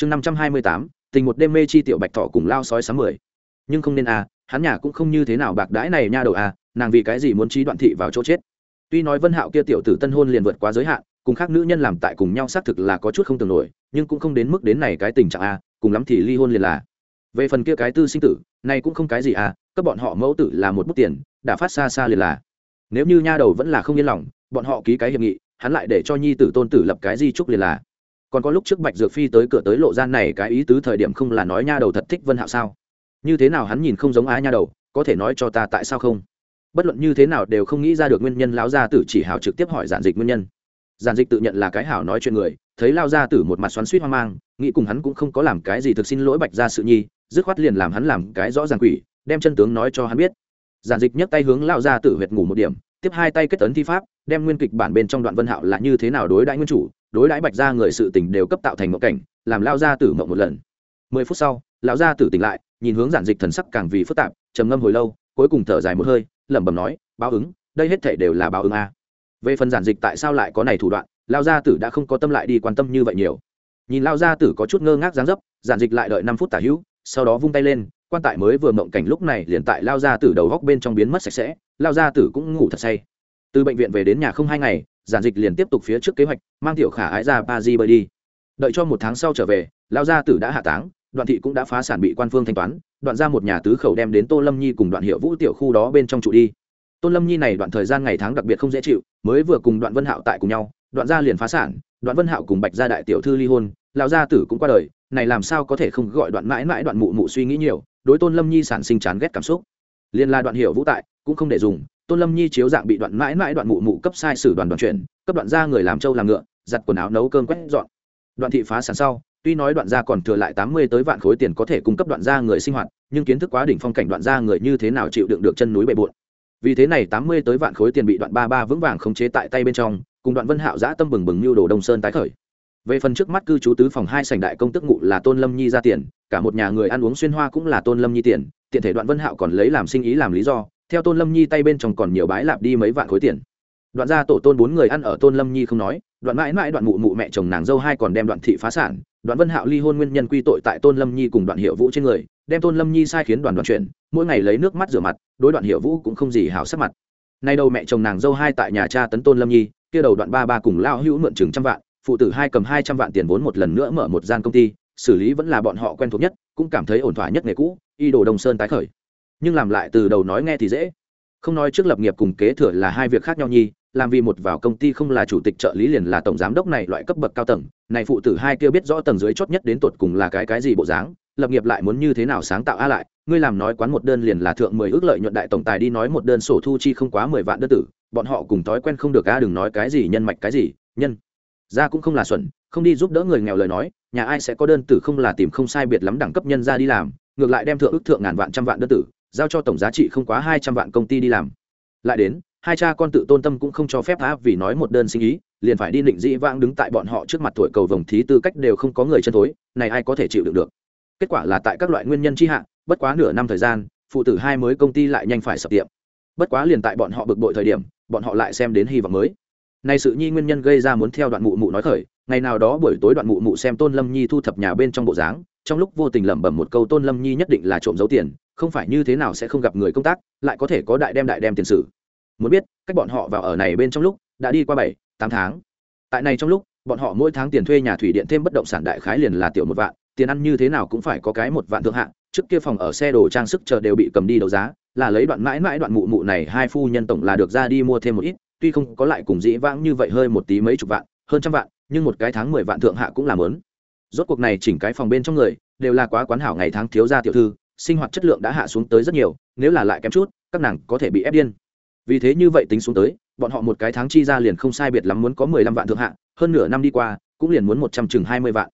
chương năm trăm hai mươi tám, tình một đêm mê chi tiểu bạch thọ cùng lao sói sáng mười. Nhưng không nên à hắn nhà cũng không như thế nào bạc đãi này nha đầu à nàng vì cái gì muốn trí đoạn thị vào chỗ chết? Tuy nói vân hạo kia tiểu tử tân hôn liền vượt quá giới hạn, cùng khác nữ nhân làm tại cùng nhau xác thực là có chút không tưởng nổi, nhưng cũng không đến mức đến này cái tình trạng à cùng lắm thì ly hôn liền là. Về phần kia cái tư sinh tử, này cũng không cái gì à các bọn họ mẫu tử là một bút tiền, đã phát xa xa liền là. Nếu như nha đầu vẫn là không yên lòng, bọn họ ký cái hiệp nghị, hắn lại để cho nhi tử tôn tử lập cái di trúc liền là còn có lúc trước bạch dược phi tới cửa tới lộ gian này cái ý tứ thời điểm không là nói nha đầu thật thích vân hạo sao? Như thế nào hắn nhìn không giống á nha đầu, có thể nói cho ta tại sao không? Bất luận như thế nào đều không nghĩ ra được nguyên nhân, lão gia tử chỉ hảo trực tiếp hỏi giản dịch nguyên nhân. Giản dịch tự nhận là cái hảo nói chuyện người, thấy lao gia tử một mặt xoắn suýt hoang mang, nghĩ cùng hắn cũng không có làm cái gì thực xin lỗi bạch gia sự nhi, dứt khoát liền làm hắn làm cái rõ ràng quỷ, đem chân tướng nói cho hắn biết. Giản dịch nhấc tay hướng lao gia tử huyệt ngủ một điểm, tiếp hai tay kết tấn thi pháp, đem nguyên kịch bản bên trong đoạn vân hạo là như thế nào đối đãi nguyên chủ đối đãi bạch ra người sự tình đều cấp tạo thành mộng cảnh, làm lao gia tử mộng một lần. Mười phút sau, lão gia tử tỉnh lại, nhìn hướng giản dịch thần sắc càng vì phức tạp, trầm ngâm hồi lâu, cuối cùng thở dài một hơi, lẩm bẩm nói, báo ứng, đây hết thể đều là báo ứng a. Về phần giản dịch tại sao lại có này thủ đoạn lao gia tử đã không có tâm lại đi quan tâm như vậy nhiều. Nhìn lao gia tử có chút ngơ ngác dáng dấp, giản dịch lại đợi năm phút tả hữu, sau đó vung tay lên, quan tại mới vừa mộng cảnh lúc này liền tại lao gia tử đầu góc bên trong biến mất sạch sẽ lao gia tử cũng ngủ thật say. Từ bệnh viện về đến nhà không hai ngày giản dịch liền tiếp tục phía trước kế hoạch, mang tiểu khả ái ra ba di bơi đi. Đợi cho một tháng sau trở về lao gia tử đã hạ táng, đoạn thị cũng đã phá sản bị quan phương thanh toán, đoạn ra một nhà tứ khẩu đem đến tô lâm nhi cùng đoạn hiệu vũ tiểu khu đó bên trong trụ đi. Tôn lâm nhi này đoạn thời gian ngày tháng đặc biệt không dễ chịu, mới vừa cùng đoạn vân hạo tại cùng nhau, đoạn gia liền phá sản, đoạn vân hạo cùng bạch gia đại tiểu thư ly hôn, lão gia tử cũng qua đời, này làm sao có thể không gọi đoạn mãi mãi đoạn mụ mụ suy nghĩ nhiều, đối tôn lâm nhi sản sinh chán ghét cảm xúc. Liên la đoạn hiệu vũ tại, cũng không để dùng tôn lâm nhi chiếu dạng bị đoạn mãi mãi đoạn mụ mụ cấp sai sử đoàn đoàn chuyển, cấp đoạn gia người làm trâu làm ngựa, giặt quần áo nấu cơm quét dọn. Đoạn thị phá sản sau, tuy nói đoạn gia còn thừa lại tám mươi tới vạn khối tiền có thể cung cấp đoạn gia người sinh hoạt, nhưng kiến thức quá đỉnh phong cảnh đoạn gia người như thế nào chịu đựng được chân núi bề bộn. Vì thế này tám mươi tới vạn khối tiền bị đoạn ba ba vững vàng khống chế tại tay bên trong, cùng đoạn vân hạo giã tâm bừng bừng như đồ đông sơn tái khởi. Về phần trước mắt cư trú tứ phòng hai sảnh đại công tức ngụ là tôn lâm nhi ra tiền, cả một nhà người ăn uống xuyên hoa cũng là tôn lâm nhi tiền, tiện thể đoạn vân hạo còn lấy làm sinh ý làm lý do theo tôn lâm nhi tay bên trong còn nhiều bái lạp đi mấy vạn khối tiền. Đoạn ra tổ tôn bốn người ăn ở tôn lâm nhi không nói, đoạn mãi mãi đoạn mụ mụ mẹ chồng nàng dâu hai còn đem đoạn thị phá sản, đoạn vân hạo ly hôn nguyên nhân quy tội tại tôn lâm nhi cùng đoạn hiệu vũ trên người, đem tôn lâm nhi sai khiến đoàn đoàn chuyển mỗi ngày lấy nước mắt rửa mặt, đối đoạn hiệu vũ cũng không gì hảo sắc mặt. Nay đầu mẹ chồng nàng dâu hai tại nhà cha tấn tôn lâm nhi, kia đầu đoạn ba ba cùng lao hữu mượn chừng trăm vạn, phụ tử hai cầm hai trăm vạn tiền vốn một lần nữa mở một gian công ty, xử lý vẫn là bọn họ quen thuộc nhất, cũng cảm thấy ổn thỏa nhất nghề cũ y đồ đông sơn tái khởi nhưng làm lại từ đầu nói nghe thì dễ. Không nói trước lập nghiệp cùng kế thừa là hai việc khác nhau nhi, làm vì một vào công ty không là chủ tịch trợ lý liền là tổng giám đốc này loại cấp bậc cao tầng, này phụ tử hai kia biết rõ tầng dưới chót nhất đến tột cùng là cái cái gì bộ dáng, lập nghiệp lại muốn như thế nào sáng tạo a lại, ngươi làm nói quán một đơn liền là thượng mười ước lợi nhuận đại tổng tài đi nói một đơn sổ thu chi không quá mười vạn đơn tử, bọn họ cùng thói quen không được a đừng nói cái gì nhân mạch cái gì, nhân. Ra cũng không là xuẩn, không đi giúp đỡ người nghèo lời nói, nhà ai sẽ có đơn tử không là tìm không sai biệt lắm đẳng cấp nhân ra đi làm, ngược lại đem thượng ước thượng ngàn vạn trăm vạn đơn tử giao cho tổng giá trị không quá hai trăm vạn công ty đi làm. Lại đến, hai cha con tự tôn tâm cũng không cho phép á vì nói một đơn sinh ý, liền phải đi định dĩ vãng đứng tại bọn họ trước mặt tuổi cầu vồng thí tư cách đều không có người chân thối, này ai có thể chịu đựng được? Kết quả là tại các loại nguyên nhân chi hạ, bất quá nửa năm thời gian, phụ tử hai mới công ty lại nhanh phải sập tiệm. Bất quá liền tại bọn họ bực bội thời điểm, bọn họ lại xem đến hy vọng mới. Nay sự nhi nguyên nhân gây ra muốn theo đoạn mụ mụ nói khởi, ngày nào đó buổi tối đoạn mụ mụ xem tôn lâm nhi thu thập nhà bên trong bộ dáng, trong lúc vô tình lẩm bẩm một câu tôn lâm nhi nhất định là trộm giấu tiền không phải như thế nào sẽ không gặp người công tác, lại có thể có đại đem đại đem tiền sử. Muốn biết, cách bọn họ vào ở này bên trong lúc, đã đi qua bảy, tám tháng. Tại này trong lúc, bọn họ mỗi tháng tiền thuê nhà thủy điện thêm bất động sản đại khái liền là tiểu một vạn, tiền ăn như thế nào cũng phải có cái một vạn thượng hạng, trước kia phòng ở xe đồ trang sức chờ đều bị cầm đi đấu giá, là lấy đoạn mãi mãi đoạn mụ mụ này hai phu nhân tổng là được ra đi mua thêm một ít, tuy không có lại cùng dĩ vãng như vậy hơi một tí mấy chục vạn, hơn trăm vạn, nhưng một cái tháng mười vạn thượng hạ cũng làm lớn rốt cuộc này chỉnh cái phòng bên trong người, đều là quá quán hảo ngày tháng thiếu gia tiểu thư sinh hoạt chất lượng đã hạ xuống tới rất nhiều, nếu là lại kém chút, các nàng có thể bị ép điên. Vì thế như vậy tính xuống tới, bọn họ một cái tháng chi ra liền không sai biệt lắm muốn có mười lăm vạn thượng hạ, hơn nửa năm đi qua, cũng liền muốn một trăm chừng hai mươi vạn.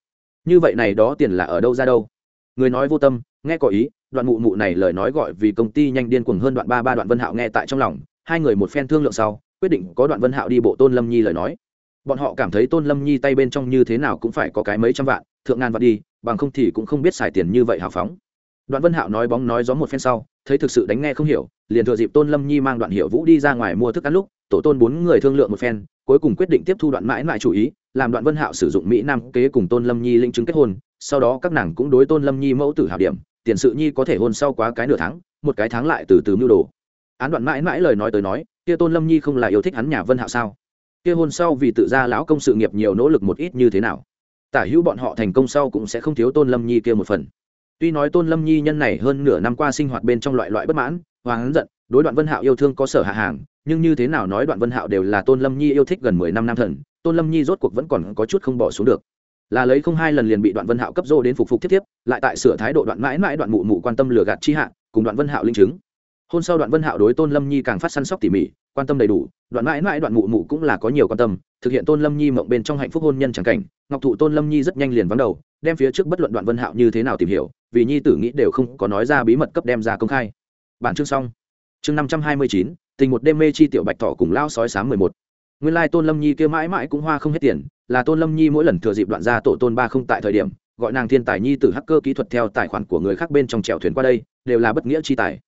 Như vậy này đó tiền là ở đâu ra đâu? Người nói vô tâm, nghe có ý, đoạn mụ mụ này lời nói gọi vì công ty nhanh điên cuồng hơn đoạn ba ba đoạn vân hạo nghe tại trong lòng, hai người một phen thương lượng sau, quyết định có đoạn vân hạo đi bộ tôn lâm nhi lời nói. Bọn họ cảm thấy tôn lâm nhi tay bên trong như thế nào cũng phải có cái mấy trăm vạn, thượng ngàn vạn đi, bằng không thì cũng không biết xài tiền như vậy hào phóng đoạn vân hạo nói bóng nói gió một phen sau, thấy thực sự đánh nghe không hiểu, liền thừa dịp tôn lâm nhi mang đoạn hiệu vũ đi ra ngoài mua thức ăn lúc, tổ tôn bốn người thương lượng một phen, cuối cùng quyết định tiếp thu đoạn mãi mãi chủ ý, làm đoạn vân hạo sử dụng mỹ nam kế cùng tôn lâm nhi linh chứng kết hôn, sau đó các nàng cũng đối tôn lâm nhi mẫu tử hảo điểm, tiền sự nhi có thể hôn sau quá cái nửa tháng, một cái tháng lại từ từ mưu đồ. Án đoạn mãi mãi lời nói tới nói, kia tôn lâm nhi không là yêu thích hắn nhà vân hạo sao? Kia hôn sau vì tự ra lão công sự nghiệp nhiều nỗ lực một ít như thế nào? Tả hữu bọn họ thành công sau cũng sẽ không thiếu tôn lâm nhi kia một phần tuy nói tôn lâm nhi nhân này hơn nửa năm qua sinh hoạt bên trong loại loại bất mãn hoàng hắn giận, đối đoạn vân hạo yêu thương có sở hạ hàng, nhưng như thế nào nói đoạn vân hạo đều là tôn lâm nhi yêu thích gần mười năm nam thần, tôn lâm nhi rốt cuộc vẫn còn có chút không bỏ xuống được. Là lấy không hai lần liền bị đoạn vân hạo cấp dô đến phục phục tiếp tiếp lại tại sửa thái độ đoạn mãi mãi đoạn mụ mụ quan tâm lừa gạt chi hạ, cùng đoạn vân hạo linh chứng. Hôn sau đoạn vân hạo đối tôn lâm nhi càng phát săn sóc tỉ mỉ, quan tâm đầy đủ, đoạn mãi mãi đoạn mụ mụ cũng là có nhiều quan tâm, thực hiện tôn lâm nhi mộng bên trong hạnh phúc hôn nhân c cảnh, ngọc thụ tôn lâm nhi rất nhanh liền vắng đầu, đem phía trước bất luận đoạn vân hạo như thế nào tìm hiểu vì nhi tử nghĩ đều không có nói ra bí mật cấp đem ra công khai. Bản chương xong. Chương năm trăm hai mươi chín, tình một đêm mê chi tiểu bạch thỏ cùng lao sói sáng mười một. Nguyên lai tôn lâm nhi kia mãi mãi cũng hoa không hết tiền, là tôn lâm nhi mỗi lần thừa dịp đoạn ra tổ tôn ba không tại thời điểm, gọi nàng thiên tài nhi t hacker kỹ thuật theo tài khoản của người khác bên trong trèo thuyền qua đây, đều là bất nghĩa chi tài.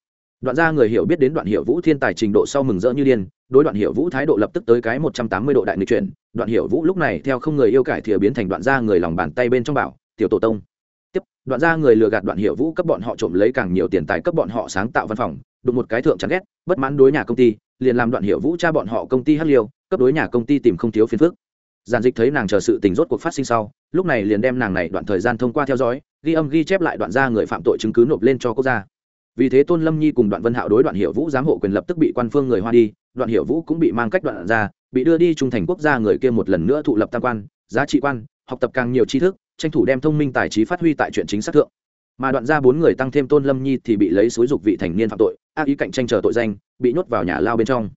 Đoạn ra người hiểu biết đến đoạn hiệu vũ thiên tài trình độ sau mừng rỡ như điên, đối đoạn hiệu vũ thái độ lập tức tới cái một trăm tám mươi độ đại nghị chuyển. Đoạn hiệu vũ lúc này theo không người yêu cải thìa biến thành đoạn ra người lòng bàn tay bên trong bảo, tiểu tổ tông đoạn ra người lừa gạt đoạn hiệu vũ cấp bọn họ trộm lấy càng nhiều tiền tài cấp bọn họ sáng tạo văn phòng, đụng một cái thượng chán ghét, bất mãn đối nhà công ty, liền làm đoạn hiệu vũ cha bọn họ công ty hát liêu, cấp đối nhà công ty tìm không thiếu phiền phức. Giàn dịch thấy nàng chờ sự tình rốt cuộc phát sinh sau, lúc này liền đem nàng này đoạn thời gian thông qua theo dõi, ghi âm ghi chép lại đoạn ra người phạm tội chứng cứ nộp lên cho quốc gia. Vì thế tôn lâm nhi cùng đoạn vân hạo đối đoạn hiệu vũ giám hộ quyền lập tức bị quan phương người hoa đi, đoạn hiệu vũ cũng bị mang cách đoạn ra, bị đưa đi trung thành quốc gia người kia một lần nữa thụ lập tam quan, giá trị quan, học tập càng nhiều tri thức tranh thủ đem thông minh tài trí phát huy tại chuyện chính xác thượng. Mà đoạn ra bốn người tăng thêm tôn lâm nhi thì bị lấy xúi dục vị thành niên phạm tội, ác ý cạnh tranh chờ tội danh, bị nhốt vào nhà lao bên trong.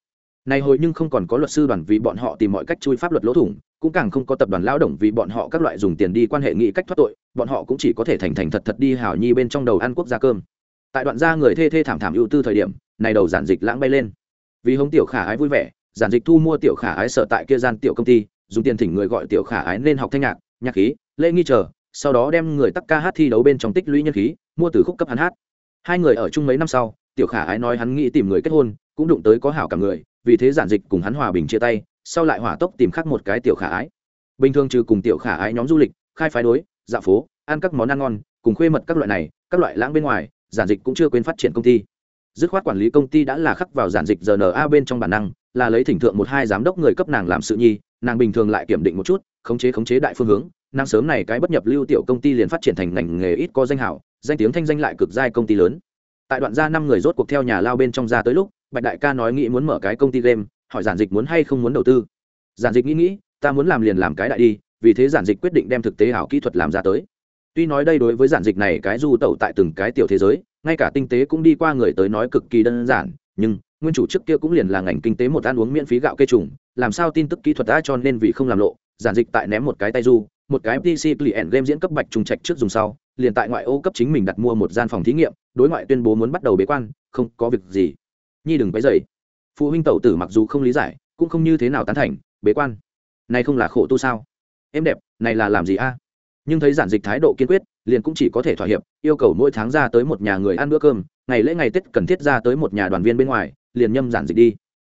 Này hồi nhưng không còn có luật sư đoàn vì bọn họ tìm mọi cách chui pháp luật lỗ thủng, cũng càng không có tập đoàn lao động vì bọn họ các loại dùng tiền đi quan hệ nghị cách thoát tội, bọn họ cũng chỉ có thể thành thành thật thật đi hảo nhi bên trong đầu ăn quốc gia cơm. Tại đoạn gia người thê thê thảm thảm ưu tư thời điểm, này đầu giản dịch lãng bay lên. Vì hống tiểu khả ái vui vẻ, giản dịch thu mua tiểu khả ái sở tại kia gian tiểu công ty, dùng tiền thỉnh người gọi tiểu khả ái nên học thanh nhạc nhạc khí, lễ nghi chờ, sau đó đem người tắc ca hát thi đấu bên trong tích lũy nhân khí, mua từ khúc cấp hắn hát. Hai người ở chung mấy năm sau, tiểu khả ái nói hắn nghĩ tìm người kết hôn, cũng đụng tới có hảo cả người, vì thế giản dịch cùng hắn hòa bình chia tay, sau lại hỏa tốc tìm khác một cái tiểu khả ái. Bình thường trừ cùng tiểu khả ái nhóm du lịch, khai phái đối, dạo phố, ăn các món ăn ngon, cùng khuê mật các loại này, các loại lãng bên ngoài, giản dịch cũng chưa quên phát triển công ty. Dứt khoát quản lý công ty đã là khắc vào giản dịch rna bên trong bản năng, là lấy thỉnh thượng một hai giám đốc người cấp nàng làm sự nhi, nàng bình thường lại kiểm định một chút khống chế khống chế đại phương hướng, năng sớm này cái bất nhập lưu tiểu công ty liền phát triển thành ngành nghề ít có danh hảo danh tiếng thanh danh lại cực giai công ty lớn. Tại đoạn gia năm người rốt cuộc theo nhà lao bên trong ra tới lúc, bạch đại ca nói nghĩ muốn mở cái công ty game, hỏi giản dịch muốn hay không muốn đầu tư. Giản dịch nghĩ nghĩ, ta muốn làm liền làm cái đại đi, vì thế giản dịch quyết định đem thực tế ảo kỹ thuật làm ra tới. Tuy nói đây đối với giản dịch này cái du tẩu tại từng cái tiểu thế giới, ngay cả tinh tế cũng đi qua người tới nói cực kỳ đơn giản, nhưng nguyên chủ trước kia cũng liền là ngành kinh tế một ăn uống miễn phí gạo cây trùng, làm sao tin tức kỹ thuật đã cho nên vì không làm lộ giản dịch tại ném một cái tay du, một cái pc client game diễn cấp bạch trùng trạch trước dùng sau, liền tại ngoại ô cấp chính mình đặt mua một gian phòng thí nghiệm, đối ngoại tuyên bố muốn bắt đầu bế quan, không có việc gì. Nhi đừng bấy dậy phụ huynh tẩu tử mặc dù không lý giải, cũng không như thế nào tán thành, bế quan. Này không là khổ tu sao? Em đẹp, này là làm gì a? Nhưng thấy giản dịch thái độ kiên quyết, liền cũng chỉ có thể thỏa hiệp, yêu cầu mỗi tháng ra tới một nhà người ăn bữa cơm, ngày lễ ngày tết cần thiết ra tới một nhà đoàn viên bên ngoài, liền nhâm giản dịch đi.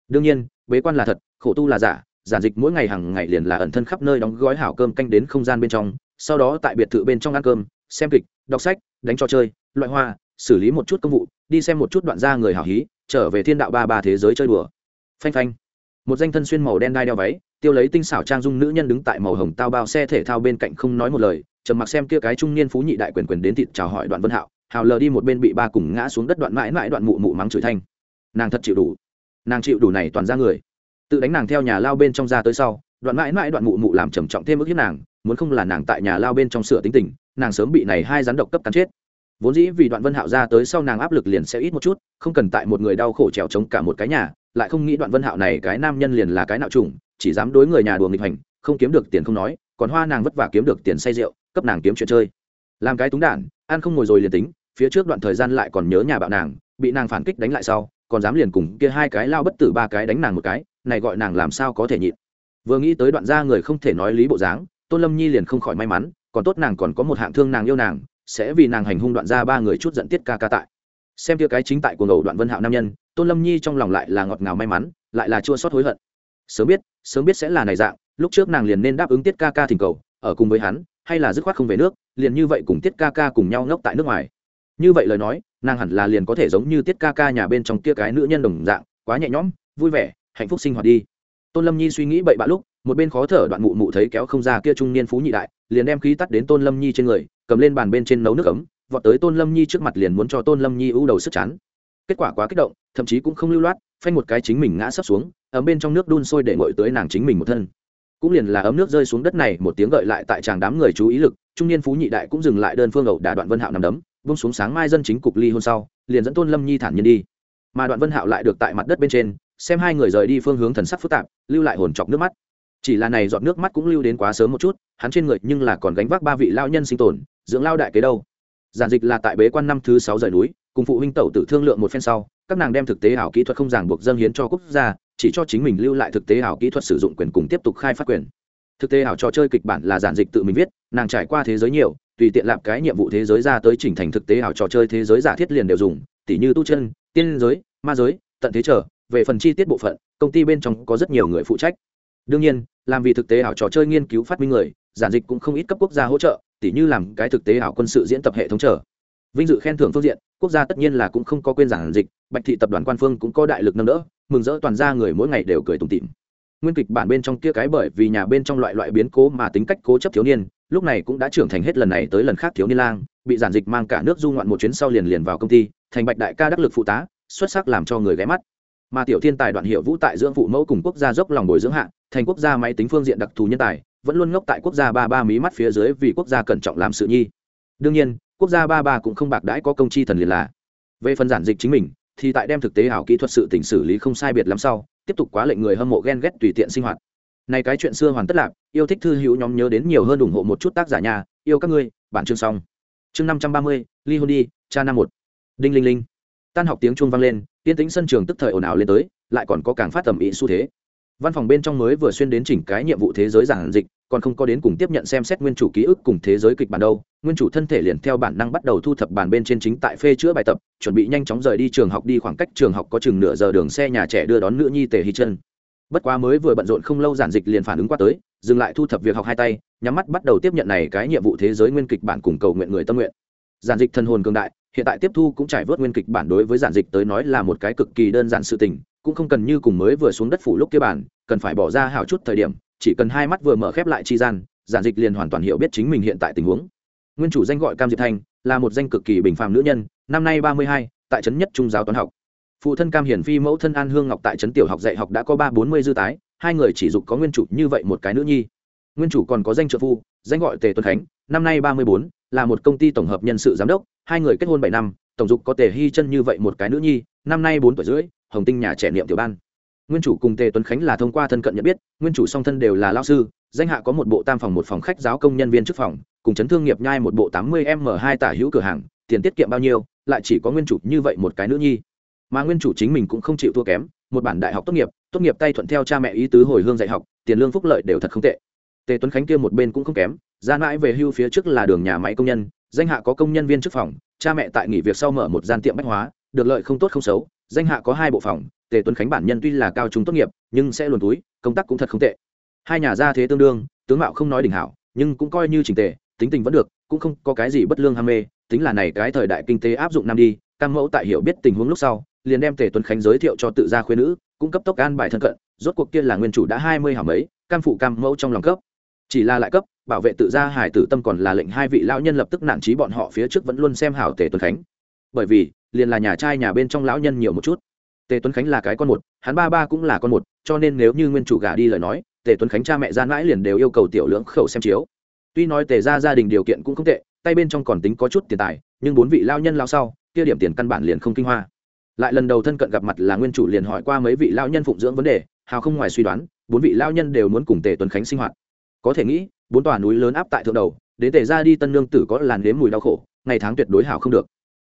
Đương nhiên, bế quan là thật, khổ tu là giả giản dịch mỗi ngày hàng ngày liền là ẩn thân khắp nơi đóng gói hảo cơm canh đến không gian bên trong, sau đó tại biệt thự bên trong ăn cơm, xem kịch, đọc sách, đánh trò chơi, loại hoa, xử lý một chút công vụ, đi xem một chút đoạn ra người hảo hí, trở về thiên đạo ba ba thế giới chơi đùa. Phanh phanh. Một danh thân xuyên màu đen đai đeo váy, tiêu lấy tinh xảo trang dung nữ nhân đứng tại màu hồng tao bao xe thể thao bên cạnh không nói một lời, trầm mặc xem kia cái trung niên phú nhị đại quyền quyền đến thịt chào hỏi đoạn vân hạo, hào lờ đi một bên bị ba cùng ngã xuống đất đoạn mãi mãi đoạn mụ mụ mắng chửi thanh. Nàng thật chịu đủ. Nàng chịu đủ này toàn ra người tự đánh nàng theo nhà lao bên trong ra tới sau, đoạn mãi mãi đoạn mụ mụ làm trầm trọng thêm ức hiếp nàng, muốn không là nàng tại nhà lao bên trong sửa tính tình, nàng sớm bị này hai rắn độc cấp cắn chết. Vốn dĩ vì đoạn vân hạo ra tới sau nàng áp lực liền sẽ ít một chút, không cần tại một người đau khổ trèo chống cả một cái nhà, lại không nghĩ đoạn vân hạo này cái nam nhân liền là cái nạo trùng, chỉ dám đối người nhà đùa nghịch hành không kiếm được tiền không nói, còn hoa nàng vất vả kiếm được tiền say rượu, cấp nàng kiếm chuyện chơi. Làm cái túng đản, ăn không ngồi rồi liền tính, phía trước đoạn thời gian lại còn nhớ nhà bạo nàng, bị nàng phản kích đánh lại sau, còn dám liền cùng kia hai cái lao bất tử ba cái đánh nàng một cái này gọi nàng làm sao có thể nhịn. Vừa nghĩ tới đoạn gia người không thể nói lý bộ dáng, tôn lâm nhi liền không khỏi may mắn, còn tốt nàng còn có một hạng thương nàng yêu nàng, sẽ vì nàng hành hung đoạn gia ba người chút giận tiết ca ca tại. Xem kia cái chính tại cuồng đầu đoạn vân hạo nam nhân, tôn lâm nhi trong lòng lại là ngọt ngào may mắn, lại là chua xót hối hận. Sớm biết sớm biết sẽ là này dạng, lúc trước nàng liền nên đáp ứng tiết ca ca thỉnh cầu, ở cùng với hắn, hay là dứt khoát không về nước, liền như vậy cùng tiết ca ca cùng nhau ngốc tại nước ngoài. Như vậy lời nói, nàng hẳn là liền có thể giống như tiết ca ca nhà bên trong kia cái nữ nhân đồng dạng, quá nhẹ nhõm, vui vẻ hạnh phúc sinh hoạt đi. Tôn lâm nhi suy nghĩ bậy bạ lúc, một bên khó thở đoạn mụ mụ thấy kéo không ra kia trung niên phú nhị đại, liền đem khí tắt đến tôn lâm nhi trên người, cầm lên bàn bên trên nấu nước ấm, vọt tới tôn lâm nhi trước mặt liền muốn cho tôn lâm nhi ưu đầu sức chán. Kết quả quá kích động, thậm chí cũng không lưu loát, phanh một cái chính mình ngã sấp xuống, ấm bên trong nước đun sôi để ngồi tới nàng chính mình một thân. Cũng liền là ấm nước rơi xuống đất này, một tiếng gợi lại tại chàng đám người chú ý lực, trung niên phú nhị đại cũng dừng lại đơn phương ẩu đả đoạn vân hạo nằm đấm bung xuống sáng mai dân chính cục ly hôn sau, liền dẫn tôn lâm nhi thản nhiên đi. Mà đoạn vân hạo lại được tại mặt đất bên trên xem hai người rời đi phương hướng thần sắc phức tạp, lưu lại hồn chọc nước mắt. Chỉ là này giọt nước mắt cũng lưu đến quá sớm một chút, hắn trên người nhưng là còn gánh vác ba vị lao nhân sinh tồn, dưỡng lao đại kế đâu. Giản dịch là tại bế quan năm thứ sáu rời núi, cùng phụ huynh tẩu tự thương lượng một phen sau, các nàng đem thực tế ảo kỹ thuật không ràng buộc dâng hiến cho quốc gia, chỉ cho chính mình lưu lại thực tế ảo kỹ thuật sử dụng quyền cùng tiếp tục khai phát quyền. Thực tế ảo trò chơi kịch bản là giản dịch tự mình viết, nàng trải qua thế giới nhiều, tùy tiện làm cái nhiệm vụ thế giới ra tới chỉnh thành thực tế ảo trò chơi thế giới giả thiết liền đều dùng, tỉ như tu chân, tiên giới, ma giới, tận thế trở về phần chi tiết bộ phận, công ty bên trong có rất nhiều người phụ trách. Đương nhiên, làm vì thực tế ảo trò chơi nghiên cứu phát minh người, giản dịch cũng không ít cấp quốc gia hỗ trợ, tỉ như làm cái thực tế ảo quân sự diễn tập hệ thống trở vinh dự khen thưởng phương diện, quốc gia tất nhiên là cũng không có quên giản dịch, bạch thị tập đoàn quan phương cũng có đại lực nâng đỡ, mừng rỡ toàn ra người mỗi ngày đều cười tủm tỉm. Nguyên kịch bản bên trong kia cái bởi vì nhà bên trong loại loại biến cố mà tính cách cố chấp thiếu niên, lúc này cũng đã trưởng thành hết lần này tới lần khác thiếu niên lang, bị giản dịch mang cả nước du ngoạn một chuyến sau liền liền vào công ty, thành bạch đại ca đắc lực phụ tá, xuất sắc làm cho người ghé mắt mà tiểu thiên tài đoạn hiệu vũ tại dưỡng phụ mẫu cùng quốc gia dốc lòng bồi dưỡng hạ, thành quốc gia máy tính phương diện đặc thù nhân tài, vẫn luôn ngốc tại quốc gia ba ba mí mắt phía dưới vì quốc gia cẩn trọng làm sự nhi. Đương nhiên, quốc gia ba ba cũng không bạc đãi có công chi thần liền là. Về phần giản dịch chính mình, thì tại đem thực tế ảo kỹ thuật sự tỉnh xử lý không sai biệt lắm sau, tiếp tục quá lệnh người hâm mộ ghen ghét tùy tiện sinh hoạt. Này cái chuyện xưa hoàn tất lạc yêu thích thư hữu nhóm nhớ đến nhiều hơn ủng hộ một chút tác giả nhà, yêu các ngươi, bản chương xong. Chương năm trăm ba mươi, ly hôn đi, cha năm một. Đinh linh linh tan học tiếng chuông vang lên tiên tính sân trường tức thời ồn ào lên tới, lại còn có càng phát tầm ý xu thế. Văn phòng bên trong mới vừa xuyên đến chỉnh cái nhiệm vụ thế giới giản dịch, còn không có đến cùng tiếp nhận xem xét nguyên chủ ký ức cùng thế giới kịch bản đâu, nguyên chủ thân thể liền theo bản năng bắt đầu thu thập bản bên trên chính tại phê chữa bài tập, chuẩn bị nhanh chóng rời đi trường học đi khoảng cách trường học có chừng nửa giờ đường xe nhà trẻ đưa đón nữ nhi tề hy chân bất quá mới vừa bận rộn không lâu giản dịch liền phản ứng qua tới, dừng lại thu thập việc học hai tay, nhắm mắt bắt đầu tiếp nhận này cái nhiệm vụ thế giới nguyên kịch bản cùng cầu nguyện người tâm nguyện. Giản dịch thân hồn cường đại hiện tại tiếp thu cũng trải vớt nguyên kịch bản đối với giản dịch tới nói là một cái cực kỳ đơn giản sự tình, cũng không cần như cùng mới vừa xuống đất phủ lúc kia bản, cần phải bỏ ra hào chút thời điểm, chỉ cần hai mắt vừa mở khép lại chi gian, giản dịch liền hoàn toàn hiểu biết chính mình hiện tại tình huống. Nguyên chủ danh gọi cam diệp thanh, là một danh cực kỳ bình phàm nữ nhân, năm nay ba mươi hai, tại trấn nhất trung giáo toán học. Phụ thân cam hiển phi mẫu thân an hương ngọc tại trấn tiểu học dạy học đã có ba bốn mươi dư tái, hai người chỉ dục có nguyên chủ như vậy một cái nữ nhi nguyên chủ còn có danh trợ phu, danh gọi tề tuấn khánh, năm nay ba mươi bốn, là một công ty tổng hợp nhân sự giám đốc, hai người kết hôn bảy năm, tổng dục có tề hy chân như vậy một cái nữ nhi, năm nay bốn tuổi rưỡi, hồng tinh nhà trẻ niệm tiểu ban. Nguyên chủ cùng tề tuấn khánh là thông qua thân cận nhận biết, nguyên chủ song thân đều là lao sư, danh hạ có một bộ tam phòng một phòng khách giáo công nhân viên chức phòng, cùng chấn thương nghiệp nhai một bộ tám mươi m hai tả hữu cửa hàng, tiền tiết kiệm bao nhiêu, lại chỉ có nguyên chủ như vậy một cái nữ nhi. Mà nguyên chủ chính mình cũng không chịu thua kém, một bản đại học tốt nghiệp tốt nghiệp tay thuận theo cha mẹ ý tứ hồi hương dạy học, tiền lương phúc lợi đều thật không tệ tề tuấn khánh kia một bên cũng không kém, ra mãi về hưu phía trước là đường nhà máy công nhân, danh hạ có công nhân viên chức phòng, cha mẹ tại nghỉ việc sau mở một gian tiệm bách hóa, được lợi không tốt không xấu, danh hạ có hai bộ phòng, tề tuấn khánh bản nhân tuy là cao trung tốt nghiệp, nhưng sẽ luồn túi, công tác cũng thật không tệ. Hai nhà gia thế tương đương, tướng mạo không nói đỉnh hảo, nhưng cũng coi như trình tề, tính tình vẫn được, cũng không có cái gì bất lương ham mê, tính là này cái thời đại kinh tế áp dụng năm đi, cam mẫu tại hiểu biết tình huống lúc sau, liền đem tề tuấn khánh giới thiệu cho tự gia khuyên nữ cung cấp tốc an bài thân cận, rốt cuộc kia là nguyên chủ đã hai mươi hảo mấy, cam phụ cam mẫu trong lòng cấp chỉ là lại cấp, bảo vệ tự gia hải tử tâm còn là lệnh hai vị lão nhân lập tức nản trí bọn họ phía trước vẫn luôn xem hảo tề tuấn khánh. Bởi vì, liền là nhà trai nhà bên trong lão nhân nhiều một chút. Tề tuấn khánh là cái con một, hắn ba ba cũng là con một, cho nên nếu như nguyên chủ gả đi lời nói, tề tuấn khánh cha mẹ gian mãi liền đều yêu cầu tiểu lưỡng khẩu xem chiếu. Tuy nói tề ra gia đình điều kiện cũng không tệ, tay bên trong còn tính có chút tiền tài, nhưng bốn vị lao nhân lao sau, kia điểm tiền căn bản liền không kinh hoa. Lại lần đầu thân cận gặp mặt là nguyên chủ liền hỏi qua mấy vị lao nhân phụng dưỡng vấn đề, hào không ngoài suy đoán, bốn vị lao nhân đều muốn cùng tề tuấn khánh sinh hoạt có thể nghĩ, bốn tòa núi lớn áp tại thượng đầu đến tề ra đi tân lương tử có làn nếm mùi đau khổ, ngày tháng tuyệt đối hảo không được.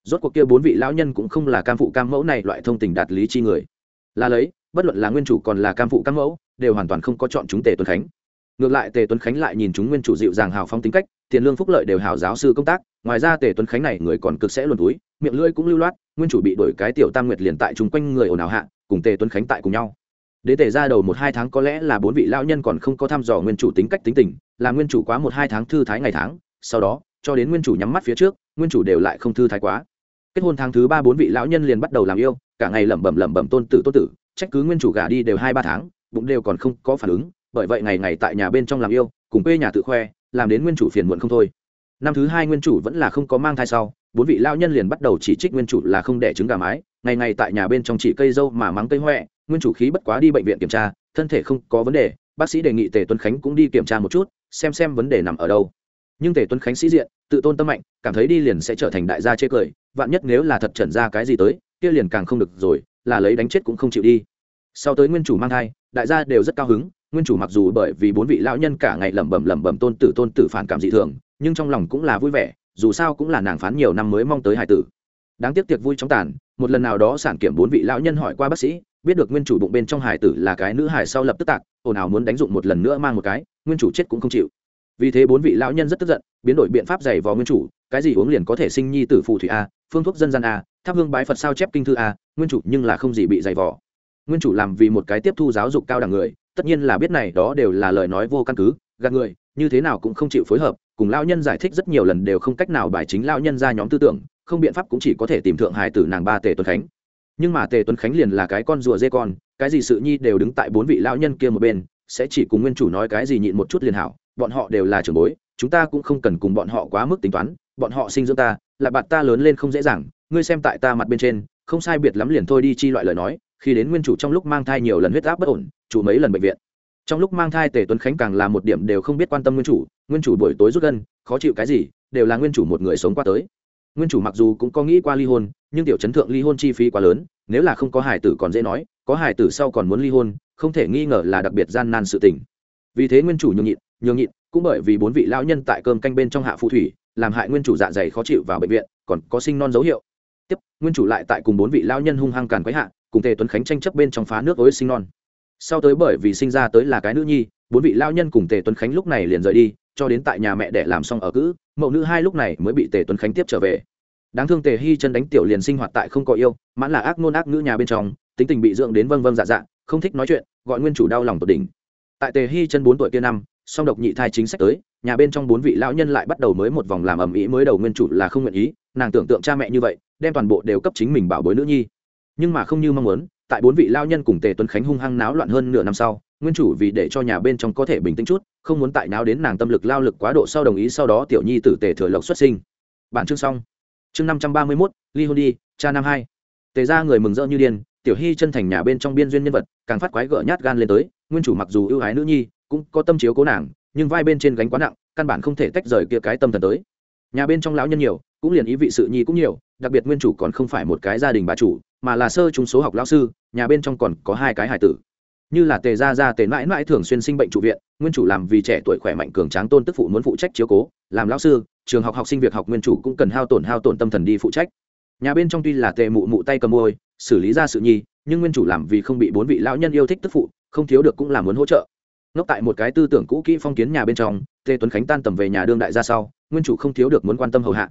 Rốt cuộc kia bốn vị lão nhân cũng không là cam phụ cam mẫu này loại thông tình đạt lý chi người. Là lấy, bất luận là nguyên chủ còn là cam phụ cam mẫu, đều hoàn toàn không có chọn chúng tề tuấn khánh. Ngược lại tề tuấn khánh lại nhìn chúng nguyên chủ dịu dàng hào phong tính cách tiền lương phúc lợi đều hào giáo sư công tác, ngoài ra tề tuấn khánh này người còn cực sẽ luồn túi, miệng lưỡi cũng lưu loát, nguyên chủ bị đổi cái tiểu tam nguyệt liền tại chung quanh người ồn ào hạ, cùng tề tuấn khánh tại cùng nhau đến tề ra đầu một hai tháng có lẽ là bốn vị lão nhân còn không có thăm dò nguyên chủ tính cách tính tình, là nguyên chủ quá một hai tháng thư thái ngày tháng, sau đó, cho đến nguyên chủ nhắm mắt phía trước, nguyên chủ đều lại không thư thái quá. Kết hôn tháng thứ ba bốn vị lão nhân liền bắt đầu làm yêu, cả ngày lẩm bẩm lẩm bẩm tôn tử tôn tử, trách cứ nguyên chủ gả đi đều hai ba tháng, bụng đều còn không có phản ứng, bởi vậy ngày ngày tại nhà bên trong làm yêu, cùng quê nhà tự khoe, làm đến nguyên chủ phiền muộn không thôi. Năm thứ hai nguyên chủ vẫn là không có mang thai sau, bốn vị lao nhân liền bắt đầu chỉ trích nguyên chủ là không đẻ trứng gà mái, ngày ngày tại nhà bên trong chỉ cây dâu mà mắng cây huệ nguyên chủ khí bất quá đi bệnh viện kiểm tra, thân thể không có vấn đề, bác sĩ đề nghị tề tuấn khánh cũng đi kiểm tra một chút, xem xem vấn đề nằm ở đâu. Nhưng tề tuấn khánh sĩ diện, tự tôn tâm mạnh, cảm thấy đi liền sẽ trở thành đại gia chê cười, vạn nhất nếu là thật trần ra cái gì tới, kia liền càng không được rồi, là lấy đánh chết cũng không chịu đi. Sau tới nguyên chủ mang thai, đại gia đều rất cao hứng, nguyên chủ mặc dù bởi vì bốn vị lão nhân cả ngày lẩm bẩm lẩm bẩm tôn tử tôn tử phản cảm dị thường, nhưng trong lòng cũng là vui vẻ, dù sao cũng là nàng phán nhiều năm mới mong tới hải tử. Đáng tiếc tiệc vui trong tàn, một lần nào đó sản kiểm bốn vị lão nhân hỏi qua bác sĩ biết được nguyên chủ bụng bên trong hải tử là cái nữ hải sau lập tức tạc, ồn ào muốn đánh dụng một lần nữa mang một cái, nguyên chủ chết cũng không chịu. Vì thế bốn vị lão nhân rất tức giận, biến đổi biện pháp giày vò nguyên chủ, cái gì uống liền có thể sinh nhi tử phù thủy a, phương thuốc dân gian a, thắp hương bái phật sao chép kinh thư a, nguyên chủ nhưng là không gì bị giày vò. Nguyên chủ làm vì một cái tiếp thu giáo dục cao đẳng người, tất nhiên là biết này đó đều là lời nói vô căn cứ, gạt người, như thế nào cũng không chịu phối hợp, cùng lao nhân giải thích rất nhiều lần đều không cách nào bài chính lao nhân ra nhóm tư tưởng, không biện pháp cũng chỉ có thể tìm thượng hải tử nàng ba tề tuấn khánh nhưng mà tề tuấn khánh liền là cái con rùa dê con, cái gì sự nhi đều đứng tại bốn vị lão nhân kia một bên, sẽ chỉ cùng nguyên chủ nói cái gì nhịn một chút liền hảo, bọn họ đều là trưởng bối, chúng ta cũng không cần cùng bọn họ quá mức tính toán, bọn họ sinh dưỡng ta, là bạn ta lớn lên không dễ dàng, ngươi xem tại ta mặt bên trên, không sai biệt lắm liền thôi đi chi loại lời nói, khi đến nguyên chủ trong lúc mang thai nhiều lần huyết áp bất ổn, chủ mấy lần bệnh viện. Trong lúc mang thai tề tuấn khánh càng là một điểm đều không biết quan tâm nguyên chủ nguyên chủ buổi tối rút gân, khó chịu cái gì, đều là nguyên chủ một người sống qua tới nguyên chủ mặc dù cũng có nghĩ qua ly hôn, nhưng tiểu chấn thượng ly hôn chi phí quá lớn, nếu là không có hải tử còn dễ nói, có hải tử sau còn muốn ly hôn, không thể nghi ngờ là đặc biệt gian nan sự tình. Vì thế nguyên chủ nhường nhịn nhường nhịn, cũng bởi vì bốn vị lão nhân tại cơm canh bên trong hạ phù thủy, làm hại nguyên chủ dạ dày khó chịu vào bệnh viện, còn có sinh non dấu hiệu. Tiếp, nguyên chủ lại tại cùng bốn vị lão nhân hung hăng càn quấy hạ, cùng tề tuấn khánh tranh chấp bên trong phá nước ối sinh non. Sau tới bởi vì sinh ra tới là cái nữ nhi, bốn vị lão nhân cùng tề tuấn khánh lúc này liền rời đi cho đến tại nhà mẹ để làm xong ở cữ, mẫu nữ hai lúc này mới bị tề tuấn khánh tiếp trở về. Đáng thương tề hy chân đánh tiểu liền sinh hoạt tại không có yêu, mãn là ác ngôn ác nữ nhà bên trong, tính tình bị dưỡng đến vâng vâng dạ dạ không thích nói chuyện, gọi nguyên chủ đau lòng tột đỉnh. Tại tề hy chân bốn tuổi kia năm, song độc nhị thai chính sách tới, nhà bên trong bốn vị lão nhân lại bắt đầu mới một vòng làm ầm ĩ mới đầu nguyên chủ là không nguyện ý, nàng tưởng tượng cha mẹ như vậy, đem toàn bộ đều cấp chính mình bảo bối nữ nhi. Nhưng mà không như mong muốn, tại bốn vị lao nhân cùng tề tuấn khánh hung hăng náo loạn hơn nửa năm sau nguyên chủ vì để cho nhà bên trong có thể bình tĩnh chút, không muốn tại náo đến nàng tâm lực lao lực quá độ sau đồng ý sau đó tiểu nhi tử tề thừa lộc xuất sinh. Bản chương xong. Chương năm trăm ba mươi mốt, ly hôn đi, cha năm hai. Tề ra người mừng rỡ như điên, tiểu hy chân thành nhà bên trong biên duyên nhân vật, càng phát quái gỡ nhát gan lên tới, nguyên chủ mặc dù ưu ái nữ nhi, cũng có tâm chiếu cố nàng, nhưng vai bên trên gánh quá nặng, căn bản không thể tách rời kia cái tâm thần tới. Nhà bên trong lão nhân nhiều, cũng liền ý vị sự nhi cũng nhiều, đặc biệt nguyên chủ còn không phải một cái gia đình bà chủ, mà là sơ chúng số học lão sư, nhà bên trong còn có hai cái hải tử như là tề gia gia tề mãi mãi thường xuyên sinh bệnh trụ viện, nguyên chủ làm vì trẻ tuổi khỏe mạnh cường tráng tôn tức phụ muốn phụ trách chiếu cố, làm lão sư, trường học học sinh việc học nguyên chủ cũng cần hao tổn hao tổn tâm thần đi phụ trách. Nhà bên trong tuy là tề mụ mụ tay cầm môi, xử lý ra sự nhi, nhưng nguyên chủ làm vì không bị bốn vị lão nhân yêu thích tức phụ, không thiếu được cũng là muốn hỗ trợ. Ngốc tại một cái tư tưởng cũ kỹ phong kiến nhà bên trong, tề tuấn khánh tan tầm về nhà đương đại ra sau, nguyên chủ không thiếu được muốn quan tâm hầu hạ.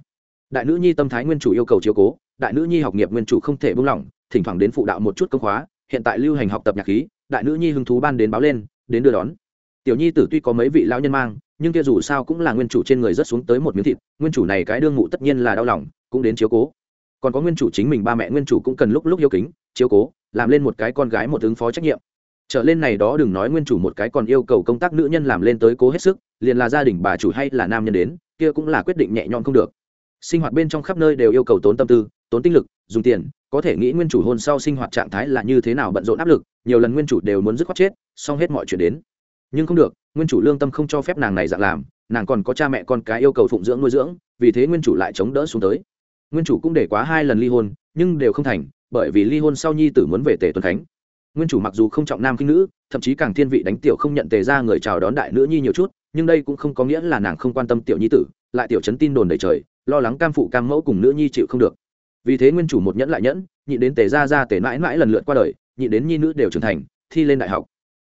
Đại nữ nhi tâm thái nguyên chủ yêu cầu chiếu cố, đại nữ nhi học nghiệp nguyên chủ không thể buông lỏng, thỉnh thoảng đến phụ đạo một chút công khóa hiện tại lưu hành học tập nhạc khí, đại nữ nhi hứng thú ban đến báo lên, đến đưa đón. Tiểu nhi tử tuy có mấy vị lão nhân mang, nhưng kia dù sao cũng là nguyên chủ trên người rất xuống tới một miếng thịt, nguyên chủ này cái đương ngụ tất nhiên là đau lòng, cũng đến chiếu cố. Còn có nguyên chủ chính mình ba mẹ nguyên chủ cũng cần lúc lúc yêu kính, chiếu cố, làm lên một cái con gái một ứng phó trách nhiệm. Trở lên này đó đừng nói nguyên chủ một cái còn yêu cầu công tác nữ nhân làm lên tới cố hết sức, liền là gia đình bà chủ hay là nam nhân đến, kia cũng là quyết định nhẹ nhõm không được. Sinh hoạt bên trong khắp nơi đều yêu cầu tốn tâm tư, tốn tinh lực, dùng tiền có thể nghĩ nguyên chủ hôn sau sinh hoạt trạng thái là như thế nào bận rộn áp lực, nhiều lần nguyên chủ đều muốn dứt khoát chết, xong hết mọi chuyện đến. Nhưng không được, nguyên chủ lương tâm không cho phép nàng này dạng làm, nàng còn có cha mẹ con cái yêu cầu phụng dưỡng nuôi dưỡng, vì thế nguyên chủ lại chống đỡ xuống tới. Nguyên chủ cũng để quá hai lần ly hôn, nhưng đều không thành, bởi vì ly hôn sau nhi tử muốn về tề tuấn khánh. Nguyên chủ mặc dù không trọng nam khinh nữ, thậm chí càng thiên vị đánh tiểu không nhận tề ra người chào đón đại nữ nhi nhiều chút, nhưng đây cũng không có nghĩa là nàng không quan tâm tiểu nhi tử, lại tiểu chấn tin đồn đầy trời, lo lắng cam phụ cam mẫu cùng nữ nhi chịu không được vì thế nguyên chủ một nhẫn lại nhẫn nhịn đến tề ra ra tề mãi mãi lần lượt qua đời nhịn đến nhi nữ đều trưởng thành, thi lên đại học.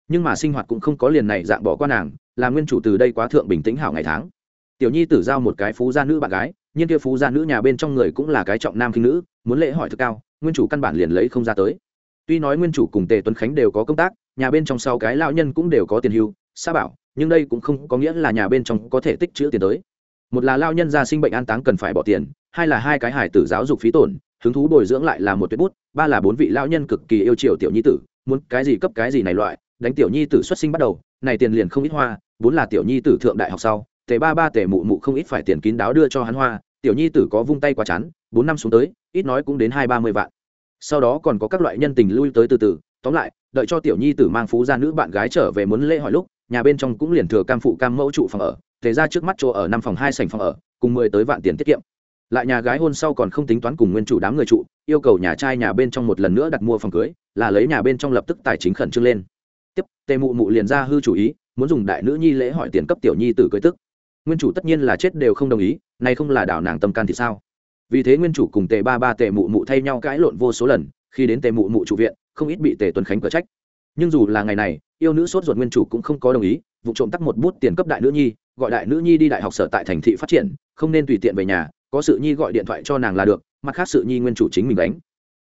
Nhưng mà sinh hoạt cũng không có liền này dạng bỏ qua nàng, là nguyên chủ từ đây quá thượng bình tĩnh hảo ngày tháng. Tiểu nhi tử giao một cái phú gia nữ bạn gái nhưng kia phú gia nữ nhà bên trong người cũng là cái trọng nam khinh nữ, muốn lễ hỏi thực cao, nguyên chủ căn bản liền lấy không ra tới. Tuy nói nguyên chủ cùng tề tuấn khánh đều có công tác, nhà bên trong sau cái lão nhân cũng đều có tiền hưu xa bảo, nhưng đây cũng không có nghĩa là nhà bên trong có thể tích chữ tiền tới. Một là lao nhân ra sinh bệnh an táng cần phải bỏ tiền hai là hai cái hải tử giáo dục phí tổn, hứng thú bồi dưỡng lại là một tuyệt bút, ba là bốn vị lao nhân cực kỳ yêu chiều tiểu nhi tử, muốn cái gì cấp cái gì này loại, đánh tiểu nhi tử xuất sinh bắt đầu, này tiền liền không ít hoa, bốn là tiểu nhi tử thượng đại học sau, tề ba ba tề mụ mụ không ít phải tiền kín đáo đưa cho hắn hoa, tiểu nhi tử có vung tay quá chán, bốn năm xuống tới, ít nói cũng đến hai ba mươi vạn. Sau đó còn có các loại nhân tình lui tới từ từ, tóm lại, đợi cho tiểu nhi tử mang phú gia nữ bạn gái trở về muốn lễ hỏi lúc, nhà bên trong cũng liền thừa cam phụ cam mẫu trụ phòng ở, tề ra trước mắt chỗ ở năm phòng hai sành phòng ở, cùng mười tới vạn tiền tiết kiệm lại nhà gái hôn sau còn không tính toán cùng nguyên chủ đám người trụ, yêu cầu nhà trai nhà bên trong một lần nữa đặt mua phòng cưới, là lấy nhà bên trong lập tức tài chính khẩn trương lên. Tiếp, tề mụ mụ liền ra hư chủ ý, muốn dùng đại nữ nhi lễ hỏi tiền cấp tiểu nhi tử cưới tức. Nguyên chủ tất nhiên là chết đều không đồng ý nay không là đảo nàng tâm can thì sao? Vì thế nguyên chủ cùng tề ba ba tề mụ mụ thay nhau cãi lộn vô số lần, khi đến tề mụ mụ trụ viện, không ít bị tề tuấn khánh cở trách. Nhưng dù là ngày này, yêu nữ sốt ruột nguyên chủ cũng không có đồng ý, vụ trộm tắc một bút tiền cấp đại nữ nhi, gọi đại nữ nhi đi đại học sở tại thành thị phát triển, không nên tùy tiện về nhà có sự nhi gọi điện thoại cho nàng là được, mặt khác sự nhi nguyên chủ chính mình đánh.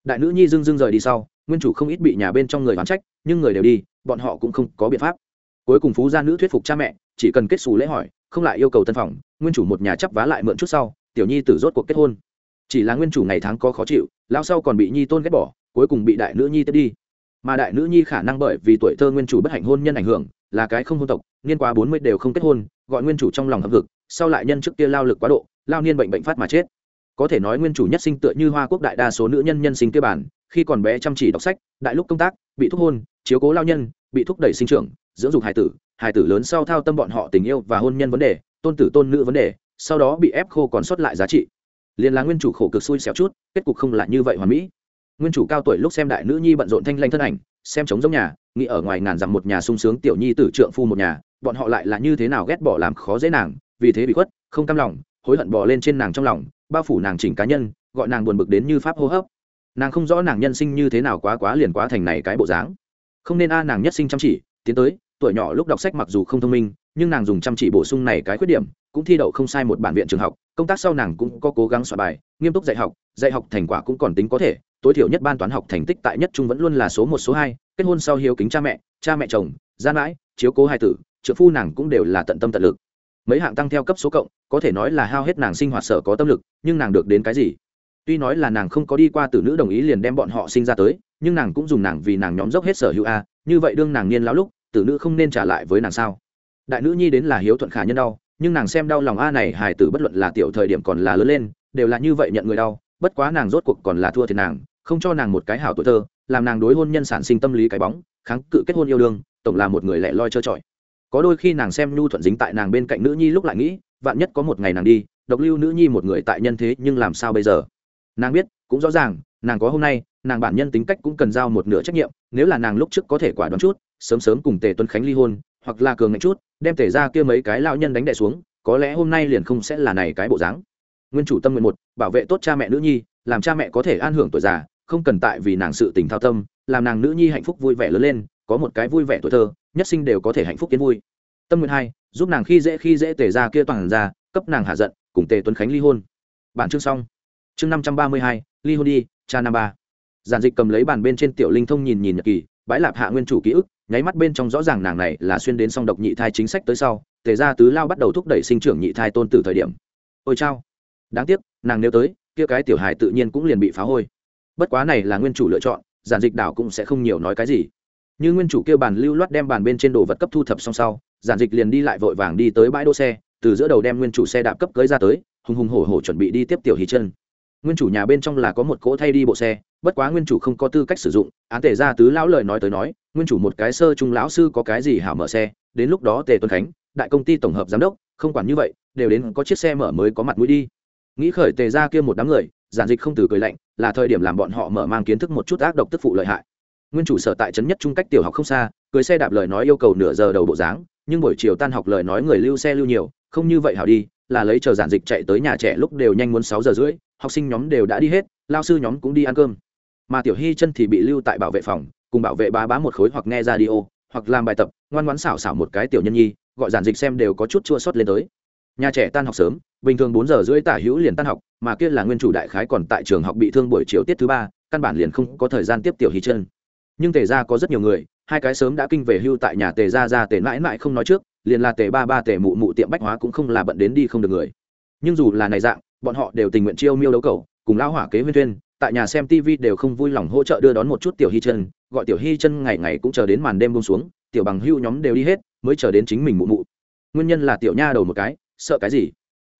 Đại nữ nhi dưng dưng rời đi sau, nguyên chủ không ít bị nhà bên trong người oán trách, nhưng người đều đi, bọn họ cũng không có biện pháp. Cuối cùng phú gia nữ thuyết phục cha mẹ, chỉ cần kết xù lễ hỏi, không lại yêu cầu tân phòng, nguyên chủ một nhà chấp vá lại mượn chút sau, tiểu nhi tử rốt cuộc kết hôn. Chỉ là nguyên chủ ngày tháng có khó chịu lao sau còn bị nhi tôn ghét bỏ, cuối cùng bị đại nữ nhi tiếp đi. Mà đại nữ nhi khả năng bởi vì tuổi thơ nguyên chủ bất hạnh hôn nhân ảnh hưởng, là cái không hôn tộc, niên quá bốn mươi đều không kết hôn, gọi nguyên chủ trong lòng hậm vực sau lại nhân trước kia lao lực quá độ lao niên bệnh bệnh phát mà chết. Có thể nói nguyên chủ nhất sinh tựa như hoa quốc đại đa số nữ nhân nhân sinh cơ bản, khi còn bé chăm chỉ đọc sách, đại lúc công tác, bị thúc hôn, chiếu cố lao nhân, bị thúc đẩy sinh trưởng, dưỡng dục hài tử hài tử lớn sau thao tâm bọn họ tình yêu và hôn nhân vấn đề, tôn tử tôn nữ vấn đề, sau đó bị ép khô còn sót lại giá trị. Liền là nguyên chủ khổ cực xui xẻo chút, kết cục không lại như vậy hoàn mỹ. Nguyên chủ cao tuổi lúc xem đại nữ nhi bận rộn thanh lanh thân ảnh, xem trống giống nhà, nghĩ ở ngoài ngàn dặm một nhà sung sướng tiểu nhi tử trượng phu một nhà, bọn họ lại là như thế nào ghét bỏ làm khó dễ nàng, vì thế bị khuất, không cam lòng hối hận bỏ lên trên nàng trong lòng, bao phủ nàng chỉnh cá nhân, gọi nàng buồn bực đến như pháp hô hấp. Nàng không rõ nàng nhân sinh như thế nào quá quá liền quá thành này cái bộ dáng. Không nên a, nàng nhất sinh chăm chỉ, tiến tới, tuổi nhỏ lúc đọc sách mặc dù không thông minh, nhưng nàng dùng chăm chỉ bổ sung này cái khuyết điểm, cũng thi đậu không sai một bản viện trường học, công tác sau nàng cũng có cố gắng soạn bài, nghiêm túc dạy học dạy học thành quả cũng còn tính có thể, tối thiểu nhất ban toán học thành tích tại nhất trung vẫn luôn là số một, số hai, kết hôn sau hiếu kính cha mẹ cha mẹ chồng gian mãi, chiếu cố hai tử, trợ phu nàng cũng đều là tận tâm tận lực mấy hạng tăng theo cấp số cộng, có thể nói là hao hết nàng sinh hoạt sở có tâm lực, nhưng nàng được đến cái gì? Tuy nói là nàng không có đi qua tử nữ đồng ý liền đem bọn họ sinh ra tới, nhưng nàng cũng dùng nàng vì nàng nhóm dốc hết sở hữu a, như vậy đương nàng niên lão lúc, tử nữ không nên trả lại với nàng sao? Đại nữ nhi đến là hiếu thuận khả nhân đau, nhưng nàng xem đau lòng a này hài tử bất luận là tiểu thời điểm còn là lớn lên, đều là như vậy nhận người đau, bất quá nàng rốt cuộc còn là thua thiệt nàng, không cho nàng một cái hảo tuổi thơ, làm nàng đối hôn nhân sản sinh tâm lý cái bóng, kháng cự kết hôn yêu đương, tổng là một người lẻ loi trơ trọi có đôi khi nàng xem nhu thuận dính tại nàng bên cạnh nữ nhi lúc lại nghĩ, vạn nhất có một ngày nàng đi, độc lưu nữ nhi một người tại nhân thế nhưng làm sao bây giờ? Nàng biết, cũng rõ ràng, nàng có hôm nay, nàng bản nhân tính cách cũng cần giao một nửa trách nhiệm, nếu là nàng lúc trước có thể quả đoán chút, sớm sớm cùng tề tuấn khánh ly hôn, hoặc là cường ngạch chút, đem tề ra kia mấy cái lao nhân đánh đẻ xuống, có lẽ hôm nay liền không sẽ là này cái bộ dáng. Nguyên chủ tâm nguyện một, bảo vệ tốt cha mẹ nữ nhi, làm cha mẹ có thể an hưởng tuổi già, không cần tại vì nàng sự tình thao tâm, làm nàng nữ nhi hạnh phúc vui vẻ lớn lên, có một cái vui vẻ tuổi thơ nhất sinh đều có thể hạnh phúc kiến vui. Tâm nguyện hai, giúp nàng khi dễ khi dễ tề ra kia toàn ra cấp nàng hạ giận, cùng tề tuấn khánh ly hôn. Bản chương xong. Chương năm trăm ba mươi hai, ly hôn đi, cha năm ba. Giản dịch cầm lấy bàn bên trên tiểu linh thông nhìn nhìn nhật kỳ bãi lạp hạ nguyên chủ ký ức, nháy mắt bên trong rõ ràng nàng này là xuyên đến song độc nhị thai chính sách tới sau, tề ra tứ lao bắt đầu thúc đẩy sinh trưởng nhị thai tôn từ thời điểm. Ôi chao. Đáng tiếc, nàng nếu tới, kia cái tiểu hài tự nhiên cũng liền bị phá hôi. Bất quá này là nguyên chủ lựa chọn, giản dịch đảo cũng sẽ không nhiều nói cái gì như nguyên chủ kêu bàn lưu loát đem bàn bên trên đồ vật cấp thu thập xong sau, giản dịch liền đi lại vội vàng đi tới bãi đỗ xe, từ giữa đầu đem nguyên chủ xe đạp cấp cưới ra tới, hùng hùng hổ hổ chuẩn bị đi tiếp tiểu hí chân. Nguyên chủ nhà bên trong là có một cỗ thay đi bộ xe, bất quá nguyên chủ không có tư cách sử dụng, án tề ra tứ lão lời nói tới nói, nguyên chủ một cái sơ trung lão sư có cái gì hảo mở xe, đến lúc đó tề tuấn khánh, đại công ty tổng hợp giám đốc, không quản như vậy, đều đến có chiếc xe mở mới có mặt mũi đi. Nghĩ khởi tề ra kia một đám người, giản dịch không từ cười lạnh, là thời điểm làm bọn họ mở mang kiến thức một chút ác độc tức phụ lợi hại nguyên chủ sở tại trấn nhất trung cách tiểu học không xa cưới xe đạp lời nói yêu cầu nửa giờ đầu bộ dáng, nhưng buổi chiều tan học lời nói người lưu xe lưu nhiều, không như vậy hảo đi, là lấy chờ giản dịch chạy tới nhà trẻ lúc đều nhanh muốn sáu giờ rưỡi, học sinh nhóm đều đã đi hết, lao sư nhóm cũng đi ăn cơm. Mà tiểu hy chân thì bị lưu tại bảo vệ phòng, cùng bảo vệ bá bá một khối hoặc nghe ra đi ô hoặc làm bài tập, ngoan ngoãn xảo xảo một cái tiểu nhân nhi, gọi giản dịch xem đều có chút chua xót lên tới. Nhà trẻ tan học sớm, bình thường bốn giờ rưỡi tả hữu liền tan học, mà kia là nguyên chủ đại khái còn tại trường học bị thương buổi chiều tiết thứ ba, căn bản liền không có thời gian tiếp tiểu hy chân nhưng tề ra có rất nhiều người, hai cái sớm đã kinh về hưu tại nhà tề ra ra tề mãi mãi không nói trước, liền là tề ba ba tề mụ mụ tiệm bách hóa cũng không là bận đến đi không được người. Nhưng dù là này dạng, bọn họ đều tình nguyện chiêu miêu đấu cầu, cùng lao hỏa kế huyên tuyên tại nhà xem tv đều không vui lòng hỗ trợ đưa đón một chút tiểu hy chân, gọi tiểu hy chân ngày ngày cũng chờ đến màn đêm bông xuống, tiểu bằng hưu nhóm đều đi hết, mới chờ đến chính mình mụ mụ. Nguyên nhân là tiểu nha đầu một cái, sợ cái gì?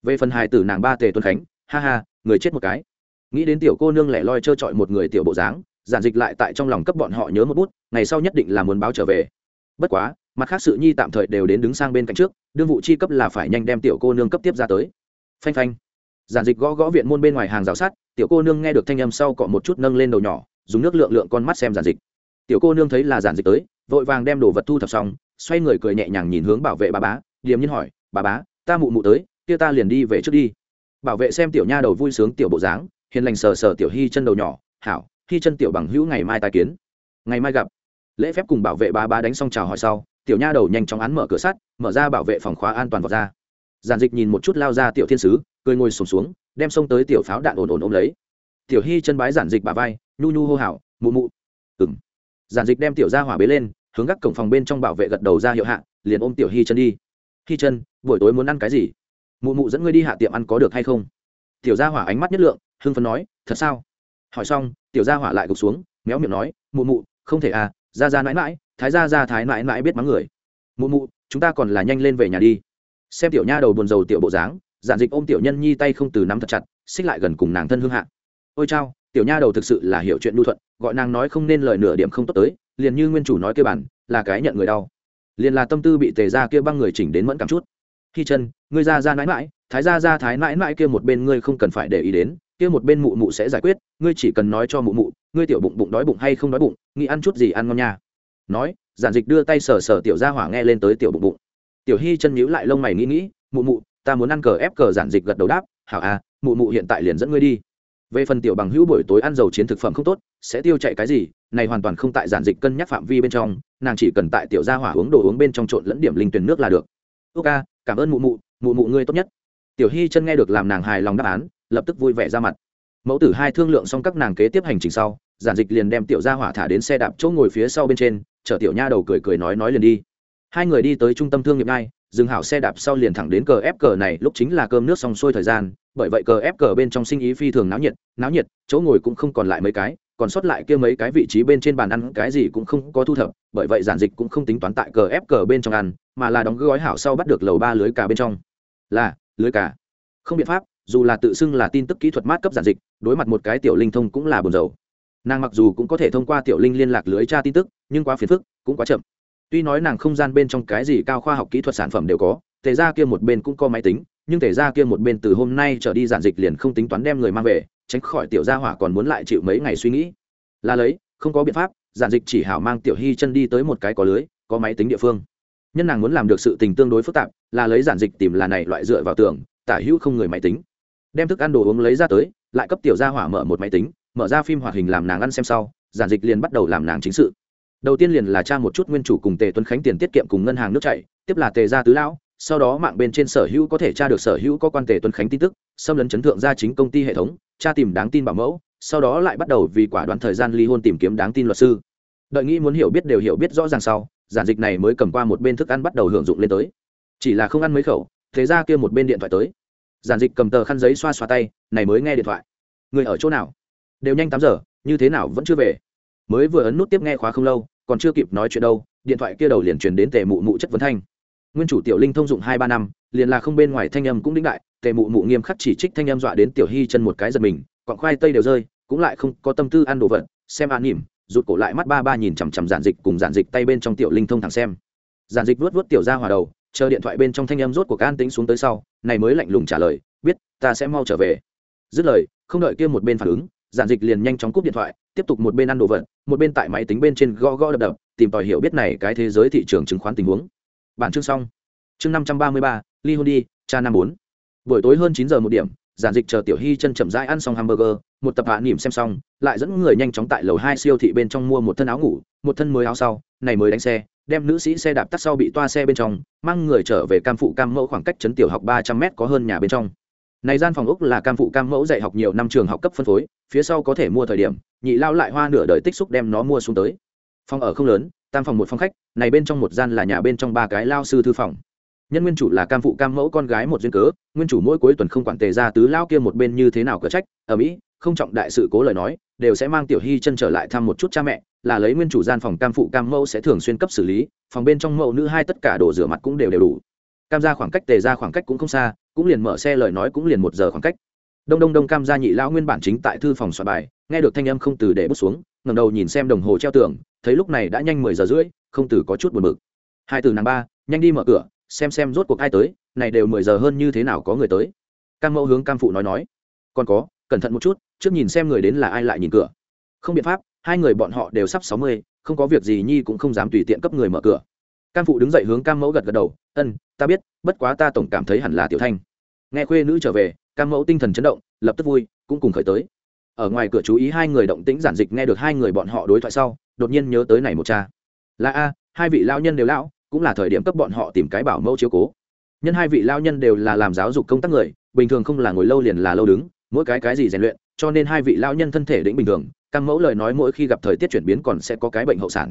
Về phần hài tử nàng ba tề tuân khánh, ha ha, người chết một cái. Nghĩ đến tiểu cô nương lẻ loi trơ trọi một người tiểu bộ dáng giản dịch lại tại trong lòng cấp bọn họ nhớ một bút ngày sau nhất định là muốn báo trở về. Bất quá mặt khác sự nhi tạm thời đều đến đứng sang bên cạnh trước đương vụ chi cấp là phải nhanh đem tiểu cô nương cấp tiếp ra tới. Phanh phanh. Giản dịch gõ gõ viện môn bên ngoài hàng rào sát, tiểu cô nương nghe được thanh âm sau cọ một chút nâng lên đầu nhỏ dùng nước lượng lượng con mắt xem giản dịch. Tiểu cô nương thấy là giản dịch tới vội vàng đem đồ vật thu thập xong xoay người cười nhẹ nhàng nhìn hướng bảo vệ bà bá điềm nhiên hỏi bà bá ta mụ mụ tới kia ta liền đi về trước đi. Bảo vệ xem tiểu nha đầu vui sướng tiểu bộ dáng hiền lành sờ sờ tiểu hy chân đầu nhỏ hảo hy chân tiểu bằng hữu ngày mai tai kiến. Ngày mai gặp. Lễ phép cùng bảo vệ ba ba đánh xong chào hỏi sau tiểu nha đầu nhanh chóng án mở cửa sắt mở ra bảo vệ phòng khóa an toàn vào ra. Giản dịch nhìn một chút lao ra tiểu thiên sứ cười ngồi sùng xuống, xuống đem xông tới tiểu pháo đạn ồn ồn ôm lấy. Tiểu hy chân bái giản dịch bà vai nhu nhu hô hào mụ mụ. Ừng giản dịch đem tiểu ra hỏa bế lên hướng gác cổng phòng bên trong bảo vệ gật đầu ra hiệu hạ liền ôm tiểu hy chân đi. Hy chân buổi tối muốn ăn cái gì? Mụ mụ dẫn ngươi đi hạ tiệm ăn có được hay không? Tiểu gia hỏa ánh mắt nhất lượng hưng phấn nói thật sao? Hỏi xong, tiểu gia hỏa lại gục xuống, méo miệng nói, mụ mụ, không thể à ra ra mãi mãi, thái ra ra thái mãi mãi biết mắng người. Mụ mụ, chúng ta còn là nhanh lên về nhà đi. Xem tiểu nha đầu buồn rầu tiểu bộ dáng, giản dịch ôm tiểu nhân nhi tay không từ nắm thật chặt, xích lại gần cùng nàng thân hương hạ. Ôi chao, tiểu nha đầu thực sự là hiểu chuyện lưu thuận, gọi nàng nói không nên lời nửa điểm không tốt tới, liền như nguyên chủ nói kia bản, là cái nhận người đau. Liền là tâm tư bị tề ra kia băng người chỉnh đến mẫn cảm chút. Khi chân, ngươi ra ra mãi mãi, thái ra ra thái mãi mãi kia một bên ngươi không cần phải để ý đến kia một bên mụ mụ sẽ giải quyết, ngươi chỉ cần nói cho mụ mụ, ngươi tiểu bụng bụng đói bụng hay không đói bụng, nghĩ ăn chút gì ăn ngon nha. Nói, giản dịch đưa tay sờ sờ tiểu ra hỏa nghe lên tới tiểu bụng bụng. Tiểu hy chân nhíu lại lông mày nghĩ nghĩ, mụ mụ, ta muốn ăn cờ ép cờ giản dịch gật đầu đáp, hảo à mụ mụ hiện tại liền dẫn ngươi đi. Về phần tiểu bằng hữu buổi tối ăn dầu chiến thực phẩm không tốt, sẽ tiêu chạy cái gì, này hoàn toàn không tại giản dịch cân nhắc phạm vi bên trong, nàng chỉ cần tại tiểu gia hỏa uống đồ uống bên trong trộn lẫn điểm linh tuyển nước là được. Ok cảm ơn mụ mụ mụ mụ ngươi tốt nhất. Tiểu hy chân nghe được làm nàng hài lòng đáp án lập tức vui vẻ ra mặt. Mẫu tử hai thương lượng xong các nàng kế tiếp hành trình sau, giản dịch liền đem tiểu gia hỏa thả đến xe đạp chỗ ngồi phía sau bên trên, chở tiểu nha đầu cười cười nói nói liền đi. Hai người đi tới trung tâm thương nghiệp ngay, dừng hảo xe đạp sau liền thẳng đến cờ ép cờ này, lúc chính là cơm nước xong xuôi thời gian, bởi vậy cờ ép cờ bên trong sinh ý phi thường náo nhiệt náo nhiệt, chỗ ngồi cũng không còn lại mấy cái, còn sót lại kia mấy cái vị trí bên trên bàn ăn, cái gì cũng không có thu thập, bởi vậy giản dịch cũng không tính toán tại cờ ép cờ bên trong ăn, mà là đóng gói hảo sau bắt được lầu ba lưới cả bên trong. Là, lưới cả không biện pháp dù là tự xưng là tin tức kỹ thuật mát cấp giản dịch, đối mặt một cái tiểu linh thông cũng là buồn dầu nàng mặc dù cũng có thể thông qua tiểu linh liên lạc lưới tra tin tức, nhưng quá phiền phức, cũng quá chậm. Tuy nói nàng không gian bên trong cái gì cao khoa học kỹ thuật sản phẩm đều có, tề ra kia một bên cũng có máy tính, nhưng tề ra kia một bên từ hôm nay trở đi giản dịch liền không tính toán đem người mang về, tránh khỏi tiểu gia hỏa còn muốn lại chịu mấy ngày suy nghĩ. Là lấy, không có biện pháp, giản dịch chỉ hảo mang tiểu hy chân đi tới một cái có lưới, có máy tính địa phương. Nhân nàng muốn làm được sự tình tương đối phức tạp, là lấy giản dịch tìm là này loại dựa vào tường, tả hữu không người máy tính đem thức ăn đồ uống lấy ra tới, lại cấp tiểu gia hỏa mở một máy tính, mở ra phim hoạt hình làm nàng ăn xem sau, giản dịch liền bắt đầu làm nàng chính sự. Đầu tiên liền là tra một chút nguyên chủ cùng tề tuấn khánh tiền tiết kiệm cùng ngân hàng nước chạy tiếp là tề gia tứ lão, sau đó mạng bên trên sở hữu có thể tra được sở hữu có quan tề tuấn khánh tin tức, xâm lấn chấn thượng ra chính công ty hệ thống, tra tìm đáng tin bảo mẫu, sau đó lại bắt đầu vì quả đoán thời gian ly hôn tìm kiếm đáng tin luật sư. Đợi nghĩ muốn hiểu biết đều hiểu biết rõ ràng sau, giản dịch này mới cầm qua một bên thức ăn bắt đầu hưởng dụng lên tới. Chỉ là không ăn mấy khẩu thế ra kia một bên điện thoại tới giản dịch cầm tờ khăn giấy xoa xoa tay, này mới nghe điện thoại. Người ở chỗ nào? Đều nhanh tám giờ, như thế nào vẫn chưa về. Mới vừa ấn nút tiếp nghe khóa không lâu, còn chưa kịp nói chuyện đâu, điện thoại kia đầu liền truyền đến tề mụ mụ chất vấn thanh. Nguyên chủ tiểu linh thông dụng hai ba năm, liền là không bên ngoài thanh âm cũng đĩnh đại, tề mụ mụ nghiêm khắc chỉ trích thanh âm dọa đến tiểu hy chân một cái giật mình quặng khoai tây đều rơi, cũng lại không có tâm tư ăn đồ vật, xem an nỉm rụt cổ lại mắt ba ba nhìn chằm chằm giản dịch cùng giản dịch tay bên trong tiểu linh thông thẳng xem. Giản dịch vuốt vuốt tiểu ra hòa đầu chờ điện thoại bên trong thanh âm rốt của can tính xuống tới sau, này mới lạnh lùng trả lời, biết, ta sẽ mau trở về. Dứt lời, không đợi kia một bên phản ứng, giản dịch liền nhanh chóng cúp điện thoại, tiếp tục một bên ăn đồ vật, một bên tại máy tính bên trên gõ gõ đập đập, tìm tòi hiểu biết này cái thế giới thị trường chứng khoán tình huống. Bản chương xong. Chương năm trăm ba mươi ba, ly hôn đi, cha năm bốn. Buổi tối hơn chín giờ một điểm, giản dịch chờ tiểu hy chân chậm rãi ăn xong hamburger, một tập hạ nỉm xem xong, lại dẫn người nhanh chóng tại lầu hai siêu thị bên trong mua một thân áo ngủ, một thân mới áo sau, này mới đánh xe đem nữ sĩ xe đạp tắt sau bị toa xe bên trong, mang người trở về cam phụ cam mẫu khoảng cách chấn tiểu học ba trăm m có hơn nhà bên trong. Này gian phòng úc là cam phụ cam mẫu dạy học nhiều năm trường học cấp phân phối, phía sau có thể mua thời điểm, nhị lao lại hoa nửa đời tích xúc đem nó mua xuống tới. Phòng ở không lớn, tam phòng một phòng khách, này bên trong một gian là nhà bên trong ba cái lao sư thư phòng. Nhân nguyên chủ là cam phụ cam mẫu con gái một duyên cớ, nguyên chủ mỗi cuối tuần không quản tề ra tứ lao kia một bên như thế nào cỡ trách, ở mỹ không trọng đại sự cố lời nói, đều sẽ mang tiểu hy chân trở lại thăm một chút cha mẹ, là lấy nguyên chủ gian phòng cam phụ cam mẫu sẽ thường xuyên cấp xử lý, phòng bên trong mẫu nữ hai tất cả đồ rửa mặt cũng đều đều đủ. Cam ra khoảng cách, tề ra khoảng cách cũng không xa, cũng liền mở xe lời nói cũng liền một giờ khoảng cách. Đông đông đông cam gia nhị lão nguyên bản chính tại thư phòng soạn bài, nghe được thanh âm không từ để bước xuống, ngẩng đầu nhìn xem đồng hồ treo tường, thấy lúc này đã nhanh mười giờ rưỡi, không từ có chút buồn bực. Hai từ nàng ba, nhanh đi mở cửa, xem xem rốt cuộc ai tới, này đều mười giờ hơn như thế nào có người tới. Cam mẫu hướng cam phụ nói nói. Còn có cẩn thận một chút, trước nhìn xem người đến là ai lại nhìn cửa. Không biện pháp, hai người bọn họ đều sắp sáu mươi, không có việc gì nhi cũng không dám tùy tiện cấp người mở cửa. Cam phụ đứng dậy hướng cam mẫu gật gật đầu, ân, ta biết, bất quá ta tổng cảm thấy hẳn là tiểu thanh. Nghe khuê nữ trở về, cam mẫu tinh thần chấn động, lập tức vui, cũng cùng khởi tới. Ở ngoài cửa chú ý hai người động tĩnh giản dịch nghe được hai người bọn họ đối thoại sau, đột nhiên nhớ tới này một cha. Là a, hai vị lao nhân đều lão, cũng là thời điểm cấp bọn họ tìm cái bảo mẫu chiếu cố. Nhân hai vị lao nhân đều là làm giáo dục công tác người, bình thường không là ngồi lâu liền là lâu đứng mỗi cái cái gì rèn luyện, cho nên hai vị lao nhân thân thể đĩnh bình thường, cam mẫu lời nói mỗi khi gặp thời tiết chuyển biến còn sẽ có cái bệnh hậu sản.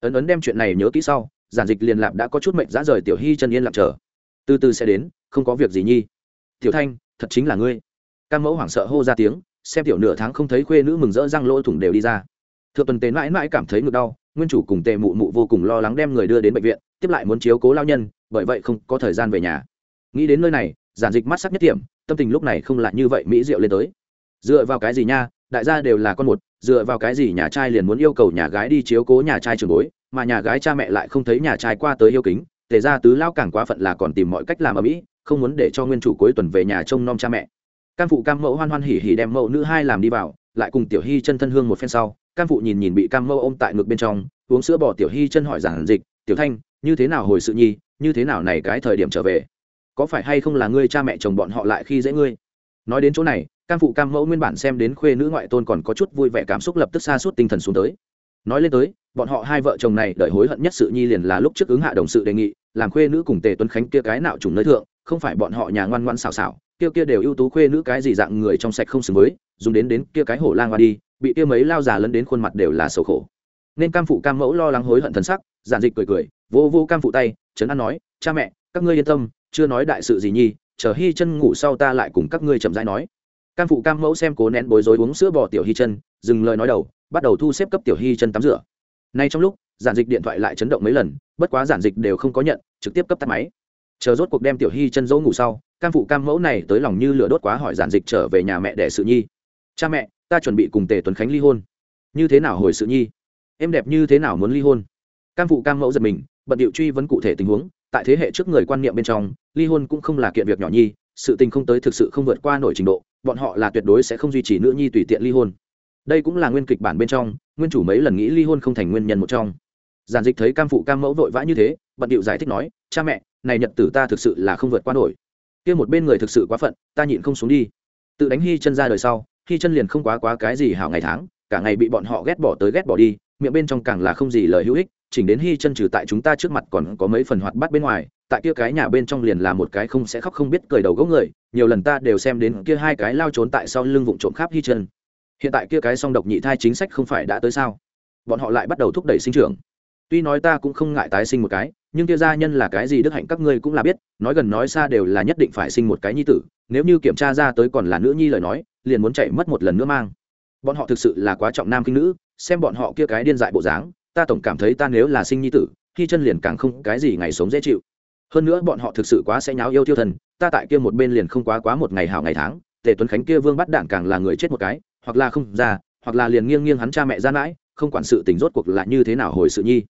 Ấn ấn đem chuyện này nhớ kỹ sau, giản dịch liền lạp đã có chút mệnh dã rời tiểu hy chân yên lặng chờ. Từ từ sẽ đến, không có việc gì nhi. Tiểu thanh, thật chính là ngươi. Cam mẫu hoảng sợ hô ra tiếng, xem tiểu nửa tháng không thấy khuê nữ mừng rỡ răng lỗ thủng đều đi ra. Thượng tuần tế mãi mãi cảm thấy ngực đau, nguyên chủ cùng tề mụ mụ vô cùng lo lắng đem người đưa đến bệnh viện, tiếp lại muốn chiếu cố lao nhân, bởi vậy không có thời gian về nhà. Nghĩ đến nơi này giản dịch mắt sắc nhất điểm, tâm tình lúc này không lại như vậy mỹ diệu lên tới. Dựa vào cái gì nha, đại gia đều là con một, dựa vào cái gì nhà trai liền muốn yêu cầu nhà gái đi chiếu cố nhà trai trường bối, mà nhà gái cha mẹ lại không thấy nhà trai qua tới yêu kính, tề ra tứ lao càng quá phận là còn tìm mọi cách làm ở mỹ không muốn để cho nguyên chủ cuối tuần về nhà trông nom cha mẹ. Cam phụ cam mẫu hoan hoan hỉ hỉ đem mẫu nữ hai làm đi vào, lại cùng tiểu hy chân thân hương một phen sau, cam phụ nhìn nhìn bị cam mẫu ôm tại ngực bên trong, uống sữa bỏ tiểu hy chân hỏi giản dịch, tiểu thanh, như thế nào hồi sự nhi như thế nào này cái thời điểm trở về? Có phải hay không là ngươi cha mẹ chồng bọn họ lại khi dễ ngươi? Nói đến chỗ này, cam phụ cam mẫu nguyên bản xem đến khuê nữ ngoại tôn còn có chút vui vẻ cảm xúc lập tức xa suốt tinh thần xuống tới. Nói lên tới, bọn họ hai vợ chồng này đợi hối hận nhất sự nhi liền là lúc trước ứng hạ đồng sự đề nghị, làm khuê nữ cùng tề tuấn khánh kia cái nào trùng nơi thượng, không phải bọn họ nhà ngoan ngoan xào xào kia kia đều ưu tú khuê nữ cái gì dạng người trong sạch không xứng với, dùng đến đến kia cái hổ lang hoa đi, bị kia mấy lao già lấn đến khuôn mặt đều là sầu khổ. Nên cam phụ cam mẫu lo lắng hối hận thần sắc, giản dịch cười cười, vô vô cam phụ tay, trấn an nói, cha mẹ, các ngươi yên tâm chưa nói đại sự gì nhi, chờ hy chân ngủ sau ta lại cùng các ngươi chậm rãi nói. Cam phụ cam mẫu xem cố nén bối rối uống sữa bò tiểu hy chân, dừng lời nói đầu, bắt đầu thu xếp cấp tiểu hy chân tắm rửa. Nay trong lúc, giản dịch điện thoại lại chấn động mấy lần, bất quá giản dịch đều không có nhận, trực tiếp cấp tắt máy. Chờ rốt cuộc đem tiểu hy chân dỗ ngủ sau, cam phụ cam mẫu này tới lòng như lửa đốt quá hỏi giản dịch trở về nhà mẹ đẻ sự nhi. Cha mẹ, ta chuẩn bị cùng tề tuấn khánh ly hôn. Như thế nào hồi sự nhi? Em đẹp như thế nào muốn ly hôn? Cam phụ cam mẫu giật mình, bận điệu truy vấn cụ thể tình huống tại thế hệ trước người quan niệm bên trong, ly hôn cũng không là kiện việc nhỏ nhi, sự tình không tới thực sự không vượt qua nổi trình độ, bọn họ là tuyệt đối sẽ không duy trì nữ nhi tùy tiện ly hôn. Đây cũng là nguyên kịch bản bên trong, nguyên chủ mấy lần nghĩ ly hôn không thành nguyên nhân một trong. Giản dịch thấy cam phụ cam mẫu vội vã như thế, bận điệu giải thích nói, cha mẹ, này nhật tử ta thực sự là không vượt qua nổi. Kia một bên người thực sự quá phận, ta nhịn không xuống đi. Tự đánh hy chân ra đời sau, hy chân liền không quá quá cái gì hảo ngày tháng, cả ngày bị bọn họ ghét bỏ tới ghét bỏ đi, miệng bên trong càng là không gì lời hữu ích chỉnh đến hy chân trừ tại chúng ta trước mặt còn có mấy phần hoạt bát bên ngoài, tại kia cái nhà bên trong liền là một cái không sẽ khóc không biết cười đầu gấu người, nhiều lần ta đều xem đến kia hai cái lao trốn tại sau lưng vụn trộm khắp hy chân. Hiện tại kia cái song độc nhị thai chính sách không phải đã tới sao? Bọn họ lại bắt đầu thúc đẩy sinh trưởng. Tuy nói ta cũng không ngại tái sinh một cái, nhưng kia gia nhân là cái gì đức hạnh các ngươi cũng là biết, nói gần nói xa đều là nhất định phải sinh một cái nhi tử, nếu như kiểm tra ra tới còn là nữ nhi lời nói, liền muốn chạy mất một lần nữa mang. Bọn họ thực sự là quá trọng nam kinh nữ, xem bọn họ kia cái điên dại bộ dáng ta tổng cảm thấy ta nếu là sinh nhi tử, khi chân liền càng không cái gì ngày sống dễ chịu. Hơn nữa bọn họ thực sự quá sẽ nháo yêu tiêu thần, ta tại kia một bên liền không quá quá một ngày hảo ngày tháng, tề tuấn khánh kia vương bắt đạn càng là người chết một cái, hoặc là không ra, hoặc là liền nghiêng nghiêng hắn cha mẹ ra mãi, không quản sự tình rốt cuộc là như thế nào hồi sự nhi.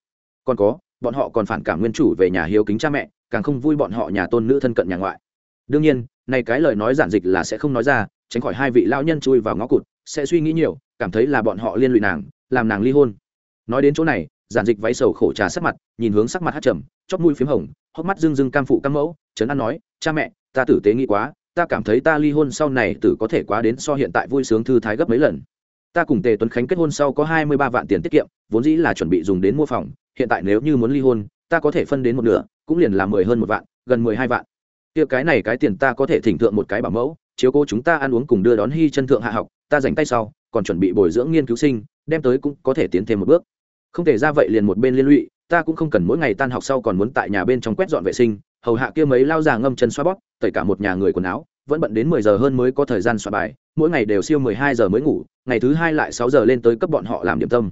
Còn có, bọn họ còn phản cảm nguyên chủ về nhà hiếu kính cha mẹ, càng không vui bọn họ nhà tôn nữ thân cận nhà ngoại. Đương nhiên, này cái lời nói giản dịch là sẽ không nói ra, tránh khỏi hai vị lao nhân chui vào ngõ cụt, sẽ suy nghĩ nhiều, cảm thấy là bọn họ liên lụy nàng, làm nàng ly hôn nói đến chỗ này, giản dịch váy sầu khổ trà sắc mặt, nhìn hướng sắc mặt hát trầm, chóp mũi p h í m hồng, hốc mắt dưng dưng cam phụ cam mẫu, trấn an nói, cha mẹ, ta tử tế nghĩ quá, ta cảm thấy ta ly hôn sau này tử có thể quá đến so hiện tại vui sướng thư thái gấp mấy lần. Ta cùng tề tuấn khánh kết hôn sau có hai mươi ba vạn tiền tiết kiệm, vốn dĩ là chuẩn bị dùng đến mua phòng, hiện tại nếu như muốn ly hôn, ta có thể phân đến một nửa, cũng liền là mười hơn một vạn, gần mười hai vạn. Tiệc cái này cái tiền ta có thể thỉnh thượng một cái bảo mẫu, chiếu cố chúng ta ăn uống cùng đưa đón hy chân thượng hạ học, ta dành tay sau, còn chuẩn bị bồi dưỡng nghiên cứu sinh, đem tới cũng có thể tiến thêm một bước không thể ra vậy liền một bên liên lụy, ta cũng không cần mỗi ngày tan học sau còn muốn tại nhà bên trong quét dọn vệ sinh, hầu hạ kia mấy lao già ngâm chân xoa bóp, tẩy cả một nhà người quần áo, vẫn bận đến mười giờ hơn mới có thời gian soạn bài, mỗi ngày đều siêu mười hai giờ mới ngủ, ngày thứ hai lại sáu giờ lên tới cấp bọn họ làm điểm tâm.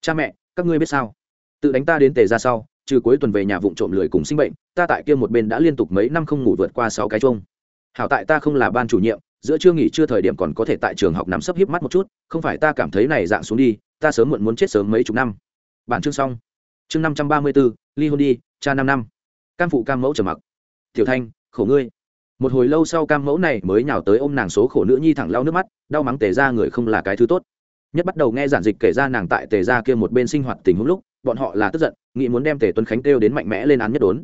Cha mẹ, các ngươi biết sao? Tự đánh ta đến tề ra sau, trừ cuối tuần về nhà vụng trộm lười cùng sinh bệnh, ta tại kia một bên đã liên tục mấy năm không ngủ vượt qua sáu cái chung hảo tại ta không là ban chủ nhiệm, giữa chưa nghỉ chưa thời điểm còn có thể tại trường học nằm sấp hiếp mắt một chút, không phải ta cảm thấy này dạng xuống đi, ta sớm muộn muốn chết sớm mấy chục năm bản chương xong. Chương năm trăm ba mươi bốn ly hôn đi, cha năm năm. Cam phụ cam mẫu trầm mặc. Tiểu thanh, khổ ngươi. Một hồi lâu sau cam mẫu này mới nhào tới ôm nàng số khổ nữ nhi thẳng lau nước mắt, đau mắng tề ra người không là cái thứ tốt. Nhất bắt đầu nghe giản dịch kể ra nàng tại tề ra kia một bên sinh hoạt tình huống lúc, bọn họ là tức giận, nghĩ muốn đem tề tuấn khánh kêu đến mạnh mẽ lên án nhất đốn.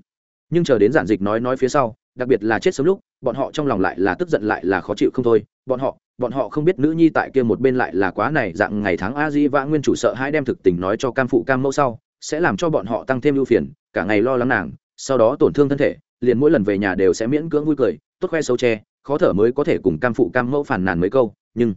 Nhưng chờ đến giản dịch nói nói phía sau, đặc biệt là chết sớm lúc, bọn họ trong lòng lại là tức giận lại là khó chịu không thôi. Bọn họ bọn họ không biết nữ nhi tại kia một bên lại là quá này, dạng ngày tháng a di vã nguyên chủ sợ hai đem thực tình nói cho cam phụ cam mẫu sau, sẽ làm cho bọn họ tăng thêm ưu phiền, cả ngày lo lắng nàng, sau đó tổn thương thân thể, liền mỗi lần về nhà đều sẽ miễn cưỡng vui cười, tốt khoe xấu che, khó thở mới có thể cùng cam phụ cam mẫu phản nàn mấy câu, nhưng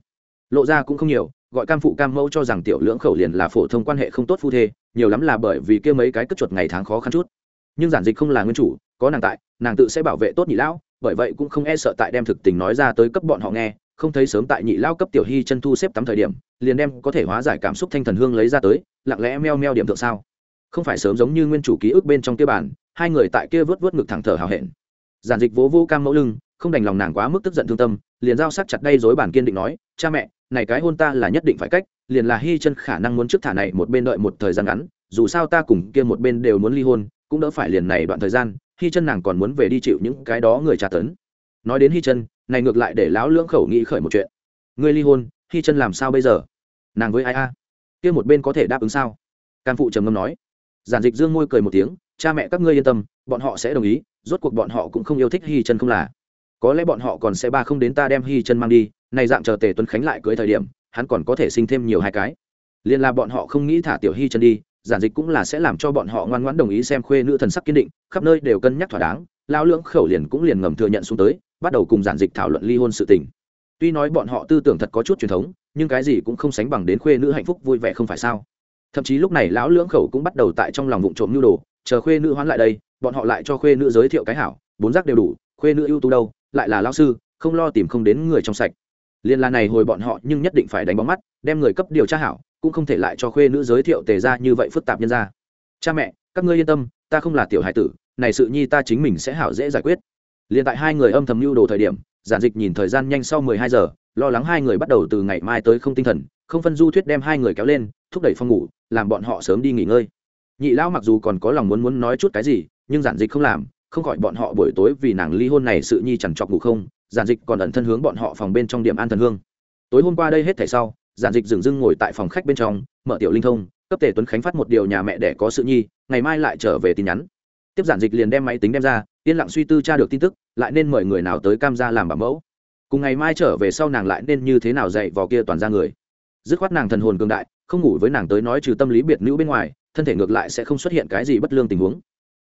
lộ ra cũng không nhiều, gọi cam phụ cam mẫu cho rằng tiểu lưỡng khẩu liền là phổ thông quan hệ không tốt phu thê, nhiều lắm là bởi vì kia mấy cái cất chuột ngày tháng khó khăn chút. Nhưng giản dịch không là nguyên chủ, có nàng tại, nàng tự sẽ bảo vệ tốt nhị lão, bởi vậy cũng không e sợ tại đem thực tình nói ra tới cấp bọn họ nghe không thấy sớm tại nhị lao cấp tiểu hy chân thu xếp tắm thời điểm, liền đem có thể hóa giải cảm xúc thanh thần hương lấy ra tới, lặng lẽ meo meo điểm thượng sao. Không phải sớm giống như nguyên chủ ký ức bên trong kia bản, hai người tại kia vớt vớt ngực thẳng thở hào hẹn. Giản dịch vỗ vô cam mẫu lưng, không đành lòng nàng quá mức tức giận thương tâm, liền giao sắc chặt đây dối bản kiên định nói, cha mẹ, này cái hôn ta là nhất định phải cách, liền là hy chân khả năng muốn trước thả này một bên đợi một thời gian ngắn, dù sao ta cùng kia một bên đều muốn ly hôn, cũng đỡ phải liền này đoạn thời gian, hy chân nàng còn muốn về đi chịu những cái đó người tra tấn. Nói đến hy chân này ngược lại để lão lưỡng khẩu nghĩ khởi một chuyện. Ngươi ly hôn, hy chân làm sao bây giờ? Nàng với ai a? Kia một bên có thể đáp ứng sao? Can phụ trầm ngâm nói. Giản dịch dương môi cười một tiếng, cha mẹ các ngươi yên tâm, bọn họ sẽ đồng ý, rốt cuộc bọn họ cũng không yêu thích hy chân không là. Có lẽ bọn họ còn sẽ ba không đến ta đem hy chân mang đi, này dạng chờ tề tuấn khánh lại cưới thời điểm, hắn còn có thể sinh thêm nhiều hai cái. Liên là bọn họ không nghĩ thả tiểu hy chân đi, giản dịch cũng là sẽ làm cho bọn họ ngoan ngoãn đồng ý xem khuê nữ thần sắc kiên định, khắp nơi đều cân nhắc thỏa đáng lao lưỡng khẩu liền cũng liền ngầm thừa nhận xuống tới bắt đầu cùng giản dịch thảo luận ly hôn sự tình. Tuy nói bọn họ tư tưởng thật có chút truyền thống, nhưng cái gì cũng không sánh bằng đến khuê nữ hạnh phúc vui vẻ không phải sao? Thậm chí lúc này lão lưỡng khẩu cũng bắt đầu tại trong lòng vụ trộm nhu đồ, chờ khuê nữ hoán lại đây, bọn họ lại cho khuê nữ giới thiệu cái hảo, bốn giác đều đủ, khuê nữ ưu tú đâu, lại là lão sư, không lo tìm không đến người trong sạch. Liên la này hồi bọn họ nhưng nhất định phải đánh bóng mắt, đem người cấp điều tra hảo, cũng không thể lại cho khuê nữ giới thiệu tề ra như vậy phức tạp nhân ra. Cha mẹ, các ngươi yên tâm, ta không là tiểu hải tử, này sự nhi ta chính mình sẽ hảo dễ giải quyết liền tại hai người âm thầm lưu đồ thời điểm, giản dịch nhìn thời gian nhanh sau mười hai giờ, lo lắng hai người bắt đầu từ ngày mai tới không tinh thần, không phân du thuyết đem hai người kéo lên, thúc đẩy phòng ngủ, làm bọn họ sớm đi nghỉ ngơi. Nhị lão mặc dù còn có lòng muốn muốn nói chút cái gì, nhưng giản dịch không làm, không gọi bọn họ buổi tối vì nàng ly hôn này sự nhi chẳng chọc ngủ không, giản dịch còn ẩn thân hướng bọn họ phòng bên trong điểm an thần hương. Tối hôm qua đây hết thảy sau, giản dịch dừng dưng ngồi tại phòng khách bên trong, mở tiểu linh thông, cấp tề tuấn khánh phát một điều nhà mẹ để có sự nhi, ngày mai lại trở về tin nhắn tiếp giản dịch liền đem máy tính đem ra, yên lặng suy tư tra được tin tức, lại nên mời người nào tới cam gia làm bảo mẫu. Cùng ngày mai trở về sau nàng lại nên như thế nào dạy vào kia toàn ra người. Dứt khoát nàng thần hồn cường đại, không ngủ với nàng tới nói trừ tâm lý biệt nữ bên ngoài, thân thể ngược lại sẽ không xuất hiện cái gì bất lương tình huống.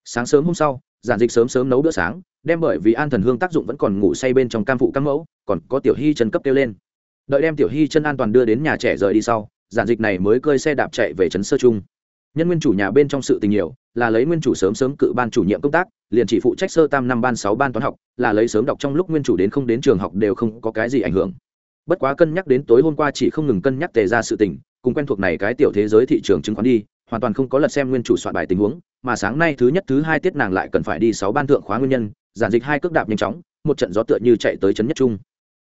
Sáng sớm hôm sau, giản dịch sớm sớm nấu bữa sáng, đem bởi vì an thần hương tác dụng vẫn còn ngủ say bên trong cam phụ cam mẫu, còn có tiểu hy chân cấp kêu lên. Đợi đem tiểu hy chân an toàn đưa đến nhà trẻ rời đi sau, giản dịch này mới cơi xe đạp chạy về trấn sơ trung nhân nguyên chủ nhà bên trong sự tình nhiều, là lấy nguyên chủ sớm sớm cự ban chủ nhiệm công tác, liền chỉ phụ trách sơ tam năm ban sáu ban toán học, là lấy sớm đọc trong lúc nguyên chủ đến không đến trường học đều không có cái gì ảnh hưởng. Bất quá cân nhắc đến tối hôm qua chỉ không ngừng cân nhắc tề ra sự tình, cùng quen thuộc này cái tiểu thế giới thị trường chứng khoán đi, hoàn toàn không có lật xem nguyên chủ soạn bài tình huống, mà sáng nay thứ nhất thứ hai tiết nàng lại cần phải đi sáu ban thượng khóa nguyên nhân, giản dịch hai cước đạp nhanh chóng, một trận gió tựa như chạy tới trấn nhất trung.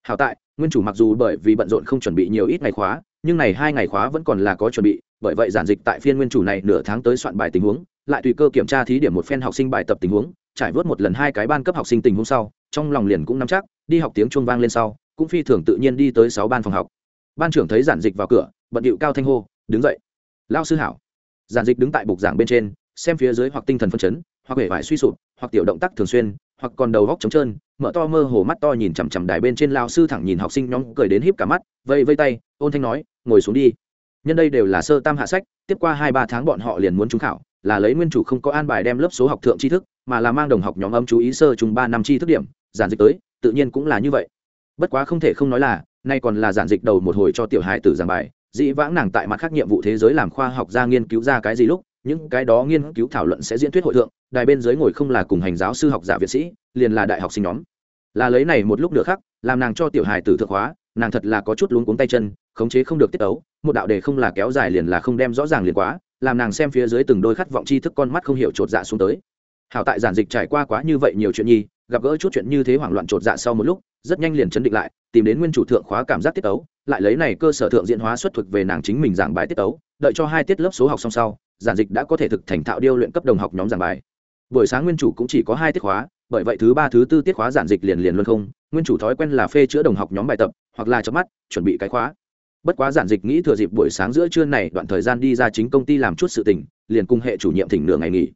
Hảo tại, nguyên chủ mặc dù bởi vì bận rộn không chuẩn bị nhiều ít ngày khóa, nhưng này hai ngày khóa vẫn còn là có chuẩn bị bởi vậy giản dịch tại phiên nguyên chủ này nửa tháng tới soạn bài tình huống, lại tùy cơ kiểm tra thí điểm một phen học sinh bài tập tình huống, trải vớt một lần hai cái ban cấp học sinh tình huống sau, trong lòng liền cũng nắm chắc, đi học tiếng chuông vang lên sau, cũng phi thường tự nhiên đi tới sáu ban phòng học. Ban trưởng thấy giản dịch vào cửa, bận điệu cao thanh hô, đứng dậy. Lao sư hảo. Giản dịch đứng tại bục giảng bên trên, xem phía dưới hoặc tinh thần phân chấn, hoặc hể vải suy sụp, hoặc tiểu động tác thường xuyên, hoặc còn đầu góc trống trơn, mở to mơ hồ mắt to nhìn chằm chằm đài bên trên lao sư thẳng nhìn học sinh nhóm cười đến híp cả mắt, vây vây tay, ôn thanh nói, ngồi xuống đi nhân đây đều là sơ tam hạ sách, tiếp qua hai ba tháng bọn họ liền muốn trúng khảo, là lấy nguyên chủ không có an bài đem lớp số học thượng tri thức, mà là mang đồng học nhóm âm chú ý sơ chung ba năm tri thức điểm, giản dịch tới, tự nhiên cũng là như vậy. Bất quá không thể không nói là, nay còn là giản dịch đầu một hồi cho tiểu hài tử giảng bài, dĩ vãng nàng tại mặt khác nhiệm vụ thế giới làm khoa học gia nghiên cứu ra cái gì lúc, những cái đó nghiên cứu thảo luận sẽ diễn thuyết hội thượng, đài bên dưới ngồi không là cùng hành giáo sư học giả viện sĩ, liền là đại học sinh nhóm. Là lấy này một lúc nữa khác làm nàng cho tiểu hài tử thượng hóa, nàng thật là có chút luống cuống tay chân khống chế không được tiết tấu, một đạo đề không là kéo dài liền là không đem rõ ràng liền quá, làm nàng xem phía dưới từng đôi khát vọng tri thức con mắt không hiểu chột dạ xuống tới. Hảo tại giản dịch trải qua quá như vậy nhiều chuyện nhi, gặp gỡ chút chuyện như thế hoảng loạn chột dạ sau một lúc, rất nhanh liền chấn định lại, tìm đến nguyên chủ thượng khóa cảm giác tiết tấu, lại lấy này cơ sở thượng diện hóa xuất thuật về nàng chính mình giảng bài tiết tấu, đợi cho hai tiết lớp số học xong sau, giản dịch đã có thể thực thành thạo điêu luyện cấp đồng học nhóm giảng bài. Buổi sáng nguyên chủ cũng chỉ có hai tiết khóa, bởi vậy thứ ba, thứ tư tiết khóa giản dịch liền liền luôn không, nguyên chủ thói quen là phê chữa đồng học nhóm bài tập, hoặc là chớp mắt, chuẩn bị cái khóa bất quá giản dịch nghĩ thừa dịp buổi sáng giữa trưa này, đoạn thời gian đi ra chính công ty làm chút sự tình, liền cùng hệ chủ nhiệm thỉnh nửa ngày nghỉ.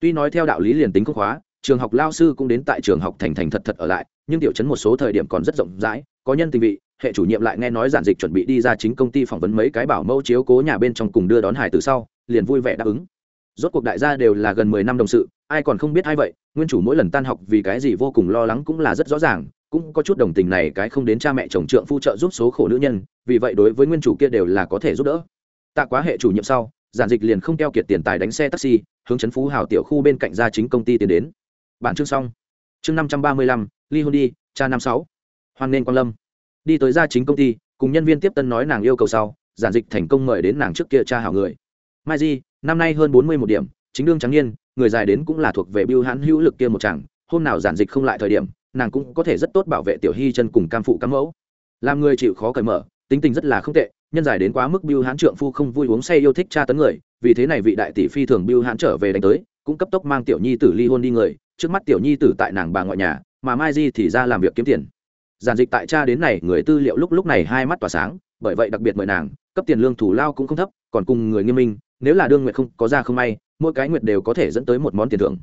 Tuy nói theo đạo lý liền tính không khóa, trường học lao sư cũng đến tại trường học thành thành thật thật ở lại, nhưng tiểu chấn một số thời điểm còn rất rộng rãi, có nhân tình vị, hệ chủ nhiệm lại nghe nói giản dịch chuẩn bị đi ra chính công ty phỏng vấn mấy cái bảo mẫu chiếu cố nhà bên trong cùng đưa đón hải từ sau, liền vui vẻ đáp ứng. Rốt cuộc đại gia đều là gần mười năm đồng sự, ai còn không biết ai vậy, nguyên chủ mỗi lần tan học vì cái gì vô cùng lo lắng cũng là rất rõ ràng cũng có chút đồng tình này cái không đến cha mẹ chồng trượng phu trợ giúp số khổ nữ nhân, vì vậy đối với nguyên chủ kia đều là có thể giúp đỡ. Tạ quá hệ chủ nhiệm sau, giản dịch liền không keo kiệt tiền tài đánh xe taxi, hướng chấn phú hào tiểu khu bên cạnh gia chính công ty tiến đến. Bản chương xong. Chương năm trăm ba mươi lăm, ly hôn đi, cha năm sáu. Hoan nên quan lâm. Đi tới gia chính công ty, cùng nhân viên tiếp tân nói nàng yêu cầu sau, giản dịch thành công mời đến nàng trước kia cha hảo người. Mai di, năm nay hơn bốn mươi một điểm, chính đương trắng niên, người dài đến cũng là thuộc về biêu hãn hữu lực kia một chẳng hôm nào giản dịch không lại thời điểm nàng cũng có thể rất tốt bảo vệ tiểu hy chân cùng cam phụ cam mẫu. Làm người chịu khó cởi mở, tính tình rất là không tệ, nhân giải đến quá mức biêu hãn trượng phu không vui uống say yêu thích tra tấn người, vì thế này vị đại tỷ phi thường biêu hãn trở về đánh tới, cũng cấp tốc mang tiểu nhi tử ly hôn đi người, trước mắt tiểu nhi tử tại nàng bà ngoại nhà, mà mai di thì ra làm việc kiếm tiền. Giản dịch tại cha đến này, người tư liệu lúc lúc này hai mắt tỏa sáng, bởi vậy đặc biệt mời nàng, cấp tiền lương thủ lao cũng không thấp, còn cùng người nghiêm minh, nếu là đương nguyện không, có ra không may, mỗi cái nguyệt đều có thể dẫn tới một món tiền thưởng.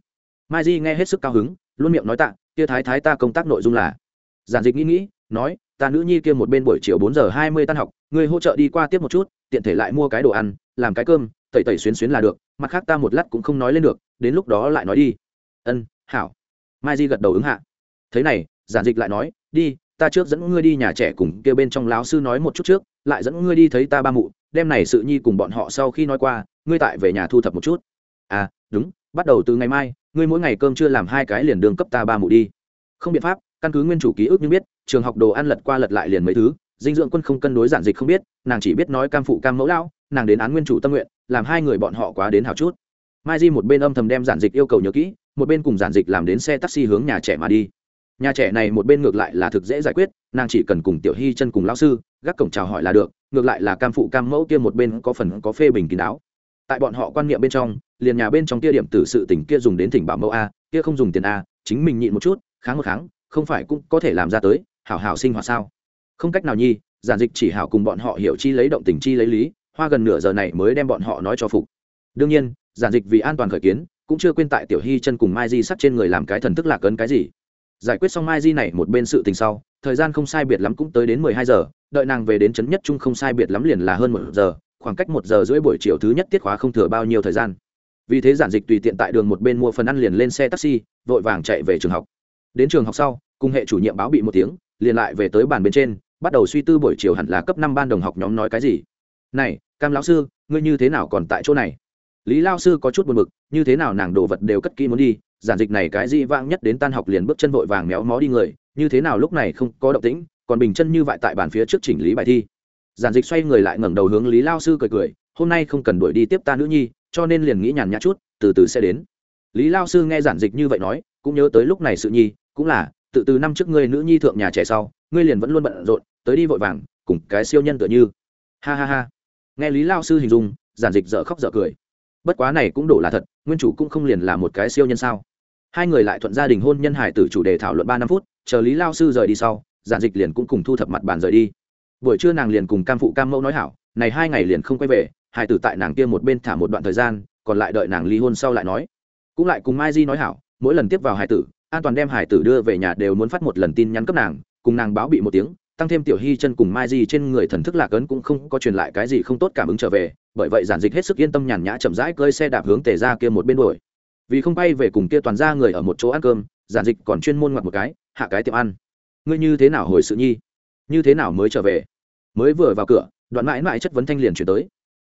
Mai di nghe hết sức cao hứng, luôn miệng nói tạ kia thái thái ta công tác nội dung là, giản dịch nghĩ nghĩ, nói, ta nữ nhi kia một bên buổi chiều bốn giờ hai mươi tan học, người hỗ trợ đi qua tiếp một chút, tiện thể lại mua cái đồ ăn, làm cái cơm, tẩy tẩy xuyến xuyến là được, mặt khác ta một lát cũng không nói lên được, đến lúc đó lại nói đi. Ân, hảo. Mai di gật đầu ứng hạ. Thế này, giản dịch lại nói, đi, ta trước dẫn ngươi đi nhà trẻ cùng kia bên trong láo sư nói một chút trước, lại dẫn ngươi đi thấy ta ba mụ đem này sự nhi cùng bọn họ sau khi nói qua, ngươi tại về nhà thu thập một chút. À đúng bắt đầu từ ngày mai, ngươi mỗi ngày cơm chưa làm hai cái liền đường cấp ta ba mụ đi. Không biện pháp, căn cứ nguyên chủ ký ức như biết, trường học đồ ăn lật qua lật lại liền mấy thứ, dinh dưỡng quân không cân đối giản dịch không biết, nàng chỉ biết nói cam phụ cam mẫu lão, nàng đến án nguyên chủ tâm nguyện, làm hai người bọn họ quá đến hào chút. Mai di một bên âm thầm đem giản dịch yêu cầu nhớ kỹ, một bên cùng giản dịch làm đến xe taxi hướng nhà trẻ mà đi. Nhà trẻ này một bên ngược lại là thực dễ giải quyết, nàng chỉ cần cùng tiểu hy chân cùng lão sư, gác cổng chào hỏi là được, ngược lại là cam phụ cam mẫu kia một bên có phần có phê bình kín đáo. Tại bọn họ quan niệm bên trong liền nhà bên trong kia điểm tử sự tình kia dùng đến thỉnh bảo mẫu a, kia không dùng tiền a, chính mình nhịn một chút, kháng một kháng, không phải cũng có thể làm ra tới, hảo hảo sinh hoạt sao? Không cách nào nhi, giản dịch chỉ hảo cùng bọn họ hiểu chi lấy động tình chi lấy lý, hoa gần nửa giờ này mới đem bọn họ nói cho phục. Đương nhiên, giản dịch vì an toàn khởi kiến, cũng chưa quên tại tiểu hy chân cùng mai di sắt trên người làm cái thần thức lạc ấn cái gì. Giải quyết xong mai di này một bên sự tình sau, thời gian không sai biệt lắm cũng tới đến mười hai giờ, đợi nàng về đến trấn nhất trung không sai biệt lắm liền là hơn một giờ, khoảng cách một giờ rưỡi buổi chiều thứ nhất tiết khóa không thừa bao nhiêu thời gian vì thế giản dịch tùy tiện tại đường một bên mua phần ăn liền lên xe taxi, vội vàng chạy về trường học. Đến trường học sau, cùng hệ chủ nhiệm báo bị một tiếng, liền lại về tới bàn bên trên, bắt đầu suy tư buổi chiều hẳn là cấp năm ban đồng học nhóm nói cái gì. Này, cam lão sư, ngươi như thế nào còn tại chỗ này? Lý lao sư có chút buồn bực, như thế nào nàng đồ vật đều cất kỹ muốn đi, giản dịch này cái gì vang nhất đến tan học liền bước chân vội vàng méo mó đi người, như thế nào lúc này không có động tĩnh, còn bình chân như vậy tại bàn phía trước chỉnh lý bài thi. Giản dịch xoay người lại ngẩng đầu hướng lý lao sư cười cười, hôm nay không cần đuổi đi tiếp ta nữ nhi cho nên liền nghĩ nhàn nhã chút, từ từ sẽ đến. Lý lao sư nghe giản dịch như vậy nói, cũng nhớ tới lúc này sự nhi, cũng là, tự từ năm trước ngươi nữ nhi thượng nhà trẻ sau, ngươi liền vẫn luôn bận rộn, tới đi vội vàng, cùng cái siêu nhân tựa như. Ha ha ha. Nghe lý lao sư hình dung, giản dịch dở khóc dở cười. Bất quá này cũng đổ là thật, nguyên chủ cũng không liền là một cái siêu nhân sao? Hai người lại thuận gia đình hôn nhân hải tử chủ đề thảo luận ba năm phút, chờ lý lao sư rời đi sau, giản dịch liền cũng cùng thu thập mặt bàn rời đi. Buổi trưa nàng liền cùng cam phụ cam mẫu nói hảo, này hai ngày liền không quay về hải tử tại nàng kia một bên thả một đoạn thời gian, còn lại đợi nàng ly hôn sau lại nói. Cũng lại cùng mai di nói hảo, mỗi lần tiếp vào hải tử, an toàn đem hải tử đưa về nhà đều muốn phát một lần tin nhắn cấp nàng, cùng nàng báo bị một tiếng, tăng thêm tiểu hy chân cùng mai di trên người thần thức lạc ấn cũng không có truyền lại cái gì không tốt cảm ứng trở về, bởi vậy giản dịch hết sức yên tâm nhàn nhã chậm rãi cơi xe đạp hướng tề ra kia một bên đuổi. Vì không bay về cùng kia toàn ra người ở một chỗ ăn cơm, giản dịch còn chuyên môn ngoặt một cái, hạ cái tiệm ăn. Ngươi như thế nào hồi sự nhi? Như thế nào mới trở về? Mới vừa vào cửa, đoạn mãi mãi chất vấn thanh liền chuyển tới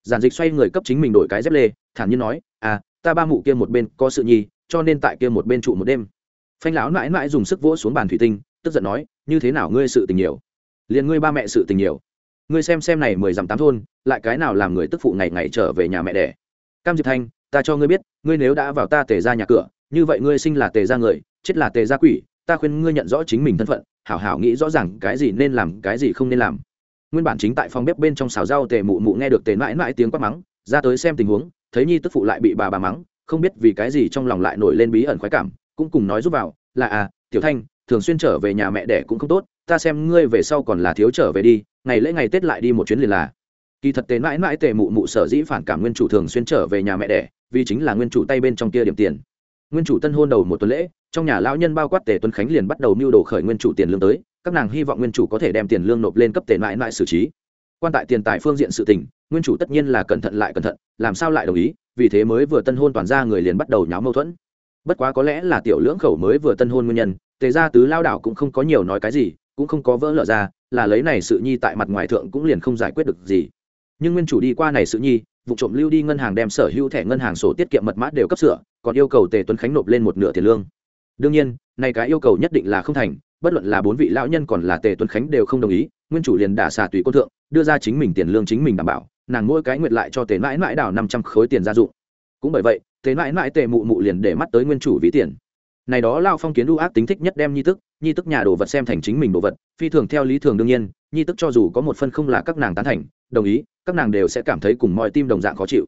giản dịch xoay người cấp chính mình đổi cái dép lê, thản nhiên nói à ta ba mụ kia một bên có sự nhi, cho nên tại kia một bên trụ một đêm. Phanh lão mãi mãi dùng sức vỗ xuống bàn thủy tinh, tức giận nói, như thế nào ngươi sự tình nhiều? Liền ngươi ba mẹ sự tình nhiều. Ngươi xem xem này mười dặm tám thôn, lại cái nào làm người tức phụ ngày ngày trở về nhà mẹ đẻ. Cam diệp thanh, ta cho ngươi biết, ngươi nếu đã vào ta tề ra nhà cửa, như vậy ngươi sinh là tề ra người, chết là tề ra quỷ, ta khuyên ngươi nhận rõ chính mình thân phận, hảo hảo nghĩ rõ ràng cái gì nên làm, cái gì không nên làm nguyên bản chính tại phòng bếp bên trong xào rau tề mụ mụ nghe được tề mãi mãi tiếng quát mắng, ra tới xem tình huống, thấy nhi tức phụ lại bị bà bà mắng, không biết vì cái gì trong lòng lại nổi lên bí ẩn khoái cảm, cũng cùng nói giúp vào, là à tiểu thanh, thường xuyên trở về nhà mẹ đẻ cũng không tốt, ta xem ngươi về sau còn là thiếu trở về đi, ngày lễ ngày tết lại đi một chuyến liền là. Kỳ thật tề mãi mãi tề mụ mụ sở dĩ phản cảm nguyên chủ thường xuyên trở về nhà mẹ đẻ, vì chính là nguyên chủ tay bên trong kia điểm tiền. Nguyên chủ tân hôn đầu một tuần lễ, trong nhà lão nhân bao quát tề tuấn khánh liền bắt đầu mưu đồ khởi nguyên chủ tiền lương tới các nàng hy vọng nguyên chủ có thể đem tiền lương nộp lên cấp tề mãi mãi xử trí. Quan tại tiền tài phương diện sự tình, nguyên chủ tất nhiên là cẩn thận lại cẩn thận, làm sao lại đồng ý, vì thế mới vừa tân hôn toàn ra người liền bắt đầu nháo mâu thuẫn. Bất quá có lẽ là tiểu lưỡng khẩu mới vừa tân hôn nguyên nhân, tề gia tứ lao đảo cũng không có nhiều nói cái gì, cũng không có vỡ lở ra, là lấy này sự nhi tại mặt ngoài thượng cũng liền không giải quyết được gì. Nhưng nguyên chủ đi qua này sự nhi, vụ trộm lưu đi ngân hàng đem sở hữu thẻ ngân hàng sổ tiết kiệm mật mã đều cấp sửa, còn yêu cầu tề tuấn khánh nộp lên một nửa tiền lương. Đương nhiên, này cái yêu cầu nhất định là không thành bất luận là bốn vị lão nhân còn là tề tuấn khánh đều không đồng ý, nguyên chủ liền đả xà tùy cô thượng, đưa ra chính mình tiền lương chính mình đảm bảo, nàng mỗi cái nguyệt lại cho tề mãi mãi đảo năm trăm khối tiền gia dụng. Cũng bởi vậy, tề mãi mãi tề mụ mụ liền để mắt tới nguyên chủ ví tiền. Này đó lao phong kiến ưu ác tính thích nhất đem nhi tức nhi tức nhà đồ vật xem thành chính mình đồ vật, phi thường theo lý thường đương nhiên, nhi tức cho dù có một phân không là các nàng tán thành, đồng ý, các nàng đều sẽ cảm thấy cùng mọi tim đồng dạng khó chịu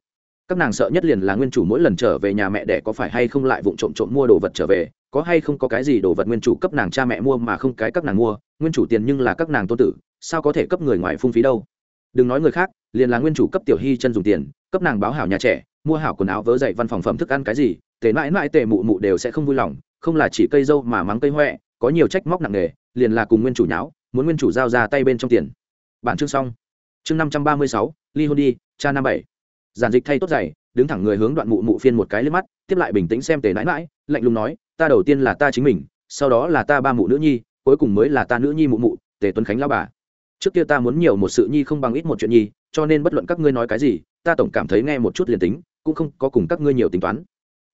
các nàng sợ nhất liền là nguyên chủ mỗi lần trở về nhà mẹ đẻ có phải hay không lại vụng trộm trộm mua đồ vật trở về, có hay không có cái gì đồ vật nguyên chủ cấp nàng cha mẹ mua mà không cái các nàng mua, nguyên chủ tiền nhưng là các nàng tôn tử, sao có thể cấp người ngoài phung phí đâu? Đừng nói người khác, liền là nguyên chủ cấp tiểu hy chân dùng tiền, cấp nàng báo hảo nhà trẻ, mua hảo quần áo vớ dậy văn phòng phẩm thức ăn cái gì, tề mãi mãi tề mụ mụ đều sẽ không vui lòng, không là chỉ cây dâu mà mắng cây huệ có nhiều trách móc nặng nề, liền là cùng nguyên chủ nháo, muốn nguyên chủ giao ra tay bên trong tiền. Bản chương xong. Chương năm trăm ba mươi sáu, ly hôn đi, cha năm bảy giản dịch thay tốt giày đứng thẳng người hướng đoạn mụ mụ phiên một cái lên mắt, tiếp lại bình tĩnh xem tề nãi mãi lạnh lùng nói, ta đầu tiên là ta chính mình, sau đó là ta ba mụ nữ nhi, cuối cùng mới là ta nữ nhi mụ mụ, tề tuấn khánh lao bà. Trước kia ta muốn nhiều một sự nhi không bằng ít một chuyện nhi, cho nên bất luận các ngươi nói cái gì, ta tổng cảm thấy nghe một chút liền tính, cũng không có cùng các ngươi nhiều tính toán.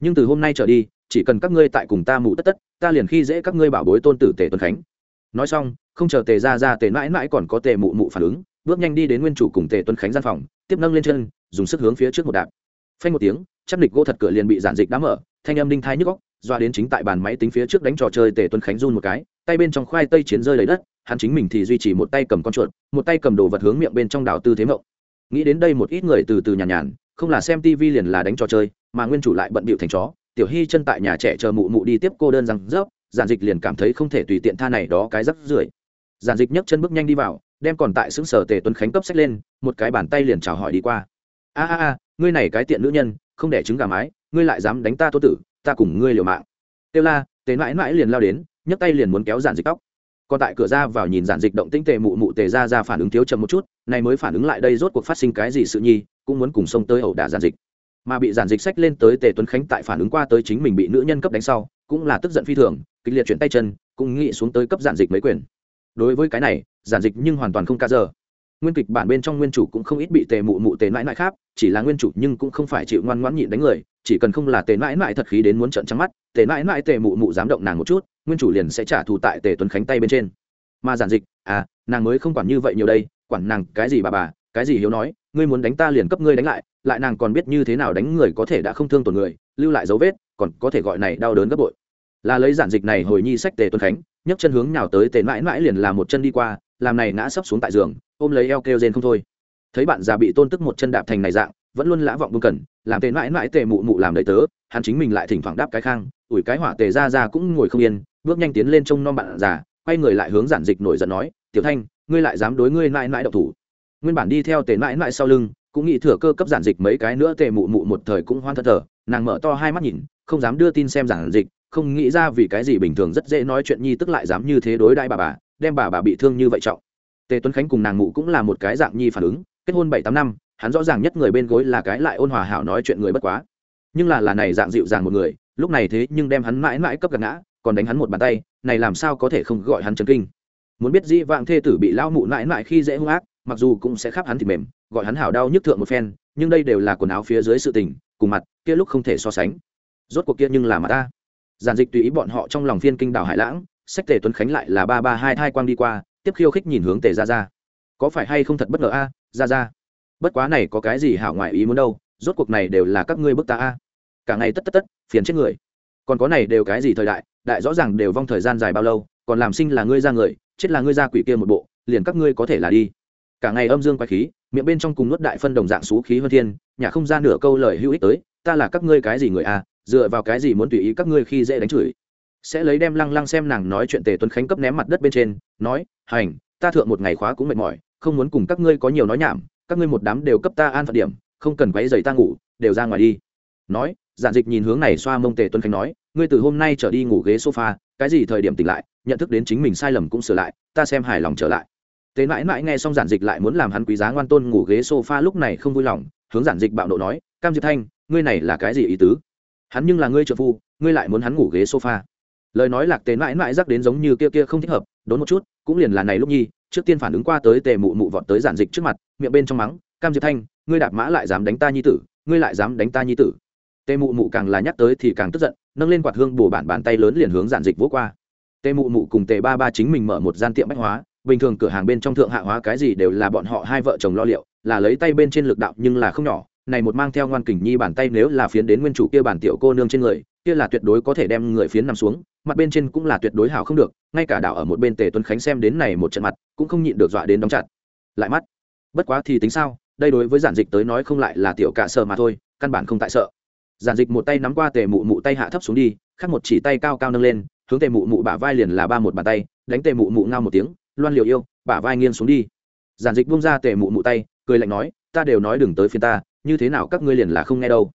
Nhưng từ hôm nay trở đi, chỉ cần các ngươi tại cùng ta mụ tất tất, ta liền khi dễ các ngươi bảo bối tôn tử tề tuấn khánh. Nói xong, không chờ tề ra ra tề mãi mãi còn có tề mụ mụ phản ứng, bước nhanh đi đến nguyên chủ cùng tề tuấn khánh gian phòng, tiếp nâng lên chân dùng sức hướng phía trước một đạp. Phanh một tiếng, chắc nịch gỗ thật cửa liền bị giản dịch đã mở, thanh âm đinh thai nhức góc doa đến chính tại bàn máy tính phía trước đánh trò chơi tề tuấn khánh run một cái, tay bên trong khoai tây chiến rơi lấy đất, hắn chính mình thì duy trì một tay cầm con chuột, một tay cầm đồ vật hướng miệng bên trong đảo tư thế mộng. Nghĩ đến đây một ít người từ từ nhàn nhàn, không là xem tv liền là đánh trò chơi, mà nguyên chủ lại bận bịu thành chó, tiểu hy chân tại nhà trẻ chờ mụ mụ đi tiếp cô đơn rằng rớp, giản dịch liền cảm thấy không thể tùy tiện tha này đó cái rắc rưởi. Giản dịch nhấc chân bước nhanh đi vào, đem còn tại xứng sở tề tuấn khánh cấp sách lên, một cái bàn tay liền chào hỏi đi qua a a a, ngươi này cái tiện nữ nhân, không để trứng gà mái, ngươi lại dám đánh ta tô tử, ta cùng ngươi liều mạng. Kêu la, tề mãi mãi liền lao đến, nhấc tay liền muốn kéo giản dịch tóc. Còn tại cửa ra vào nhìn giản dịch động tĩnh tề mụ mụ tề ra ra phản ứng thiếu chậm một chút, này mới phản ứng lại đây rốt cuộc phát sinh cái gì sự nhi, cũng muốn cùng xông tới ẩu đả giản dịch. Mà bị giản dịch sách lên tới tề tuấn khánh tại phản ứng qua tới chính mình bị nữ nhân cấp đánh sau, cũng là tức giận phi thường, kịch liệt chuyển tay chân, cũng nghĩ xuống tới cấp giản dịch mấy quyền. Đối với cái này, giản dịch nhưng hoàn toàn không ca giờ nguyên kịch bản bên trong nguyên chủ cũng không ít bị tề mụ mụ tề mãi mãi khác, chỉ là nguyên chủ nhưng cũng không phải chịu ngoan ngoãn nhịn đánh người, chỉ cần không là tề mãi mãi thật khí đến muốn trận trắng mắt, tề mãi mãi tề mụ mụ dám động nàng một chút, nguyên chủ liền sẽ trả thù tại tề tuấn khánh tay bên trên. Mà giản dịch à nàng mới không quản như vậy nhiều đây, quản nàng cái gì bà bà, cái gì hiếu nói, ngươi muốn đánh ta liền cấp ngươi đánh lại lại nàng còn biết như thế nào đánh người có thể đã không thương tổn người, lưu lại dấu vết, còn có thể gọi này đau đớn gấp bội. Là lấy giản dịch này hồi nhi sách tề tuấn khánh, nhấc chân hướng nào tới tề mãi mãi liền là một chân đi qua, làm này ngã sấp xuống tại giường ôm lấy eo kêu rên không thôi. Thấy bạn già bị tôn tức một chân đạp thành này dạng, vẫn luôn lã vọng buông cần, làm tề mãi mãi tề mụ mụ làm đầy tớ, hắn chính mình lại thỉnh thoảng đáp cái khang, ủi cái hỏa tề ra ra cũng ngồi không yên, bước nhanh tiến lên trông non bạn già, quay người lại hướng giản dịch nổi giận nói, tiểu thanh, ngươi lại dám đối ngươi mãi mãi độc thủ. Nguyên bản đi theo tề mãi mãi sau lưng, cũng nghĩ thừa cơ cấp giản dịch mấy cái nữa, tề mụ mụ một thời cũng hoan thật thờ, nàng mở to hai mắt nhìn, không dám đưa tin xem giản dịch, không nghĩ ra vì cái gì bình thường rất dễ nói chuyện nhi tức lại dám như thế đối đại bà bà, đem bà bà bị thương như vậy trọng tề tuấn khánh cùng nàng mụ cũng là một cái dạng nhi phản ứng, kết hôn bảy tám năm, hắn rõ ràng nhất người bên gối là cái lại ôn hòa hảo nói chuyện người bất quá. Nhưng là là này dạng dịu dàng một người, lúc này thế nhưng đem hắn mãi mãi cấp gạt ngã, còn đánh hắn một bàn tay, này làm sao có thể không gọi hắn chấn kinh. Muốn biết dĩ vạng thê tử bị lao mụ mãi mãi khi dễ hung ác, mặc dù cũng sẽ khắp hắn thịt mềm, gọi hắn hảo đau nhức thượng một phen, nhưng đây đều là quần áo phía dưới sự tình, cùng mặt kia lúc không thể so sánh. Rốt cuộc kia nhưng là mà ta. Giản dịch tùy ý bọn họ trong lòng phiên kinh đảo hải lãng, sách tề tuấn khánh lại là ba ba hai thai quang đi qua tiếp khiêu khích nhìn hướng tề ra ra có phải hay không thật bất ngờ a ra ra bất quá này có cái gì hảo ngoại ý muốn đâu, rốt cuộc này đều là các ngươi bức ta a. Cả ngày tất tất tất, phiền chết người. Còn có này đều cái gì thời đại đại rõ ràng đều vong thời gian dài bao lâu, còn làm sinh là ngươi ra người, chết là ngươi ra quỷ kia một bộ, liền các ngươi có thể là đi. Cả ngày âm dương quái khí, miệng bên trong cùng nuốt đại phân đồng dạng xú khí hơn thiên, nhà không ra nửa câu lời hữu ích tới, ta là các ngươi cái gì người a, dựa vào cái gì muốn tùy ý các ngươi khi dễ đánh chửi sẽ lấy đem lăng lăng xem nàng nói chuyện tề tuấn khánh cấp ném mặt đất bên trên, nói, hành, ta thượng một ngày khóa cũng mệt mỏi, không muốn cùng các ngươi có nhiều nói nhảm, các ngươi một đám đều cấp ta an phận điểm, không cần quấy giày ta ngủ, đều ra ngoài đi. Nói, giản dịch nhìn hướng này xoa mông tề tuấn khánh nói, ngươi từ hôm nay trở đi ngủ ghế sofa, cái gì thời điểm tỉnh lại, nhận thức đến chính mình sai lầm cũng sửa lại, ta xem hài lòng trở lại. Tề mãi mãi nghe xong giản dịch lại muốn làm hắn quý giá ngoan tôn ngủ ghế sofa lúc này không vui lòng, hướng giản dịch bạo nộ nói, cam diệp thanh, ngươi này là cái gì ý tứ? Hắn nhưng là ngươi trợ phu, ngươi lại muốn hắn ngủ ghế sofa lời nói lạc tề mãi mãi rắc đến giống như kia kia không thích hợp, đốn một chút, cũng liền là này lúc nhi, trước tiên phản ứng qua tới tề mụ mụ vọt tới giản dịch trước mặt, miệng bên trong mắng, cam diệp thanh, ngươi đạp mã lại dám đánh ta nhi tử, ngươi lại dám đánh ta nhi tử. Tề mụ mụ càng là nhắc tới thì càng tức giận, nâng lên quạt hương bổ bản bàn tay lớn liền hướng giản dịch vỗ qua. Tề mụ mụ cùng tề ba ba chính mình mở một gian tiệm bách hóa, bình thường cửa hàng bên trong thượng hạ hóa cái gì đều là bọn họ hai vợ chồng lo liệu, là lấy tay bên trên lực đạo nhưng là không nhỏ, này một mang theo ngoan kình nhi bàn tay nếu là phiến đến nguyên chủ kia bản tiểu cô nương trên người kia là tuyệt đối có thể đem người phiến nằm xuống, mặt bên trên cũng là tuyệt đối hào không được, ngay cả đảo ở một bên tề tuấn khánh xem đến này một trận mặt, cũng không nhịn được dọa đến đóng chặt. Lại mắt. Bất quá thì tính sao, đây đối với giản dịch tới nói không lại là tiểu cả sợ mà thôi, căn bản không tại sợ. Giản dịch một tay nắm qua tề mụ mụ tay hạ thấp xuống đi, khác một chỉ tay cao cao nâng lên, hướng tề mụ mụ bả vai liền là ba một bàn tay, đánh tề mụ mụ ngao một tiếng, loan liều yêu, bả vai nghiêng xuống đi. Giản dịch buông ra tề mụ mụ tay, cười lạnh nói, ta đều nói đừng tới phiên ta, như thế nào các ngươi liền là không nghe đâu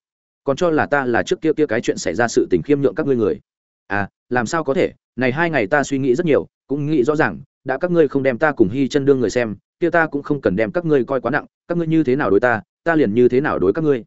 còn cho là ta là trước kia kia cái chuyện xảy ra sự tình khiêm nhượng các ngươi người. À làm sao có thể? Này hai ngày ta suy nghĩ rất nhiều, cũng nghĩ rõ ràng, đã các ngươi không đem ta cùng hy chân đương người xem, kia ta cũng không cần đem các ngươi coi quá nặng, các ngươi như thế nào đối ta ta liền như thế nào đối các ngươi.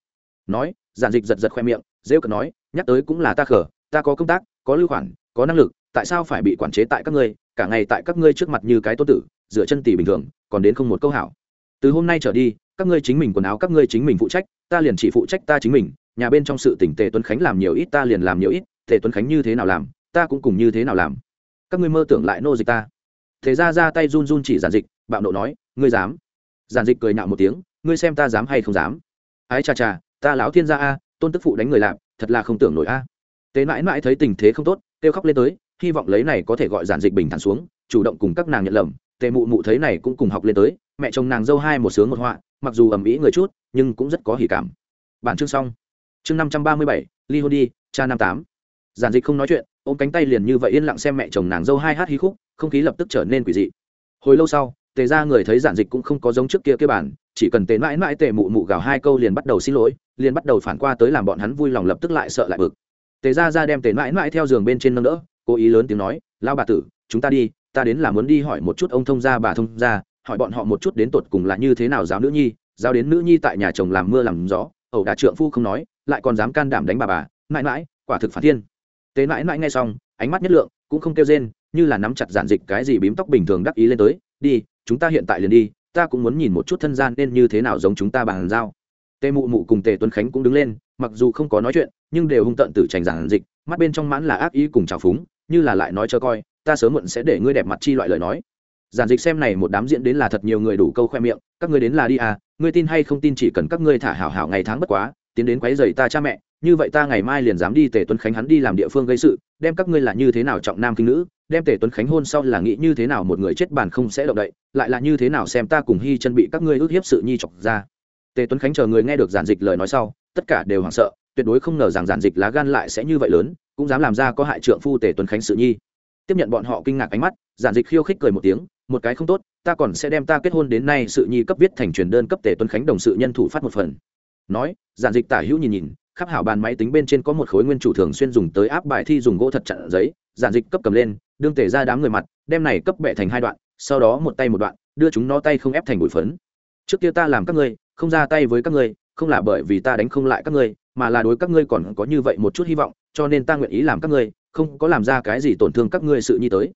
Nói, giản dịch giật giật khoe miệng dễ cận nói, nhắc tới cũng là ta khở ta có công tác, có lưu khoản, có năng lực, tại sao phải bị quản chế tại các ngươi, cả ngày tại các ngươi trước mặt như cái tô tử dựa chân tỷ bình thường, còn đến không một câu hảo. Từ hôm nay trở đi, các ngươi chính mình quần áo, các ngươi chính mình phụ trách, ta liền chỉ phụ trách ta chính mình nhà bên trong sự tỉnh tề tuấn khánh làm nhiều ít, ta liền làm nhiều ít, tề tuấn khánh như thế nào làm, ta cũng cùng như thế nào làm. Các ngươi mơ tưởng lại nô dịch ta. Thế ra ra tay run run chỉ giản dịch, bạo nộ nói, ngươi dám. Giản dịch cười nạo một tiếng, ngươi xem ta dám hay không dám. Ái chà chà ta lão thiên gia a, tôn tức phụ đánh người làm thật là không tưởng nổi a. À. tế mãi mãi thấy tình thế không tốt, kêu khóc lên tới, hy vọng lấy này có thể gọi giản dịch bình thản xuống, chủ động cùng các nàng nhận lầm. Tề mụ mụ thấy này cũng cùng học lên tới, mẹ chồng nàng dâu hai một sướng một họa, mặc dù ầm ĩ người chút, nhưng cũng rất có hỉ cảm. Bản chương xong chương năm trăm ba mươi bảy, ly hôn đi, cha năm tám. Giản dịch không nói chuyện, ôm cánh tay liền như vậy yên lặng xem mẹ chồng nàng dâu hai hát hí khúc, không khí lập tức trở nên quỷ dị. Hồi lâu sau, tề ra người thấy giản dịch cũng không có giống trước kia kia bản, chỉ cần tề mãi mãi tề mụ mụ gào hai câu liền bắt đầu xin lỗi, liền bắt đầu phản qua tới làm bọn hắn vui lòng lập tức lại sợ lại bực. Tề ra ra đem tề mãi mãi theo giường bên trên nâng đỡ, cố ý lớn tiếng nói lao bà tử, chúng ta đi, ta đến là muốn đi hỏi một chút ông thông gia, bà thông gia, hỏi bọn họ một chút đến tột cùng là như thế nào giáo nữ nhi, giáo đến nữ nhi tại nhà chồng làm mưa làm gió ẩu đả trượng phu không nói, lại còn dám can đảm đánh bà bà, mãi mãi, quả thực phản thiên. Tế mãi mãi nghe xong, ánh mắt nhất lượng, cũng không kêu rên, như là nắm chặt giản dịch cái gì bím tóc bình thường đắc ý lên tới, đi, chúng ta hiện tại liền đi, ta cũng muốn nhìn một chút thân gian nên như thế nào giống chúng ta bàn giao. Tề mụ mụ cùng tề tuấn khánh cũng đứng lên, mặc dù không có nói chuyện, nhưng đều hung tận tử trành giản dịch, mắt bên trong mãn là ác ý cùng trào phúng, như là lại nói cho coi, ta sớm muộn sẽ để ngươi đẹp mặt chi loại lời nói giản dịch xem này một đám diễn đến là thật nhiều người đủ câu khoe miệng, các ngươi đến là đi à ngươi tin hay không tin chỉ cần các ngươi thả hảo hảo ngày tháng bất quá, tiến đến quấy rầy ta cha mẹ, như vậy ta ngày mai liền dám đi tề tuấn khánh hắn đi làm địa phương gây sự, đem các ngươi là như thế nào trọng nam kinh nữ, đem tề tuấn khánh hôn sau là nghĩ như thế nào một người chết bàn không sẽ động đậy, lại là như thế nào xem ta cùng hy chân bị các ngươi ước hiếp sự nhi chọc ra. Tề tuấn khánh chờ người nghe được giản dịch lời nói sau, tất cả đều hoảng sợ, tuyệt đối không ngờ rằng giản dịch lá gan lại sẽ như vậy lớn, cũng dám làm ra có hại trượng phu tề tuấn khánh sự nhi. Tiếp nhận bọn họ kinh ngạc ánh mắt, giản dịch khiêu khích cười một tiếng một cái không tốt, ta còn sẽ đem ta kết hôn đến nay sự nhi cấp viết thành truyền đơn cấp tề tuấn khánh đồng sự nhân thủ phát một phần. Nói, giản dịch tả hữu nhìn nhìn, khắp hảo bàn máy tính bên trên có một khối nguyên chủ thường xuyên dùng tới áp bài thi dùng gỗ thật chặn giấy, giản dịch cấp cầm lên, đương tể ra đám người mặt, đem này cấp bệ thành hai đoạn, sau đó một tay một đoạn, đưa chúng nó tay không ép thành bụi phấn. Trước kia ta làm các ngươi, không ra tay với các ngươi, không là bởi vì ta đánh không lại các ngươi, mà là đối các ngươi còn có như vậy một chút hy vọng, cho nên ta nguyện ý làm các ngươi, không có làm ra cái gì tổn thương các ngươi sự nhi tới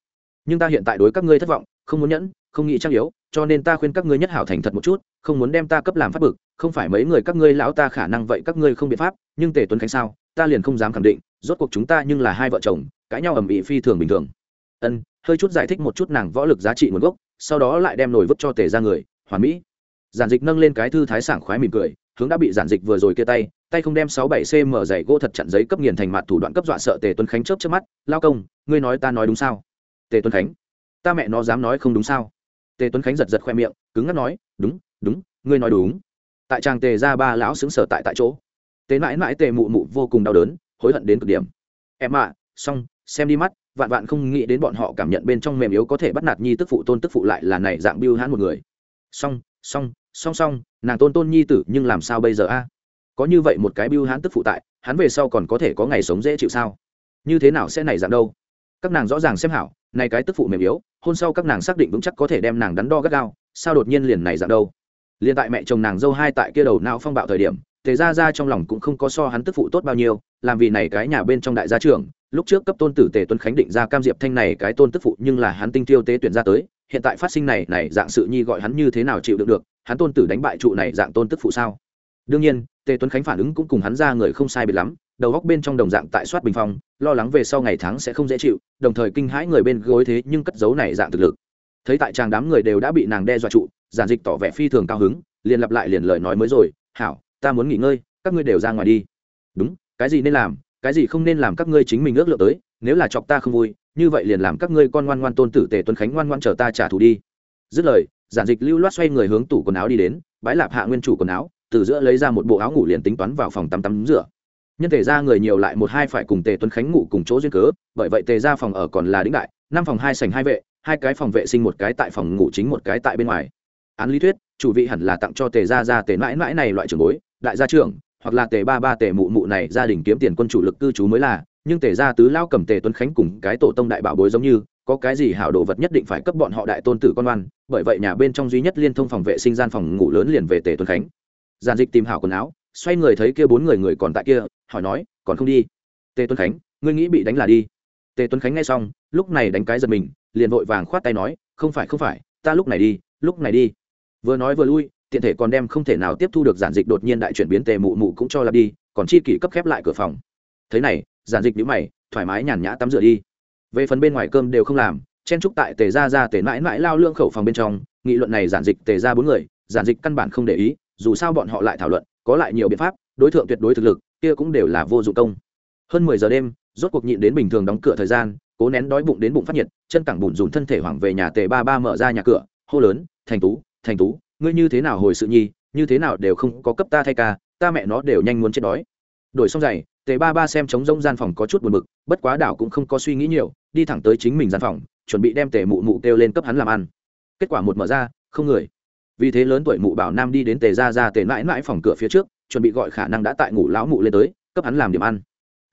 nhưng ta hiện tại đối các ngươi thất vọng, không muốn nhẫn, không nghĩ trang yếu, cho nên ta khuyên các ngươi nhất hảo thành thật một chút, không muốn đem ta cấp làm pháp bực, không phải mấy người các ngươi lão ta khả năng vậy các ngươi không biện pháp, nhưng tề tuấn khánh sao, ta liền không dám khẳng định, rốt cuộc chúng ta nhưng là hai vợ chồng, cãi nhau ầm ĩ phi thường bình thường. Ân, hơi chút giải thích một chút nàng võ lực giá trị nguồn gốc, sau đó lại đem nổi vứt cho tề ra người, hoàn mỹ. Giản dịch nâng lên cái thư thái sảng khoái mỉm cười, hướng đã bị giản dịch vừa rồi kia tay tay không đem sáu bảy cm dày gỗ thật chặn giấy cấp nghiền thành mặt thủ đoạn cấp dọa sợ tề tuấn khánh chớp trước mắt, lao công, ngươi nói ta nói đúng sao? Tề tuấn khánh ta mẹ nó dám nói không đúng sao tề tuấn khánh giật giật khoe miệng cứng ngắt nói đúng đúng ngươi nói đúng tại tràng tề ra ba lão xứng sở tại tại chỗ tề mãi mãi tề mụ mụ vô cùng đau đớn hối hận đến cực điểm em ạ à, xong xem đi mắt vạn vạn không nghĩ đến bọn họ cảm nhận bên trong mềm yếu có thể bắt nạt nhi tức phụ tôn tức phụ lại là này dạng biêu hãn một người xong xong song song nàng tôn tôn nhi tử nhưng làm sao bây giờ a có như vậy một cái biêu hãn tức phụ tại hắn về sau còn có thể có ngày sống dễ chịu sao như thế nào sẽ này dạng đâu các nàng rõ ràng xem hảo này cái tức phụ mềm yếu, hôn sau các nàng xác định vững chắc có thể đem nàng đắn đo gắt gao, sao đột nhiên liền này dạng đâu? Liền tại mẹ chồng nàng dâu hai tại kia đầu não phong bạo thời điểm, tề ra ra trong lòng cũng không có so hắn tức phụ tốt bao nhiêu, làm vì này cái nhà bên trong đại gia trưởng, lúc trước cấp tôn tử tề tuấn khánh định ra cam diệp thanh này cái tôn tức phụ nhưng là hắn tinh tiêu tế tuyển ra tới, hiện tại phát sinh này này dạng sự nhi gọi hắn như thế nào chịu được được, hắn tôn tử đánh bại trụ này dạng tôn tức phụ sao? Đương nhiên, tề tuấn khánh phản ứng cũng cùng hắn ra người không sai biệt lắm đầu góc bên trong đồng dạng tại soát bình phong, lo lắng về sau ngày tháng sẽ không dễ chịu, đồng thời kinh hãi người bên gối thế nhưng cất giấu này dạng thực lực. Thấy tại tràng đám người đều đã bị nàng đe dọa trụ, giản dịch tỏ vẻ phi thường cao hứng, liền lặp lại liền lời nói mới rồi, hảo, ta muốn nghỉ ngơi, các ngươi đều ra ngoài đi. Đúng, cái gì nên làm, cái gì không nên làm các ngươi chính mình ước lượng tới, nếu là chọc ta không vui, như vậy liền làm các ngươi con ngoan ngoan tôn tử tề tuấn khánh ngoan ngoan chờ ta trả thù đi. Dứt lời, giản dịch lưu loát xoay người hướng tủ quần áo đi đến bãi lạp hạ nguyên chủ quần áo, từ giữa lấy ra một bộ áo ngủ liền tính toán vào phòng tắm tắm rửa nhân thể ra người nhiều lại một hai phải cùng tề tuấn khánh ngủ cùng chỗ duyên cớ, bởi vậy tề ra phòng ở còn là đĩnh đại, năm phòng hai sành hai vệ, hai cái phòng vệ sinh một cái tại phòng ngủ chính một cái tại bên ngoài. Án lý thuyết, chủ vị hẳn là tặng cho tề ra ra tề mãi mãi này loại trường bối, đại gia trưởng, hoặc là tề ba ba tề mụ mụ này gia đình kiếm tiền quân chủ lực cư trú mới là, nhưng tề gia tứ lao cầm tề tuấn khánh cùng cái tổ tông đại bảo bối giống như, có cái gì hảo đồ vật nhất định phải cấp bọn họ đại tôn tử con oan, bởi vậy nhà bên trong duy nhất liên thông phòng vệ sinh gian phòng ngủ lớn liền về tề tuấn khánh. Giàn dịch tìm hảo quần áo, xoay người thấy kia bốn người người còn tại kia hỏi nói, còn không đi? Tề tuấn khánh, ngươi nghĩ bị đánh là đi. Tề tuấn khánh nghe xong, lúc này đánh cái giật mình, liền vội vàng khoát tay nói, không phải không phải, ta lúc này đi, lúc này đi. Vừa nói vừa lui, tiện thể còn đem không thể nào tiếp thu được giản dịch đột nhiên đại chuyển biến tề mụ mụ cũng cho là đi, còn chi kỷ cấp khép lại cửa phòng. Thế này, giản dịch nhữ mày, thoải mái nhàn nhã tắm rửa đi. Về phần bên ngoài cơm đều không làm, chen trúc tại tề ra ra tề mãi mãi lao lương khẩu phòng bên trong, nghị luận này giản dịch tề ra bốn người, giản dịch căn bản không để ý, dù sao bọn họ lại thảo luận, có lại nhiều biện pháp, đối tượng tuyệt đối thực lực kia cũng đều là vô dụng công. Hơn mười giờ đêm, rốt cuộc nhịn đến bình thường đóng cửa thời gian, cố nén đói bụng đến bụng phát nhiệt, chân cẳng bùn dùng thân thể hoảng về nhà tề ba ba mở ra nhà cửa, hô lớn, thành tú thành tú, ngươi như thế nào hồi sự nhi, như thế nào đều không có cấp ta thay ca, ta mẹ nó đều nhanh muốn chết đói. Đổi xong giày, tề ba ba xem trống rỗng gian phòng có chút buồn bực, bất quá đảo cũng không có suy nghĩ nhiều, đi thẳng tới chính mình gian phòng, chuẩn bị đem tề mụ mụ kêu lên cấp hắn làm ăn. Kết quả một mở ra, không người. Vì thế lớn tuổi mụ bảo nam đi đến tề ra ra tề mãi mãi phòng cửa phía trước chuẩn bị gọi khả năng đã tại ngủ lão mụ lên tới, cấp hắn làm điểm ăn.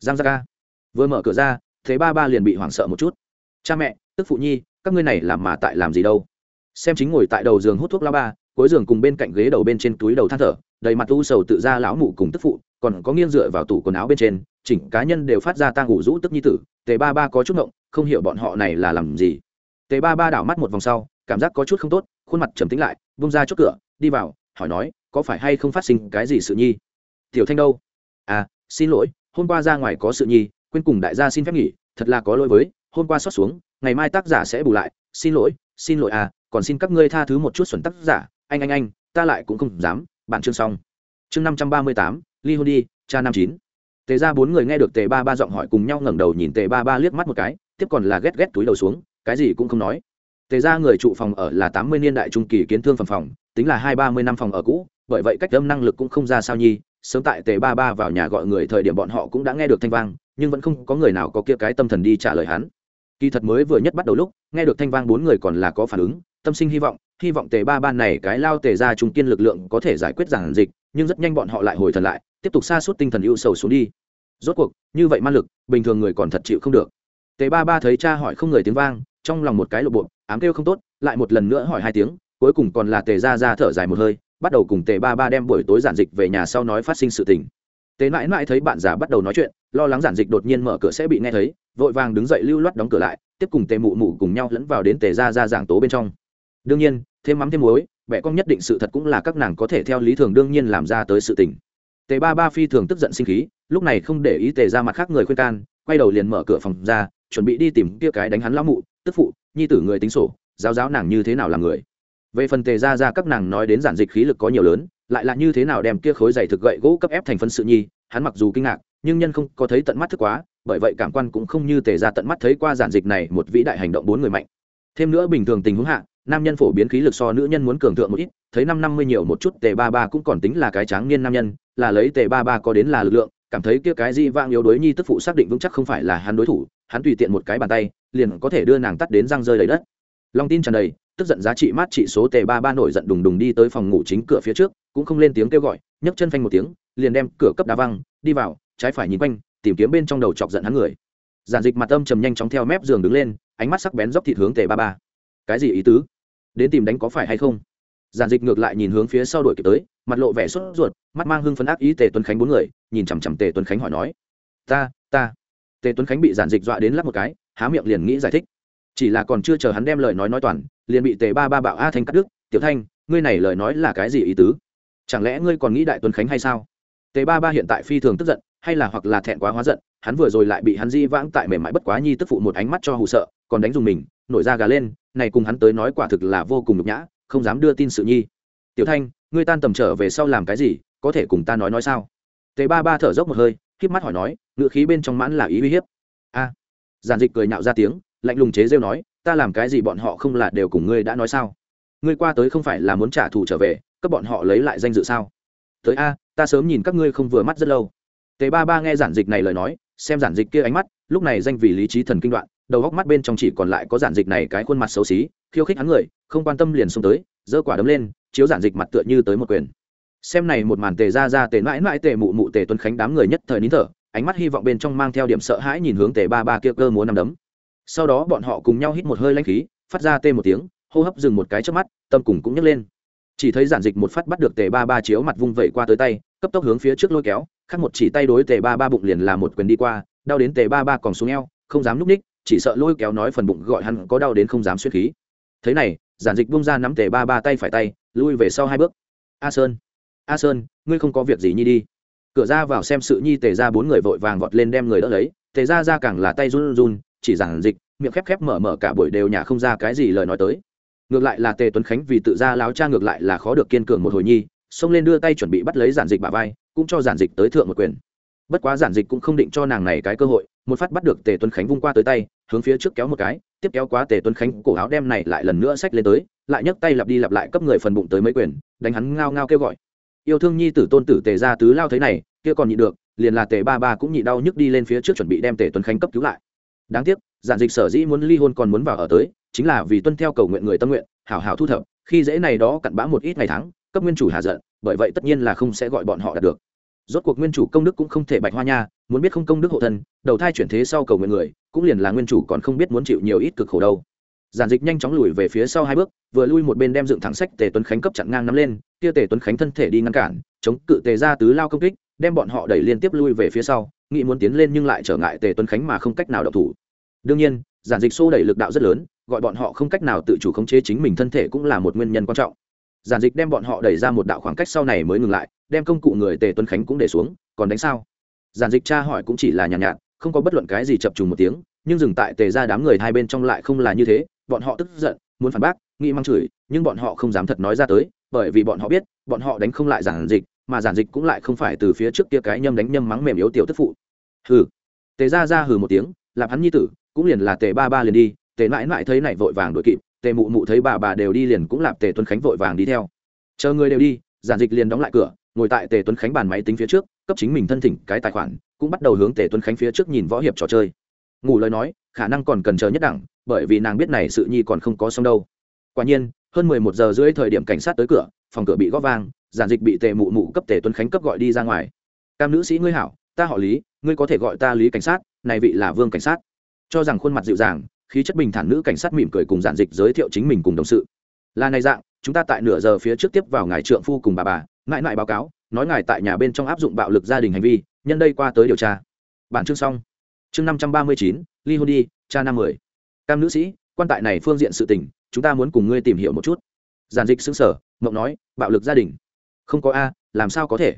Giang ra ca vừa mở cửa ra thế ba ba liền bị hoảng sợ một chút. Cha mẹ, tức phụ nhi, các ngươi này làm mà tại làm gì đâu? Xem chính ngồi tại đầu giường hút thuốc lao ba, cuối giường cùng bên cạnh ghế đầu bên trên túi đầu than thở, đầy mặt u sầu tự ra lão mụ cùng tức phụ, còn có nghiêng dựa vào tủ quần áo bên trên, chỉnh cá nhân đều phát ra tang ngủ rũ tức nhi tử, tề ba ba có chút ngộng, không hiểu bọn họ này là làm gì. Tề ba ba đảo mắt một vòng sau, cảm giác có chút không tốt, khuôn mặt trầm tính lại bung ra chốt cửa, đi vào, hỏi nói có phải hay không phát sinh cái gì sự nhi? Tiểu thanh đâu? À xin lỗi, hôm qua ra ngoài có sự nhi, quên cùng đại gia xin phép nghỉ, thật là có lỗi với, hôm qua xót xuống, ngày mai tác giả sẽ bù lại, xin lỗi xin lỗi à còn xin các ngươi tha thứ một chút xuẩn tác giả, anh anh anh, ta lại cũng không dám bạn chương xong. Chương năm trăm ba mươi tám, ly hôn đi, cha năm chín. Tề ra bốn người nghe được tề ba ba giọng hỏi cùng nhau ngẩng đầu nhìn tề ba ba liếc mắt một cái, tiếp còn là ghét ghét túi đầu xuống, cái gì cũng không nói. Tề ra người trụ phòng ở là tám mươi niên đại trung kỳ kiến thương phẩm phòng tính là hai ba mươi năm phòng ở cũ, bởi vậy cách âm năng lực cũng không ra sao nhi, sớm tại tề ba ba vào nhà gọi người thời điểm bọn họ cũng đã nghe được thanh vang, nhưng vẫn không có người nào có kia cái tâm thần đi trả lời hắn. Kỳ thật mới vừa nhất bắt đầu lúc, nghe được thanh vang bốn người còn là có phản ứng, tâm sinh hy vọng hy vọng tề ba ban này cái lao tề ra trung kiên lực lượng có thể giải quyết giản dịch, nhưng rất nhanh bọn họ lại hồi thần lại, tiếp tục xa suốt tinh thần ưu sầu xuống đi. Rốt cuộc, như vậy ma lực, bình thường người còn thật chịu không được. Tề ba ba thấy cha hỏi không người tiếng vang, trong lòng một cái lộ bộ, ám kêu không tốt, lại một lần nữa hỏi hai tiếng cuối cùng còn là tề ra ra thở dài một hơi, bắt đầu cùng tề ba ba đem buổi tối giản dịch về nhà sau nói phát sinh sự tình. Tề mãi mãi thấy bạn già bắt đầu nói chuyện, lo lắng giản dịch đột nhiên mở cửa sẽ bị nghe thấy, vội vàng đứng dậy lưu loát đóng cửa lại, tiếp cùng tề mụ mụ cùng nhau lẫn vào đến tề ra ra giảng tố bên trong. Đương nhiên, thêm mắm thêm muối, mẹ con nhất định sự thật cũng là các nàng có thể theo lý thường đương nhiên làm ra tới sự tình. Tề ba ba phi thường tức giận sinh khí, lúc này không để ý tề ra mặt khác người khuyên can, quay đầu liền mở cửa phòng ra, chuẩn bị đi tìm kia cái đánh hắn lão mụ, tức phụ, nhi tử người tính sổ, giáo giáo nàng như thế nào là người về phần tề ra ra các nàng nói đến giản dịch khí lực có nhiều lớn, lại là như thế nào đem kia khối dày thực gậy gỗ cấp ép thành phân sự nhi, hắn mặc dù kinh ngạc, nhưng nhân không có thấy tận mắt thức quá, bởi vậy cảm quan cũng không như tề ra tận mắt thấy qua giản dịch này một vĩ đại hành động bốn người mạnh. Thêm nữa bình thường tình huống hạ, nam nhân phổ biến khí lực so nữ nhân muốn cường thượng một ít, thấy năm năm mươi nhiều một chút tề ba ba cũng còn tính là cái tráng niên nam nhân, là lấy tề ba ba có đến là lực lượng, cảm thấy kia cái gì vang yếu đối nhi tức phụ xác định vững chắc không phải là hắn đối thủ, hắn tùy tiện một cái bàn tay, liền có thể đưa nàng tắt đến răng rơi đầy đất. Long tin tràn đầy tức giận giá trị mát trị số tề ba ba nổi giận đùng đùng đi tới phòng ngủ chính cửa phía trước, cũng không lên tiếng kêu gọi, nhấc chân phanh một tiếng, liền đem cửa cấp đá văng, đi vào, trái phải nhìn quanh, tìm kiếm bên trong đầu chọc giận hắn người. Giản dịch mặt âm trầm nhanh chóng theo mép giường đứng lên, ánh mắt sắc bén dốc thịt hướng tề ba ba cái gì ý tứ? Đến tìm đánh có phải hay không? Giản dịch ngược lại nhìn hướng phía sau đuổi kịp tới, mặt lộ vẻ sốt ruột, mắt mang hưng phấn ác ý tề tuấn khánh bốn người, nhìn chằm chằm tề tuấn khánh hỏi nói. Ta ta. Tề tuấn khánh bị giản dịch dọa đến lắp một cái, há miệng liền nghĩ giải thích. Chỉ là còn chưa chờ hắn đem lời nói nói toàn liền bị tề ba ba bạo a thanh cắt đứt. Tiểu thanh, ngươi này lời nói là cái gì ý tứ? Chẳng lẽ ngươi còn nghĩ đại tuấn khánh hay sao? Tề ba ba hiện tại phi thường tức giận, hay là hoặc là thẹn quá hóa giận, hắn vừa rồi lại bị hắn di vãng tại mềm mại bất quá nhi tức phụ một ánh mắt cho hù sợ, còn đánh dùng mình, nổi da gà lên, này cùng hắn tới nói quả thực là vô cùng nhục nhã, không dám đưa tin sự nhi. Tiểu thanh, ngươi tan tầm trở về sau làm cái gì, có thể cùng ta nói nói sao? Tề ba ba thở dốc một hơi k mắt hỏi nói ngựa khí bên trong mãn là ý uy hiếp. A, giản dịch cười nhạo ra tiếng, lạnh lùng chế rêu nói ta làm cái gì bọn họ không là đều cùng ngươi đã nói sao? Ngươi qua tới không phải là muốn trả thù trở về các bọn họ lấy lại danh dự sao? Tới a, ta sớm nhìn các ngươi không vừa mắt rất lâu. Tề ba ba nghe giản dịch này lời nói, xem giản dịch kia ánh mắt, lúc này danh vì lý trí thần kinh đoạn, đầu góc mắt bên trong chỉ còn lại có giản dịch này cái khuôn mặt xấu xí, khiêu khích hắn người, không quan tâm liền xông tới, giơ quả đấm lên, chiếu giản dịch mặt tựa như tới một quyền. Xem này một màn tề ra ra tề mãi mãi tề mụ mụ tề tuấn khánh đám người nhất thời nín thở, ánh mắt hy vọng bên trong mang theo điểm sợ hãi nhìn hướng tề ba ba kia cơ múa nằm đấm sau đó bọn họ cùng nhau hít một hơi lanh khí, phát ra tê một tiếng, hô hấp dừng một cái trước mắt, tâm cùng cũng nhấc lên. Chỉ thấy giản dịch một phát bắt được tề ba ba chiếu mặt vung vẩy qua tới tay, cấp tốc hướng phía trước lôi kéo, khác một chỉ tay đối tề ba ba bụng liền là một quyền đi qua, đau đến tề ba ba còn xuống eo, không dám núp ních, chỉ sợ lôi kéo nói phần bụng gọi hắn có đau đến không dám suýt khí. Thế này, giản dịch bung ra nắm tề ba ba tay phải tay, lui về sau hai bước. A sơn a sơn, ngươi không có việc gì nhi đi. Cửa ra vào xem sự nhi tề ra bốn người vội vàng vọt lên đem người đỡ lấy, tề ra ra càng là tay run run chỉ giản dịch, miệng khép khép mở mở cả buổi đều nhà không ra cái gì lời nói tới. Ngược lại là tề tuấn khánh vì tự ra láo cha ngược lại là khó được kiên cường một hồi nhi, xông lên đưa tay chuẩn bị bắt lấy giản dịch bà vai, cũng cho giản dịch tới thượng một quyền. Bất quá giản dịch cũng không định cho nàng này cái cơ hội, một phát bắt được tề tuấn khánh vung qua tới tay, hướng phía trước kéo một cái, tiếp kéo quá tề tuấn khánh, cổ áo đem này lại lần nữa xách lên tới, lại nhấc tay lặp đi lặp lại cấp người phần bụng tới mấy quyền, đánh hắn ngao ngao kêu gọi. Yêu thương nhi tử tôn tử tề ra tứ lao thế này, kia còn nhị được, liền là tề ba ba cũng nhị đau nhức đi lên phía trước chuẩn bị đem tề tuấn khánh cấp cứu lại đáng tiếc, giản dịch sở dĩ muốn ly hôn còn muốn vào ở tới, chính là vì tuân theo cầu nguyện người tâm nguyện, hảo hảo thu thập, khi dễ này đó cặn bã một ít ngày tháng, cấp nguyên chủ hạ giận, bởi vậy tất nhiên là không sẽ gọi bọn họ đạt được. Rốt cuộc nguyên chủ công đức cũng không thể bạch hoa nha, muốn biết không công đức hộ thân, đầu thai chuyển thế sau cầu nguyện người, cũng liền là nguyên chủ còn không biết muốn chịu nhiều ít cực khổ đâu. Giản dịch nhanh chóng lùi về phía sau hai bước, vừa lui một bên đem dựng thẳng sách tề tuấn khánh cấp chặn ngang nắm lên, kia tề tuấn khánh thân thể đi ngăn cản, chống cự tề ra tứ lao công kích, đem bọn họ đẩy liên tiếp lui về phía sau nghĩ muốn tiến lên nhưng lại trở ngại tề tuấn khánh mà không cách nào độc thủ. Đương nhiên giản dịch xô đẩy lực đạo rất lớn gọi bọn họ không cách nào tự chủ khống chế chính mình thân thể cũng là một nguyên nhân quan trọng. Giản dịch đem bọn họ đẩy ra một đạo khoảng cách sau này mới ngừng lại đem công cụ người tề tuấn khánh cũng để xuống còn đánh sao? Giản dịch tra hỏi cũng chỉ là nhàn nhạt, nhạt không có bất luận cái gì chập trùng một tiếng nhưng dừng tại tề ra đám người hai bên trong lại không là như thế bọn họ tức giận muốn phản bác nghĩ mắng chửi nhưng bọn họ không dám thật nói ra tới bởi vì bọn họ biết bọn họ đánh không lại giản dịch mà giản dịch cũng lại không phải từ phía trước kia cái nhâm đánh nhâm mắng mềm yếu tiểu tức phụ hừ. Tề ra ra hừ một tiếng làm hắn nhi tử, cũng liền là tề ba ba liền đi, tề mãi mãi thấy này vội vàng đuổi kịp, tề mụ mụ thấy bà bà đều đi liền cũng làm tề tuấn khánh vội vàng đi theo. Chờ người đều đi, giản dịch liền đóng lại cửa, ngồi tại tề tuấn khánh bàn máy tính phía trước, cấp chính mình thân thỉnh cái tài khoản, cũng bắt đầu hướng tề tuấn khánh phía trước nhìn võ hiệp trò chơi. Ngủ lời nói, khả năng còn cần chờ nhất đẳng, bởi vì nàng biết này sự nhi còn không có xong đâu. Quả nhiên, hơn mười một giờ rưỡi thời điểm cảnh sát tới cửa, phòng cửa bị góp vang, giản dịch bị tề mụ mụ cấp tề tuấn khánh cấp gọi đi ra ngoài. Cam nữ sĩ ngươi hảo, ta họ lý ngươi có thể gọi ta lý cảnh sát, này vị là vương cảnh sát. Cho rằng khuôn mặt dịu dàng, khí chất bình thản nữ cảnh sát mỉm cười cùng giản dịch giới thiệu chính mình cùng đồng sự. Là này dạng, chúng ta tại nửa giờ phía trước tiếp vào ngài trượng phu cùng bà bà, mãi mãi báo cáo, nói ngài tại nhà bên trong áp dụng bạo lực gia đình hành vi, nhân đây qua tới điều tra. Bản chương xong. Chương năm trăm ba mươi chín, ly hôn đi, cha năm mười. Cam nữ sĩ, quan tại này phương diện sự tình, chúng ta muốn cùng ngươi tìm hiểu một chút. Giản dịch xứng sở mộng nói, bạo lực gia đình. Không có a, làm sao có thể?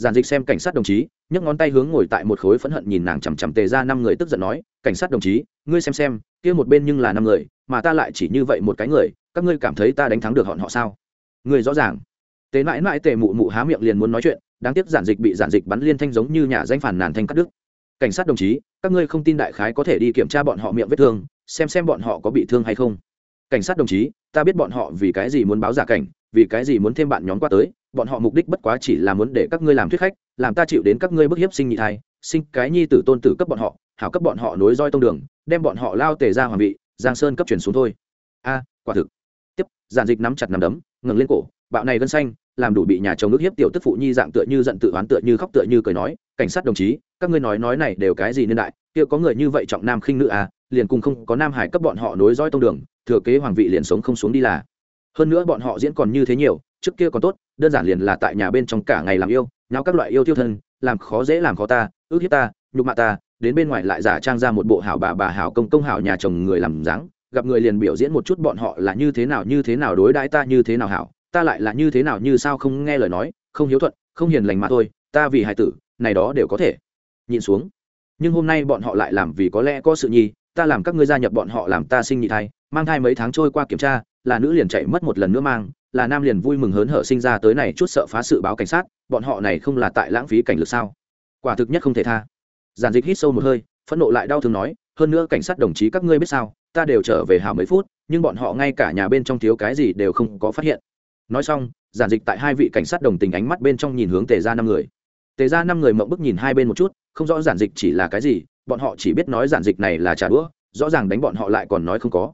Giản dịch xem cảnh sát đồng chí, nhấc ngón tay hướng ngồi tại một khối phẫn hận nhìn nàng chằm chằm tề ra năm người tức giận nói, cảnh sát đồng chí, ngươi xem xem, kia một bên nhưng là năm người, mà ta lại chỉ như vậy một cái người, các ngươi cảm thấy ta đánh thắng được họ họ sao? Người rõ ràng. Tề mãi mãi tề mụ mụ há miệng liền muốn nói chuyện, đáng tiếc giản dịch bị giản dịch bắn liên thanh giống như nhà danh phản nàn thanh cắt đứt. Cảnh sát đồng chí, các ngươi không tin đại khái có thể đi kiểm tra bọn họ miệng vết thương, xem xem bọn họ có bị thương hay không. Cảnh sát đồng chí, ta biết bọn họ vì cái gì muốn báo giả cảnh, vì cái gì muốn thêm bạn nhóm qua tới bọn họ mục đích bất quá chỉ là muốn để các ngươi làm thuyết khách, làm ta chịu đến các ngươi bức hiếp sinh nhị thai, sinh cái nhi tử tôn tử cấp bọn họ, hảo cấp bọn họ nối roi tông đường, đem bọn họ lao tề ra hoàng vị, giang sơn cấp chuyển xuống thôi. A, quả thực. Tiếp, giản dịch nắm chặt nắm đấm, ngẩng lên cổ, bạo này gân xanh, làm đủ bị nhà chồng nước hiếp tiểu tức phụ nhi dạng tựa như giận tự oán tựa như khóc tựa như cười nói, cảnh sát đồng chí, các ngươi nói nói này đều cái gì nên đại, kia có người như vậy trọng nam khinh nữ à liền cùng không có nam hải cấp bọn họ nối roi tông đường, thừa kế hoàng vị liền sống không xuống đi là. Hơn nữa bọn họ diễn còn như thế nhiều, trước kia còn tốt đơn giản liền là tại nhà bên trong cả ngày làm yêu nhau các loại yêu tiêu thân, làm khó dễ làm khó ta, ước hiếp ta, nhục mạ ta, đến bên ngoài lại giả trang ra một bộ hảo bà bà hảo công công hảo nhà chồng người làm dáng, gặp người liền biểu diễn một chút bọn họ là như thế nào như thế nào đối đãi ta như thế nào hảo, ta lại là như thế nào như sao không nghe lời nói, không hiếu thuận, không hiền lành mà thôi, ta vì hài tử, này đó đều có thể. Nhìn xuống, nhưng hôm nay bọn họ lại làm vì có lẽ có sự nhi ta làm các ngươi gia nhập bọn họ làm ta sinh nhị thai, mang thai mấy tháng trôi qua kiểm tra, là nữ liền chạy mất một lần nữa mang là nam liền vui mừng hớn hở sinh ra tới này chút sợ phá sự báo cảnh sát, bọn họ này không là tại lãng phí cảnh lực sao? Quả thực nhất không thể tha. Giản dịch hít sâu một hơi, phẫn nộ lại đau thương nói, hơn nữa cảnh sát đồng chí các ngươi biết sao, ta đều trở về hào mấy phút, nhưng bọn họ ngay cả nhà bên trong thiếu cái gì đều không có phát hiện. Nói xong, giản dịch tại hai vị cảnh sát đồng tình ánh mắt bên trong nhìn hướng tề ra năm người. Tề ra năm người mộng bức nhìn hai bên một chút, không rõ giản dịch chỉ là cái gì, bọn họ chỉ biết nói giản dịch này là trà đũa, rõ ràng đánh bọn họ lại còn nói không có.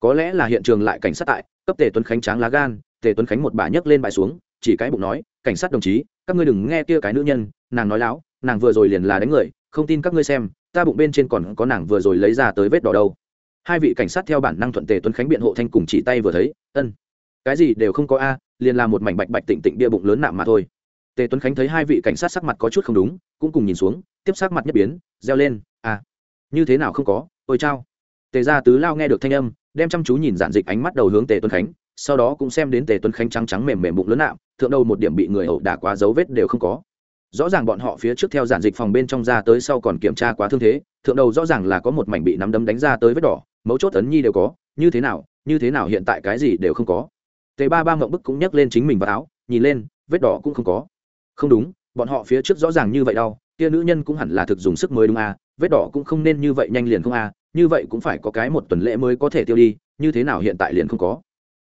Có lẽ là hiện trường lại cảnh sát tại, cấp tề tuấn khánh tráng lá gan tề tuấn khánh một bà nhấc lên bài xuống, chỉ cái bụng nói, cảnh sát đồng chí, các ngươi đừng nghe kia cái nữ nhân, nàng nói láo, nàng vừa rồi liền là đánh người, không tin các ngươi xem, ta bụng bên trên còn có nàng vừa rồi lấy ra tới vết đỏ đâu. Hai vị cảnh sát theo bản năng thuận tề tuấn khánh biện hộ thanh cùng chỉ tay vừa thấy, ân, cái gì đều không có a, liền là một mảnh bạch bạch tịnh tịnh bia bụng lớn nạm mà thôi. Tề tuấn khánh thấy hai vị cảnh sát sắc mặt có chút không đúng, cũng cùng nhìn xuống, tiếp sắc mặt nhất biến, reo lên, a, như thế nào không có, ôi chao. Tề gia tứ lao nghe được thanh âm, đem chăm chú nhìn giản dịch ánh mắt đầu hướng tề tuấn khánh sau đó cũng xem đến tề tuấn khánh trắng trắng mềm mềm bụng lớn nạm thượng đầu một điểm bị người ẩu đả quá dấu vết đều không có. Rõ ràng bọn họ phía trước theo giản dịch phòng bên trong ra tới sau còn kiểm tra quá thương thế thượng đầu rõ ràng là có một mảnh bị nắm đấm đánh ra tới vết đỏ mấu chốt ấn nhi đều có như thế nào như thế nào hiện tại cái gì đều không có. Tề ba ba mộng bức cũng nhấc lên chính mình vào áo nhìn lên vết đỏ cũng không có. Không đúng bọn họ phía trước rõ ràng như vậy đau kia nữ nhân cũng hẳn là thực dùng sức mới đúng à, vết đỏ cũng không nên như vậy nhanh liền không à, như vậy cũng phải có cái một tuần lễ mới có thể tiêu đi như thế nào hiện tại liền không có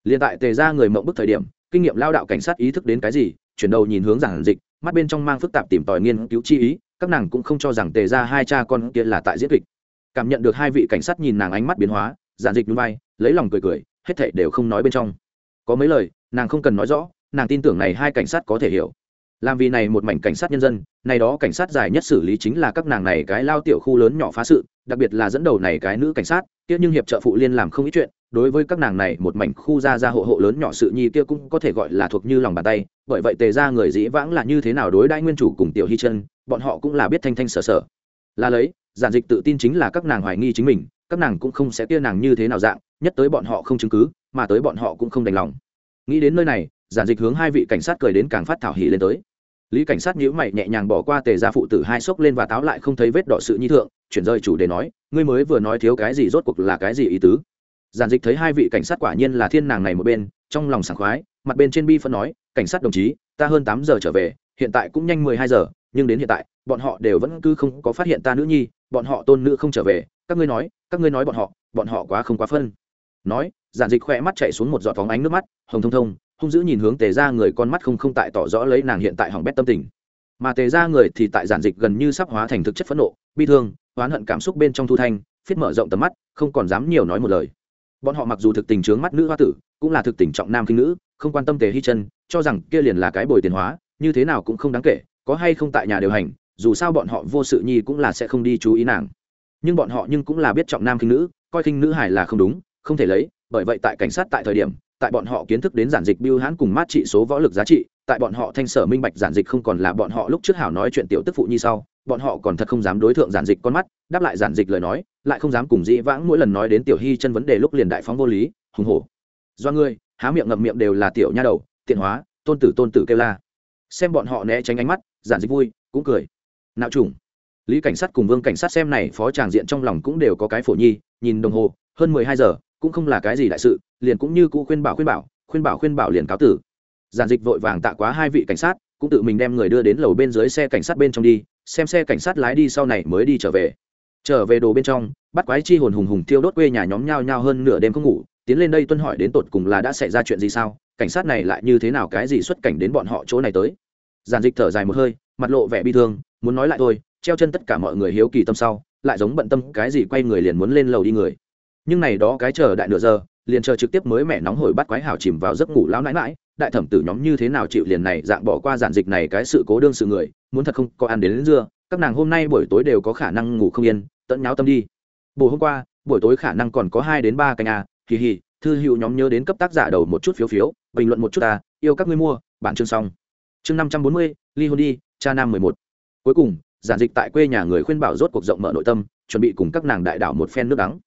liền tại tề ra người mộng bức thời điểm, kinh nghiệm lao đạo cảnh sát ý thức đến cái gì, chuyển đầu nhìn hướng giảng dịch, mắt bên trong mang phức tạp tìm tòi nghiên cứu chi ý, các nàng cũng không cho rằng tề ra hai cha con kia là tại diễn kịch. Cảm nhận được hai vị cảnh sát nhìn nàng ánh mắt biến hóa giản dịch núi bay lấy lòng cười cười, hết thảy đều không nói bên trong. Có mấy lời, nàng không cần nói rõ, nàng tin tưởng này hai cảnh sát có thể hiểu. Làm vì này một mảnh cảnh sát nhân dân, này đó cảnh sát dài nhất xử lý chính là các nàng này cái lao tiểu khu lớn nhỏ phá sự, đặc biệt là dẫn đầu này cái nữ cảnh sát, kia nhưng hiệp trợ phụ liên làm không ít chuyện đối với các nàng này một mảnh khu gia gia hộ hộ lớn nhỏ sự nhi kia cũng có thể gọi là thuộc như lòng bàn tay, bởi vậy tề ra người dĩ vãng là như thế nào đối đãi nguyên chủ cùng tiểu hy chân, bọn họ cũng là biết thanh thanh sở sở. Là lấy, giản dịch tự tin chính là các nàng hoài nghi chính mình, các nàng cũng không sẽ kia nàng như thế nào dạng, nhất tới bọn họ không chứng cứ, mà tới bọn họ cũng không đành lòng. Nghĩ đến nơi này, giản dịch hướng hai vị cảnh sát cười đến càng phát thảo hỉ lên tới. Lý cảnh sát nhíu mày nhẹ nhàng bỏ qua tề gia phụ tử hai sốc lên và táo lại không thấy vết đỏ sự nhi thượng, chuyển rơi chủ đề nói, ngươi mới vừa nói thiếu cái gì, rốt cuộc là cái gì ý tứ? Giản dịch thấy hai vị cảnh sát quả nhiên là thiên nàng này một bên, trong lòng sảng khoái, mặt bên trên bi phân nói, cảnh sát đồng chí, ta hơn tám giờ trở về, hiện tại cũng nhanh mười hai giờ, nhưng đến hiện tại, bọn họ đều vẫn cứ không có phát hiện ta nữ nhi, bọn họ tôn nữ không trở về, các ngươi nói, các ngươi nói bọn họ bọn họ quá không quá phân. Nói, giản dịch khỏe mắt chạy xuống một giọt phóng ánh nước mắt, hồng thông thông, hung dữ nhìn hướng tề ra người con mắt không không tại tỏ rõ lấy nàng hiện tại hỏng bét tâm tình. Mà tề ra người thì tại giản dịch gần như sắp hóa thành thực chất phẫn nộ, bi thương, oán hận cảm xúc bên trong thu thanh, phiết mở rộng tầm mắt, không còn dám nhiều nói một lời bọn họ mặc dù thực tình trướng mắt nữ hoa tử, cũng là thực tình trọng nam khinh nữ, không quan tâm tề hy chân, cho rằng kia liền là cái bồi tiền hóa, như thế nào cũng không đáng kể, có hay không tại nhà điều hành, dù sao bọn họ vô sự nhi cũng là sẽ không đi chú ý nàng. Nhưng bọn họ nhưng cũng là biết trọng nam khinh nữ, coi khinh nữ hải là không đúng, không thể lấy, bởi vậy tại cảnh sát tại thời điểm, tại bọn họ kiến thức đến giản dịch biêu hãn cùng mát trị số võ lực giá trị, tại bọn họ thanh sở minh bạch giản dịch không còn là bọn họ lúc trước hảo nói chuyện tiểu tức phụ như sau bọn họ còn thật không dám đối tượng giản dịch con mắt, đáp lại giản dịch lời nói, lại không dám cùng dĩ vãng mỗi lần nói đến tiểu hy chân vấn đề lúc liền đại phóng vô lý, hùng hổ. Do ngươi, há miệng ngậm miệng đều là tiểu nha đầu, tiện hóa, tôn tử tôn tử kêu la. Xem bọn họ né tránh ánh mắt, giản dịch vui, cũng cười. Nạo trùng lý cảnh sát cùng vương cảnh sát xem này phó tràng diện trong lòng cũng đều có cái phổ nhi, nhìn đồng hồ, hơn mười hai giờ, cũng không là cái gì đại sự, liền cũng như cụ khuyên bảo khuyên bảo khuyên bảo khuyên bảo liền cáo tử. Giản dịch vội vàng tạ quá hai vị cảnh sát, cũng tự mình đem người đưa đến lầu bên dưới xe cảnh sát bên trong đi xem xe cảnh sát lái đi sau này mới đi trở về. Trở về đồ bên trong, bắt quái chi hồn hùng hùng tiêu đốt quê nhà nhóm nhao nhao hơn nửa đêm không ngủ, tiến lên đây tuân hỏi đến tột cùng là đã xảy ra chuyện gì sao, cảnh sát này lại như thế nào cái gì xuất cảnh đến bọn họ chỗ này tới. Giản dịch thở dài một hơi, mặt lộ vẻ bi thương, muốn nói lại thôi, treo chân tất cả mọi người hiếu kỳ tâm sau, lại giống bận tâm cái gì quay người liền muốn lên lầu đi người. Nhưng này đó cái chờ đại nửa giờ, liền chờ trực tiếp mới mẹ nóng hổi bắt quái hảo chìm vào giấc ngủ lão nãi nãi đại thẩm tử nhóm như thế nào chịu liền này dạng bỏ qua giản dịch này cái sự cố đương sự người muốn thật không có ăn đến, đến dưa các nàng hôm nay buổi tối đều có khả năng ngủ không yên tận nháo tâm đi. Bồ hôm qua buổi tối khả năng còn có hai đến ba canh à kỳ hì thư hữu nhóm nhớ đến cấp tác giả đầu một chút phiếu phiếu bình luận một chút ta yêu các ngươi mua bản chương xong. Chương năm trăm bốn mươi ly hôn đi cha nam mười một. Cuối cùng giản dịch tại quê nhà người khuyên bảo rốt cuộc rộng mở nội tâm chuẩn bị cùng các nàng đại đảo một phen nước đắng.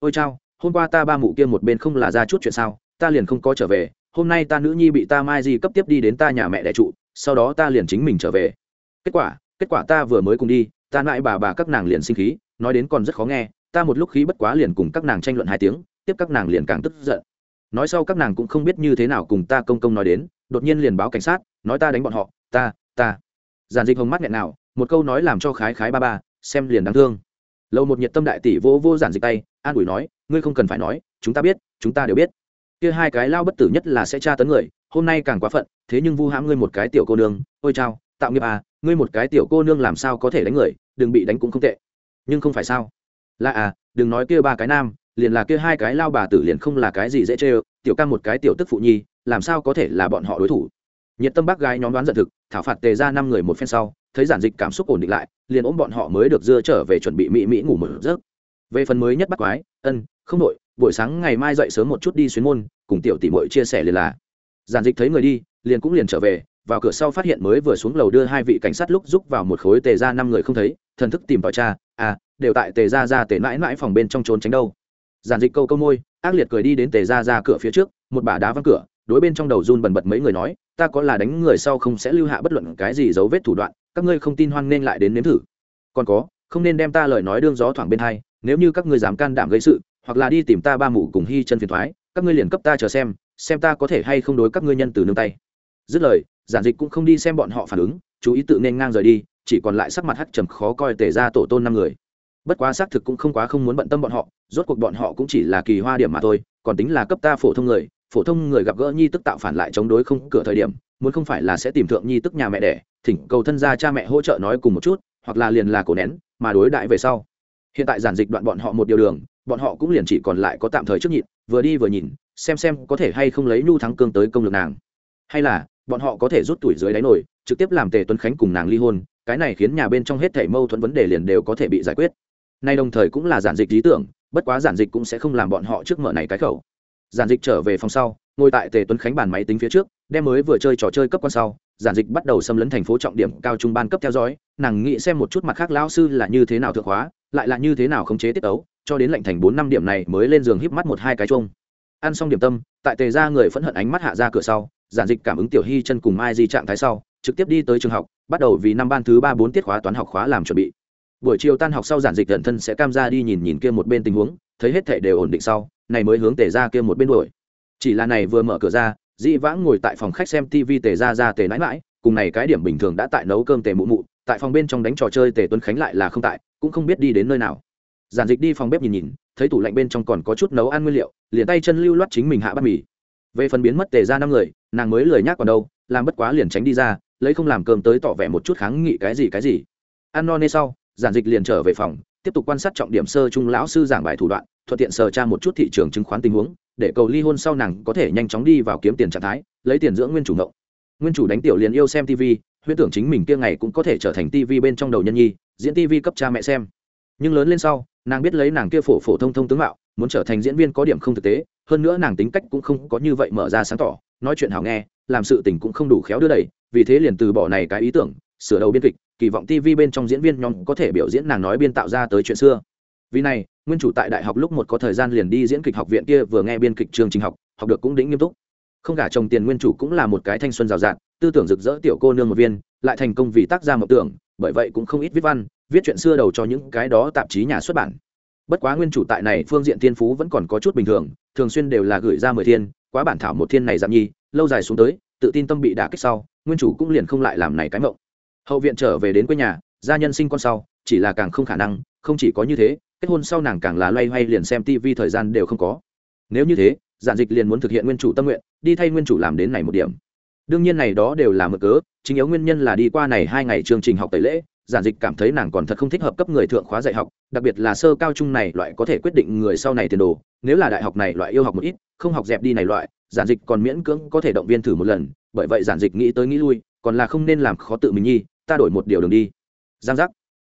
Ôi chao hôm qua ta ba mụ kia một bên không là ra chút chuyện sao ta liền không có trở về hôm nay ta nữ nhi bị ta mai di cấp tiếp đi đến ta nhà mẹ đẻ trụ, sau đó ta liền chính mình trở về. Kết quả kết quả ta vừa mới cùng đi, ta lại bà bà các nàng liền sinh khí, nói đến còn rất khó nghe, ta một lúc khí bất quá liền cùng các nàng tranh luận hai tiếng, tiếp các nàng liền càng tức giận. Nói sau các nàng cũng không biết như thế nào cùng ta công công nói đến, đột nhiên liền báo cảnh sát, nói ta đánh bọn họ, ta ta. Giản dịch hồng mắt nghẹn nào, một câu nói làm cho khái khái ba ba, xem liền đáng thương. Lâu một nhiệt tâm đại tỷ vô vô giản dịch tay, an ủi nói, ngươi không cần phải nói, chúng ta biết, chúng ta đều biết kia hai cái lao bất tử nhất là sẽ tra tấn người, hôm nay càng quá phận, thế nhưng vu hãm ngươi một cái tiểu cô nương, ôi chao, tạo nghiệp à ngươi một cái tiểu cô nương làm sao có thể đánh người, đừng bị đánh cũng không tệ. Nhưng không phải sao? Là à đừng nói kia ba cái nam, liền là kia hai cái lao bà tử liền không là cái gì dễ chê tiểu ca một cái tiểu tức phụ nhi, làm sao có thể là bọn họ đối thủ? Nhiệt tâm bác gái nhóm đoán giận thực, thảo phạt tề ra năm người một phen sau, thấy giản dịch cảm xúc ổn định lại, liền ôm bọn họ mới được dưa trở về chuẩn bị mỹ mỹ ngủ một giấc. Về phần mới nhất bắt quái, ân, không đội buổi sáng ngày mai dậy sớm một chút đi xuyến môn, cùng tiểu tỷ Mội chia sẻ liền là. Giản dịch thấy người đi, liền cũng liền trở về, vào cửa sau phát hiện mới vừa xuống lầu đưa hai vị cảnh sát lúc giúp vào một khối tề ra năm người không thấy, thần thức tìm vào cha à đều tại tề ra ra tề mãi mãi phòng bên trong trốn tránh đâu. Giản dịch câu câu môi, ác liệt cười đi đến tề ra ra cửa phía trước, một bà đá văng cửa, đối bên trong đầu run bần bật mấy người nói, ta có là đánh người sau không sẽ lưu hạ bất luận cái gì dấu vết thủ đoạn, các ngươi không tin hoan nên lại đến nếm thử. Còn có, không nên đem ta lời nói đương gió thoảng bên hai, nếu như các ngươi dám can đảm gây sự hoặc là đi tìm ta ba mụ cùng hy chân phiền thoái, các ngươi liền cấp ta chờ xem xem ta có thể hay không đối các ngươi nhân từ nương tay. Dứt lời, giản dịch cũng không đi xem bọn họ phản ứng, chú ý tự nên ngang rời đi, chỉ còn lại sắc mặt hắt trầm khó coi tề ra tổ tôn năm người. Bất quá xác thực cũng không quá không muốn bận tâm bọn họ, rốt cuộc bọn họ cũng chỉ là kỳ hoa điểm mà thôi, còn tính là cấp ta phổ thông người, phổ thông người gặp gỡ nhi tức tạo phản lại chống đối không cửa thời điểm, muốn không phải là sẽ tìm thượng nhi tức nhà mẹ đẻ, thỉnh cầu thân gia cha mẹ hỗ trợ nói cùng một chút, hoặc là liền là cổ nén, mà đối đại về sau. Hiện tại giản dịch đoạn bọn họ một điều đường bọn họ cũng liền chỉ còn lại có tạm thời trước nhịn, vừa đi vừa nhìn, xem xem có thể hay không lấy nhu thắng cương tới công lực nàng. Hay là, bọn họ có thể rút tuổi dưới đáy nổi, trực tiếp làm tề tuấn khánh cùng nàng ly hôn, cái này khiến nhà bên trong hết thảy mâu thuẫn vấn đề liền đều có thể bị giải quyết. Nay đồng thời cũng là giản dịch lý tưởng, bất quá giản dịch cũng sẽ không làm bọn họ trước mở này cái khẩu. Giản dịch trở về phòng sau, ngồi tại tề tuấn khánh bàn máy tính phía trước, đem mới vừa chơi trò chơi cấp quan sau, giản dịch bắt đầu xâm lấn thành phố trọng điểm cao trung ban cấp theo dõi, nàng nghĩ xem một chút mặt khác lão sư là như thế nào thượng hóa lại là như thế nào khống chế tiết ấu cho đến lệnh thành bốn năm điểm này mới lên giường híp mắt một hai cái chung ăn xong điểm tâm, tại tề ra người phẫn hận ánh mắt hạ ra cửa sau, giản dịch cảm ứng tiểu hy chân cùng mai di trạng thái sau, trực tiếp đi tới trường học, bắt đầu vì năm ban thứ ba bốn tiết khóa toán học khóa làm chuẩn bị. Buổi chiều tan học sau giản dịch tận thân sẽ cam ra đi nhìn nhìn kia một bên tình huống, thấy hết thể đều ổn định sau, này mới hướng tề ra kia một bên đuổi. Chỉ là này vừa mở cửa ra, dĩ vãng ngồi tại phòng khách xem tv tề ra ra tề nãi mãi cùng này cái điểm bình thường đã tại nấu cơm tề mụ mụ, tại phòng bên trong đánh trò chơi tề tuấn khánh lại là không tại, cũng không biết đi đến nơi nào giản dịch đi phòng bếp nhìn nhìn, thấy tủ lạnh bên trong còn có chút nấu ăn nguyên liệu, liền tay chân lưu loát chính mình hạ bát mì. Về phần biến mất tề ra năm người, nàng mới lười nhác còn đâu, làm bất quá liền tránh đi ra, lấy không làm cơm tới tỏ vẻ một chút kháng nghị cái gì cái gì. Ăn no nê sau, giản dịch liền trở về phòng, tiếp tục quan sát trọng điểm sơ trung lão sư giảng bài thủ đoạn, thuận tiện sờ tra một chút thị trường chứng khoán tình huống, để cầu ly hôn sau nàng có thể nhanh chóng đi vào kiếm tiền trạng thái, lấy tiền dưỡng nguyên chủ ngộng. Nguyên chủ đánh tiểu liền yêu xem tv huyễn tưởng chính mình kia ngày cũng có thể trở thành tv bên trong đầu nhân nhi, diễn tv cấp cha mẹ xem nhưng lớn lên sau, nàng biết lấy nàng kia phổ phổ thông thông tướng mạo, muốn trở thành diễn viên có điểm không thực tế, hơn nữa nàng tính cách cũng không có như vậy mở ra sáng tỏ, nói chuyện hảo nghe, làm sự tình cũng không đủ khéo đưa đẩy, vì thế liền từ bỏ này cái ý tưởng, sửa đầu biên kịch, kỳ vọng tv bên trong diễn viên nhóm có thể biểu diễn nàng nói biên tạo ra tới chuyện xưa. Vì này, nguyên chủ tại đại học lúc một có thời gian liền đi diễn kịch học viện kia vừa nghe biên kịch trường trình học học được cũng đỉnh nghiêm túc. Không cả chồng tiền nguyên chủ cũng là một cái thanh xuân rào rạt, tư tưởng rực rỡ tiểu cô nương một viên, lại thành công vì tác gia mộng tưởng, bởi vậy cũng không ít viết văn viết chuyện xưa đầu cho những cái đó tạp chí nhà xuất bản. Bất quá nguyên chủ tại này, phương diện thiên phú vẫn còn có chút bình thường thường xuyên đều là gửi ra mười thiên, quá bản thảo một thiên này giảm nhi, lâu dài xuống tới, tự tin tâm bị đả kích sau, nguyên chủ cũng liền không lại làm này cái mộng. Hậu viện trở về đến quê nhà, gia nhân sinh con sau, chỉ là càng không khả năng, không chỉ có như thế, kết hôn sau nàng càng là loay hoay liền xem tivi thời gian đều không có. Nếu như thế, giản dịch liền muốn thực hiện nguyên chủ tâm nguyện, đi thay nguyên chủ làm đến này một điểm. Đương nhiên này đó đều là mở cớ, chính yếu nguyên nhân là đi qua này hai ngày chương trình học tẩy lễ giản dịch cảm thấy nàng còn thật không thích hợp cấp người thượng khóa dạy học, đặc biệt là sơ cao trung này loại có thể quyết định người sau này tiền đồ. Nếu là đại học này loại yêu học một ít, không học dẹp đi này loại, giản dịch còn miễn cưỡng có thể động viên thử một lần, bởi vậy giản dịch nghĩ tới nghĩ lui, còn là không nên làm khó tự mình nhi, ta đổi một điều đường đi. Giang giác.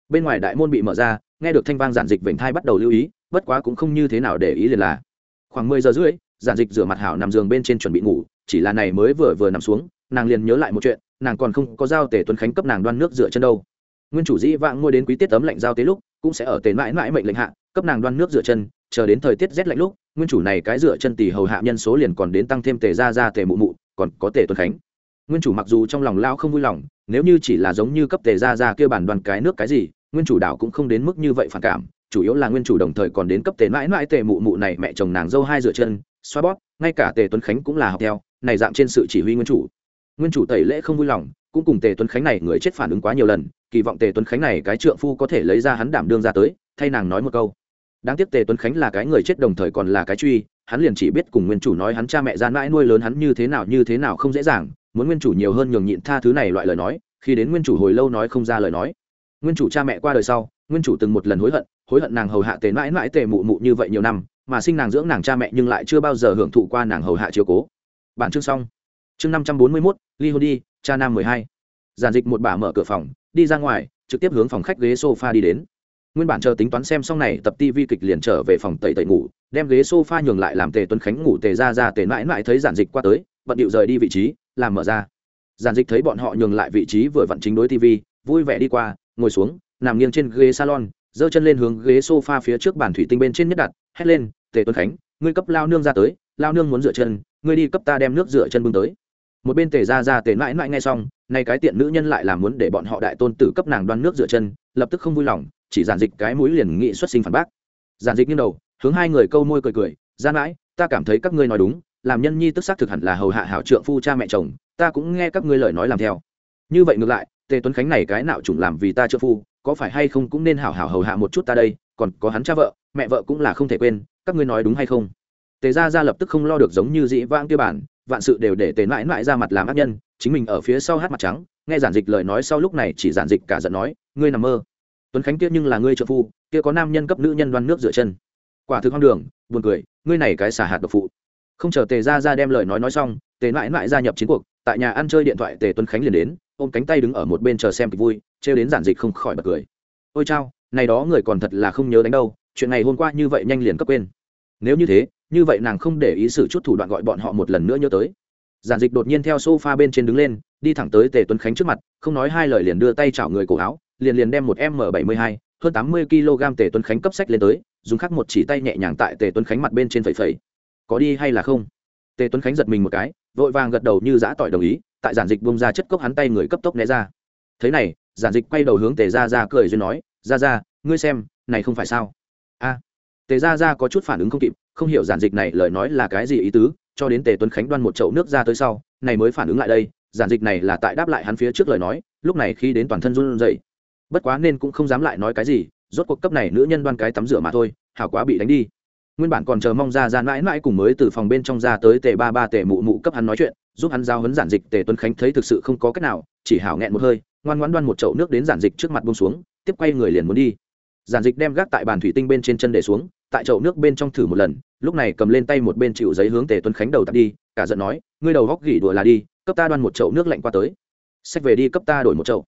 Bên ngoài đại môn bị mở ra, nghe được thanh vang giản dịch vểnh thai bắt đầu lưu ý, bất quá cũng không như thế nào để ý liền là, khoảng mười giờ rưỡi, giản dịch rửa mặt hảo nằm giường bên trên chuẩn bị ngủ, chỉ là này mới vừa vừa nằm xuống, nàng liền nhớ lại một chuyện, nàng còn không có giao tể tuấn khánh cấp nàng đoan nước rửa chân đâu nguyên chủ dĩ vãng ngôi đến quý tiết tấm lạnh giao tế lúc, cũng sẽ ở tề mãi mãi mệnh lệnh hạ, cấp nàng đoan nước rửa chân, chờ đến thời tiết rét lạnh lúc, nguyên chủ này cái rửa chân tỷ hầu hạ nhân số liền còn đến tăng thêm tề ra ra tề mụ mụ, còn có tề tuấn khánh. Nguyên chủ mặc dù trong lòng lao không vui lòng, nếu như chỉ là giống như cấp tề ra ra kia bản đoàn cái nước cái gì, nguyên chủ đảo cũng không đến mức như vậy phản cảm, chủ yếu là nguyên chủ đồng thời còn đến cấp tề mãi mãi tề mụ mụ này mẹ chồng nàng dâu hai rửa chân, xoa bóp, ngay cả tề tuấn khánh cũng là học theo, này dạng trên sự chỉ huy nguyên chủ. Nguyên chủ tẩy lễ không vui lòng cũng cùng tề tuấn khánh này người chết phản ứng quá nhiều lần, kỳ vọng tề tuấn khánh này cái trượng phu có thể lấy ra hắn đảm đương ra tới, thay nàng nói một câu. Đáng tiếc tề tuấn khánh là cái người chết đồng thời còn là cái truy, hắn liền chỉ biết cùng nguyên chủ nói hắn cha mẹ gian mãi nuôi lớn hắn như thế nào như thế nào không dễ dàng, muốn nguyên chủ nhiều hơn nhường nhịn tha thứ này loại lời nói, khi đến nguyên chủ hồi lâu nói không ra lời nói. Nguyên chủ cha mẹ qua đời sau, nguyên chủ từng một lần hối hận hối hận nàng hầu hạ tề mãi mãi tề mụ mụ như vậy nhiều năm, mà sinh nàng dưỡng nàng cha mẹ nhưng lại chưa bao giờ hưởng thụ qua nàng hầu hạ chiếu cố. Bản chương xong. Chương năm trăm bốn mươi mốt, ly hôn đi cha nam mười hai. Giản dịch một bà mở cửa phòng, đi ra ngoài, trực tiếp hướng phòng khách ghế sofa đi đến. Nguyên bản chờ tính toán xem xong này, tập tv kịch liền trở về phòng tẩy tẩy ngủ, đem ghế sofa nhường lại làm tề tuấn khánh ngủ tề ra ra tề mãi mãi thấy giản dịch qua tới, bận điệu rời đi vị trí, làm mở ra. Giản dịch thấy bọn họ nhường lại vị trí vừa vặn chính đối tv vui vẻ đi qua, ngồi xuống, nằm nghiêng trên ghế salon, giơ chân lên hướng ghế sofa phía trước bàn thủy tinh bên trên nhất đặt, hét lên, tề tuấn khánh, ngươi cấp lao nương ra tới, lao nương muốn rửa chân, ngươi đi cấp ta đem nước rửa chân bưng tới một bên tề ra ra tề mãi mãi nghe xong, nay cái tiện nữ nhân lại làm muốn để bọn họ đại tôn tử cấp nàng đoan nước rửa chân, lập tức không vui lòng, chỉ giản dịch cái mũi liền nghị xuất sinh phản bác. Giản dịch nghiêng đầu, hướng hai người câu môi cười cười, ra mãi, ta cảm thấy các ngươi nói đúng, làm nhân nhi tức xác thực hẳn là hầu hạ hảo trượng phu cha mẹ chồng, ta cũng nghe các ngươi lời nói làm theo. Như vậy ngược lại, tề tuấn khánh này cái nào chủng làm vì ta trợ phu, có phải hay không cũng nên hảo hảo hầu hạ một chút ta đây, còn có hắn cha vợ, mẹ vợ cũng là không thể quên, các ngươi nói đúng hay không? Tề ra ra lập tức không lo được giống như dĩ vãng tiêu bản vạn sự đều để tề mãi mãi ra mặt làm ác nhân, chính mình ở phía sau hát mặt trắng, nghe giản dịch lời nói sau lúc này chỉ giản dịch cả giận nói, ngươi nằm mơ. Tuấn khánh kia nhưng là ngươi trợ phu, kia có nam nhân cấp nữ nhân đoan nước rửa chân. Quả thực hoang đường, buồn cười, ngươi này cái xả hạt độc phụ. Không chờ tề ra ra đem lời nói nói xong, tề mãi mãi gia nhập chiến cuộc, tại nhà ăn chơi điện thoại tề tuấn khánh liền đến, ôm cánh tay đứng ở một bên chờ xem kịch vui, trêu đến giản dịch không khỏi bật cười. Ôi chao, này đó người còn thật là không nhớ đánh đâu, chuyện này hôm qua như vậy nhanh liền cấp quên nếu như thế, như vậy nàng không để ý xử chút thủ đoạn gọi bọn họ một lần nữa nhớ tới. Giản dịch đột nhiên theo sofa bên trên đứng lên, đi thẳng tới tề tuấn khánh trước mặt, không nói hai lời liền đưa tay chảo người cổ áo, liền liền đem một m bảy mươi hai, hơn tám mươi kg tề tuấn khánh cấp sách lên tới, dùng khắc một chỉ tay nhẹ nhàng tại tề tuấn khánh mặt bên trên phẩy phẩy. Có đi hay là không? Tề tuấn khánh giật mình một cái, vội vàng gật đầu như giã tỏi đồng ý, tại giản dịch bông ra chất cốc hắn tay người cấp tốc né ra. Thế này, giản dịch quay đầu hướng tề ra ra cười duyên nói ra ra ngươi xem, này không phải sao? Tề ra ra có chút phản ứng không kịp, không hiểu giản dịch này lời nói là cái gì ý tứ, cho đến tề tuấn khánh đoan một chậu nước ra tới sau, này mới phản ứng lại đây, giản dịch này là tại đáp lại hắn phía trước lời nói, lúc này khi đến toàn thân run rẩy. Bất quá nên cũng không dám lại nói cái gì, rốt cuộc cấp này nữ nhân đoan cái tắm rửa mà thôi, hảo quá bị đánh đi. Nguyên bản còn chờ mong ra ra mãi mãi cùng mới từ phòng bên trong ra tới tề ba ba tề mụ mụ cấp hắn nói chuyện, giúp hắn giao hấn giản dịch tề tuấn khánh thấy thực sự không có cách nào, chỉ hảo nghẹn một hơi, ngoan ngoãn đoan một chậu nước đến giản dịch trước mặt bông xuống, tiếp quay người liền muốn đi. Giản dịch đem gác tại bàn thủy tinh bên trên chân để xuống tại chậu nước bên trong thử một lần, lúc này cầm lên tay một bên chịu giấy hướng tề tuấn khánh đầu tạt đi, cả giận nói, ngươi đầu góc gỉ đùa là đi, cấp ta đoan một chậu nước lạnh qua tới. Sách về đi, cấp ta đổi một chậu.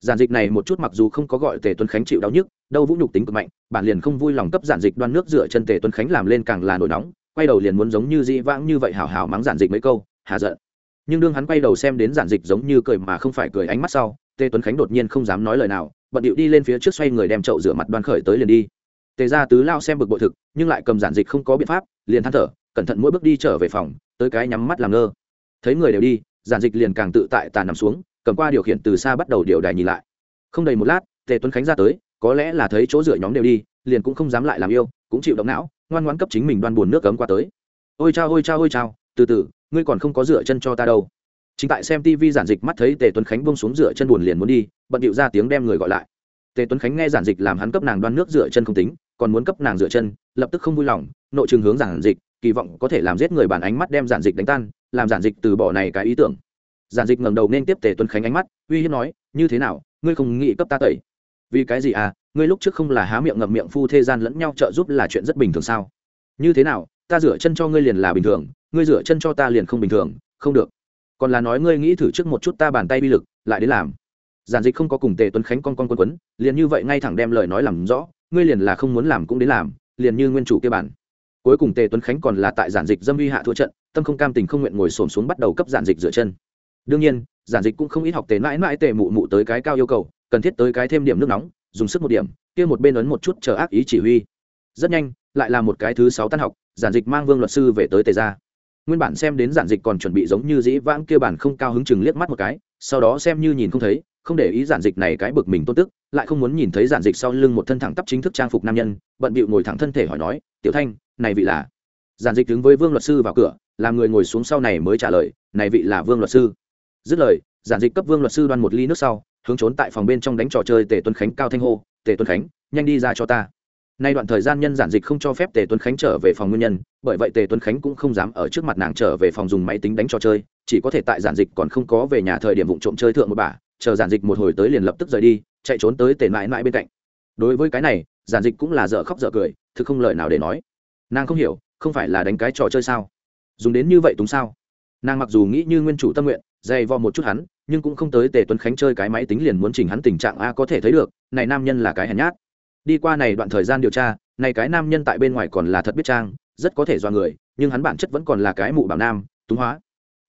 Giản dịch này một chút mặc dù không có gọi tề tuấn khánh chịu đau nhức, đâu vũ nhục tính cực mạnh, bản liền không vui lòng cấp giản dịch đoan nước dựa chân tề tuấn khánh làm lên càng là nổi nóng, quay đầu liền muốn giống như dĩ vãng như vậy hào hào mắng giản dịch mấy câu, hà giận. Nhưng đương hắn quay đầu xem đến giản dịch giống như cười mà không phải cười ánh mắt sau, tề tuấn khánh đột nhiên không dám nói lời nào, bận điệu đi lên phía trước xoay người đem chậu rửa mặt đoan khởi tới liền đi tề ra tứ lao xem bực bội thực, nhưng lại cầm giản dịch không có biện pháp, liền than thở, cẩn thận mỗi bước đi trở về phòng, tới cái nhắm mắt làm ngơ. Thấy người đều đi, giản dịch liền càng tự tại tàn nằm xuống, cầm qua điều khiển từ xa bắt đầu điều đài nhìn lại. Không đầy một lát, tề tuấn khánh ra tới, có lẽ là thấy chỗ dựa nhóm đều đi, liền cũng không dám lại làm yêu, cũng chịu động não, ngoan ngoãn cấp chính mình đoan buồn nước cấm qua tới. Ôi chao ôi chao ôi chao, từ từ, ngươi còn không có dựa chân cho ta đâu. Chính tại xem tv giản dịch mắt thấy tề tuấn khánh bông xuống dựa chân buồn liền muốn đi, bận điệu ra tiếng đem người gọi lại. Tề tuấn khánh nghe giản dịch làm hắn cấp nàng đoan nước dựa chân không tính còn muốn cấp nàng dựa chân, lập tức không vui lòng, nội trường hướng giản dịch, kỳ vọng có thể làm giết người bản ánh mắt đem giản dịch đánh tan, làm giản dịch từ bỏ này cái ý tưởng. Giản dịch ngẩng đầu nên tiếp tề tuấn khánh ánh mắt, uy hiếp nói, như thế nào, ngươi không nghĩ cấp ta tẩy? Vì cái gì à ngươi lúc trước không là há miệng ngậm miệng phu thê gian lẫn nhau trợ giúp là chuyện rất bình thường sao? Như thế nào, ta rửa chân cho ngươi liền là bình thường, ngươi rửa chân cho ta liền không bình thường, không được. Còn là nói ngươi nghĩ thử trước một chút ta bàn tay bi lực, lại đến làm. Giản dịch không có cùng tề tuấn khánh con con quân quấn, liền như vậy ngay thẳng đem lời nói làm rõ ngươi liền là không muốn làm cũng đến làm, liền như nguyên chủ kia bản. Cuối cùng tề tuấn khánh còn là tại giản dịch dâm uy hạ thua trận, tâm không cam tình không nguyện ngồi xổm xuống bắt đầu cấp giản dịch dựa chân. Đương nhiên, giản dịch cũng không ít học tề mãi mãi tề mụ mụ tới cái cao yêu cầu, cần thiết tới cái thêm điểm nước nóng, dùng sức một điểm, kia một bên ấn một chút chờ ác ý chỉ huy. Rất nhanh, lại là một cái thứ sáu tan học, giản dịch mang vương luật sư về tới tề gia. Nguyên bản xem đến giản dịch còn chuẩn bị giống như dĩ vãng kia bản không cao hứng chừng liếc mắt một cái, sau đó xem như nhìn không thấy không để ý giản dịch này cái bực mình tôn tức, lại không muốn nhìn thấy giản dịch sau lưng một thân thẳng tắp chính thức trang phục nam nhân, bận bịu ngồi thẳng thân thể hỏi nói, tiểu thanh, này vị là? Giản dịch đứng với vương luật sư vào cửa, làm người ngồi xuống sau này mới trả lời, này vị là vương luật sư. Dứt lời, giản dịch cấp vương luật sư đoan một ly nước sau, hướng trốn tại phòng bên trong đánh trò chơi tề tuấn khánh cao thanh hô, tề tuấn khánh, nhanh đi ra cho ta. Nay đoạn thời gian nhân giản dịch không cho phép tề tuấn khánh trở về phòng nguyên nhân, bởi vậy tề tuấn khánh cũng không dám ở trước mặt nàng trở về phòng dùng máy tính đánh trò chơi, chỉ có thể tại giản dịch còn không có về nhà thời điểm vụ trộm chơi thượng một bà chờ giản dịch một hồi tới liền lập tức rời đi, chạy trốn tới tề mãi mãi bên cạnh. Đối với cái này, giản dịch cũng là dở khóc dở cười, thực không lời nào để nói. Nàng không hiểu, không phải là đánh cái trò chơi sao? Dùng đến như vậy túng sao? Nàng mặc dù nghĩ như nguyên chủ tâm nguyện, dày vò một chút hắn, nhưng cũng không tới tề tuấn khánh chơi cái máy tính liền muốn chỉnh hắn tình trạng a có thể thấy được, này nam nhân là cái hèn nhát. Đi qua này đoạn thời gian điều tra, này cái nam nhân tại bên ngoài còn là thật biết trang, rất có thể do người, nhưng hắn bản chất vẫn còn là cái mụ bảo nam, túng hóa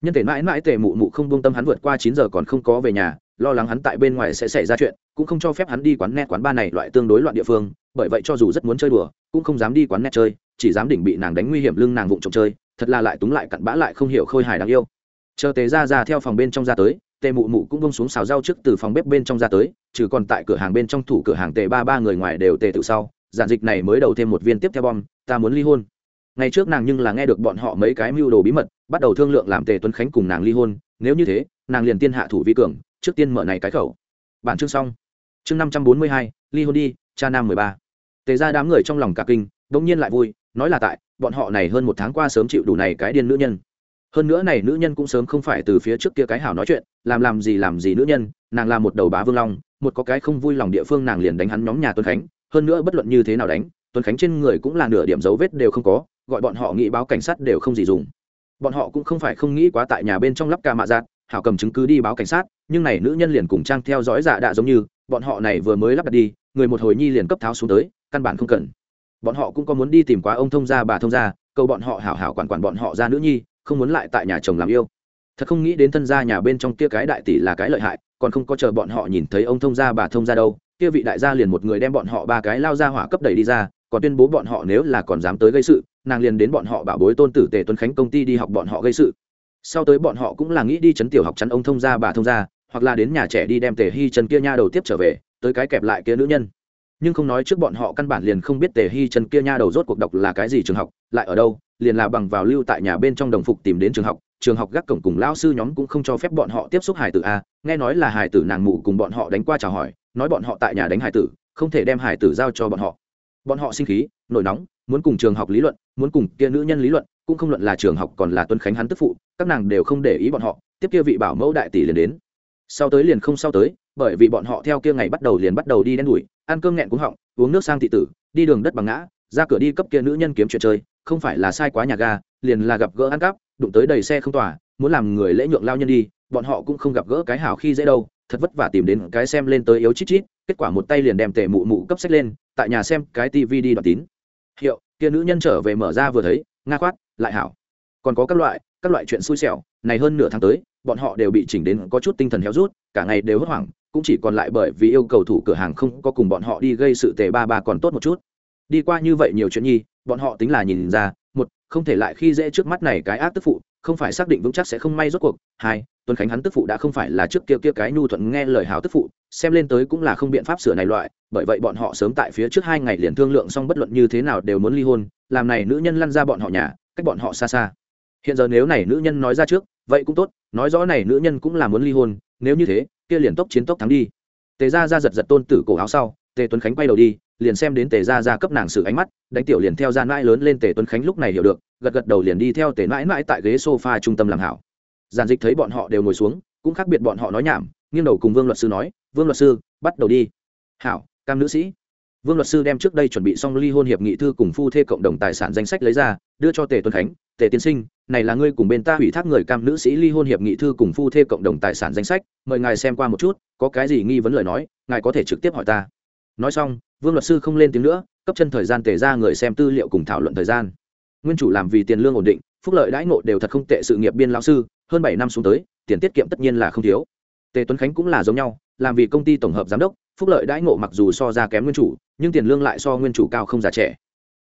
nhân thể mãi mãi tề mụ mụ không buông tâm hắn vượt qua chín giờ còn không có về nhà, lo lắng hắn tại bên ngoài sẽ xảy ra chuyện, cũng không cho phép hắn đi quán net quán ba này loại tương đối loạn địa phương, bởi vậy cho dù rất muốn chơi đùa, cũng không dám đi quán net chơi, chỉ dám đỉnh bị nàng đánh nguy hiểm lưng nàng vụng trộm chơi, thật là lại túng lại cặn bã lại không hiểu khôi hài đáng yêu. Chờ tề ra ra theo phòng bên trong ra tới, tề mụ mụ cũng bông xuống xào rau trước từ phòng bếp bên trong ra tới, trừ còn tại cửa hàng bên trong thủ cửa hàng tề ba ba người ngoài đều tề tự sau, giản dịch này mới đầu thêm một viên tiếp theo bom, ta muốn ly hôn ngày trước nàng nhưng là nghe được bọn họ mấy cái mưu đồ bí mật, bắt đầu thương lượng làm tề tuấn khánh cùng nàng ly hôn. Nếu như thế, nàng liền tiên hạ thủ vi cường, trước tiên mở này cái khẩu. Bản chương xong. Chương năm trăm bốn mươi hai, ly hôn đi, cha nam mười ba. Tề ra đám người trong lòng cả kinh đ ỗ n g nhiên lại vui, nói là tại, bọn họ này hơn một tháng qua sớm chịu đủ này cái điên nữ nhân. Hơn nữa này nữ nhân cũng sớm không phải từ phía trước kia cái hảo nói chuyện, làm làm gì làm gì nữ nhân, nàng là một đầu bá vương long, một có cái không vui lòng địa phương nàng liền đánh hắn nhóm nhà tuấn khánh. Hơn nữa bất luận như thế nào đánh, tuấn khánh trên người cũng là nửa điểm dấu vết đều không có gọi bọn họ nghĩ báo cảnh sát đều không gì dùng. Bọn họ cũng không phải không nghĩ quá tại nhà bên trong lắp ca mạ giạt hảo cầm chứng cứ đi báo cảnh sát, nhưng này nữ nhân liền cùng trang theo dõi dạ đạ giống như, bọn họ này vừa mới lắp đặt đi, người một hồi nhi liền cấp tháo xuống tới, căn bản không cần. Bọn họ cũng có muốn đi tìm quá ông thông gia, bà thông gia, cầu bọn họ hảo hảo quản quản bọn họ ra nữ nhi, không muốn lại tại nhà chồng làm yêu. Thật không nghĩ đến thân gia nhà bên trong kia cái đại tỷ là cái lợi hại, còn không có chờ bọn họ nhìn thấy ông thông gia, bà thông gia đâu, kia vị đại gia liền một người đem bọn họ ba cái lao ra hỏa cấp đẩy đi ra, còn tuyên bố bọn họ nếu là còn dám tới gây sự nàng liền đến bọn họ bảo bối tôn tử tề tuấn khánh công ty đi học bọn họ gây sự. Sau tới bọn họ cũng là nghĩ đi chấn tiểu học chắn ông thông gia bà thông gia, hoặc là đến nhà trẻ đi đem tề hy chân kia nha đầu tiếp trở về, tới cái kẹp lại kia nữ nhân. Nhưng không nói trước bọn họ căn bản liền không biết tề hy chân kia nha đầu rốt cuộc đọc là cái gì trường học, lại ở đâu, liền là bằng vào lưu tại nhà bên trong đồng phục tìm đến trường học trường học gác cổng cùng lão sư nhóm cũng không cho phép bọn họ tiếp xúc hải tử a, nghe nói là hải tử nàng mụ cùng bọn họ đánh qua chào hỏi, nói bọn họ tại nhà đánh hải tử, không thể đem hải tử giao cho bọn họ. Bọn họ sinh khí, nổi nóng, muốn cùng trường học lý luận muốn cùng kia nữ nhân lý luận, cũng không luận là trường học còn là tuân khánh hắn tức phụ, các nàng đều không để ý bọn họ, tiếp kia vị bảo mẫu đại tỷ liền đến. Sau tới liền không sau tới, bởi vì bọn họ theo kia ngày bắt đầu liền bắt đầu đi đen đuổi ăn cơm nghẹn cuống họng, uống nước sang thị tử, đi đường đất bằng ngã, ra cửa đi cấp kia nữ nhân kiếm chuyện chơi, không phải là sai quá nhà ga, liền là gặp gỡ ăn cắp, đụng tới đầy xe không tỏa muốn làm người lễ nhượng lao nhân đi, bọn họ cũng không gặp gỡ cái hảo khi dễ đâu, thật vất vả tìm đến cái xem lên tới yếu chít chít, kết quả một tay liền đem tề mụ mụ cấp sách lên, tại nhà xem cái tivi đi đoạt tín. Hiệu kia nữ nhân trở về mở ra vừa thấy, nga khoát, lại hảo. Còn có các loại các loại chuyện xui xẻo, này hơn nửa tháng tới, bọn họ đều bị chỉnh đến có chút tinh thần héo rút, cả ngày đều hốt hoảng, cũng chỉ còn lại bởi vì yêu cầu thủ cửa hàng không có cùng bọn họ đi gây sự tề ba ba còn tốt một chút. Đi qua như vậy nhiều chuyện nhi, bọn họ tính là nhìn ra, một, không thể lại khi dễ trước mắt này cái ác tức phụ không phải xác định vững chắc sẽ không may rốt cuộc. Hai, tuấn khánh hắn tức phụ đã không phải là trước kia kia cái nhu thuận nghe lời hào tức phụ, xem lên tới cũng là không biện pháp sửa này loại, bởi vậy bọn họ sớm tại phía trước hai ngày liền thương lượng xong bất luận như thế nào đều muốn ly hôn, làm này nữ nhân lăn ra bọn họ nhà, cách bọn họ xa xa. Hiện giờ nếu này nữ nhân nói ra trước, vậy cũng tốt, nói rõ này nữ nhân cũng là muốn ly hôn, nếu như thế, kia liền tốc chiến tốc thắng đi. Tề ra ra giật giật tôn tử cổ áo sau, tề tuấn khánh quay đầu đi liền xem đến tề ra ra cấp nàng sự ánh mắt, đánh tiểu liền theo gian mãi lớn lên tề tuấn khánh lúc này hiểu được, gật gật đầu liền đi theo tề mãi mãi tại ghế sofa trung tâm làm hảo. Giàn dịch thấy bọn họ đều ngồi xuống, cũng khác biệt bọn họ nói nhảm, nghiêng đầu cùng vương luật sư nói, vương luật sư, bắt đầu đi. Hảo, cam nữ sĩ. Vương luật sư đem trước đây chuẩn bị xong ly hôn hiệp nghị thư cùng phu thê cộng đồng tài sản danh sách lấy ra, đưa cho tề tuấn khánh, tề tiến sinh, này là ngươi cùng bên ta ủy thác người cam nữ sĩ ly hôn hiệp nghị thư cùng phu thê cộng đồng tài sản danh sách, mời ngài xem qua một chút, có cái gì nghi vấn lời nói, ngài có thể trực tiếp hỏi ta nói xong, vương luật sư không lên tiếng nữa, cấp chân thời gian tề ra người xem tư liệu cùng thảo luận thời gian. Nguyên chủ làm vì tiền lương ổn định, phúc lợi đãi ngộ đều thật không tệ sự nghiệp biên lão sư, hơn bảy năm xuống tới, tiền tiết kiệm tất nhiên là không thiếu. Tề tuấn khánh cũng là giống nhau, làm vì công ty tổng hợp giám đốc, phúc lợi đãi ngộ mặc dù so ra kém nguyên chủ, nhưng tiền lương lại so nguyên chủ cao không già trẻ.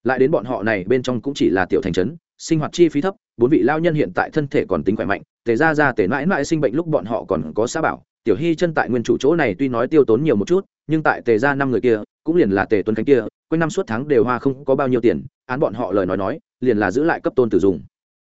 Lại đến bọn họ này, bên trong cũng chỉ là tiểu thành trấn, sinh hoạt chi phí thấp, bốn vị lao nhân hiện tại thân thể còn tính khỏe mạnh, tề ra ra tề mãi mãi sinh bệnh lúc bọn họ còn có xã bảo tiểu hy chân tại nguyên chủ chỗ này tuy nói tiêu tốn nhiều một chút, nhưng tại tề ra năm người kia, cũng liền là tề tuấn khánh kia, quanh năm suốt tháng đều hoa không có bao nhiêu tiền, án bọn họ lời nói nói, liền là giữ lại cấp tôn tử dùng.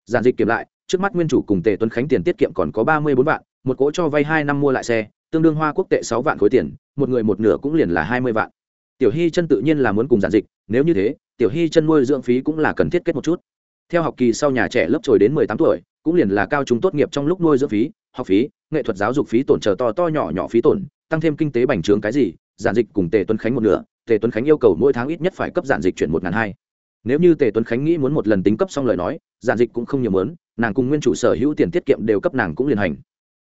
Giản dịch kiểm lại, trước mắt nguyên chủ cùng tề tuấn khánh tiền tiết kiệm còn có ba mươi bốn vạn, một cỗ cho vay hai năm mua lại xe, tương đương hoa quốc tệ sáu vạn khối tiền, một người một nửa cũng liền là hai mươi vạn. Tiểu hy chân tự nhiên là muốn cùng giản dịch, nếu như thế, tiểu hy chân nuôi dưỡng phí cũng là cần thiết kết một chút. Theo học kỳ sau nhà trẻ lớp trồi đến mười tám tuổi, cũng liền là cao chúng tốt nghiệp trong lúc nuôi dưỡng phí học phí, nghệ thuật giáo dục phí tổn chờ to to nhỏ nhỏ phí tổn, tăng thêm kinh tế bành trướng cái gì, giản dịch cùng tề tuấn khánh một nửa, tề tuấn khánh yêu cầu mỗi tháng ít nhất phải cấp giản dịch chuyển một ngàn hai. Nếu như tề tuấn khánh nghĩ muốn một lần tính cấp xong lời nói, giản dịch cũng không nhiều mớn nàng cùng nguyên chủ sở hữu tiền tiết kiệm đều cấp nàng cũng liền hành.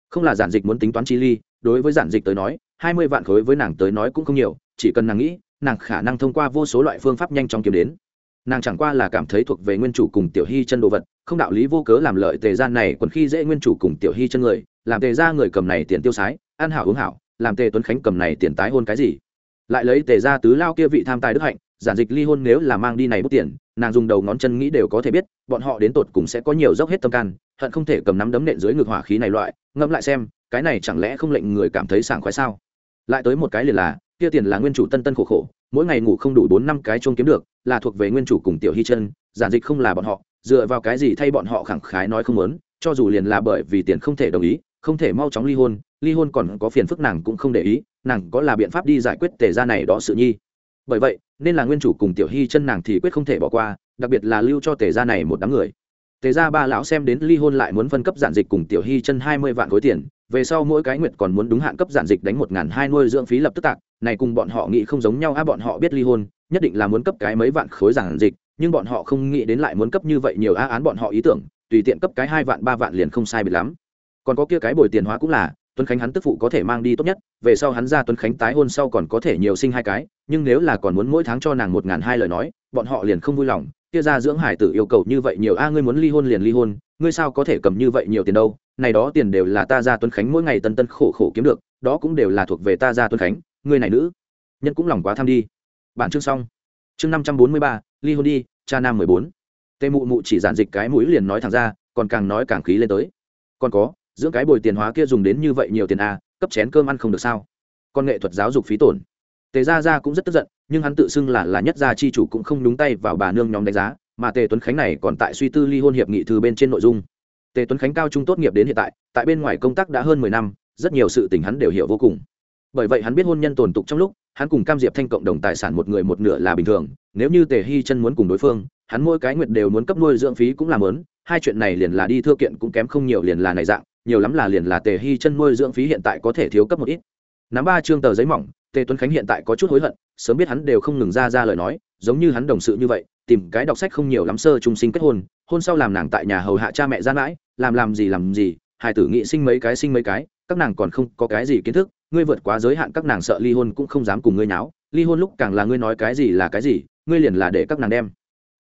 Không là giản dịch muốn tính toán chi ly, đối với giản dịch tới nói, hai mươi vạn khối với nàng tới nói cũng không nhiều, chỉ cần nàng nghĩ, nàng khả năng thông qua vô số loại phương pháp nhanh chóng kiếm đến nàng chẳng qua là cảm thấy thuộc về nguyên chủ cùng tiểu hy chân đồ vật, không đạo lý vô cớ làm lợi tề gian này còn khi dễ nguyên chủ cùng tiểu hy chân người, làm tề ra người cầm này tiền tiêu sái, ăn hảo uống hảo, làm tề tuấn khánh cầm này tiền tái hôn cái gì. Lại lấy tề ra tứ lao kia vị tham tài đức hạnh, giản dịch ly hôn nếu là mang đi này bút tiền, nàng dùng đầu ngón chân nghĩ đều có thể biết, bọn họ đến tột cùng sẽ có nhiều dốc hết tâm can, hận không thể cầm nắm đấm nện dưới ngực hỏa khí này loại, ngẫm lại xem, cái này chẳng lẽ không lệnh người cảm thấy sảng khoái sao? Lại tới một cái liền là kia tiền là nguyên chủ tân tân khổ khổ, mỗi ngày ngủ không đủ bốn năm cái chuông kiếm được, là thuộc về nguyên chủ cùng tiểu hy chân, giản dịch không là bọn họ, dựa vào cái gì thay bọn họ khẳng khái nói không muốn, cho dù liền là bởi vì tiền không thể đồng ý, không thể mau chóng ly hôn ly hôn còn có phiền phức nàng cũng không để ý, nàng có là biện pháp đi giải quyết tề ra này đó sự nhi. Bởi vậy, nên là nguyên chủ cùng tiểu hy chân nàng thì quyết không thể bỏ qua, đặc biệt là lưu cho tề ra này một đám người. Tề ra ba lão xem đến ly hôn lại muốn phân cấp giản dịch cùng tiểu hy chân hai mươi vạn khối tiền về sau mỗi cái nguyệt còn muốn đúng hạn cấp giản dịch đánh một ngàn hai nuôi dưỡng phí lập tức tạc, này cùng bọn họ nghĩ không giống nhau, a, bọn họ biết ly hôn, nhất định là muốn cấp cái mấy vạn khối giản dịch, nhưng bọn họ không nghĩ đến lại muốn cấp như vậy nhiều, a, án bọn họ ý tưởng, tùy tiện cấp cái hai vạn, ba vạn liền không sai biệt lắm. Còn có kia cái bồi tiền hóa cũng là, tuấn khánh hắn tức phụ có thể mang đi tốt nhất, về sau hắn ra tuấn khánh tái hôn sau còn có thể nhiều sinh hai cái, nhưng nếu là còn muốn mỗi tháng cho nàng một ngàn hai lời nói, bọn họ liền không vui lòng, kia ra dưỡng hải tử yêu cầu như vậy nhiều, a, ngươi muốn ly hôn liền ly hôn ngươi sao có thể cầm như vậy nhiều tiền đâu? Này đó tiền đều là ta ra tuấn khánh mỗi ngày tân tân khổ khổ kiếm được, đó cũng đều là thuộc về ta ra tuấn khánh, ngươi này nữ. Nhân cũng lòng quá tham đi. Bản chương xong. Chương năm trăm bốn mươi ba, ly hôn đi, cha nam mười bốn. Tê mụ mụ chỉ giản dịch cái mũi liền nói thẳng ra, còn càng nói càng khí lên tới. Còn có, dưỡng cái bồi tiền hóa kia dùng đến như vậy nhiều tiền à? cấp chén cơm ăn không được sao? Con nghệ thuật giáo dục phí tổn. Tề gia gia cũng rất tức giận, nhưng hắn tự xưng là là nhất gia chi chủ cũng không đúng tay vào bà nương nhóm đánh giá mà tề tuấn khánh này còn tại suy tư ly hôn hiệp nghị thư bên trên nội dung. Tề tuấn khánh cao trung tốt nghiệp đến hiện tại tại bên ngoài công tác đã hơn mười năm, rất nhiều sự tình hắn đều hiểu vô cùng. Bởi vậy hắn biết hôn nhân tồn tục trong lúc, hắn cùng cam diệp thanh cộng đồng tài sản một người một nửa là bình thường, nếu như tề hy chân muốn cùng đối phương, hắn mỗi cái nguyện đều muốn cấp nuôi dưỡng phí cũng làm lớn hai chuyện này liền là đi thưa kiện cũng kém không nhiều liền là này dạng, nhiều lắm là liền là tề hy chân nuôi dưỡng phí hiện tại có thể thiếu cấp một ít. Nắm ba chương tờ giấy mỏng, tề tuấn khánh hiện tại có chút hối hận, sớm biết hắn đều không ngừng ra ra lời nói giống như hắn đồng sự như vậy, tìm cái đọc sách không nhiều lắm sơ trung sinh kết hôn hôn sau làm nàng tại nhà hầu hạ cha mẹ gian mãi, làm làm gì làm gì hải tử nghị sinh mấy cái sinh mấy cái, các nàng còn không có cái gì kiến thức, ngươi vượt quá giới hạn các nàng sợ ly hôn cũng không dám cùng ngươi nháo, ly hôn lúc càng là ngươi nói cái gì là cái gì, ngươi liền là để các nàng đem.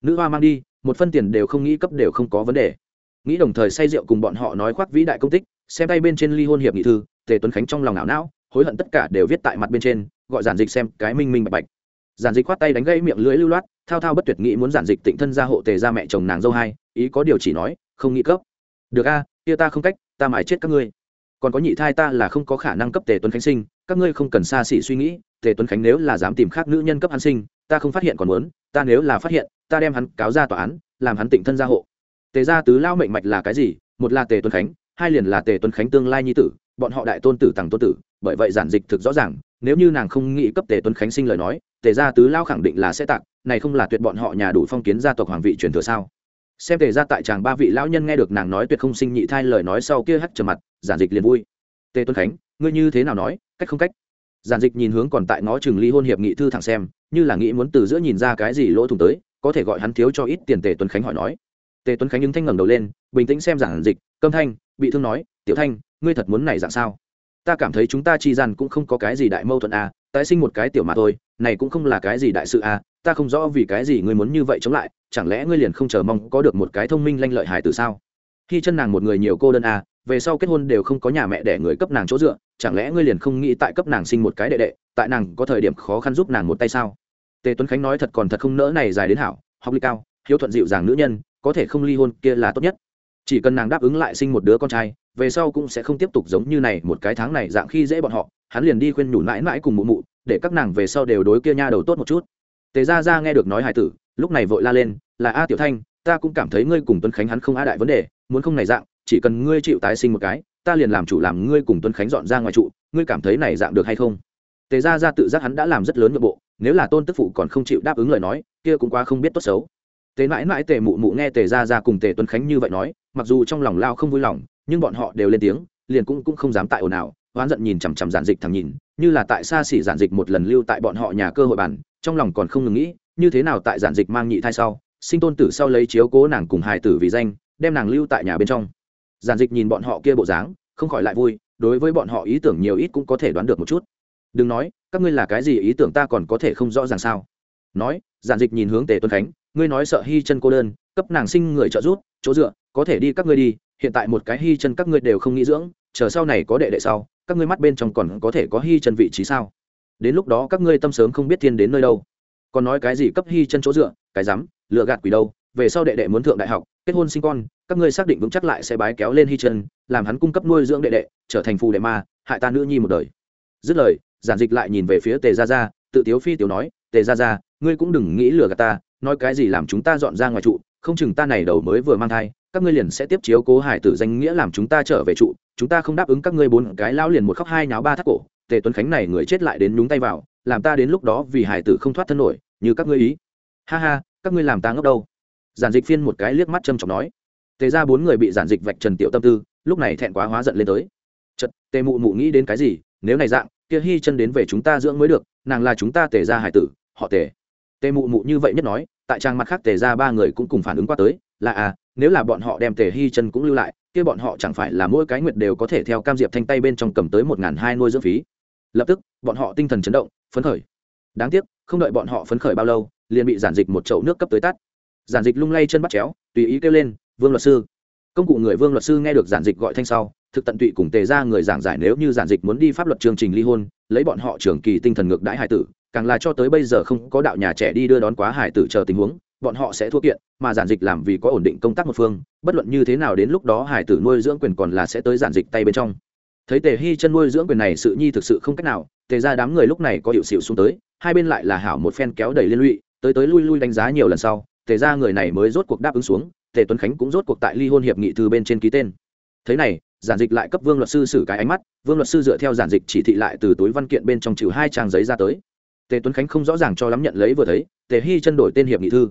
Nữ hoa mang đi, một phân tiền đều không nghĩ cấp đều không có vấn đề. Nghĩ đồng thời say rượu cùng bọn họ nói khoác vĩ đại công tích, xem tay bên trên ly hôn hiệp nghị thư, tề tuấn khánh trong lòng não não, hối hận tất cả đều viết tại mặt bên trên, gọi giản dịch xem cái minh minh bạch bạch giản dịch khoát tay đánh gây miệng lưỡi lưu loát, thao thao bất tuyệt nghĩ muốn giản dịch tịnh thân gia hộ tề ra mẹ chồng nàng dâu hai, ý có điều chỉ nói, không nghĩ cấp. Được a, kia ta không cách, ta mãi chết các ngươi. Còn có nhị thai ta là không có khả năng cấp tề tuấn khánh sinh, các ngươi không cần xa xỉ suy nghĩ, tề tuấn khánh nếu là dám tìm khác nữ nhân cấp hắn sinh, ta không phát hiện còn muốn, ta nếu là phát hiện, ta đem hắn cáo ra tòa án, làm hắn tịnh thân gia hộ. Tề gia tứ lao mệnh mạch là cái gì? Một là tề tuấn khánh, hai liền là tề tuấn khánh tương lai nhi tử, bọn họ đại tôn tử tặng tôn tử, bởi vậy giản dịch thực rõ ràng, nếu như nàng không nghĩ cấp tề tuấn khánh sinh lời nói tề gia tứ lao khẳng định là sẽ tặng này không là tuyệt bọn họ nhà đủ phong kiến gia tộc hoàng vị truyền thừa sao? Xem tề ra tại chàng ba vị lão nhân nghe được nàng nói tuyệt không sinh nhị thai lời nói sau kia hắt trầm mặt giản dịch liền vui. Tề tuấn khánh ngươi như thế nào nói cách không cách? Giản dịch nhìn hướng còn tại ngó chừng ly hôn hiệp nghị thư thẳng xem như là nghĩ muốn từ giữa nhìn ra cái gì lỗ thủng tới có thể gọi hắn thiếu cho ít tiền tề tuấn khánh hỏi nói. Tề tuấn khánh những thanh ngẩng đầu lên bình tĩnh xem giản dịch câm thanh bị thương nói tiểu thanh ngươi thật muốn này dạng sao? Ta cảm thấy chúng ta chi gian cũng không có cái gì đại mâu thuẫn à, tái sinh một cái tiểu mà thôi này cũng không là cái gì đại sự à, ta không rõ vì cái gì ngươi muốn như vậy chống lại chẳng lẽ ngươi liền không chờ mong có được một cái thông minh lanh lợi hài từ sao? Khi chân nàng một người nhiều cô đơn à, về sau kết hôn đều không có nhà mẹ để người cấp nàng chỗ dựa chẳng lẽ ngươi liền không nghĩ tại cấp nàng sinh một cái đệ đệ tại nàng có thời điểm khó khăn giúp nàng một tay sao? Tề tuấn khánh nói thật còn thật không nỡ này dài đến hảo học ly cao hiếu thuận dịu dàng nữ nhân có thể không ly hôn kia là tốt nhất. Chỉ cần nàng đáp ứng lại sinh một đứa con trai về sau cũng sẽ không tiếp tục giống như này một cái tháng này dạng khi dễ bọn họ hắn liền đi khuyên nhủ mãi mãi cùng mụ mụ, để các nàng về sau đều đối kia nha đầu tốt một chút. Tề ra ra nghe được nói hải tử, lúc này vội la lên, là a tiểu thanh, ta cũng cảm thấy ngươi cùng tuấn khánh hắn không a đại vấn đề, muốn không này dạng, chỉ cần ngươi chịu tái sinh một cái, ta liền làm chủ làm ngươi cùng tuấn khánh dọn ra ngoài trụ, ngươi cảm thấy này dạng được hay không? Tề ra ra tự giác hắn đã làm rất lớn nội bộ, nếu là tôn tức phụ còn không chịu đáp ứng lời nói, kia cũng quá không biết tốt xấu. Tề mãi mãi tề mụ mụ nghe tề ra ra cùng tề tuấn khánh như vậy nói, mặc dù trong lòng lao không vui lòng, nhưng bọn họ đều lên tiếng, liền cũng cũng không dám tại ồn ào hoán giận nhìn chằm chằm giản dịch thẳng nhìn, như là tại xa xỉ giản dịch một lần lưu tại bọn họ nhà cơ hội bản, trong lòng còn không ngừng nghĩ, như thế nào tại giản dịch mang nhị thai sau, sinh tôn tử sau lấy chiếu cố nàng cùng hài tử vì danh, đem nàng lưu tại nhà bên trong. Giản dịch nhìn bọn họ kia bộ dáng, không khỏi lại vui, đối với bọn họ ý tưởng nhiều ít cũng có thể đoán được một chút. Đừng nói, các ngươi là cái gì ý tưởng ta còn có thể không rõ ràng sao? Nói, giản dịch nhìn hướng tề tuấn khánh, ngươi nói sợ hy chân cô đơn, cấp nàng sinh người trợ giúp, chỗ dựa, có thể đi các ngươi đi, hiện tại một cái hy chân các ngươi đều không nghĩ dưỡng chờ sau này có đệ đệ sau, các ngươi mắt bên trong còn có thể có hy chân vị trí sao? Đến lúc đó các ngươi tâm sớm không biết thiên đến nơi đâu. Còn nói cái gì cấp hy chân chỗ dựa, cái rắm, lựa gạt quỷ đâu, về sau đệ đệ muốn thượng đại học, kết hôn sinh con, các ngươi xác định vững chắc lại sẽ bái kéo lên hy chân, làm hắn cung cấp nuôi dưỡng đệ đệ, trở thành phù đệ ma, hại ta nữ nhi một đời. Dứt lời, giản dịch lại nhìn về phía tề gia gia, tự tiếu phi tiểu nói, tề gia gia, ngươi cũng đừng nghĩ lừa gạt ta, nói cái gì làm chúng ta dọn ra ngoài trụ, không chừng ta này đầu mới vừa mang thai, các ngươi liền sẽ tiếp chiếu cố hải tử danh nghĩa làm chúng ta trở về trụ chúng ta không đáp ứng các ngươi bốn cái lao liền một khóc hai nháo ba thắt cổ, tề tuấn khánh này người chết lại đến nhúng tay vào, làm ta đến lúc đó vì hải tử không thoát thân nổi, như các ngươi ý. Ha ha, các ngươi làm ta ngốc đâu? Giản dịch phiên một cái liếc mắt châm trọng nói. Tề ra bốn người bị giản dịch vạch trần tiểu tâm tư, lúc này thẹn quá hóa giận lên tới. Chật tề mụ mụ nghĩ đến cái gì, nếu này dạng, kia hy chân đến về chúng ta dưỡng mới được, nàng là chúng ta tề ra hải tử, họ tề. Tề mụ mụ như vậy nhất nói, tại trang mặt khác tề ra ba người cũng cùng phản ứng qua tới là à nếu là bọn họ đem tề hy chân cũng lưu lại, kia bọn họ chẳng phải là mỗi cái nguyệt đều có thể theo cam diệp thanh tay bên trong cầm tới một ngàn hai nuôi dưỡng phí. Lập tức, bọn họ tinh thần chấn động, phấn khởi. Đáng tiếc, không đợi bọn họ phấn khởi bao lâu, liền bị giản dịch một chậu nước cấp tới tắt giản dịch lung lay chân bắt chéo, tùy ý kêu lên, vương luật sư. Công cụ người vương luật sư nghe được giản dịch gọi thanh sau, thực tận tụy cùng tề ra người giảng giải nếu như giản dịch muốn đi pháp luật chương trình ly hôn, lấy bọn họ trưởng kỳ tinh thần ngược đãi hải tử, càng là cho tới bây giờ không có đạo nhà trẻ đi đưa đón quá hải tử chờ tình huống bọn họ sẽ thua kiện, mà giản dịch làm vì có ổn định công tác một phương, bất luận như thế nào đến lúc đó hải tử nuôi dưỡng quyền còn là sẽ tới giản dịch tay bên trong. Thấy tề hy chân nuôi dưỡng quyền này sự nhi thực sự không cách nào, tề ra đám người lúc này có hiệu xịu xuống tới, hai bên lại là hảo một phen kéo đầy liên lụy, tới tới lui lui đánh giá nhiều lần sau, tề ra người này mới rốt cuộc đáp ứng xuống, tề tuấn khánh cũng rốt cuộc tại ly hôn hiệp nghị thư bên trên ký tên. Thế này, giản dịch lại cấp vương luật sư xử cái ánh mắt, vương luật sư dựa theo giản dịch chỉ thị lại từ túi văn kiện bên trong trừ hai trang giấy ra tới. Tề tuấn khánh không rõ ràng cho lắm nhận lấy vừa thấy, tề hy chân đổi tên hiệp nghị thư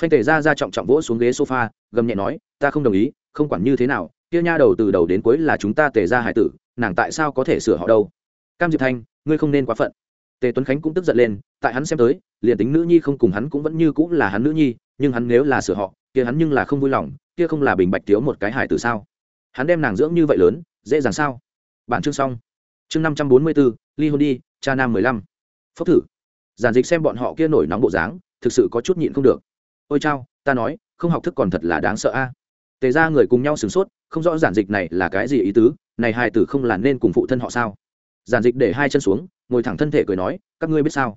phanh tề ra ra trọng trọng vỗ xuống ghế sofa, gầm nhẹ nói, ta không đồng ý, không quản như thế nào, kia nha đầu từ đầu đến cuối là chúng ta tề ra hải tử, nàng tại sao có thể sửa họ đâu? Cam diệp thanh, ngươi không nên quá phận. Tề tuấn khánh cũng tức giận lên, tại hắn xem tới, liền tính nữ nhi không cùng hắn cũng vẫn như cũng là hắn nữ nhi, nhưng hắn nếu là sửa họ, kia hắn nhưng là không vui lòng, kia không là bình bạch thiếu một cái hải tử sao? Hắn đem nàng dưỡng như vậy lớn, dễ dàng sao? Bản chương xong. Chương năm trăm bốn mươi bốn ly hôn đi, cha nam mười lăm. Phốc thử. Giản dịch xem bọn họ kia nổi nóng bộ dáng, thực sự có chút nhịn không được ôi chao, ta nói, không học thức còn thật là đáng sợ a. Tề ra người cùng nhau sửng sốt, không rõ giản dịch này là cái gì ý tứ, này hai tử không là nên cùng phụ thân họ sao? Giản dịch để hai chân xuống, ngồi thẳng thân thể cười nói, các ngươi biết sao?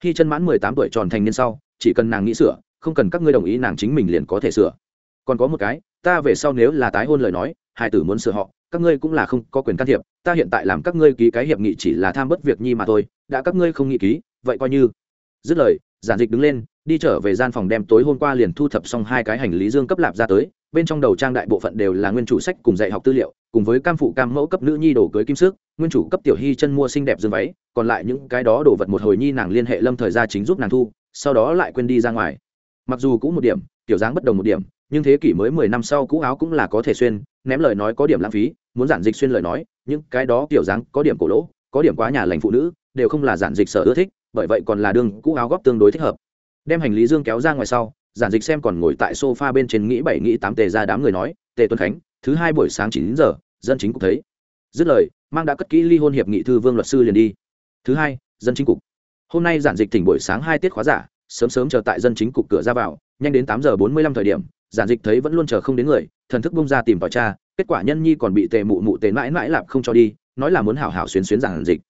Khi chân mãn mười tám tuổi tròn thành niên sau, chỉ cần nàng nghĩ sửa, không cần các ngươi đồng ý nàng chính mình liền có thể sửa. Còn có một cái, ta về sau nếu là tái hôn lời nói, hai tử muốn sửa họ, các ngươi cũng là không có quyền can thiệp, ta hiện tại làm các ngươi ký cái hiệp nghị chỉ là tham bất việc nhi mà thôi, đã các ngươi không nghị ký, vậy coi như. Dứt lời, giản dịch đứng lên đi trở về gian phòng đem tối hôm qua liền thu thập xong hai cái hành lý dương cấp lạp ra tới, bên trong đầu trang đại bộ phận đều là nguyên chủ sách cùng dạy học tư liệu, cùng với cam phụ cam mẫu cấp nữ nhi đồ cưới kim sức, nguyên chủ cấp tiểu hy chân mua xinh đẹp dương váy, còn lại những cái đó đồ vật một hồi nhi nàng liên hệ lâm thời gia chính giúp nàng thu, sau đó lại quên đi ra ngoài. Mặc dù cũng một điểm, tiểu dáng bất đồng một điểm, nhưng thế kỷ mới mười năm sau cũ áo cũng là có thể xuyên, ném lời nói có điểm lãng phí, muốn giản dịch xuyên lời nói, những cái đó tiểu dáng có điểm cổ lỗ, có điểm quá nhà lành phụ nữ, đều không là giản dịch sở ưa thích, bởi vậy còn là đường cũ áo góp tương đối thích hợp đem hành lý dương kéo ra ngoài sau, giản dịch xem còn ngồi tại sofa bên trên nghĩ bảy, nghĩ tám tề ra đám người nói, tề tuấn khánh, thứ hai buổi sáng chín giờ, dân chính cục thấy. Dứt lời, mang đã cất kỹ ly hôn hiệp nghị thư vương luật sư liền đi. Thứ hai, dân chính cục. Hôm nay giản dịch thỉnh buổi sáng hai tiết khóa giả, sớm sớm chờ tại dân chính cục cửa ra vào, nhanh đến tám giờ bốn mươi lăm thời điểm, giản dịch thấy vẫn luôn chờ không đến người, thần thức bung ra tìm vào cha kết quả nhân nhi còn bị tề mụ mụ tề mãi mãi lạp không cho đi, nói là muốn hảo hảo xuyến xuyến giản dịch.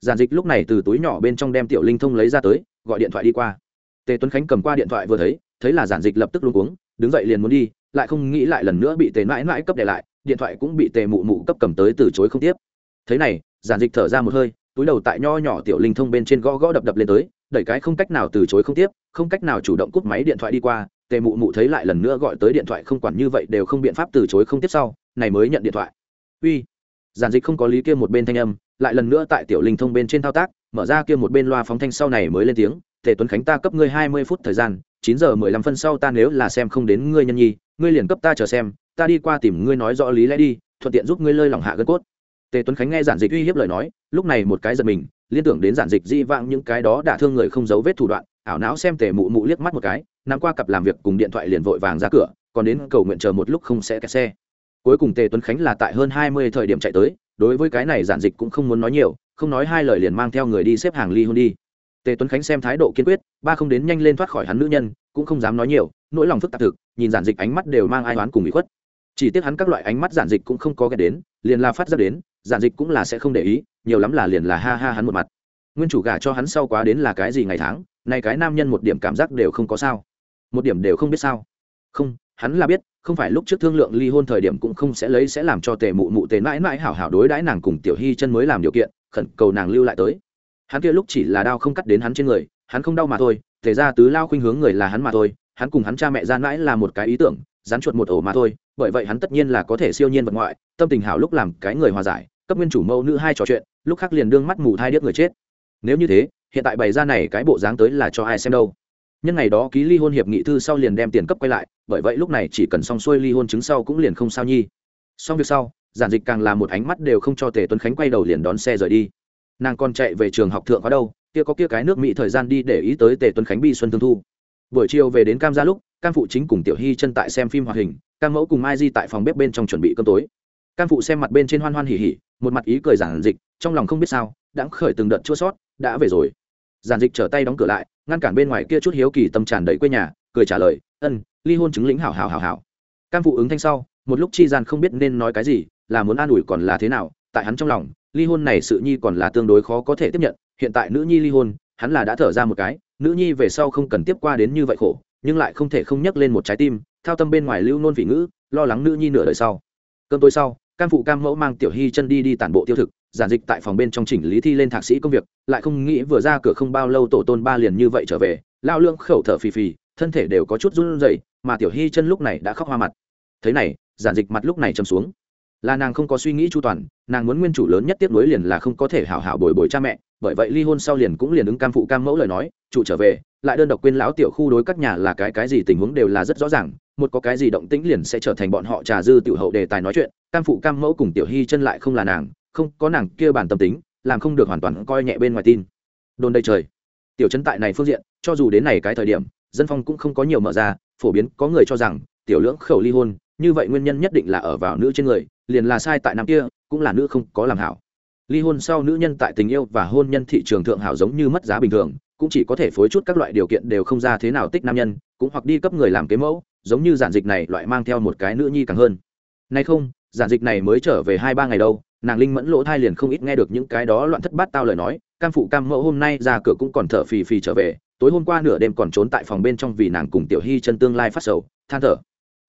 Giản dịch lúc này từ túi nhỏ bên trong đem tiểu linh thông lấy ra tới, gọi điện thoại đi qua tề tuấn khánh cầm qua điện thoại vừa thấy thấy là giản dịch lập tức luôn uống đứng dậy liền muốn đi, lại không nghĩ lại lần nữa bị tề mãi mãi cấp để lại, điện thoại cũng bị tề mụ mụ cấp cầm tới từ chối không tiếp. Thế này, giản dịch thở ra một hơi, túi đầu tại nho nhỏ tiểu linh thông bên trên gõ gõ đập đập lên tới, đẩy cái không cách nào từ chối không tiếp, không cách nào chủ động cúp máy điện thoại đi qua, tề mụ mụ thấy lại lần nữa gọi tới điện thoại không quản như vậy đều không biện pháp từ chối không tiếp sau, này mới nhận điện thoại. Uy, giản dịch không có lý kia một bên thanh âm, lại lần nữa tại tiểu linh thông bên trên thao tác, mở ra kia một bên loa phóng thanh sau này mới lên tiếng tề tuấn khánh ta cấp ngươi hai mươi phút thời gian, chín giờ mười lăm phân sau ta nếu là xem không đến ngươi nhân nhi, ngươi liền cấp ta chờ xem, ta đi qua tìm ngươi nói rõ lý lẽ đi, thuận tiện giúp ngươi lơi lòng hạ gân cốt. Tề tuấn khánh nghe giản dịch uy hiếp lời nói, lúc này một cái giật mình, liên tưởng đến giản dịch di vãng những cái đó đả thương người không giấu vết thủ đoạn, ảo não xem tề mụ mụ liếc mắt một cái, nằm qua cặp làm việc cùng điện thoại liền vội vàng ra cửa, còn đến cầu nguyện chờ một lúc không sẽ kẹt xe. Cuối cùng tề tuấn khánh là tại hơn hai mươi thời điểm chạy tới, đối với cái này giản dịch cũng không muốn nói nhiều, không nói hai lời liền mang theo người đi xếp hàng ly hôn đi tề tuấn khánh xem thái độ kiên quyết, ba không đến nhanh lên thoát khỏi hắn nữ nhân, cũng không dám nói nhiều, nỗi lòng phức tạp thực, nhìn giản dịch ánh mắt đều mang ai oán cùng bị khuất. Chỉ tiếc hắn các loại ánh mắt giản dịch cũng không có ghét đến, liền la phát ra đến, giản dịch cũng là sẽ không để ý, nhiều lắm là liền là ha ha hắn một mặt. Nguyên chủ gả cho hắn sau quá đến là cái gì ngày tháng, nay cái nam nhân một điểm cảm giác đều không có sao. Một điểm đều không biết sao. Không, hắn là biết, không phải lúc trước thương lượng ly hôn thời điểm cũng không sẽ lấy sẽ làm cho tề mụ mụ tề mãi mãi hảo hảo đối đãi nàng cùng tiểu hy chân mới làm điều kiện, khẩn cầu nàng lưu lại tới hắn kia lúc chỉ là đao không cắt đến hắn trên người, hắn không đau mà thôi, thể ra tứ lao khuynh hướng người là hắn mà thôi, hắn cùng hắn cha mẹ gian mãi là một cái ý tưởng, rắn chuột một ổ mà thôi, bởi vậy hắn tất nhiên là có thể siêu nhiên vật ngoại, tâm tình hảo lúc làm cái người hòa giải, cấp nguyên chủ mẫu nữ hai trò chuyện, lúc khác liền đương mắt mù thai điếc người chết. Nếu như thế, hiện tại bày ra này cái bộ dáng tới là cho ai xem đâu. Nhân ngày đó ký ly hôn hiệp nghị thư sau liền đem tiền cấp quay lại, bởi vậy lúc này chỉ cần xong xuôi ly hôn chứng sau cũng liền không sao nhi. Xong việc sau, giản dịch càng là một ánh mắt đều không cho tề tuấn khánh quay đầu liền đón xe rời đi nàng còn chạy về trường học thượng khóa đâu, kia có kia cái nước mỹ thời gian đi để ý tới tề tuấn khánh bi xuân thương thu. Buổi chiều về đến cam gia lúc, cam phụ chính cùng tiểu hy chân tại xem phim hoạt hình, cam mẫu cùng mai di tại phòng bếp bên trong chuẩn bị cơm tối. Cam phụ xem mặt bên trên hoan hoan hỉ hỉ, một mặt ý cười giản dịch, trong lòng không biết sao, đã khởi từng đợt chua sót, đã về rồi. Giản dịch trở tay đóng cửa lại, ngăn cản bên ngoài kia chút hiếu kỳ tâm tràn đầy quê nhà, cười trả lời, ân, ly hôn chứng lĩnh hảo hảo hảo hảo. Cam phụ ứng thanh sau, một lúc chi gian không biết nên nói cái gì, là muốn an ủi còn là thế nào, tại hắn trong lòng ly hôn này sự nhi còn là tương đối khó có thể tiếp nhận, hiện tại nữ nhi ly hôn, hắn là đã thở ra một cái, nữ nhi về sau không cần tiếp qua đến như vậy khổ, nhưng lại không thể không nhắc lên một trái tim, thao tâm bên ngoài lưu nôn vị ngữ, lo lắng nữ nhi nửa đời sau. Cơm tối sau, cam phụ cam mẫu mang tiểu hy chân đi đi tản bộ tiêu thực, giản dịch tại phòng bên trong chỉnh lý thi lên thạc sĩ công việc, lại không nghĩ vừa ra cửa không bao lâu tổ tôn ba liền như vậy trở về, lao lương khẩu thở phì phì, thân thể đều có chút run rẩy, mà tiểu hy chân lúc này đã khóc hoa mặt. Thế này, giản dịch mặt lúc này châm xuống là nàng không có suy nghĩ chu toàn, nàng muốn nguyên chủ lớn nhất tiếp nối liền là không có thể hảo hảo bồi bồi cha mẹ, bởi vậy ly hôn sau liền cũng liền ứng cam phụ cam mẫu lời nói, chủ trở về, lại đơn độc quên lão tiểu khu đối các nhà là cái cái gì tình huống đều là rất rõ ràng, một có cái gì động tĩnh liền sẽ trở thành bọn họ trà dư tiểu hậu đề tài nói chuyện, cam phụ cam mẫu cùng tiểu hy chân lại không là nàng, không có nàng kia bản tâm tính, làm không được hoàn toàn coi nhẹ bên ngoài tin. Đồn đầy trời. Tiểu chân tại này phương diện, cho dù đến này cái thời điểm, dân phong cũng không có nhiều mở ra, phổ biến có người cho rằng, tiểu lưỡng khẩu ly hôn như vậy nguyên nhân nhất định là ở vào nữ trên người, liền là sai tại nam kia, cũng là nữ không có làm hảo. Ly hôn sau nữ nhân tại tình yêu và hôn nhân thị trường thượng hảo giống như mất giá bình thường, cũng chỉ có thể phối chút các loại điều kiện đều không ra thế nào tích nam nhân, cũng hoặc đi cấp người làm kế mẫu, giống như giản dịch này loại mang theo một cái nữ nhi càng hơn. Nay không, giản dịch này mới trở về hai ba ngày đâu nàng linh mẫn lỗ thai liền không ít nghe được những cái đó loạn thất bát tao lời nói, cam phụ cam mẫu hôm nay ra cửa cũng còn thở phì phì trở về, tối hôm qua nửa đêm còn trốn tại phòng bên trong vì nàng cùng tiểu hy chân tương lai phát sầu, than thở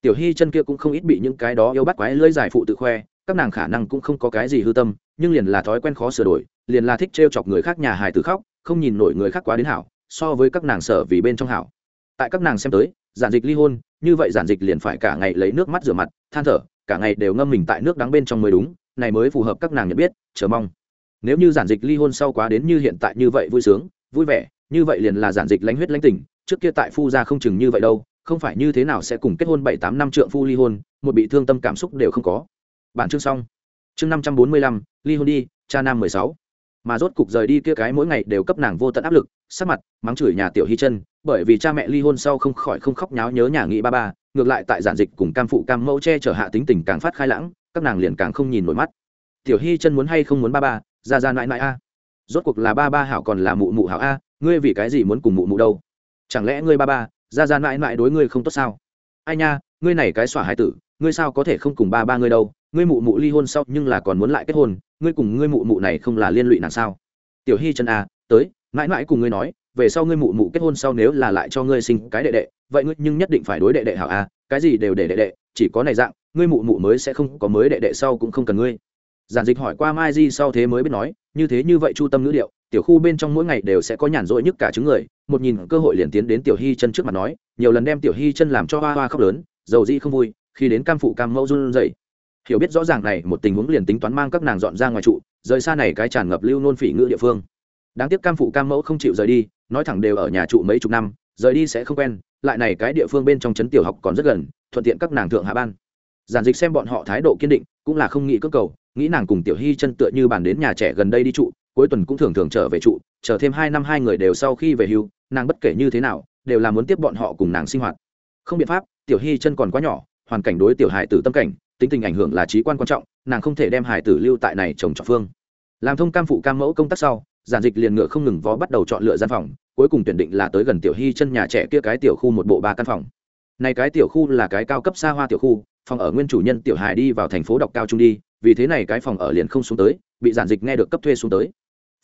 tiểu hy chân kia cũng không ít bị những cái đó yêu bắt quái lưỡi giải phụ tự khoe, các nàng khả năng cũng không có cái gì hư tâm, nhưng liền là thói quen khó sửa đổi, liền là thích t chọc người khác nhà hài tử khóc, không nhìn nổi người khác quá đến hảo, so với các nàng sở vì bên trong hảo. Tại các nàng xem tới, giản dịch ly hôn, như vậy giản dịch liền phải cả ngày lấy nước mắt rửa mặt, than thở, cả ngày đều ngâm mình tại nước đắng bên trong mới đúng, này mới phù hợp các nàng nhận biết, chờ mong. Nếu như giản dịch ly hôn sau quá đến như hiện tại như vậy vui sướng, vui vẻ, như vậy liền là giản dịch lãnh huyết lãnh tình, trước kia tại phu gia không chừng như vậy đâu không phải như thế nào sẽ cùng kết hôn bảy tám năm trượng phu ly hôn, một bị thương tâm cảm xúc đều không có. Bản chương xong. Chương năm trăm bốn mươi lăm, ly hôn đi, cha nam mười sáu. Mà rốt cục rời đi kia cái mỗi ngày đều cấp nàng vô tận áp lực, sắc mặt, mắng chửi nhà tiểu hy chân, bởi vì cha mẹ ly hôn sau không khỏi không khóc nháo nhớ nhà nghĩ ba ba, ngược lại tại giản dịch cùng cam phụ cam mẫu che chở hạ tính tình càng phát khai lãng, các nàng liền càng không nhìn nổi mắt. Tiểu hy chân muốn hay không muốn ba ba, ra ra mãi mãi a. Rốt cuộc là ba ba hảo còn là mụ mụ hảo a, ngươi vì cái gì muốn cùng mụ mụ đâu? Chẳng lẽ ngươi ba ba ra ra mãi mãi đối ngươi không tốt sao? Ai nha, ngươi này cái xỏa hải tử, ngươi sao có thể không cùng ba ba ngươi đâu? Ngươi mụ mụ ly hôn sau nhưng là còn muốn lại kết hôn, ngươi cùng ngươi mụ mụ này không là liên lụy nàng sao? Tiểu hy chân a tới, mãi mãi cùng ngươi nói, về sau ngươi mụ mụ kết hôn sau nếu là lại cho ngươi sinh cái đệ đệ, vậy ngươi nhưng nhất định phải đối đệ đệ hảo a cái gì đều để đệ đệ, chỉ có này dạng, ngươi mụ mụ mới sẽ không có mới đệ đệ sau cũng không cần ngươi. Giản dịch hỏi qua mai di sau thế mới biết nói, như thế như vậy chu tâm ngữ điệu tiểu khu bên trong mỗi ngày đều sẽ có nhàn rỗi nhất cả chứng người. Một nhìn cơ hội liền tiến đến tiểu hy chân trước mặt nói, nhiều lần đem tiểu hy chân làm cho hoa hoa khóc lớn, dầu dĩ không vui, khi đến cam phụ cam mẫu run dậy hiểu biết rõ ràng này, một tình huống liền tính toán mang các nàng dọn ra ngoài trụ, rời xa này cái tràn ngập lưu nôn phỉ ngữ địa phương. Đáng tiếc cam phụ cam mẫu không chịu rời đi, nói thẳng đều ở nhà trụ mấy chục năm, rời đi sẽ không quen, lại này cái địa phương bên trong trấn tiểu học còn rất gần, thuận tiện các nàng thượng hạ ban. Giản dịch xem bọn họ thái độ kiên định, cũng là không nghĩ cơ cầu, nghĩ nàng cùng tiểu hy chân tựa như bàn đến nhà trẻ gần đây đi trụ cuối tuần cũng thường thường trở về trụ, chờ thêm hai năm hai người đều sau khi về hưu, nàng bất kể như thế nào, đều là muốn tiếp bọn họ cùng nàng sinh hoạt. Không biện pháp, tiểu hy chân còn quá nhỏ, hoàn cảnh đối tiểu hải tử tâm cảnh, tính tình ảnh hưởng là trí quan quan trọng, nàng không thể đem hải tử lưu tại này trồng trọt phương. Làm thông cam phụ cam mẫu công tác sau, giản dịch liền ngựa không ngừng vó bắt đầu chọn lựa gian phòng, cuối cùng tuyển định là tới gần tiểu hy chân nhà trẻ kia cái tiểu khu một bộ ba căn phòng. Này cái tiểu khu là cái cao cấp xa hoa tiểu khu, phòng ở nguyên chủ nhân tiểu Hải đi vào thành phố đọc cao trung đi, vì thế này cái phòng ở liền không xuống tới, bị giản dịch nghe được cấp thuê xuống tới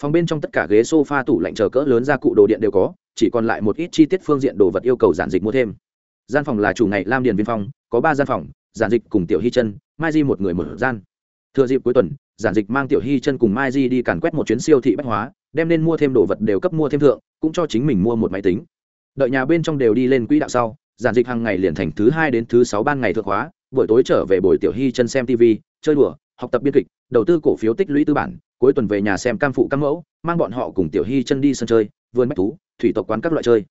phòng bên trong tất cả ghế sofa tủ lạnh chờ cỡ lớn ra cụ đồ điện đều có, chỉ còn lại một ít chi tiết phương diện đồ vật yêu cầu giản dịch mua thêm. Gian phòng là chủ ngày lam điền viên phong, có ba gian phòng, giản dịch cùng tiểu hy chân, mai di một người một gian. Thừa dịp cuối tuần, giản dịch mang tiểu hy chân cùng mai di đi càn quét một chuyến siêu thị bách hóa, đem nên mua thêm đồ vật đều cấp mua thêm thượng, cũng cho chính mình mua một máy tính. Đợi nhà bên trong đều đi lên quỹ đạo sau, giản dịch hàng ngày liền thành thứ hai đến thứ sáu ban ngày thượng hóa, buổi tối trở về buổi tiểu hy chân xem tv chơi đùa, học tập biên kịch, đầu tư cổ phiếu tích lũy tư bản cuối tuần về nhà xem cam phụ cam mẫu, mang bọn họ cùng tiểu hy chân đi sân chơi, vườn bách thú, thủy tộc quán các loại chơi.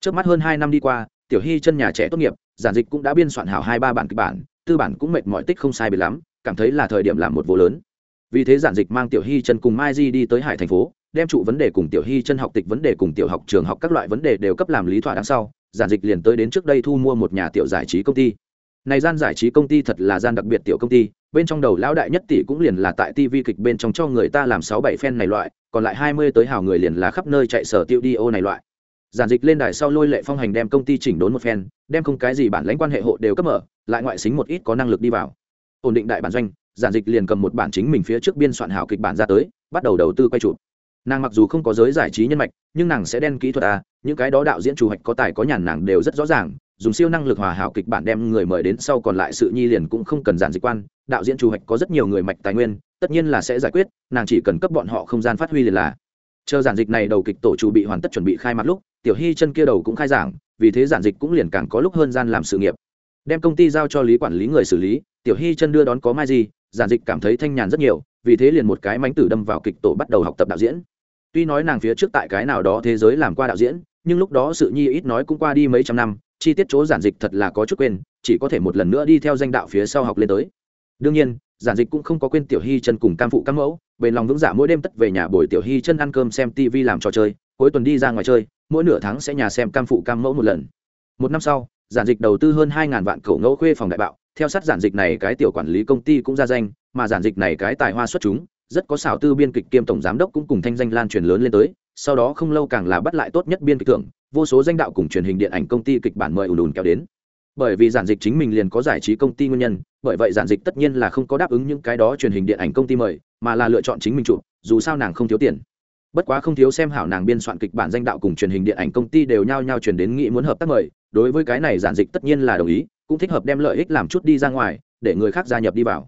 Trước mắt hơn hai năm đi qua, tiểu hy chân nhà trẻ tốt nghiệp, giản dịch cũng đã biên soạn hảo hai ba bản kịch bản, tư bản cũng mệt mỏi tích không sai biệt lắm, cảm thấy là thời điểm làm một vụ lớn. Vì thế giản dịch mang tiểu hy chân cùng mai di đi tới hải thành phố, đem trụ vấn đề cùng tiểu hy chân học tịch vấn đề cùng tiểu học, trường học các loại vấn đề đều cấp làm lý thỏa đáng sau, giản dịch liền tới đến trước đây thu mua một nhà tiểu giải trí công ty. Này gian giải trí công ty thật là gian đặc biệt tiểu công ty bên trong đầu lão đại nhất tỷ cũng liền là tại tv kịch bên trong cho người ta làm sáu bảy phen này loại, còn lại hai mươi tới hào người liền là khắp nơi chạy sở tiêu đi ô này loại. Giản dịch lên đài sau lôi lệ phong hành đem công ty chỉnh đốn một phen đem không cái gì bản lãnh quan hệ hộ đều cấp mở, lại ngoại xính một ít có năng lực đi vào. Ổn định đại bản doanh, giản dịch liền cầm một bản chính mình phía trước biên soạn hảo kịch bản ra tới, bắt đầu đầu tư quay chụp. Nàng mặc dù không có giới giải trí nhân mạch, nhưng nàng sẽ đen kỹ thuật à những cái đó đạo diễn chủ hoạch có tài có nhàn nàng đều rất rõ ràng dùng siêu năng lực hòa hảo kịch bản đem người mời đến sau còn lại sự nhi liền cũng không cần giản dịch quan. Đạo diễn chủ hoạch có rất nhiều người mạch tài nguyên, tất nhiên là sẽ giải quyết, nàng chỉ cần cấp bọn họ không gian phát huy liền là. Chờ giản dịch này đầu kịch tổ chủ bị hoàn tất chuẩn bị khai mặt lúc, tiểu hy chân kia đầu cũng khai giảng, vì thế giản dịch cũng liền càng có lúc hơn gian làm sự nghiệp. Đem công ty giao cho lý quản lý người xử lý, tiểu hy chân đưa đón có mai gì giản dịch cảm thấy thanh nhàn rất nhiều, vì thế liền một cái mánh tử đâm vào kịch tổ bắt đầu học tập đạo diễn. Tuy nói nàng phía trước tại cái nào đó thế giới làm qua đạo diễn, nhưng lúc đó sự nhi ít nói cũng qua đi mấy trăm năm chi tiết chỗ giản dịch thật là có chút quên, chỉ có thể một lần nữa đi theo danh đạo phía sau học lên tới. Đương nhiên, giản dịch cũng không có quên tiểu hy chân cùng cam phụ cam mẫu, bền lòng vững dạ mỗi đêm tất về nhà bồi tiểu hy chân ăn cơm xem tv làm trò chơi, cuối tuần đi ra ngoài chơi, mỗi nửa tháng sẽ nhà xem cam phụ cam mẫu một lần. Một năm sau, giản dịch đầu tư hơn hai ngàn vạn cầu ngẫu khuê phòng đại bạo, theo sát giản dịch này cái tiểu quản lý công ty cũng ra danh, mà giản dịch này cái tài hoa xuất chúng, rất có xảo tư biên kịch kiêm tổng giám đốc cũng cùng thanh danh lan truyền lớn lên tới sau đó không lâu càng là bắt lại tốt nhất biên kịch thưởng, vô số danh đạo cùng truyền hình điện ảnh công ty kịch bản mời ùn ùn kéo đến. Bởi vì giản dịch chính mình liền có giải trí công ty nguyên nhân, bởi vậy giản dịch tất nhiên là không có đáp ứng những cái đó truyền hình điện ảnh công ty mời, mà là lựa chọn chính mình chụp, dù sao nàng không thiếu tiền. Bất quá không thiếu xem hảo nàng biên soạn kịch bản danh đạo cùng truyền hình điện ảnh công ty đều nhao nhao truyền đến nghĩ muốn hợp tác mời, đối với cái này giản dịch tất nhiên là đồng ý, cũng thích hợp đem lợi ích làm chút đi ra ngoài, để người khác gia nhập đi vào.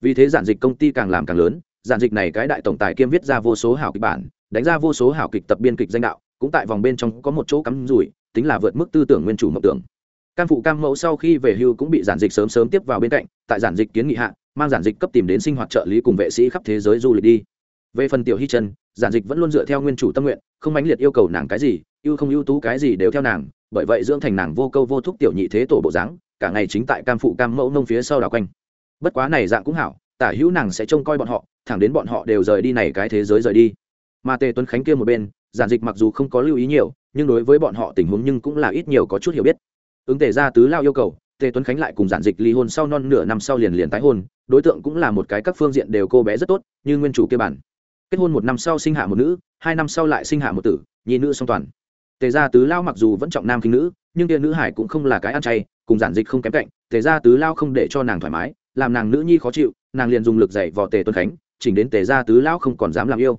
Vì thế giản dịch công ty càng làm càng lớn giản dịch này cái đại tổng tài kiêm viết ra vô số hảo kịch bản, đánh ra vô số hảo kịch tập biên kịch danh đạo, cũng tại vòng bên trong có một chỗ cắm rủi, tính là vượt mức tư tưởng nguyên chủ mộng tưởng. Cam phụ cam mẫu sau khi về hưu cũng bị giản dịch sớm sớm tiếp vào bên cạnh, tại giản dịch kiến nghị hạ, mang giản dịch cấp tìm đến sinh hoạt trợ lý cùng vệ sĩ khắp thế giới du lịch đi. Về phần tiểu hy chân giản dịch vẫn luôn dựa theo nguyên chủ tâm nguyện, không mãnh liệt yêu cầu nàng cái gì, ưu không ưu tú cái gì đều theo nàng, bởi vậy dưỡng thành nàng vô câu vô thúc tiểu nhị thế tổ bộ dáng, cả ngày chính tại cam phụ cam mẫu nông phía sau đào quanh. Bất quá này dạng cũng hảo tả hữu nàng sẽ trông coi bọn họ, thẳng đến bọn họ đều rời đi này cái thế giới rời đi. Mà tề tuấn khánh kia một bên, giản dịch mặc dù không có lưu ý nhiều, nhưng đối với bọn họ tình huống nhưng cũng là ít nhiều có chút hiểu biết. Ứng tề ra tứ lao yêu cầu, tề tuấn khánh lại cùng giản dịch ly hôn sau non nửa năm sau liền liền tái hôn, đối tượng cũng là một cái các phương diện đều cô bé rất tốt, như nguyên chủ kia bản. Kết hôn một năm sau sinh hạ một nữ, hai năm sau lại sinh hạ một tử, nhi nữ song toàn. Tề gia tứ lao mặc dù vẫn trọng nam khinh nữ, nhưng tia nữ hải cũng không là cái ăn chay, cùng giản dịch không kém cạnh, tề gia tứ lao không để cho nàng thoải mái làm nàng nữ nhi khó chịu, nàng liền dùng lực dạy vò tề tuấn khánh, chỉnh đến tề gia tứ lao không còn dám làm yêu.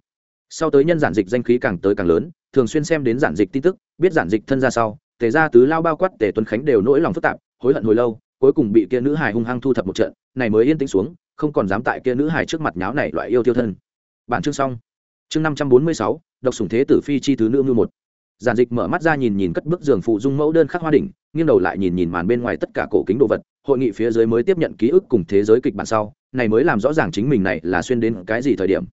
Sau tới nhân giản dịch danh khí càng tới càng lớn, thường xuyên xem đến giản dịch tin tức, biết giản dịch thân ra sau, tề gia tứ lao bao quát tề tuấn khánh đều nỗi lòng phức tạp, hối hận hồi lâu, cuối cùng bị kia nữ hài hung hăng thu thập một trận, này mới yên tĩnh xuống, không còn dám tại kia nữ hài trước mặt nháo này loại yêu tiêu thân. Bản chương xong. Chương năm trăm bốn mươi sáu, độc sủng thế tử phi chi thứ nữ ngư một giản dịch mở mắt ra nhìn nhìn cất bước giường phụ dung mẫu đơn khắc hoa đỉnh, nghiêng đầu lại nhìn nhìn màn bên ngoài tất cả cổ kính đồ vật, hội nghị phía dưới mới tiếp nhận ký ức cùng thế giới kịch bản sau, này mới làm rõ ràng chính mình này là xuyên đến cái gì thời điểm.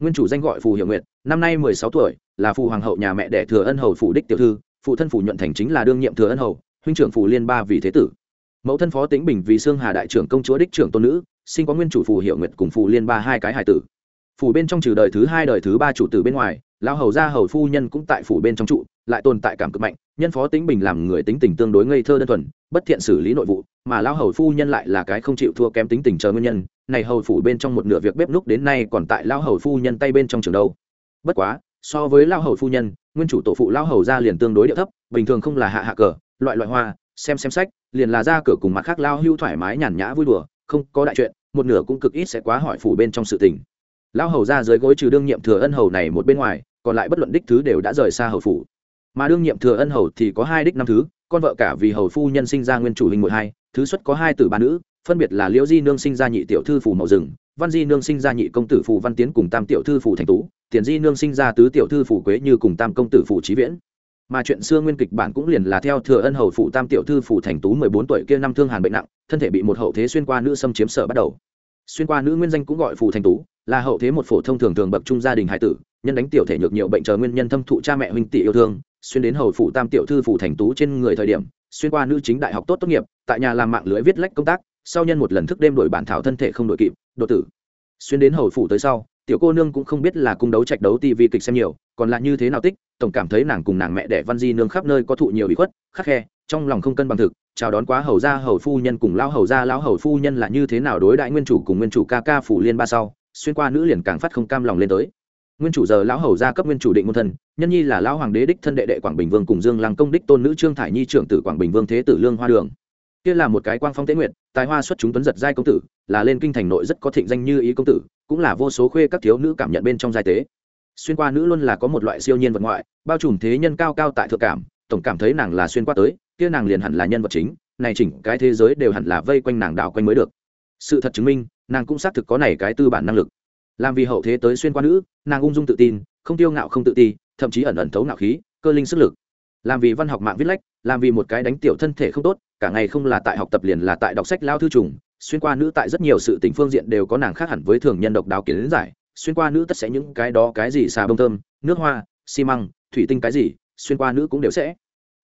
Nguyên chủ danh gọi phù hiệu nguyệt, năm nay mười sáu tuổi, là phù hoàng hậu nhà mẹ đẻ thừa ân hầu phủ đích tiểu thư, phụ thân phủ nhuận thành chính là đương nhiệm thừa ân hầu, huynh trưởng phủ liên ba vì thế tử. Mẫu thân phó tĩnh bình vì xương hà đại trưởng công chúa đích trưởng tôn nữ sinh có nguyên chủ phù hiệu nguyệt cùng phù liên ba hai cái hải tử. Phủ bên trong trừ đời thứ hai đời thứ ba chủ tử bên ngoài lão hầu gia hầu phu nhân cũng tại phủ bên trong trụ, lại tồn tại cảm cực mạnh, nhân phó tính bình làm người tính tình tương đối ngây thơ đơn thuần, bất thiện xử lý nội vụ, mà lão hầu phu nhân lại là cái không chịu thua kém tính tình chờ nguyên nhân. Này hầu phủ bên trong một nửa việc bếp núc đến nay còn tại lão hầu phu nhân tay bên trong trường đâu. Bất quá, so với lão hầu phu nhân, nguyên chủ tổ phụ lão hầu gia liền tương đối địa thấp, bình thường không là hạ hạ cờ, loại loại hoa, xem xem sách, liền là ra cửa cùng mặt khác lao hưu thoải mái nhàn nhã vui đùa, không có đại chuyện, một nửa cũng cực ít sẽ quá hỏi phủ bên trong sự tình. Lão hầu ra dưới gối trừ đương nhiệm thừa ân hầu này một bên ngoài còn lại bất luận đích thứ đều đã rời xa hầu phủ. Mà đương nhiệm thừa ân hầu thì có hai đích năm thứ, con vợ cả vì hầu phu nhân sinh ra nguyên chủ hình một hai, thứ xuất có hai tử ba nữ, phân biệt là liễu di nương sinh ra nhị tiểu thư phủ mậu rừng văn di nương sinh ra nhị công tử phủ văn tiến cùng tam tiểu thư phủ thành tú, tiền di nương sinh ra tứ tiểu thư phủ quế như cùng tam công tử phủ trí viễn. Mà chuyện xưa nguyên kịch bản cũng liền là theo thừa ân hầu phụ tam tiểu thư phủ thành tú mười bốn tuổi kia năm thương hàn bệnh nặng, thân thể bị một hậu thế xuyên qua nữ xâm chiếm sở bắt đầu. Xuyên qua nữ nguyên danh cũng gọi phủ thành tú, là hậu thế một phổ thông thường thường bậc trung gia đình hải tử nhân đánh tiểu thể nhược nhiều bệnh chờ nguyên nhân thâm thụ cha mẹ huynh tỷ yêu thương, xuyên đến hầu phụ tam tiểu thư phủ thành tú trên người thời điểm, xuyên qua nữ chính đại học tốt tốt nghiệp, tại nhà làm mạng lưới viết lách công tác, sau nhân một lần thức đêm đổi bản thảo thân thể không đổi kịp, đột tử. Xuyên đến hầu phủ tới sau, tiểu cô nương cũng không biết là cung đấu trạch đấu tv kịch xem nhiều, còn là như thế nào tích, tổng cảm thấy nàng cùng nàng mẹ đẻ văn di nương khắp nơi có thụ nhiều bị khuất, khắc khe, trong lòng không cân bằng thực, chào đón quá hầu gia hầu phu nhân cùng lao hầu gia lão hầu phu nhân là như thế nào đối đại nguyên chủ cùng nguyên chủ ca ca phủ liên ba sau, xuyên qua nữ liền càng phát không cam lòng lên tới nguyên chủ giờ lão hầu gia cấp nguyên chủ định môn thần, nhân nhi là lão hoàng đế đích thân đệ đệ quảng bình vương cùng dương lăng công đích tôn nữ trương thải nhi trưởng tử quảng bình vương thế tử lương hoa đường. Kia là một cái quang phong tế nguyện tài hoa xuất chúng tuấn giật giai công tử là lên kinh thành nội rất có thịnh danh như ý công tử cũng là vô số khuê các thiếu nữ cảm nhận bên trong giai tế. Xuyên qua nữ luôn là có một loại siêu nhiên vật ngoại bao trùm thế nhân cao cao tại thượng cảm tổng cảm thấy nàng là xuyên qua tới kia nàng liền hẳn là nhân vật chính này chỉnh cái thế giới đều hẳn là vây quanh nàng đảo quanh mới được. Sự thật chứng minh nàng cũng xác thực có này cái tư bản năng lực làm vì hậu thế tới xuyên qua nữ, nàng ung dung tự tin, không tiêu ngạo không tự ti, thậm chí ẩn ẩn thấu ngạo khí, cơ linh sức lực. Làm vì văn học mạng viết lách, làm vì một cái đánh tiểu thân thể không tốt, cả ngày không là tại học tập liền là tại đọc sách lao thư trùng, xuyên qua nữ tại rất nhiều sự tình phương diện đều có nàng khác hẳn với thường nhân độc đáo kiến giải, xuyên qua nữ tất sẽ những cái đó cái gì xà bông thơm, nước hoa, xi măng, thủy tinh cái gì, xuyên qua nữ cũng đều sẽ.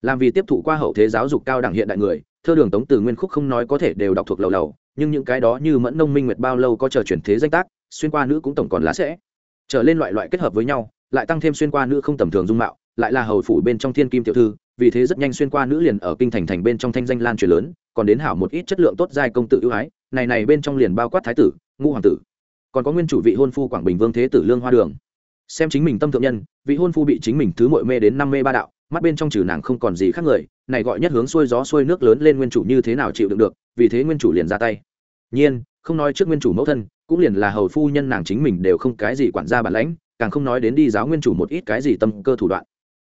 Làm vì tiếp thụ qua hậu thế giáo dục cao đẳng hiện đại người, thơ đường tống từ nguyên khúc không nói có thể đều đọc thuộc lầu lầu nhưng những cái đó như mẫn nông minh nguyệt bao lâu có chờ chuyển thế danh tác, xuyên qua nữ cũng tổng còn lá sẽ trở lên loại loại kết hợp với nhau, lại tăng thêm xuyên qua nữ không tầm thường dung mạo, lại là hầu phủ bên trong thiên kim tiểu thư, vì thế rất nhanh xuyên qua nữ liền ở kinh thành thành bên trong thanh danh lan truyền lớn, còn đến hảo một ít chất lượng tốt giai công tự ưu ái, này này bên trong liền bao quát thái tử, ngũ hoàng tử. Còn có nguyên chủ vị hôn phu quảng bình vương thế tử lương hoa đường. Xem chính mình tâm thượng nhân, vị hôn phu bị chính mình thứ mội mê đến năm mê ba đạo, mắt bên trong trừ nàng không còn gì khác người, này gọi nhất hướng xuôi gió xuôi nước lớn lên nguyên chủ như thế nào chịu đựng được, vì thế nguyên chủ liền ra tay nhiên, không nói trước nguyên chủ mẫu thân, cũng liền là hầu phu nhân nàng chính mình đều không cái gì quản gia bản lãnh, càng không nói đến đi giáo nguyên chủ một ít cái gì tâm cơ thủ đoạn.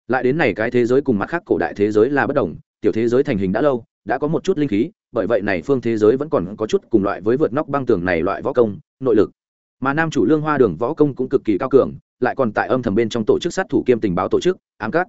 Lại đến này cái thế giới cùng mặt khác cổ đại thế giới là bất đồng, tiểu thế giới thành hình đã lâu, đã có một chút linh khí, bởi vậy này phương thế giới vẫn còn có chút cùng loại với vượt nóc băng tường này loại võ công, nội lực. Mà nam chủ lương hoa đường võ công cũng cực kỳ cao cường, lại còn tại âm thầm bên trong tổ chức sát thủ kiêm tình báo tổ chức, ám cát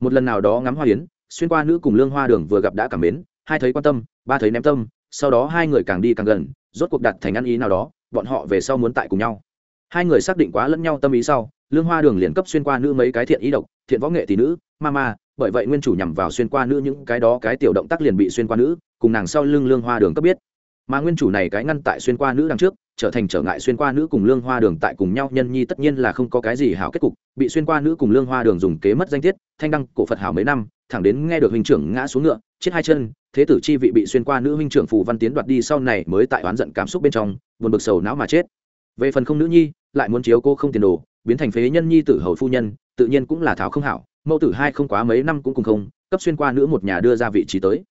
một lần nào đó ngắm hoa yến, xuyên qua nữ cùng lương hoa đường vừa gặp đã cảm mến, hai thấy quan tâm, ba thấy ném tâm sau đó hai người càng đi càng gần, rốt cuộc đặt thành ăn ý nào đó, bọn họ về sau muốn tại cùng nhau. Hai người xác định quá lẫn nhau tâm ý sau, lương hoa đường liền cấp xuyên qua nữ mấy cái thiện ý độc, thiện võ nghệ tỷ nữ, ma ma, bởi vậy nguyên chủ nhằm vào xuyên qua nữ những cái đó cái tiểu động tác liền bị xuyên qua nữ, cùng nàng sau lưng lương hoa đường cấp biết. Mà nguyên chủ này cái ngăn tại xuyên qua nữ đằng trước, trở thành trở ngại xuyên qua nữ cùng lương hoa đường tại cùng nhau, nhân nhi tất nhiên là không có cái gì hảo kết cục, bị xuyên qua nữ cùng lương hoa đường dùng kế mất danh tiết, thanh đăng cổ phật hảo mấy năm thẳng đến nghe được huynh trưởng ngã xuống ngựa, chết hai chân, thế tử chi vị bị xuyên qua nữ huynh trưởng phù văn tiến đoạt đi sau này mới tại oán giận cảm xúc bên trong, buồn bực sầu não mà chết. Về phần không nữ nhi, lại muốn chiếu cô không tiền đồ, biến thành phế nhân nhi tử hầu phu nhân, tự nhiên cũng là thảo không hảo, mẫu tử hai không quá mấy năm cũng cùng không, cấp xuyên qua nữ một nhà đưa ra vị trí tới.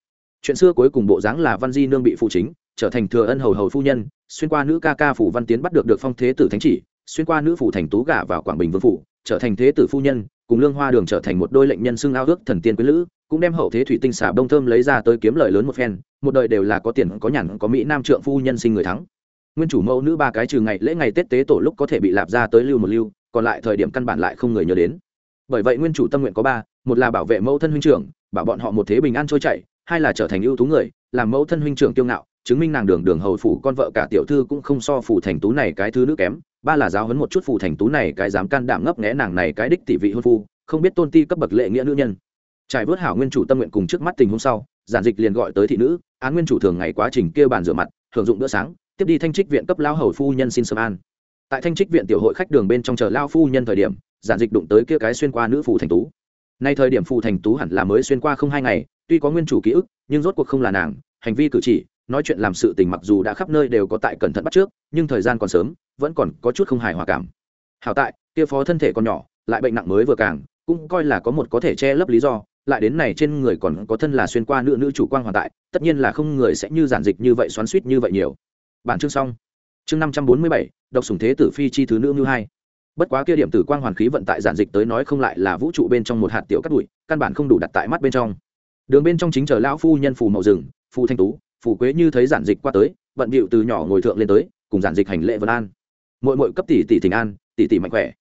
Chuyện xưa cuối cùng bộ dáng là văn di nương bị phụ chính, trở thành thừa ân hầu hầu phu nhân, xuyên qua nữ ca ca phủ văn tiến bắt được được phong thế tử thánh chỉ, xuyên qua nữ phủ thành tú gả vào quảng bình vương phủ trở thành thế tử phu nhân, cùng lương hoa đường trở thành một đôi lệnh nhân xưng ao ước thần tiên quý lữ, cũng đem hậu thế thủy tinh xả bông thơm lấy ra tới kiếm lời lớn một phen, một đời đều là có tiền, có nhàn, có mỹ nam trượng phu nhân sinh người thắng. Nguyên chủ mẫu nữ ba cái trừ ngày lễ ngày tết tế tổ lúc có thể bị lạp ra tới lưu một lưu, còn lại thời điểm căn bản lại không người nhớ đến. Bởi vậy nguyên chủ tâm nguyện có ba, một là bảo vệ mẫu thân huynh trưởng, bảo bọn họ một thế bình an trôi chảy, hai là trở thành ưu tú người, làm mẫu thân huynh trưởng kiêu ngạo, chứng minh nàng đường đường hầu phủ con vợ cả tiểu thư cũng không so phủ thành tú này cái thứ nữ kém ba là giáo hấn một chút phù thành tú này cái dám can đảm ngấp nghẽ nàng này cái đích tỷ vị hôn phu, không biết tôn ti cấp bậc lệ nghĩa nữ nhân. Trải vớt hảo nguyên chủ tâm nguyện cùng trước mắt tình hôm sau, giản dịch liền gọi tới thị nữ, án nguyên chủ thường ngày quá trình kêu bàn rửa mặt, thường dụng bữa sáng, tiếp đi thanh trích viện cấp lao hầu phu nhân xin sớm an. Tại thanh trích viện tiểu hội khách đường bên trong chờ lao phu nhân thời điểm, giản dịch đụng tới kia cái xuyên qua nữ phù thành tú. Nay thời điểm phù thành tú hẳn là mới xuyên qua không hai ngày, tuy có nguyên chủ ký ức, nhưng rốt cuộc không là nàng, hành vi cử chỉ nói chuyện làm sự tình mặc dù đã khắp nơi đều có tại cẩn thận bắt trước, nhưng thời gian còn sớm, vẫn còn có chút không hài hòa cảm. Hảo tại, kia phó thân thể còn nhỏ, lại bệnh nặng mới vừa càng, cũng coi là có một có thể che lấp lý do, lại đến này trên người còn có thân là xuyên qua nữ nữ chủ quan hoàn tại, tất nhiên là không người sẽ như giản dịch như vậy xoắn suýt như vậy nhiều. Bản chương xong. Chương năm trăm bốn mươi bảy, độc sủng thế tử phi chi thứ nữ mưu hai. Bất quá kia điểm tử quang hoàn khí vận tại giản dịch tới nói không lại là vũ trụ bên trong một hạt tiểu cắt bụi, căn bản không đủ đặt tại mắt bên trong. Đường bên trong chính chờ lão phu nhân phù mậu rừng, phù thanh tú phủ quế như thấy giản dịch qua tới bận bịu từ nhỏ ngồi thượng lên tới, cùng giản dịch hành lệ vân an. Mỗi mỗi cấp tỷ tỷ thỉnh an, tỷ tỷ mạnh khỏe.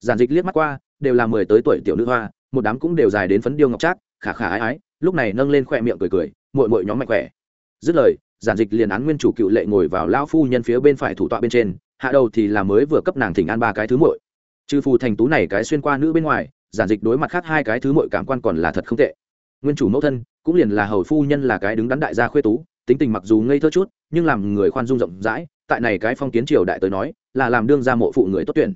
Giản dịch liếc mắt qua, đều là mười tới tuổi tiểu nữ hoa, một đám cũng đều dài đến phấn điêu ngọc trác, khả khả ái ái, lúc này nâng lên khoe miệng cười cười mỗi mỗi nhóm mạnh khỏe. Dứt lời, giản dịch liền án nguyên chủ cựu lệ ngồi vào lão phu nhân phía bên phải thủ tọa bên trên, hạ đầu thì là mới vừa cấp nàng thỉnh an ba cái thứ muội. Trừ phù thành tú này cái xuyên qua nữ bên ngoài, giản dịch đối mặt khác hai cái thứ muội cảm quan còn là thật không tệ. Nguyên chủ mẫu thân, cũng liền là hầu phu nhân là cái đứng đắn đại gia khuê tú tính tình mặc dù ngây thơ chút, nhưng làm người khoan dung rộng rãi, tại này cái phong kiến triều đại tới nói, là làm đương gia mộ phụ người tốt tuyển.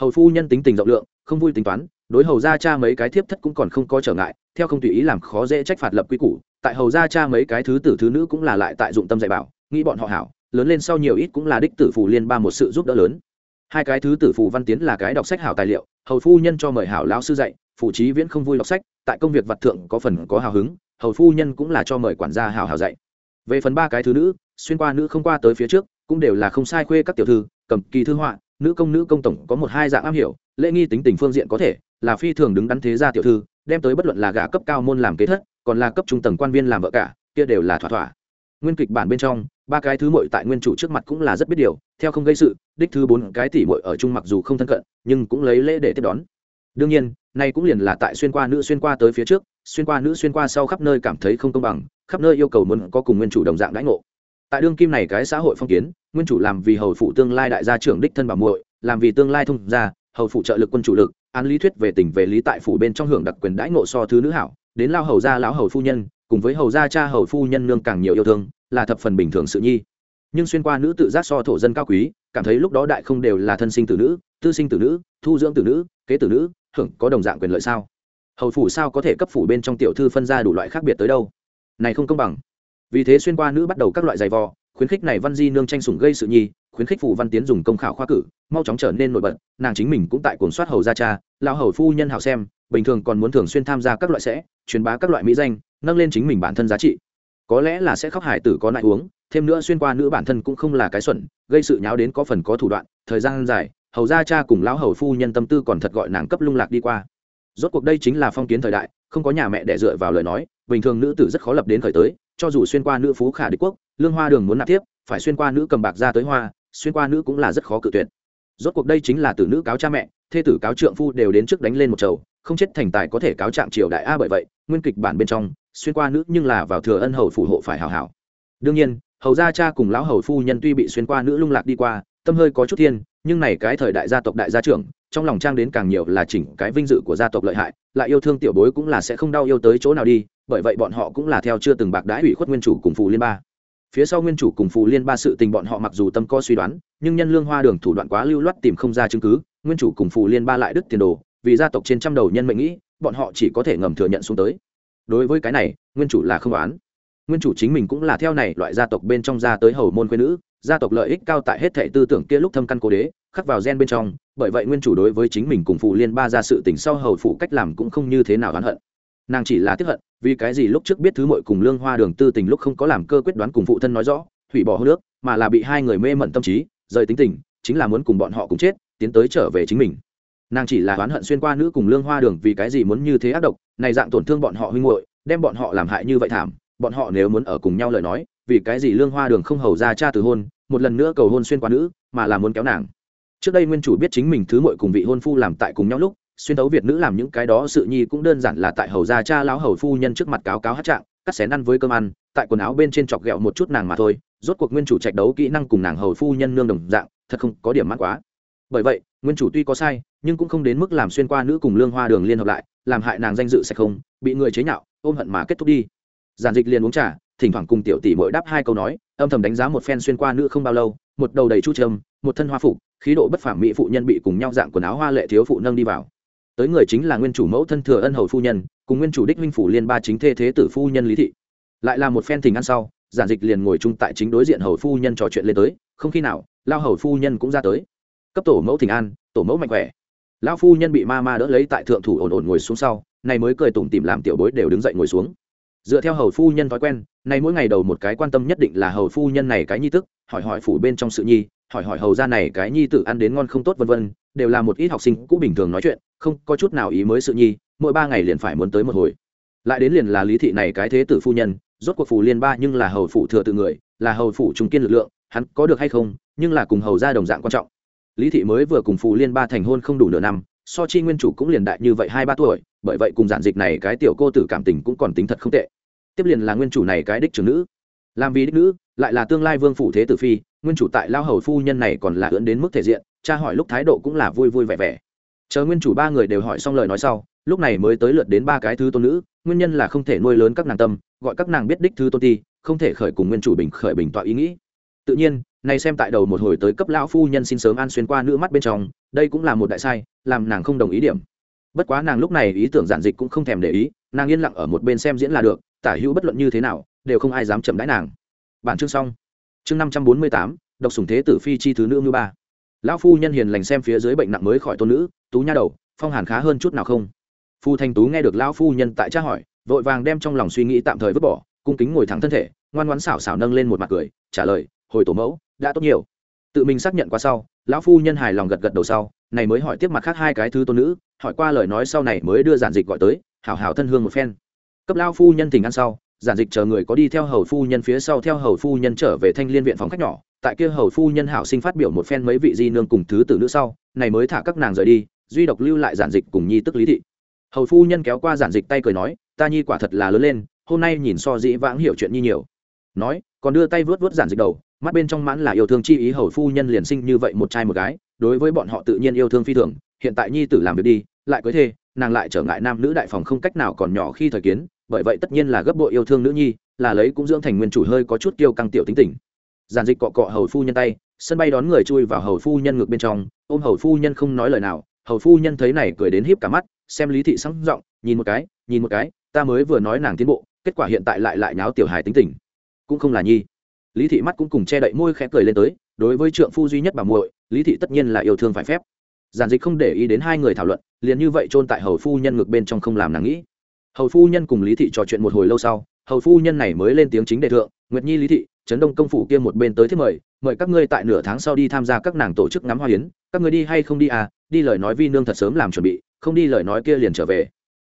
Hầu phu nhân tính tình rộng lượng, không vui tính toán, đối hầu gia cha mấy cái thiếp thất cũng còn không có trở ngại, theo không tùy ý làm khó dễ trách phạt lập quy củ, tại hầu gia cha mấy cái thứ tử thứ nữ cũng là lại tại dụng tâm dạy bảo, nghĩ bọn họ hảo, lớn lên sau nhiều ít cũng là đích tử phù liên ba một sự giúp đỡ lớn. Hai cái thứ tử phù văn tiến là cái đọc sách hảo tài liệu, hầu phu nhân cho mời hảo lão sư dạy phụ trí viễn không vui đọc sách, tại công việc vật thượng có phần có hào hứng, hầu phu nhân cũng là cho mời quản gia hảo hảo dạy về phần ba cái thứ nữ, xuyên qua nữ không qua tới phía trước, cũng đều là không sai khuê các tiểu thư, cầm kỳ thư họa, nữ công nữ công tổng có một hai dạng am hiểu, lễ nghi tính tình phương diện có thể, là phi thường đứng đắn thế gia tiểu thư, đem tới bất luận là gả cấp cao môn làm kế thất, còn là cấp trung tầng quan viên làm vợ cả, kia đều là thỏa thỏa. Nguyên kịch bản bên trong, ba cái thứ mội tại nguyên chủ trước mặt cũng là rất biết điều, theo không gây sự, đích thứ bốn cái tỷ mội ở chung mặc dù không thân cận, nhưng cũng lấy lễ để tiếp đón. Đương nhiên, nay cũng liền là tại xuyên qua nữ xuyên qua tới phía trước, xuyên qua nữ xuyên qua sau khắp nơi cảm thấy không công bằng khắp nơi yêu cầu muốn có cùng nguyên chủ đồng dạng đãi ngộ. Tại đương kim này cái xã hội phong kiến, nguyên chủ làm vì hầu phụ tương lai đại gia trưởng đích thân bảo muội, làm vì tương lai thông gia, hầu phụ trợ lực quân chủ lực, án lý thuyết về tình về lý tại phủ bên trong hưởng đặc quyền đãi ngộ so thứ nữ hảo, đến lao hầu gia lão hầu phu nhân, cùng với hầu gia cha hầu phu nhân nương càng nhiều yêu thương, là thập phần bình thường sự nhi. Nhưng xuyên qua nữ tự giác so thổ dân cao quý, cảm thấy lúc đó đại không đều là thân sinh tử nữ, tư sinh tử nữ, thu dưỡng tử nữ, kế tử nữ, hưởng có đồng dạng quyền lợi sao? Hầu phủ sao có thể cấp phủ bên trong tiểu thư phân ra đủ loại khác biệt tới đâu? Này không công bằng. Vì thế xuyên qua nữ bắt đầu các loại giày vò, khuyến khích này văn di nương tranh sủng gây sự nhi, khuyến khích phủ văn tiến dùng công khảo khoa cử, mau chóng trở nên nổi bật, nàng chính mình cũng tại cuốn soát hầu gia cha lao hầu phu nhân hảo xem, bình thường còn muốn thường xuyên tham gia các loại sẽ, truyền bá các loại mỹ danh, nâng lên chính mình bản thân giá trị. Có lẽ là sẽ khóc hải tử có nại uống, thêm nữa xuyên qua nữ bản thân cũng không là cái xuẩn, gây sự nháo đến có phần có thủ đoạn, thời gian dài, hầu gia cha cùng lão hầu phu nhân tâm tư còn thật gọi nàng cấp lung lạc đi qua. Rốt cuộc đây chính là phong kiến thời đại, không có nhà mẹ để dựa vào lời nói bình thường nữ tử rất khó lập đến khởi tới, cho dù xuyên qua nữ phú khả đế quốc, lương hoa đường muốn nạp tiếp phải xuyên qua nữ cầm bạc ra tới hoa, xuyên qua nữ cũng là rất khó cự tuyệt. Rốt cuộc đây chính là từ nữ cáo cha mẹ, thê tử cáo trượng phu đều đến trước đánh lên một chầu, không chết thành tài có thể cáo trạng triều đại a bởi vậy, nguyên kịch bản bên trong, xuyên qua nữ nhưng là vào thừa ân hầu phù hộ phải hào hảo. Đương nhiên, hầu gia cha cùng lão hầu phu nhân tuy bị xuyên qua nữ lung lạc đi qua, tâm hơi có chút thiên, nhưng này cái thời đại gia tộc đại gia trưởng, trong lòng trang đến càng nhiều là chỉnh cái vinh dự của gia tộc lợi hại, lại yêu thương tiểu bối cũng là sẽ không đau yêu tới chỗ nào đi bởi vậy bọn họ cũng là theo chưa từng bạc đãi ủy khuất nguyên chủ cùng phù liên ba. Phía sau nguyên chủ cùng phù liên ba sự tình bọn họ mặc dù tâm có suy đoán, nhưng nhân lương hoa đường thủ đoạn quá lưu loát tìm không ra chứng cứ, nguyên chủ cùng phù liên ba lại đứt tiền đồ, vì gia tộc trên trăm đầu nhân mệnh nghĩ, bọn họ chỉ có thể ngầm thừa nhận xuống tới. Đối với cái này, nguyên chủ là không đoán nguyên chủ chính mình cũng là theo này loại gia tộc bên trong ra tới hầu môn quê nữ, gia tộc lợi ích cao tại hết thệ tư tưởng kia lúc thâm căn cố đế, khắc vào gen bên trong, bởi vậy nguyên chủ đối với chính mình cùng phụ liên ba ra sự tình sau hầu phụ cách làm cũng không như thế nào oán hận nàng chỉ là tiếp hận, vì cái gì lúc trước biết thứ mội cùng lương hoa đường tư tình lúc không có làm cơ quyết đoán cùng phụ thân nói rõ, hủy bỏ hô nước mà là bị hai người mê mẩn tâm trí, rời tính tình, chính là muốn cùng bọn họ cùng chết, tiến tới trở về chính mình. Nàng chỉ là oán hận xuyên qua nữ cùng lương hoa đường vì cái gì muốn như thế ác độc, này dạng tổn thương bọn họ huynh muội, đem bọn họ làm hại như vậy thảm, bọn họ nếu muốn ở cùng nhau lời nói, vì cái gì lương hoa đường không hầu ra cha từ hôn, một lần nữa cầu hôn xuyên qua nữ, mà là muốn kéo nàng. Trước đây nguyên chủ biết chính mình thứ muội cùng vị hôn phu làm tại cùng nhau lúc xuyên tấu việt nữ làm những cái đó sự nhi cũng đơn giản là tại hầu gia cha lão hầu phu nhân trước mặt cáo cáo hát trạng, cắt xén ăn với cơm ăn, tại quần áo bên trên chọc ghẹo một chút nàng mà thôi, rốt cuộc nguyên chủ trạch đấu kỹ năng cùng nàng hầu phu nhân nương đồng dạng, thật không có điểm mắc quá. Bởi vậy, nguyên chủ tuy có sai, nhưng cũng không đến mức làm xuyên qua nữ cùng lương hoa đường liên hợp lại, làm hại nàng danh dự sẽ không, bị người chế nhạo, ôm hận mà kết thúc đi. Giản dịch liền uống trà, thỉnh thoảng cùng tiểu tỷ mỗi đáp hai câu nói, âm thầm đánh giá một phen xuyên qua nữ không bao lâu, một đầu đầy chu trâm, một thân hoa phục, khí độ bất phàm mỹ phụ nhân bị cùng nhau dạng quần áo hoa lệ thiếu phụ nâng đi vào tới người chính là nguyên chủ mẫu thân thừa ân hầu phu nhân, cùng nguyên chủ đích minh phủ liên ba chính thê thế tử phu nhân lý thị. Lại là một phen thỉnh ăn sau, giản dịch liền ngồi chung tại chính đối diện hầu phu nhân trò chuyện lên tới, không khi nào, lao hầu phu nhân cũng ra tới. Cấp tổ mẫu thỉnh an, tổ mẫu mạnh khỏe. Lao phu nhân bị ma ma đỡ lấy tại thượng thủ ổn ổn ngồi xuống sau, này mới cười tủm tìm làm tiểu bối đều đứng dậy ngồi xuống. Dựa theo hầu phu nhân thói quen nay mỗi ngày đầu một cái quan tâm nhất định là hầu phu nhân này cái nhi tức, hỏi hỏi phủ bên trong sự nhi hỏi hỏi hầu ra này cái nhi tử ăn đến ngon không tốt vân vân, đều là một ít học sinh cũ bình thường nói chuyện, không có chút nào ý mới sự nhi, mỗi ba ngày liền phải muốn tới một hồi. Lại đến liền là lý thị này cái thế tử phu nhân, rốt cuộc phủ liên ba nhưng là hầu phủ thừa tự người, là hầu phủ trung kiên lực lượng, hắn có được hay không, nhưng là cùng hầu ra đồng dạng quan trọng. Lý thị mới vừa cùng phủ liên ba thành hôn không đủ nửa năm, so chi nguyên chủ cũng liền đại như vậy hai ba tuổi, bởi vậy cùng giản dịch này cái tiểu cô tử cảm tình cũng còn tính thật không tệ. Tiếp liền là nguyên chủ này cái đích trưởng nữ. Làm vì đích nữ, lại là tương lai vương phủ thế tử phi nguyên chủ tại lao hầu phu nhân này còn là ưỡn đến mức thể diện, cha hỏi lúc thái độ cũng là vui vui vẻ vẻ. Chờ nguyên chủ ba người đều hỏi xong lời nói sau, lúc này mới tới lượt đến ba cái thứ tôn nữ, nguyên nhân là không thể nuôi lớn các nàng tâm, gọi các nàng biết đích thứ tôn ti, không thể khởi cùng nguyên chủ bình khởi bình tọa ý nghĩ. Tự nhiên này xem tại đầu một hồi tới cấp lão phu nhân xin sớm an xuyên qua nữ mắt bên trong, đây cũng là một đại sai, làm nàng không đồng ý điểm. Bất quá nàng lúc này ý tưởng giản dịch cũng không thèm để ý, nàng yên lặng ở một bên xem diễn là được, tả hữu bất luận như thế nào, đều không ai dám chậm đãi nàng. Bản chương xong chương năm trăm bốn mươi tám, độc sủng thế tử phi chi thứ nữ như ba. Lão phu nhân hiền lành xem phía dưới bệnh nặng mới khỏi tôn nữ, tú nha đầu, phong hàn khá hơn chút nào không? Phu thanh tú nghe được lão phu nhân tại tra hỏi, vội vàng đem trong lòng suy nghĩ tạm thời vứt bỏ, cung kính ngồi thẳng thân thể, ngoan ngoãn xảo xảo nâng lên một mặt cười, trả lời, hồi tổ mẫu, đã tốt nhiều. Tự mình xác nhận qua sau, lão phu nhân hài lòng gật gật đầu sau, này mới hỏi tiếp mặt khác hai cái thứ tôn nữ, hỏi qua lời nói sau này mới đưa giản dịch gọi tới, hảo hảo thân hương một phen. Cấp lão phu nhân thỉnh ăn sau giản dịch chờ người có đi theo hầu phu nhân phía sau theo hầu phu nhân trở về thanh liên viện phòng khách nhỏ, tại kia hầu phu nhân hảo sinh phát biểu một phen mấy vị di nương cùng thứ tử nữ sau, này mới thả các nàng rời đi, duy độc lưu lại giản dịch cùng nhi tức lý thị. Hầu phu nhân kéo qua giản dịch tay cười nói, ta nhi quả thật là lớn lên, hôm nay nhìn so dĩ vãng hiểu chuyện nhi nhiều. Nói, còn đưa tay vớt vớt giản dịch đầu, mắt bên trong mãn là yêu thương chi ý hầu phu nhân liền sinh như vậy một trai một gái, đối với bọn họ tự nhiên yêu thương phi thường, hiện tại nhi tử làm việc đi, lại cưới thê, nàng lại trở ngại nam nữ đại phòng không cách nào còn nhỏ khi thời kiến bởi vậy tất nhiên là gấp bội yêu thương nữ nhi, là lấy cũng dưỡng thành nguyên chủ hơi có chút kiêu căng tiểu tính tình. Giản dịch cọ cọ hầu phu nhân tay, sân bay đón người chui vào hầu phu nhân ngược bên trong, ôm hầu phu nhân không nói lời nào, hầu phu nhân thấy này cười đến híp cả mắt, xem lý thị sáng giọng, nhìn một cái, nhìn một cái, ta mới vừa nói nàng tiến bộ, kết quả hiện tại lại lại nháo tiểu hài tính tình. Cũng không là nhi. Lý thị mắt cũng cùng che đậy môi khẽ cười lên tới, đối với trượng phu duy nhất bà muội, lý thị tất nhiên là yêu thương phải phép. Giản dịch không để ý đến hai người thảo luận, liền như vậy chôn tại hầu phu nhân ngược bên trong không làm nàng nghĩ hầu phu nhân cùng lý thị trò chuyện một hồi lâu sau, hầu phu nhân này mới lên tiếng chính đề thượng, nguyệt nhi, lý thị, trấn đông công phủ kia một bên tới thiết mời mời các ngươi tại nửa tháng sau đi tham gia các nàng tổ chức ngắm hoa hiến các ngươi đi hay không đi à đi lời nói vi nương thật sớm làm chuẩn bị, không đi lời nói kia liền trở về.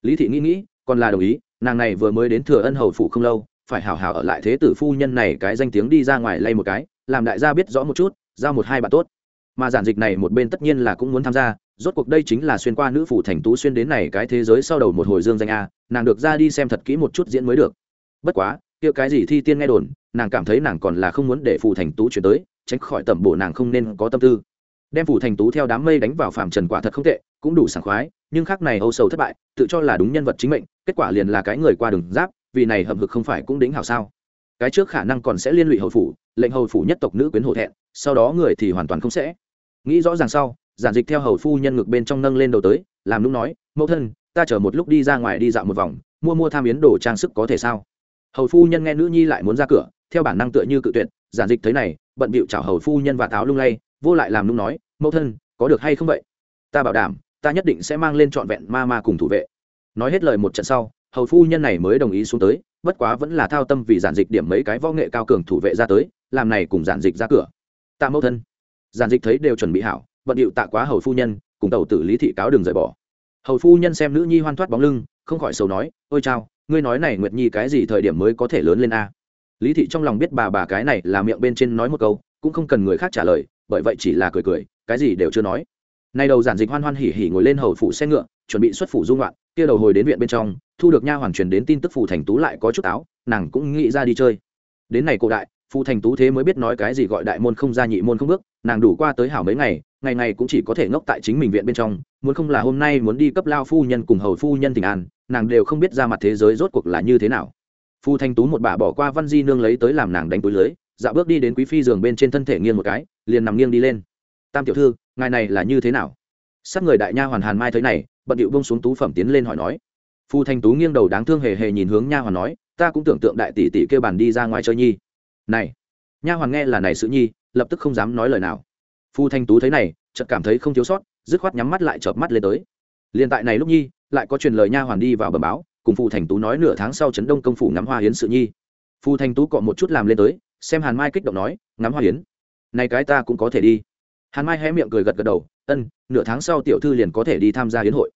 Lý thị nghĩ nghĩ, còn là đồng ý, nàng này vừa mới đến thừa ân hầu phủ không lâu, phải hào hào ở lại thế tử phu nhân này cái danh tiếng đi ra ngoài lay một cái, làm đại gia biết rõ một chút, giao một hai bạn tốt. Mà giản dịch này một bên tất nhiên là cũng muốn tham gia rốt cuộc đây chính là xuyên qua nữ phủ thành tú xuyên đến này cái thế giới sau đầu một hồi dương danh a, nàng được ra đi xem thật kỹ một chút diễn mới được. Bất quá, kia cái gì thi tiên nghe đồn, nàng cảm thấy nàng còn là không muốn để phủ thành tú chuyển tới, tránh khỏi tẩm bổ nàng không nên có tâm tư. Đem phủ thành tú theo đám mây đánh vào phạm trần quả thật không tệ, cũng đủ sảng khoái, nhưng khác này âu sầu thất bại, tự cho là đúng nhân vật chính mệnh, kết quả liền là cái người qua đường giáp, vì này hậm hực không phải cũng đính hảo sao. Cái trước khả năng còn sẽ liên lụy hầu phủ, lệnh hầu phủ nhất tộc nữ quyến hổ thẹn, sau đó người thì hoàn toàn không sẽ. Nghĩ rõ ràng sau giản dịch theo hầu phu nhân ngực bên trong nâng lên đầu tới, làm lúc nói, mẫu thân, ta chờ một lúc đi ra ngoài đi dạo một vòng, mua mua tham yến đồ trang sức có thể sao? Hầu phu nhân nghe nữ nhi lại muốn ra cửa, theo bản năng tựa như cự tuyệt, giản dịch thấy này, bận bịu chào hầu phu nhân và táo lung lay, vô lại làm lúc nói, mẫu thân, có được hay không vậy? Ta bảo đảm, ta nhất định sẽ mang lên trọn vẹn ma ma cùng thủ vệ. Nói hết lời một trận sau, hầu phu nhân này mới đồng ý xuống tới, bất quá vẫn là thao tâm vì giản dịch điểm mấy cái võ nghệ cao cường thủ vệ ra tới, làm này cùng giản dịch ra cửa. Tạ mẫu thân. Giản dịch thấy đều chuẩn bị hảo bận điệu tạ quá hầu phu nhân, cùng tàu tử lý thị cáo đường rời bỏ. Hầu phu nhân xem nữ nhi hoan thoát bóng lưng, không khỏi sầu nói, ôi chao, ngươi nói này nguyệt nhi cái gì thời điểm mới có thể lớn lên a? Lý thị trong lòng biết bà bà cái này là miệng bên trên nói một câu, cũng không cần người khác trả lời, bởi vậy chỉ là cười cười, cái gì đều chưa nói. Nay đầu giản dịch hoan hoan hỉ hỉ ngồi lên hầu phủ xe ngựa, chuẩn bị xuất phủ dung loạn, kia đầu hồi đến viện bên trong, thu được nha hoàn truyền đến tin tức phủ thành tú lại có chút áo, nàng cũng nghĩ ra đi chơi. Đến này cổ đại, phù thành tú thế mới biết nói cái gì gọi đại môn không ra nhị môn không bước nàng đủ qua tới hảo mấy ngày ngày ngày cũng chỉ có thể ngốc tại chính mình viện bên trong, muốn không là hôm nay muốn đi cấp lao phu nhân cùng hầu phu nhân tình an, nàng đều không biết ra mặt thế giới rốt cuộc là như thế nào. Phu thanh tú một bà bỏ qua văn di nương lấy tới làm nàng đánh túi lưới dạo bước đi đến quý phi giường bên trên thân thể nghiêng một cái, liền nằm nghiêng đi lên. Tam tiểu thư, ngài này là như thế nào? Sát người đại nha hoàn hàn mai thấy này, bận điệu bông xuống tú phẩm tiến lên hỏi nói. Phu thanh tú nghiêng đầu đáng thương hề hề nhìn hướng nha hoàn nói, ta cũng tưởng tượng đại tỷ tỷ kêu bàn đi ra ngoài chơi nhi. Này, nha hoàn nghe là này sự nhi lập tức không dám nói lời nào. Phu thanh tú thấy này, chợt cảm thấy không thiếu sót, dứt khoát nhắm mắt lại chợp mắt lên tới. Liền tại này lúc nhi, lại có truyền lời nha hoàn đi vào bờ báo, cùng phù thành tú nói nửa tháng sau chấn đông công phủ ngắm hoa hiến sự nhi. Phù thành tú cọ một chút làm lên tới, xem hàn mai kích động nói, ngắm hoa hiến? Này cái ta cũng có thể đi. Hàn mai hé miệng cười gật gật đầu, ân, nửa tháng sau tiểu thư liền có thể đi tham gia hiến hội.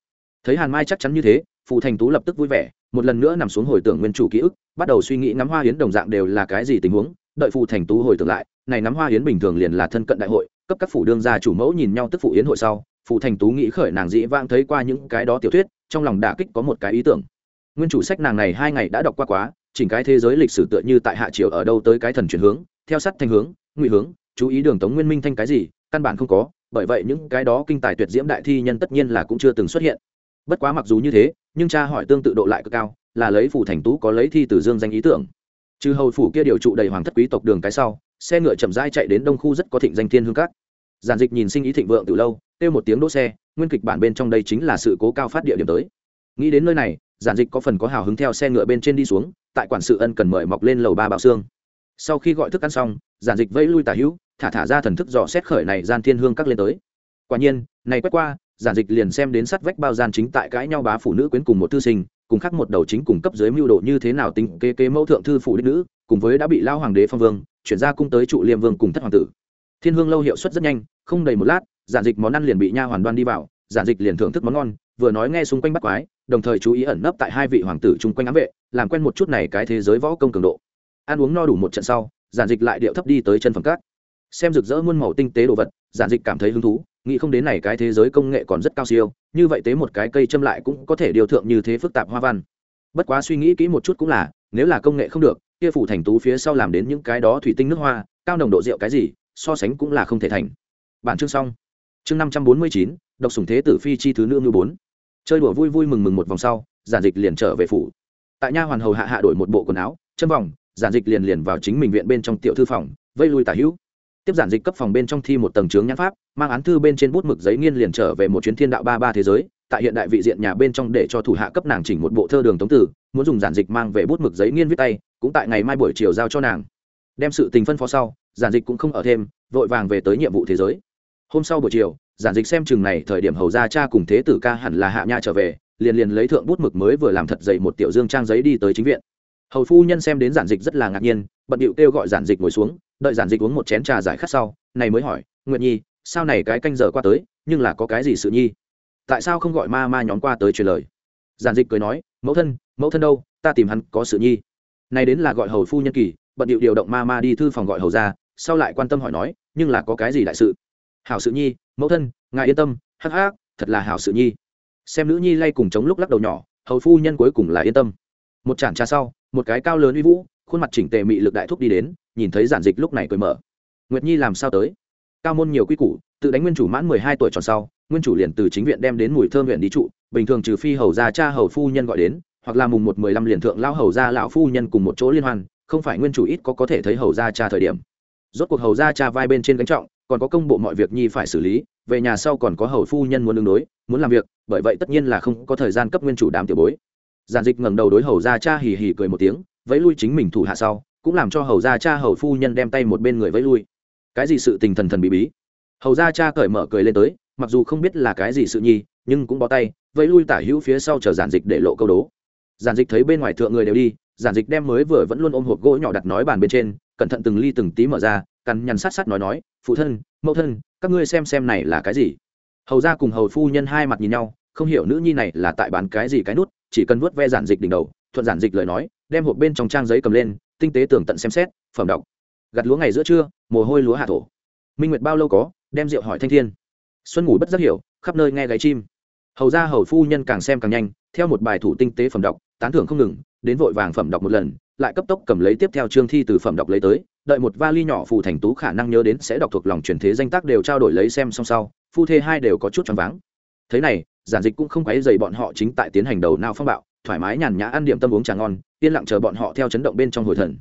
Thấy hàn mai chắc chắn như thế phù thành tú lập tức vui vẻ, một lần nữa nằm xuống hồi tưởng nguyên chủ ký ức, bắt đầu suy nghĩ ngắm hoa hiến đồng dạng đều là cái gì tình huống, đợi phù thành tú hồi tưởng lại này nắm hoa yến bình thường liền là thân cận đại hội, cấp các phủ đương gia chủ mẫu nhìn nhau tức phụ yến hội sau phụ thành tú nghĩ khởi nàng dĩ vãng thấy qua những cái đó tiểu thuyết, trong lòng đả kích có một cái ý tưởng. Nguyên chủ sách nàng này hai ngày đã đọc qua quá, chỉnh cái thế giới lịch sử tựa như tại hạ triều ở đâu tới cái thần chuyển hướng, theo sắt thành hướng, ngụy hướng, chú ý đường tống nguyên minh thanh cái gì, căn bản không có, bởi vậy những cái đó kinh tài tuyệt diễm đại thi nhân tất nhiên là cũng chưa từng xuất hiện. Bất quá mặc dù như thế, nhưng cha hỏi tương tự độ lại cực cao, là lấy phủ thành tú có lấy thi từ dương danh ý tưởng. Trừ hầu phủ kia điều trụ đầy hoàng thất quý tộc đường cái sau xe ngựa chậm rãi chạy đến đông khu rất có thịnh danh thiên hương các giản dịch nhìn sinh ý thịnh vượng từ lâu, kêu một tiếng đỗ xe, nguyên kịch bản bên trong đây chính là sự cố cao phát địa điểm tới. Nghĩ đến nơi này, giản dịch có phần có hào hứng theo xe ngựa bên trên đi xuống, tại quản sự ân cần mời mọc lên lầu ba bảo xương. Sau khi gọi thức ăn xong, giản dịch vẫy lui tả hữu, thả thả ra thần thức dò xét khởi này gian thiên hương các lên tới. Quả nhiên, này quét qua, giản dịch liền xem đến sắt vách bao gian chính tại cãi nhau bá phụ nữ quyến cùng một thư sinh, cùng khác một đầu chính cùng cấp dưới mưu đồ như thế nào tính kế kế mẫu thượng thư phụ đích nữ, cùng với đã bị lao hoàng đế phong vương chuyển ra cung tới trụ liêm vương cùng thất hoàng tử. Thiên hương lâu hiệu suất rất nhanh, không đầy một lát, giản dịch món ăn liền bị nha hoàn đoan đi vào, giản dịch liền thưởng thức món ngon, vừa nói nghe xung quanh bắt quái, đồng thời chú ý ẩn nấp tại hai vị hoàng tử chung quanh ám vệ, làm quen một chút này cái thế giới võ công cường độ. Ăn uống no đủ một trận sau, giản dịch lại điệu thấp đi tới chân phẩm cát xem rực rỡ muôn màu tinh tế đồ vật, giản dịch cảm thấy hứng thú, nghĩ không đến này cái thế giới công nghệ còn rất cao siêu, như vậy tế một cái cây châm lại cũng có thể điều thượng như thế phức tạp hoa văn. Bất quá suy nghĩ kỹ một chút cũng là, nếu là công nghệ không được kia phủ thành tú phía sau làm đến những cái đó thủy tinh nước hoa, cao nồng độ rượu cái gì, so sánh cũng là không thể thành. Bản chương xong. Chương năm trăm bốn mươi chín, độc sủng thế tử phi chi thứ nữ ngư bốn. Chơi đùa vui vui mừng mừng một vòng sau, giản dịch liền trở về phủ. Tại nha hoàn hầu hạ hạ đổi một bộ quần áo chân vòng, giản dịch liền liền vào chính mình viện bên trong tiểu thư phòng, vây lui tả hữu. Tiếp giản dịch cấp phòng bên trong thi một tầng trướng nhãn pháp, mang án thư bên trên bút mực giấy nghiên liền trở về một chuyến thiên đạo ba ba thế giới, tại hiện đại vị diện nhà bên trong để cho thủ hạ cấp nàng chỉnh một bộ thơ đường tống tử, muốn dùng giản dịch mang về bút mực giấy nghiên viết tay cũng tại ngày mai buổi chiều giao cho nàng. Đem sự tình phân phó sau, giản dịch cũng không ở thêm, vội vàng về tới nhiệm vụ thế giới. Hôm sau buổi chiều, giản dịch xem chừng này thời điểm hầu ra cha cùng thế tử ca hẳn là hạ nha trở về, liền liền lấy thượng bút mực mới vừa làm thật dày một tiểu dương trang giấy đi tới chính viện. Hầu phu nhân xem đến giản dịch rất là ngạc nhiên, bận điệu kêu gọi giản dịch ngồi xuống, đợi giản dịch uống một chén trà giải khát sau, này mới hỏi, nguyệt nhi, sao này cái canh giờ qua tới, nhưng là có cái gì sự nhi? Tại sao không gọi ma ma nhóm qua tới truyền lời? Giản dịch cười nói, mẫu thân mẫu thân đâu, ta tìm hắn có sự nhi này đến là gọi hầu phu nhân kỳ, bận điệu điều động ma ma đi thư phòng gọi hầu ra, sau lại quan tâm hỏi nói, nhưng là có cái gì đại sự? Hảo sự nhi, mẫu thân, ngài yên tâm, hắc hắc, thật là hảo sự nhi. Xem nữ nhi lay cùng chống lúc lắc đầu nhỏ, hầu phu nhân cuối cùng là yên tâm. Một chản trà sau, một cái cao lớn uy vũ, khuôn mặt chỉnh tề mị lực đại thúc đi đến, nhìn thấy giản dịch lúc này cười mở. Nguyệt nhi làm sao tới? Cao môn nhiều quy củ, tự đánh nguyên chủ mãn mười hai tuổi tròn sau, nguyên chủ liền từ chính viện đem đến mùi thơm huyện đi trụ, bình thường trừ phi hầu gia cha hầu phu nhân gọi đến hoặc là mùng một mười lăm liền thượng lao hầu gia lão phu nhân cùng một chỗ liên hoan, không phải nguyên chủ ít có có thể thấy hầu gia cha thời điểm. Rốt cuộc hầu gia cha vai bên trên gánh trọng, còn có công bộ mọi việc nhi phải xử lý, về nhà sau còn có hầu phu nhân muốn đương đối, muốn làm việc, bởi vậy tất nhiên là không có thời gian cấp nguyên chủ đám tiểu bối. Giản dịch ngẩng đầu đối hầu gia cha hì hì cười một tiếng, vẫy lui chính mình thủ hạ sau, cũng làm cho hầu gia cha hầu phu nhân đem tay một bên người vẫy lui. Cái gì sự tình thần thần bí bí? Hầu gia cha cởi mở cười lên tới, mặc dù không biết là cái gì sự nhi, nhưng cũng bó tay, vẫy lui tả hữu phía sau chờ giản dịch để lộ câu đố giản dịch thấy bên ngoài thượng người đều đi, giản dịch đem mới vừa vẫn luôn ôm hộp gỗ nhỏ đặt nói bàn bên trên, cẩn thận từng ly từng tí mở ra cằn nhằn sát sát nói nói, phụ thân, mẫu thân, các ngươi xem xem này là cái gì? Hầu ra cùng hầu phu nhân hai mặt nhìn nhau, không hiểu nữ nhi này là tại bán cái gì cái nút, chỉ cần vuốt ve giản dịch đỉnh đầu, thuận giản dịch lời nói, đem hộp bên trong trang giấy cầm lên, tinh tế tường tận xem xét, phẩm đọc. Gặt lúa ngày giữa trưa, mồ hôi lúa hạ thổ. Minh nguyệt bao lâu có, đem rượu hỏi thanh thiên. Xuân ngủ bất giác hiểu, khắp nơi nghe gáy chim. Hầu ra hầu phu nhân càng xem càng nhanh, theo một bài thủ tinh tế phẩm đọc tán thưởng không ngừng, đến vội vàng phẩm đọc một lần, lại cấp tốc cầm lấy tiếp theo chương thi từ phẩm đọc lấy tới, đợi một vali nhỏ phù thành tú khả năng nhớ đến sẽ đọc thuộc lòng truyền thế danh tác đều trao đổi lấy xem song sau, phu thê hai đều có chút choáng váng. Thế này, giản dịch cũng không quấy dày bọn họ chính tại tiến hành đầu nào phong bạo, thoải mái nhàn nhã ăn điểm tâm uống trà ngon, yên lặng chờ bọn họ theo chấn động bên trong hồi thần.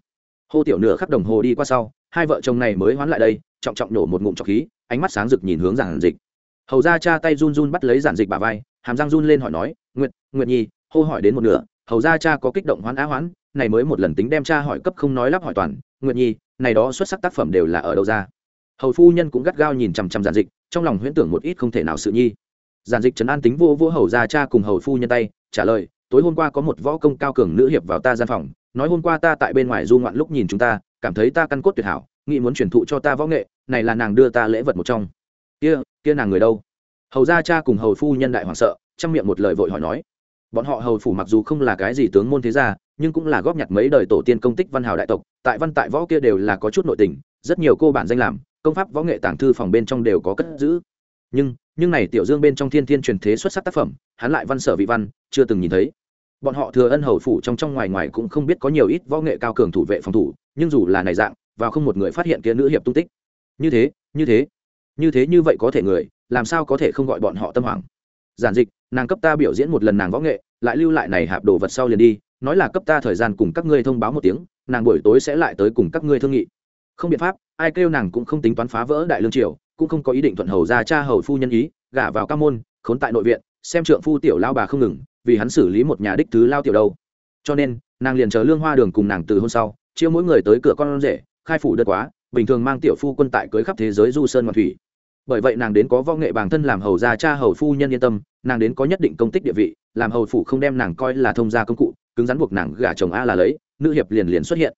Hô tiểu nửa khắp đồng hồ đi qua sau, hai vợ chồng này mới hoán lại đây, trọng trọng nổ một ngụm trọc khí, ánh mắt sáng rực nhìn hướng giản dịch. Hầu ra cha tay run run bắt lấy giản dịch bà vai, hàm răng run lên hỏi nói, nguyệt nguyệt nhi, hô hỏi đến một nửa hầu ra cha có kích động hoán á hoán, này mới một lần tính đem cha hỏi cấp không nói lắp hỏi toàn, nguyệt nhi, này đó xuất sắc tác phẩm đều là ở đâu ra? Hầu phu nhân cũng gắt gao nhìn chằm chằm giản dịch, trong lòng huyễn tưởng một ít không thể nào sự nhi. Giản dịch trấn an tính vô vô hầu ra cha cùng hầu phu nhân tay, trả lời, tối hôm qua có một võ công cao cường nữ hiệp vào ta gian phòng, nói hôm qua ta tại bên ngoài du ngoạn lúc nhìn chúng ta, cảm thấy ta căn cốt tuyệt hảo, nghĩ muốn truyền thụ cho ta võ nghệ, này là nàng đưa ta lễ vật một trong. Kia kia nàng người đâu? Hầu ra cha cùng hầu phu nhân đại hoảng sợ chăm miệng một lời vội hỏi nói bọn họ hầu phủ mặc dù không là cái gì tướng môn thế gia, nhưng cũng là góp nhặt mấy đời tổ tiên công tích văn hào đại tộc, tại văn tại võ kia đều là có chút nội tình, rất nhiều cô bản danh làm, công pháp võ nghệ tàng thư phòng bên trong đều có cất giữ. Nhưng nhưng này tiểu dương bên trong thiên thiên truyền thế xuất sắc tác phẩm, hắn lại văn sở vị văn, chưa từng nhìn thấy. Bọn họ thừa ân hầu phủ trong trong ngoài ngoài cũng không biết có nhiều ít võ nghệ cao cường thủ vệ phòng thủ, nhưng dù là này dạng và không một người phát hiện kia nữ hiệp tung tích. Như thế như thế như thế như vậy có thể người, làm sao có thể không gọi bọn họ tâm hoảng? Giản dịch, nàng cấp ta biểu diễn một lần nàng võ nghệ, lại lưu lại này hạp đồ vật sau liền đi, nói là cấp ta thời gian cùng các ngươi thông báo một tiếng, nàng buổi tối sẽ lại tới cùng các ngươi thương nghị. Không biện pháp, ai kêu nàng cũng không tính toán phá vỡ đại lương triều, cũng không có ý định thuận hầu ra cha hầu phu nhân ý, gả vào ca môn, khốn tại nội viện, xem trượng phu tiểu lao bà không ngừng, vì hắn xử lý một nhà đích thứ lao tiểu đâu. Cho nên, nàng liền chờ lương hoa đường cùng nàng từ hôm sau, chiêu mỗi người tới cửa con rể, khai phủ đất quá, bình thường mang tiểu phu quân tại cưới khắp thế giới du sơn ngoạn thủy bởi vậy nàng đến có võ nghệ bản thân làm hầu gia cha hầu phu nhân yên tâm, nàng đến có nhất định công tích địa vị, làm hầu phủ không đem nàng coi là thông gia công cụ, cứng rắn buộc nàng gả chồng a là lấy, nữ hiệp liền liền xuất hiện.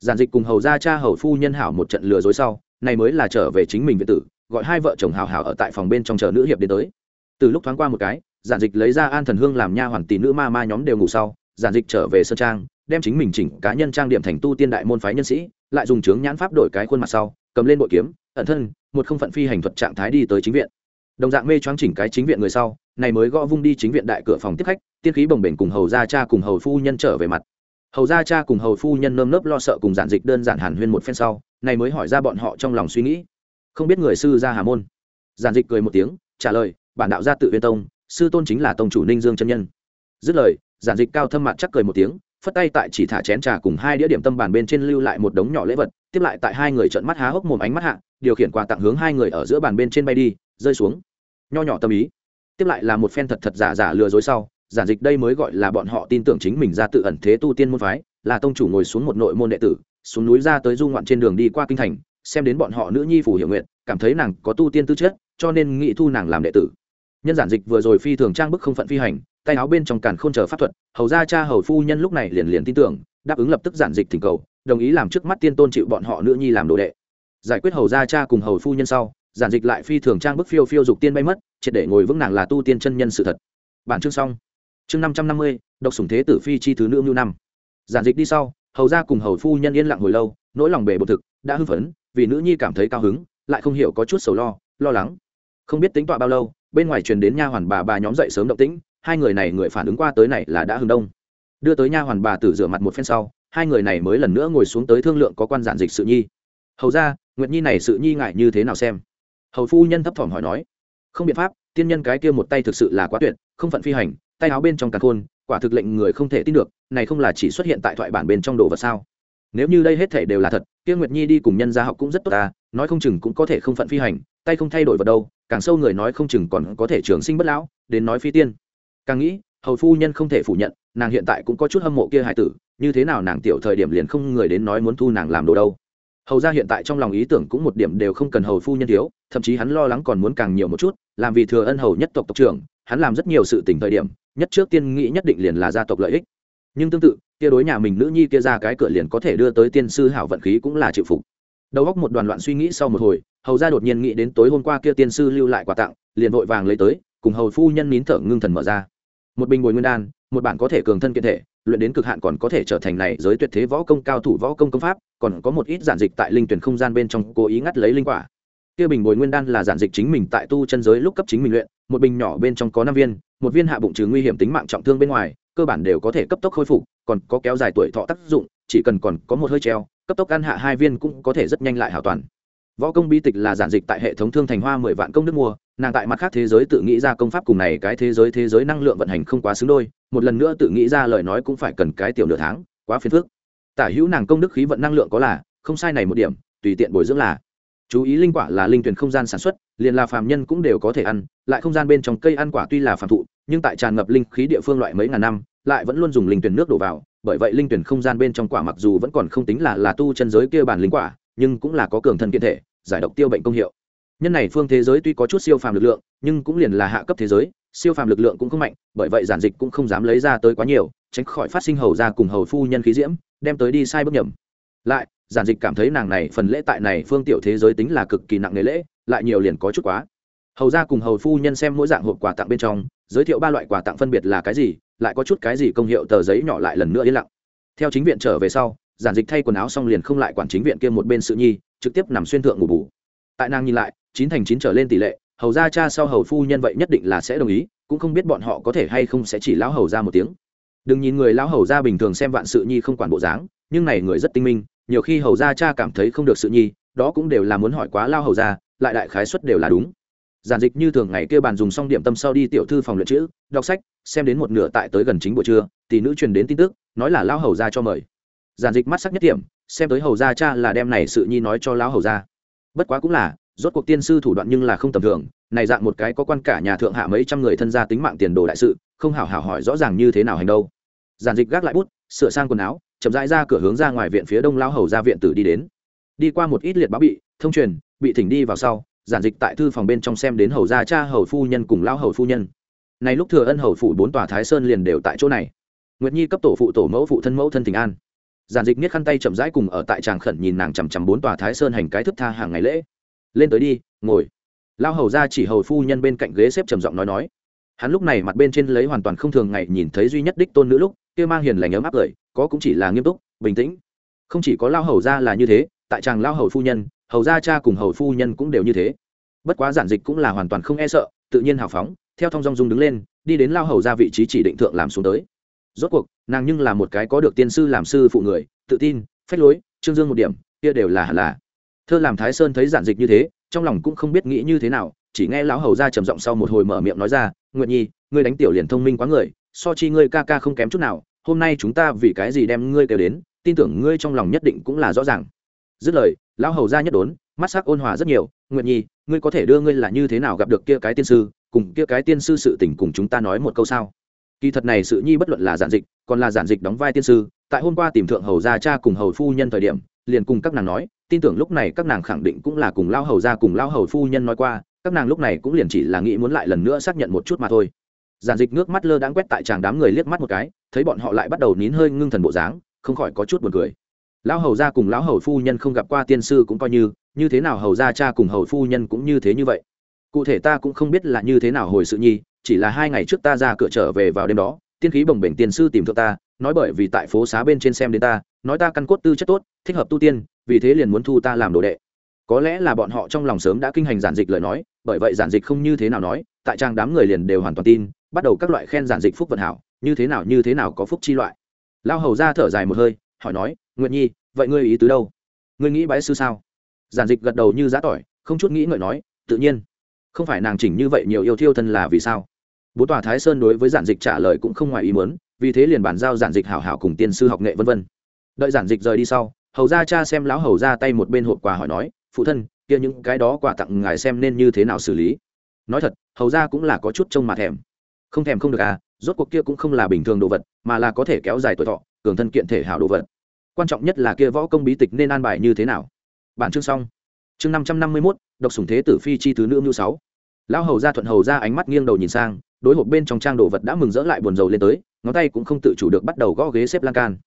Giản dịch cùng hầu gia cha hầu phu nhân hảo một trận lừa dối sau này mới là trở về chính mình viện tử, gọi hai vợ chồng hào hảo ở tại phòng bên trong chờ nữ hiệp đến tới. Từ lúc thoáng qua một cái, giản dịch lấy ra an thần hương làm nha hoàn tỷ nữ ma ma nhóm đều ngủ sau, giản dịch trở về sơn trang, đem chính mình chỉnh cá nhân trang điểm thành tu tiên đại môn phái nhân sĩ, lại dùng trướng nhãn pháp đổi cái khuôn mặt sau, cầm lên bội kiếm, ẩn thân một không phận phi hành thuật trạng thái đi tới chính viện. Đồng dạng mê choáng chỉnh cái chính viện người sau, này mới gõ vung đi chính viện đại cửa phòng tiếp khách, tiên khí bồng bềnh cùng hầu gia cha cùng hầu phu nhân trở về mặt. Hầu gia cha cùng hầu phu nhân nơm nớp lo sợ cùng giản dịch đơn giản hàn huyên một phen sau, này mới hỏi ra bọn họ trong lòng suy nghĩ. Không biết người sư gia hà môn. Giản dịch cười một tiếng, trả lời, bản đạo gia tự viên tông, sư tôn chính là tông chủ ninh dương chân nhân. Dứt lời, giản dịch cao thâm mặt chắc cười một tiếng, phất tay tại chỉ thả chén trà cùng hai đĩa điểm tâm bàn bên trên lưu lại một đống nhỏ lễ vật, tiếp lại tại hai người trợn mắt há hốc mồm ánh mắt hạ điều khiển quà tặng hướng hai người ở giữa bàn bên trên bay đi, rơi xuống. Nho nhỏ tâm ý. Tiếp lại là một phen thật thật giả giả lừa dối sau, giản dịch đây mới gọi là bọn họ tin tưởng chính mình ra tự ẩn thế tu tiên môn phái, là tông chủ ngồi xuống một nội môn đệ tử, xuống núi ra tới du ngoạn trên đường đi qua kinh thành, xem đến bọn họ nữ nhi phủ hiệu nguyện, cảm thấy nàng có tu tiên tư chất, cho nên nghị thu nàng làm đệ tử. Nhân giản dịch vừa rồi phi thường trang bức không phận phi hành, tay áo bên trong càn khôn chờ pháp thuật, hầu ra cha hầu phu nhân lúc này liền liền tin tưởng, đáp ứng lập tức giản dịch thỉnh cầu, đồng ý làm trước mắt tiên tôn chịu bọn họ nữ nhi làm đồ đệ giải quyết hầu gia cha cùng hầu phu nhân sau, giản dịch lại phi thường trang bức phiêu phiêu dục tiên bay mất, triệt để ngồi vững nàng là tu tiên chân nhân sự thật. Bản chương xong. Chương năm trăm năm mươi, độc sủng thế tử phi chi thứ nữ ngưu năm. Giản dịch đi sau, hầu gia cùng hầu phu nhân yên lặng hồi lâu, nỗi lòng bề bột thực, đã hưng phấn, vì nữ nhi cảm thấy cao hứng, lại không hiểu có chút sầu lo lo lắng. Không biết tính tọa bao lâu, bên ngoài truyền đến nha hoàn bà bà nhóm dậy sớm động tĩnh, hai người này người phản ứng qua tới này là đã hưng đông. Đưa tới nha hoàn bà tử rửa mặt một phen sau, hai người này mới lần nữa ngồi xuống tới thương lượng có quan giản dịch sự nhi. Hầu ra nguyệt nhi này sự nhi ngại như thế nào xem? Hầu phu nhân thấp thỏm hỏi nói. Không biện pháp, tiên nhân cái kia một tay thực sự là quá tuyệt, không phận phi hành, tay áo bên trong càn khôn, quả thực lệnh người không thể tin được, này không là chỉ xuất hiện tại thoại bản bên trong đồ vật sao? Nếu như đây hết thể đều là thật, kia nguyệt nhi đi cùng nhân gia học cũng rất tốt ta nói không chừng cũng có thể không phận phi hành, tay không thay đổi vật đâu, càng sâu người nói không chừng còn có thể trường sinh bất lão, đến nói phi tiên. Càng nghĩ, hầu phu nhân không thể phủ nhận, nàng hiện tại cũng có chút hâm mộ kia hải tử, như thế nào nàng tiểu thời điểm liền không người đến nói muốn thu nàng làm đồ đâu hầu ra hiện tại trong lòng ý tưởng cũng một điểm đều không cần hầu phu nhân thiếu, thậm chí hắn lo lắng còn muốn càng nhiều một chút, làm vì thừa ân hầu nhất tộc tộc trưởng, hắn làm rất nhiều sự tình thời điểm, nhất trước tiên nghĩ nhất định liền là gia tộc lợi ích. Nhưng tương tự, kia đối nhà mình nữ nhi kia ra cái cửa liền có thể đưa tới tiên sư hảo vận khí cũng là chịu phục. Đầu góc một đoàn loạn suy nghĩ sau một hồi, hầu ra đột nhiên nghĩ đến tối hôm qua kia tiên sư lưu lại quà tặng, liền vội vàng lấy tới, cùng hầu phu nhân nín thở ngưng thần mở ra. Một bình bồi nguyên đan, một bản có thể cường thân kiện thể luyện đến cực hạn còn có thể trở thành này giới tuyệt thế võ công cao thủ võ công công pháp, còn có một ít giản dịch tại linh tuyển không gian bên trong cố ý ngắt lấy linh quả. Kia bình bồi nguyên đan là giản dịch chính mình tại tu chân giới lúc cấp chính mình luyện, một bình nhỏ bên trong có năm viên, một viên hạ bụng trừ nguy hiểm tính mạng trọng thương bên ngoài, cơ bản đều có thể cấp tốc khôi phục, còn có kéo dài tuổi thọ tác dụng, chỉ cần còn có một hơi treo, cấp tốc ăn hạ hai viên cũng có thể rất nhanh lại hảo toàn. Võ công bi tịch là giản dịch tại hệ thống thương thành hoa mười vạn công đức mua nàng tại mặt khác thế giới tự nghĩ ra công pháp cùng này cái thế giới thế giới năng lượng vận hành không quá xứng đôi, một lần nữa tự nghĩ ra lời nói cũng phải cần cái tiểu nửa tháng, quá phiền phức. Tả hữu nàng công đức khí vận năng lượng có là, không sai này một điểm, tùy tiện bồi dưỡng là. Chú ý linh quả là linh tuyển không gian sản xuất, liền là phàm nhân cũng đều có thể ăn, lại không gian bên trong cây ăn quả tuy là phàm thụ, nhưng tại tràn ngập linh khí địa phương loại mấy ngàn năm, lại vẫn luôn dùng linh tuyển nước đổ vào, bởi vậy linh tuyển không gian bên trong quả mặc dù vẫn còn không tính là là tu chân giới kia bản linh quả, nhưng cũng là có cường thân kiện thể, giải độc tiêu bệnh công hiệu nhân này phương thế giới tuy có chút siêu phàm lực lượng, nhưng cũng liền là hạ cấp thế giới, siêu phàm lực lượng cũng không mạnh, bởi vậy giản dịch cũng không dám lấy ra tới quá nhiều, tránh khỏi phát sinh hầu ra cùng hầu phu nhân khí diễm, đem tới đi sai bước nhầm. Lại, giản dịch cảm thấy nàng này phần lễ tại này phương tiểu thế giới tính là cực kỳ nặng nề lễ, lại nhiều liền có chút quá. Hầu ra cùng hầu phu nhân xem mỗi dạng hộp quà tặng bên trong, giới thiệu ba loại quà tặng phân biệt là cái gì, lại có chút cái gì công hiệu tờ giấy nhỏ lại lần nữa yên lặng. Theo chính viện trở về sau, giản dịch thay quần áo xong liền không lại quản chính viện kia một bên sự nhi, trực tiếp nằm xuyên thượng ngủ bù. Tại nàng nhìn lại chín thành chín trở lên tỷ lệ, hầu ra cha sau hầu phu nhân vậy nhất định là sẽ đồng ý, cũng không biết bọn họ có thể hay không sẽ chỉ lão hầu ra một tiếng. Đừng nhìn người lão hầu ra bình thường xem vạn sự nhi không quản bộ dáng, nhưng này người rất tinh minh, nhiều khi hầu ra cha cảm thấy không được sự nhi, đó cũng đều là muốn hỏi quá lao hầu ra lại đại khái suất đều là đúng. Giản dịch như thường ngày kêu bàn dùng xong điểm tâm sau đi tiểu thư phòng luyện chữ, đọc sách, xem đến một nửa tại tới gần chính buổi trưa, tỷ nữ truyền đến tin tức, nói là lao hầu ra cho mời. Giản dịch mắt sắc nhất điểm, xem tới hầu ra cha là đem này sự nhi nói cho lão hầu ra bất quá cũng là rốt cuộc tiên sư thủ đoạn nhưng là không tầm thường, này dạng một cái có quan cả nhà thượng hạ mấy trăm người thân gia tính mạng tiền đồ đại sự, không hảo hảo hỏi rõ ràng như thế nào hành đâu. Giản dịch gác lại bút, sửa sang quần áo, chậm rãi ra cửa hướng ra ngoài viện phía đông lão hầu ra viện tử đi đến. Đi qua một ít liệt báo bị, thông truyền, bị thỉnh đi vào sau, giản dịch tại thư phòng bên trong xem đến hầu gia cha hầu phu nhân cùng lão hầu phu nhân. Này lúc thừa ân hầu phụ bốn tòa thái sơn liền đều tại chỗ này. Nguyệt nhi cấp tổ phụ tổ mẫu phụ thân mẫu thân tình an. Giản dịch niết khăn tay chậm rãi cùng ở tại tràng khẩn nhìn nàng chằm chằm bốn tòa thái sơn hành cái thức tha hàng ngày lễ lên tới đi, ngồi. Lao hầu ra chỉ hầu phu nhân bên cạnh ghế xếp trầm giọng nói nói. Hắn lúc này mặt bên trên lấy hoàn toàn không thường ngày nhìn thấy duy nhất đích tôn nữ lúc, kia mang hiền lành ấm áp cười có cũng chỉ là nghiêm túc, bình tĩnh. Không chỉ có lao hầu ra là như thế, tại chàng lao hầu phu nhân, hầu ra cha cùng hầu phu nhân cũng đều như thế. Bất quá giản dịch cũng là hoàn toàn không e sợ, tự nhiên hào phóng, theo thong dong dung đứng lên, đi đến lao hầu ra vị trí chỉ định thượng làm xuống tới. Rốt cuộc, nàng nhưng là một cái có được tiên sư làm sư phụ người, tự tin, phách lối, trương dương một điểm, kia đều là hẳn là thơ làm thái sơn thấy giản dịch như thế, trong lòng cũng không biết nghĩ như thế nào, chỉ nghe lão hầu ra trầm giọng sau một hồi mở miệng nói ra, nguyệt nhi, ngươi đánh tiểu liền thông minh quá người, so chi ngươi ca ca không kém chút nào, hôm nay chúng ta vì cái gì đem ngươi kêu đến, tin tưởng ngươi trong lòng nhất định cũng là rõ ràng. Dứt lời, lão hầu ra nhất đốn, mắt sắc ôn hòa rất nhiều, nguyệt nhi, ngươi có thể đưa ngươi là như thế nào gặp được kia cái tiên sư, cùng kia cái tiên sư sự tình cùng chúng ta nói một câu sao? Kỳ thật này sự nhi bất luận là giản dịch, còn là giản dịch đóng vai tiên sư, tại hôm qua tìm thượng hầu gia cha cùng hầu phu nhân thời điểm, liền cùng các nàng nói tin tưởng lúc này các nàng khẳng định cũng là cùng lao hầu gia cùng lao hầu phu nhân nói qua, các nàng lúc này cũng liền chỉ là nghĩ muốn lại lần nữa xác nhận một chút mà thôi. Giản dịch nước mắt lơ đáng quét tại chàng đám người liếc mắt một cái, thấy bọn họ lại bắt đầu nín hơi ngưng thần bộ dáng, không khỏi có chút buồn cười. Lão hầu gia cùng lão hầu phu nhân không gặp qua tiên sư cũng coi như như thế nào hầu gia cha cùng hầu phu nhân cũng như thế như vậy. Cụ thể ta cũng không biết là như thế nào hồi sự nhi, chỉ là hai ngày trước ta ra cửa trở về vào đêm đó, tiên khí bồng bềnh tiên sư tìm thượng ta, nói bởi vì tại phố xá bên trên xem đến ta nói ta căn cốt tư chất tốt, thích hợp tu tiên, vì thế liền muốn thu ta làm đồ đệ. Có lẽ là bọn họ trong lòng sớm đã kinh hành giản dịch lời nói, bởi vậy giản dịch không như thế nào nói, tại trang đám người liền đều hoàn toàn tin, bắt đầu các loại khen giản dịch phúc vận hảo, như thế nào như thế nào có phúc chi loại. Lao hầu ra thở dài một hơi, hỏi nói nguyện nhi, vậy ngươi ý tứ đâu? Ngươi nghĩ bái sư sao? Giản dịch gật đầu như giã tỏi, không chút nghĩ ngợi nói, tự nhiên. Không phải nàng chỉnh như vậy nhiều yêu thiêu thân là vì sao? Bố tòa thái sơn đối với giản dịch trả lời cũng không ngoài ý muốn, vì thế liền bàn giao giản dịch hảo hảo cùng tiên sư học nghệ vân vân đợi giản dịch rời đi sau, hầu ra cha xem lão hầu ra tay một bên hộp quà hỏi nói, phụ thân, kia những cái đó quà tặng ngài xem nên như thế nào xử lý? Nói thật, hầu ra cũng là có chút trông mà thèm. Không thèm không được à rốt cuộc kia cũng không là bình thường đồ vật, mà là có thể kéo dài tuổi thọ, cường thân kiện thể hảo đồ vật. Quan trọng nhất là kia võ công bí tịch nên an bài như thế nào. Bản chương xong. Chương năm trăm năm mươi mốt, độc sủng thế tử phi chi thứ nữ mưu sáu. Lão hầu ra thuận hầu ra ánh mắt nghiêng đầu nhìn sang, đối hộp bên trong trang đồ vật đã mừng rỡ lại buồn rầu lên tới, ngón tay cũng không tự chủ được bắt đầu gõ ghế xếp lan can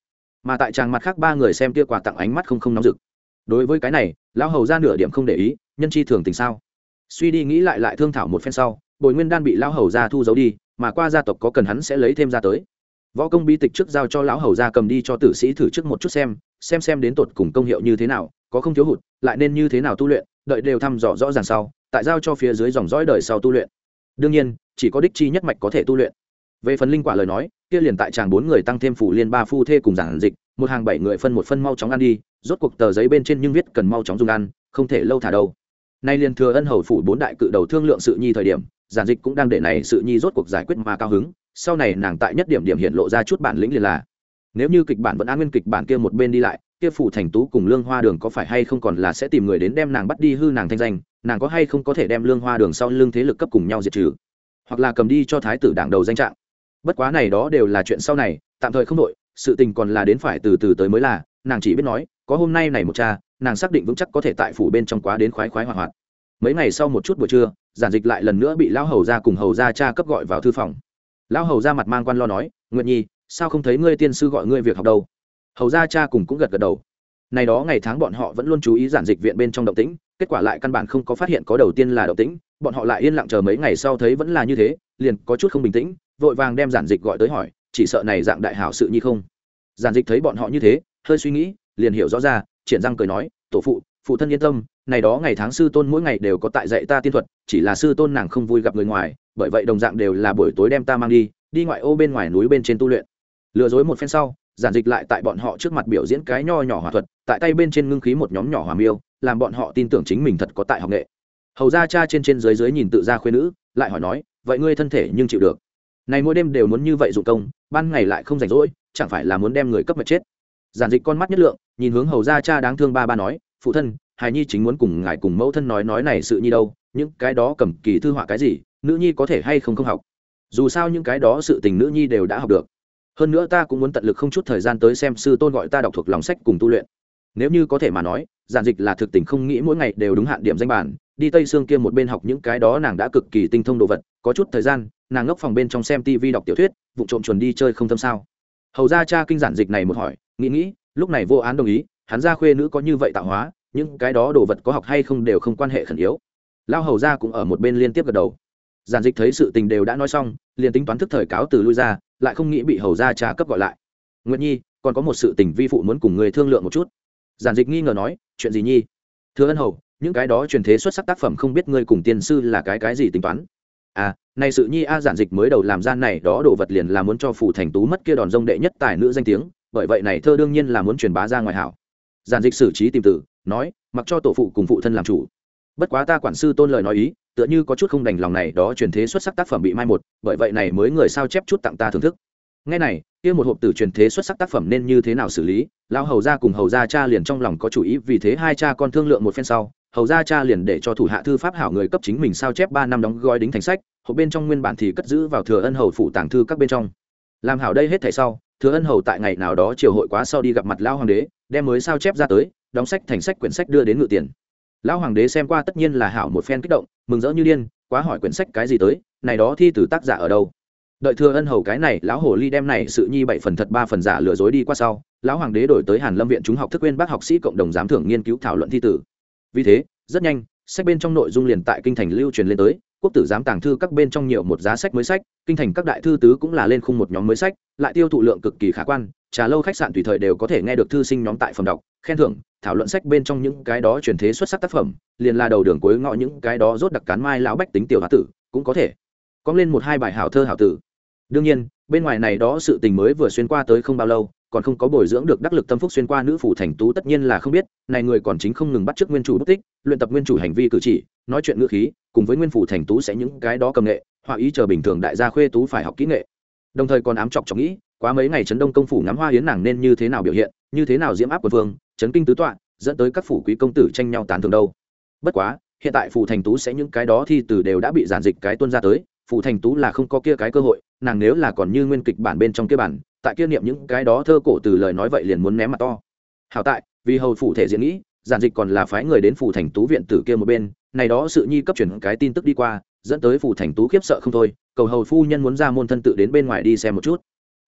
mà tại tràng mặt khác ba người xem kia quà tặng ánh mắt không không nóng rực. Đối với cái này, lão hầu ra nửa điểm không để ý, nhân chi thường tình sao? Suy đi nghĩ lại lại thương thảo một phen sau, bồi nguyên đan bị lão hầu ra thu giấu đi, mà qua gia tộc có cần hắn sẽ lấy thêm ra tới. Võ công bi tịch trước giao cho lão hầu ra cầm đi cho tử sĩ thử trước một chút xem xem xem đến tột cùng công hiệu như thế nào, có không thiếu hụt, lại nên như thế nào tu luyện, đợi đều thăm dò rõ ràng sau, tại giao cho phía dưới dòng dõi đời sau tu luyện. Đương nhiên, chỉ có đích chi nhất mạch có thể tu luyện về phần linh quả lời nói, kia liền tại chàng bốn người tăng thêm phủ liên ba phu thê cùng giảng dịch, một hàng bảy người phân một phân mau chóng ăn đi, rốt cuộc tờ giấy bên trên nhưng viết cần mau chóng dùng ăn, không thể lâu thả đâu. Nay liền thừa ân hầu phủ bốn đại cự đầu thương lượng sự nhi thời điểm, giản dịch cũng đang để này sự nhi rốt cuộc giải quyết mà cao hứng, sau này nàng tại nhất điểm điểm hiện lộ ra chút bản lĩnh liền là, nếu như kịch bản vẫn an nguyên kịch bản kia một bên đi lại, kia phủ thành tú cùng lương hoa đường có phải hay không còn là sẽ tìm người đến đem nàng bắt đi hư nàng thanh danh, nàng có hay không có thể đem lương hoa đường sau lương thế lực cấp cùng nhau diệt trừ, hoặc là cầm đi cho thái tử đảng đầu danh trạng bất quá này đó đều là chuyện sau này, tạm thời không đội sự tình còn là đến phải từ từ tới mới là, nàng chỉ biết nói, có hôm nay này một cha, nàng xác định vững chắc có thể tại phủ bên trong quá đến khoái khoái hoạt hoạt. Mấy ngày sau một chút buổi trưa, giản dịch lại lần nữa bị lão hầu ra cùng hầu ra cha cấp gọi vào thư phòng. Lão hầu ra mặt mang quan lo nói nguyện nhi, sao không thấy ngươi tiên sư gọi ngươi việc học đâu? Hầu ra cha cùng cũng gật gật đầu. Này đó ngày tháng bọn họ vẫn luôn chú ý giản dịch viện bên trong động tĩnh, kết quả lại căn bản không có phát hiện có đầu tiên là động tĩnh, bọn họ lại yên lặng chờ mấy ngày sau thấy vẫn là như thế, liền có chút không bình tĩnh vội vàng đem giản dịch gọi tới hỏi, chỉ sợ này dạng đại hảo sự như không? Giản dịch thấy bọn họ như thế, hơi suy nghĩ, liền hiểu rõ ra, triển răng cười nói, tổ phụ phụ thân yên tâm, này đó ngày tháng sư tôn mỗi ngày đều có tại dạy ta tiên thuật, chỉ là sư tôn nàng không vui gặp người ngoài, bởi vậy đồng dạng đều là buổi tối đem ta mang đi đi ngoại ô bên ngoài núi bên trên tu luyện. Lừa dối một phen sau, giản dịch lại tại bọn họ trước mặt biểu diễn cái nho nhỏ hòa thuật, tại tay bên trên ngưng khí một nhóm nhỏ hòa miêu, làm bọn họ tin tưởng chính mình thật có tại học nghệ. Hầu ra cha trên trên dưới dưới nhìn tự ra khuyên nữ, lại hỏi nói, vậy ngươi thân thể nhưng chịu được? Này mỗi đêm đều muốn như vậy dụng công, ban ngày lại không rảnh rỗi, chẳng phải là muốn đem người cấp mật chết? Giản dịch con mắt nhất lượng, nhìn hướng hầu ra cha đáng thương ba ba nói, phụ thân, hài nhi chính muốn cùng ngài cùng mẫu thân nói nói này sự nhi đâu, những cái đó cầm kỳ thư họa cái gì, nữ nhi có thể hay không không học? Dù sao những cái đó sự tình nữ nhi đều đã học được. Hơn nữa ta cũng muốn tận lực không chút thời gian tới xem sư tôn gọi ta đọc thuộc lòng sách cùng tu luyện. Nếu như có thể mà nói, giản dịch là thực tình không nghĩ mỗi ngày đều đúng hạn điểm danh bản đi tây xương kia một bên học những cái đó nàng đã cực kỳ tinh thông đồ vật có chút thời gian, nàng ngốc phòng bên trong xem tv đọc tiểu thuyết vụ trộm chuồn đi chơi không thâm sao. Hầu ra cha kinh giản dịch này một hỏi, nghĩ nghĩ, lúc này vô án đồng ý, hắn ra khuê nữ có như vậy tạo hóa, những cái đó đồ vật có học hay không đều không quan hệ khẩn yếu. Lao hầu ra cũng ở một bên liên tiếp gật đầu. Giản dịch thấy sự tình đều đã nói xong, liền tính toán thức thời cáo từ lui ra, lại không nghĩ bị hầu ra cha cấp gọi lại. Nguyện nhi, còn có một sự tình vi phụ muốn cùng người thương lượng một chút. Giản dịch nghi ngờ nói, chuyện gì nhi? Thưa ân hầu, những cái đó truyền thế xuất sắc tác phẩm không biết ngươi cùng tiên sư là cái cái gì tính toán? À này sự nhi a giản dịch mới đầu làm gian này đó đồ vật liền là muốn cho phủ thành tú mất kia đòn rông đệ nhất tài nữ danh tiếng, bởi vậy này thơ đương nhiên là muốn truyền bá ra ngoài hảo. Giản dịch xử trí tìm tử, nói, mặc cho tổ phụ cùng phụ thân làm chủ. Bất quá ta quản sư tôn lời nói ý, tựa như có chút không đành lòng này đó truyền thế xuất sắc tác phẩm bị mai một, bởi vậy này mới người sao chép chút tặng ta thưởng thức. Ngay này, kia một hộp tử truyền thế xuất sắc tác phẩm nên như thế nào xử lý, lão hầu gia cùng hầu gia cha liền trong lòng có chủ ý vì thế hai cha con thương lượng một phen sau hầu gia cha liền để cho thủ hạ thư pháp hảo người cấp chính mình sao chép ba năm đóng gói đính thành sách, hộp bên trong nguyên bản thì cất giữ vào thừa ân hầu phủ tàng thư các bên trong. Làm hảo đây hết thảy sau, thừa ân hầu tại ngày nào đó triều hội quá sau đi gặp mặt lão hoàng đế, đem mới sao chép ra tới, đóng sách thành sách quyển sách đưa đến ngự tiền. Lão hoàng đế xem qua tất nhiên là hảo một phen kích động, mừng rỡ như điên, quá hỏi quyển sách cái gì tới, này đó thi từ tác giả ở đâu. Đợi thừa ân hầu cái này, lão hồ ly đem này sự nhi bảy phần thật ba phần giả lừa dối đi qua sau, lão hoàng đế đổi tới hàn lâm viện chúng học thức quên bác học sĩ cộng đồng giám thưởng nghiên cứu thảo luận thi tử vì thế, rất nhanh, sách bên trong nội dung liền tại kinh thành lưu truyền lên tới, quốc tử giám tàng thư các bên trong nhiều một giá sách mới sách, kinh thành các đại thư tứ cũng là lên khung một nhóm mới sách, lại tiêu thụ lượng cực kỳ khả quan, trà lâu khách sạn tùy thời đều có thể nghe được thư sinh nhóm tại phòng đọc, khen thưởng, thảo luận sách bên trong những cái đó truyền thế xuất sắc tác phẩm, liền là đầu đường cuối ngõ những cái đó rốt đặc cán mai lão bách tính tiểu hạ tử, cũng có thể. Có lên một hai bài hảo thơ hảo tử. Đương nhiên, bên ngoài này đó sự tình mới vừa xuyên qua tới không bao lâu còn không có bồi dưỡng được đắc lực tâm phúc xuyên qua nữ phủ thành tú tất nhiên là không biết, này người còn chính không ngừng bắt chước nguyên chủ bút tích, luyện tập nguyên chủ hành vi cử chỉ, nói chuyện ngữ khí, cùng với nguyên phủ thành tú sẽ những cái đó cầm nghệ, họa ý chờ bình thường đại gia khuê tú phải học kỹ nghệ. Đồng thời còn ám chọc chọc nghĩ, quá mấy ngày trấn đông công phủ ngắm hoa hiến nàng nên như thế nào biểu hiện, như thế nào diễm áp quân vương trấn kinh tứ tọa, dẫn tới các phủ quý công tử tranh nhau tán thường đâu. Bất quá, hiện tại phủ thành tú sẽ những cái đó thì từ đều đã bị giản dịch cái tuân ra tới, phủ thành tú là không có kia cái cơ hội nàng nếu là còn như nguyên kịch bản bên trong kia bản, tại kia niệm những cái đó thơ cổ từ lời nói vậy liền muốn ném mặt to. Hảo tại, vì hầu phủ thể diễn nghĩ, giản dịch còn là phái người đến phủ thành tú viện tử kia một bên, này đó sự nhi cấp chuyển cái tin tức đi qua, dẫn tới phủ thành tú khiếp sợ không thôi, cầu hầu phu nhân muốn ra môn thân tự đến bên ngoài đi xem một chút.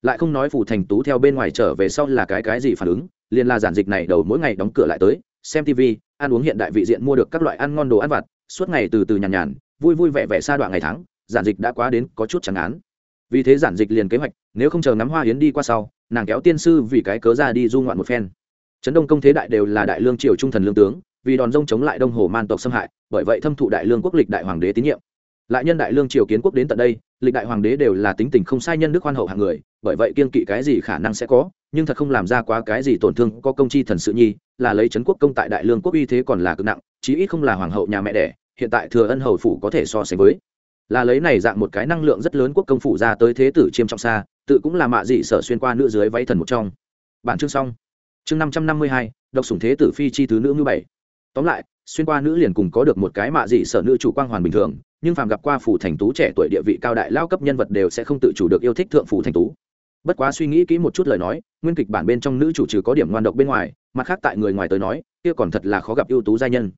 Lại không nói phủ thành tú theo bên ngoài trở về sau là cái cái gì phản ứng, liền là giản dịch này đầu mỗi ngày đóng cửa lại tới, xem tv ăn uống hiện đại vị diện mua được các loại ăn ngon đồ ăn vặt, suốt ngày từ từ nhàn nhàn, vui vui vẻ vẻ xa đoạn ngày tháng, giản dịch đã quá đến có chút chẳng án vì thế giản dịch liền kế hoạch, nếu không chờ ngắm hoa hiến đi qua sau, nàng kéo tiên sư vì cái cớ ra đi du ngoạn một phen. Trấn đông công thế đại đều là đại lương triều trung thần lương tướng, vì đòn rông chống lại đông hồ man tộc xâm hại, bởi vậy thâm thụ đại lương quốc lịch đại hoàng đế tín nhiệm. Lại nhân đại lương triều kiến quốc đến tận đây, lịch đại hoàng đế đều là tính tình không sai nhân đức khoan hậu hạng người, bởi vậy kiên kỵ cái gì khả năng sẽ có, nhưng thật không làm ra quá cái gì tổn thương, có công chi thần sự nhi, là lấy trấn quốc công tại đại lương quốc uy thế còn là cực nặng, chí ít không là hoàng hậu nhà mẹ đẻ, hiện tại thừa ân hầu phủ có thể so sánh với là lấy này dạng một cái năng lượng rất lớn quốc công phủ ra tới thế tử chiêm trọng xa tự cũng là mạ dị sở xuyên qua nữ dưới váy thần một trong. Bản chương xong. Chương năm trăm năm mươi hai, độc sủng thế tử phi chi thứ nữ ngư bảy. Tóm lại, xuyên qua nữ liền cùng có được một cái mạ dị sở nữ chủ quang hoàn bình thường, nhưng phàm gặp qua phủ thành tú trẻ tuổi địa vị cao đại lao cấp nhân vật đều sẽ không tự chủ được yêu thích thượng phủ thành tú. Bất quá suy nghĩ kỹ một chút lời nói, nguyên kịch bản bên trong nữ chủ trừ có điểm ngoan độc bên ngoài, mặt khác tại người ngoài tới nói, kia còn thật là khó gặp ưu tú gia nhân.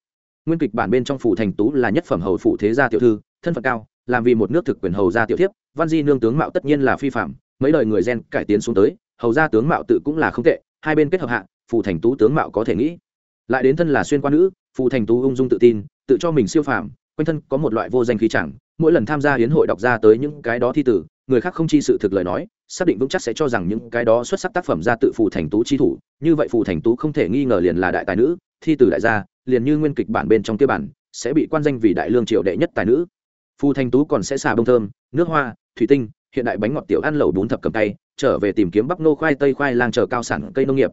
Nguyên kịch bản bên trong phủ thành tú là nhất phẩm hầu phủ thế gia tiểu thư, thân phận cao làm vì một nước thực quyền hầu gia tiểu thiếp, văn di nương tướng mạo tất nhiên là phi phạm, mấy đời người gen cải tiến xuống tới, hầu gia tướng mạo tự cũng là không tệ, hai bên kết hợp hạ, phù thành tú tướng mạo có thể nghĩ. Lại đến thân là xuyên quan nữ, phù thành tú ung dung tự tin, tự cho mình siêu phàm, quanh thân có một loại vô danh khí chẳng, mỗi lần tham gia hiến hội đọc ra tới những cái đó thi tử, người khác không chi sự thực lời nói, xác định vững chắc sẽ cho rằng những cái đó xuất sắc tác phẩm ra tự phù thành tú chi thủ, như vậy phù thành tú không thể nghi ngờ liền là đại tài nữ, thi tử đại gia, liền như nguyên kịch bản bên trong kia bản, sẽ bị quan danh vì đại lương triều đệ nhất tài nữ phù thành tú còn sẽ xà bông thơm, nước hoa, thủy tinh, hiện đại bánh ngọt tiểu ăn lẩu bún thập cầm tay, trở về tìm kiếm bắp nô khoai tây khoai lang chờ cao sản cây nông nghiệp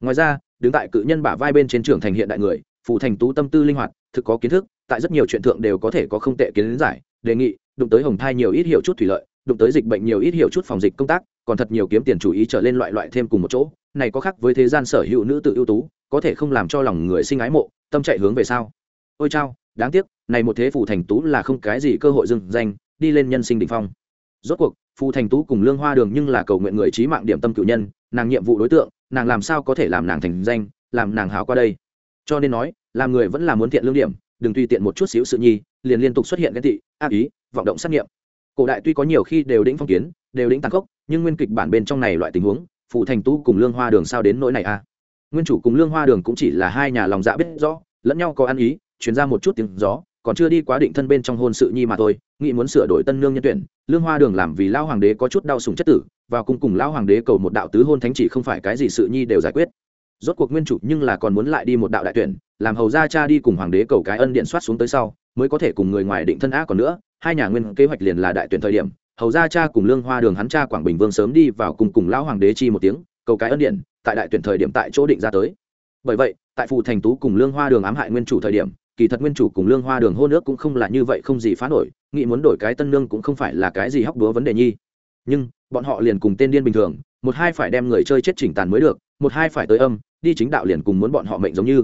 ngoài ra, đứng tại cự nhân bả vai bên trên trưởng thành hiện đại người phù thành tú tâm tư linh hoạt, thực có kiến thức, tại rất nhiều chuyện thượng đều có thể có không tệ kiến giải, đề nghị, đụng tới hồng thai nhiều ít hiệu chút thủy lợi, đụng tới dịch bệnh nhiều ít hiệu chút phòng dịch công tác, còn thật nhiều kiếm tiền chủ ý trở lên loại loại thêm cùng một chỗ, này có khác với thế gian sở hữu nữ tự ưu tú, có thể không làm cho lòng người sinh ái mộ, tâm chạy hướng về sao? ôi chao đáng tiếc, này một thế phù thành tú là không cái gì cơ hội dừng danh, đi lên nhân sinh đỉnh phong. Rốt cuộc, phù thành tú cùng lương hoa đường nhưng là cầu nguyện người trí mạng điểm tâm cựu nhân, nàng nhiệm vụ đối tượng, nàng làm sao có thể làm nàng thành danh, làm nàng háo qua đây. Cho nên nói, làm người vẫn là muốn thiện lương điểm, đừng tùy tiện một chút xíu sự nhi, liền liên tục xuất hiện cái thị ác ý, vọng động xét nghiệm. Cổ đại tuy có nhiều khi đều đĩnh phong kiến, đều đĩnh tăng cốc nhưng nguyên kịch bản bên trong này loại tình huống phụ thành tú cùng lương hoa đường sao đến nỗi này a à? nguyên chủ cùng lương hoa đường cũng chỉ là hai nhà lòng dạ biết rõ, lẫn nhau có ăn ý chuyển ra một chút tiếng gió, còn chưa đi quá định thân bên trong hôn sự nhi mà thôi, nghĩ muốn sửa đổi tân nương nhân tuyển, lương hoa đường làm vì lao hoàng đế có chút đau sùng chất tử, vào cùng cùng lao hoàng đế cầu một đạo tứ hôn thánh chỉ không phải cái gì sự nhi đều giải quyết. Rốt cuộc nguyên chủ nhưng là còn muốn lại đi một đạo đại tuyển, làm hầu gia cha đi cùng hoàng đế cầu cái ân điện soát xuống tới sau, mới có thể cùng người ngoài định thân á còn nữa, hai nhà nguyên kế hoạch liền là đại tuyển thời điểm, hầu gia cha cùng lương hoa đường hắn cha quảng bình vương sớm đi vào cùng cùng lão hoàng đế chi một tiếng, cầu cái ân điện, tại đại tuyển thời điểm tại chỗ định ra tới. Bởi vậy, tại phù thành tú cùng lương hoa đường ám hại nguyên chủ thời điểm kỳ thật nguyên chủ cùng lương hoa đường hô nước cũng không là như vậy không gì phá nổi, nghĩ muốn đổi cái tân lương cũng không phải là cái gì hóc đúa vấn đề nhi. Nhưng, bọn họ liền cùng tên điên bình thường, một hai phải đem người chơi chết chỉnh tàn mới được, một hai phải tới âm, đi chính đạo liền cùng muốn bọn họ mệnh giống như.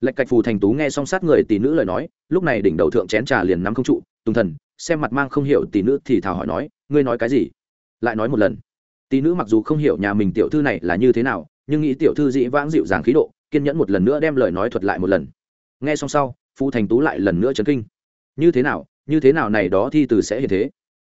Lệch cạch phù thành tú nghe song sát người tỷ nữ lời nói, lúc này đỉnh đầu thượng chén trà liền nắm không trụ, tùng thần, xem mặt mang không hiểu tỷ nữ thì thào hỏi nói, ngươi nói cái gì? Lại nói một lần. Tỷ nữ mặc dù không hiểu nhà mình tiểu thư này là như thế nào, nhưng nghĩ tiểu thư dĩ vãng dịu dàng khí độ, kiên nhẫn một lần nữa đem lời nói thuật lại một lần. Nghe xong sau phu thành tú lại lần nữa chấn kinh. Như thế nào, như thế nào này đó thi từ sẽ hiện thế?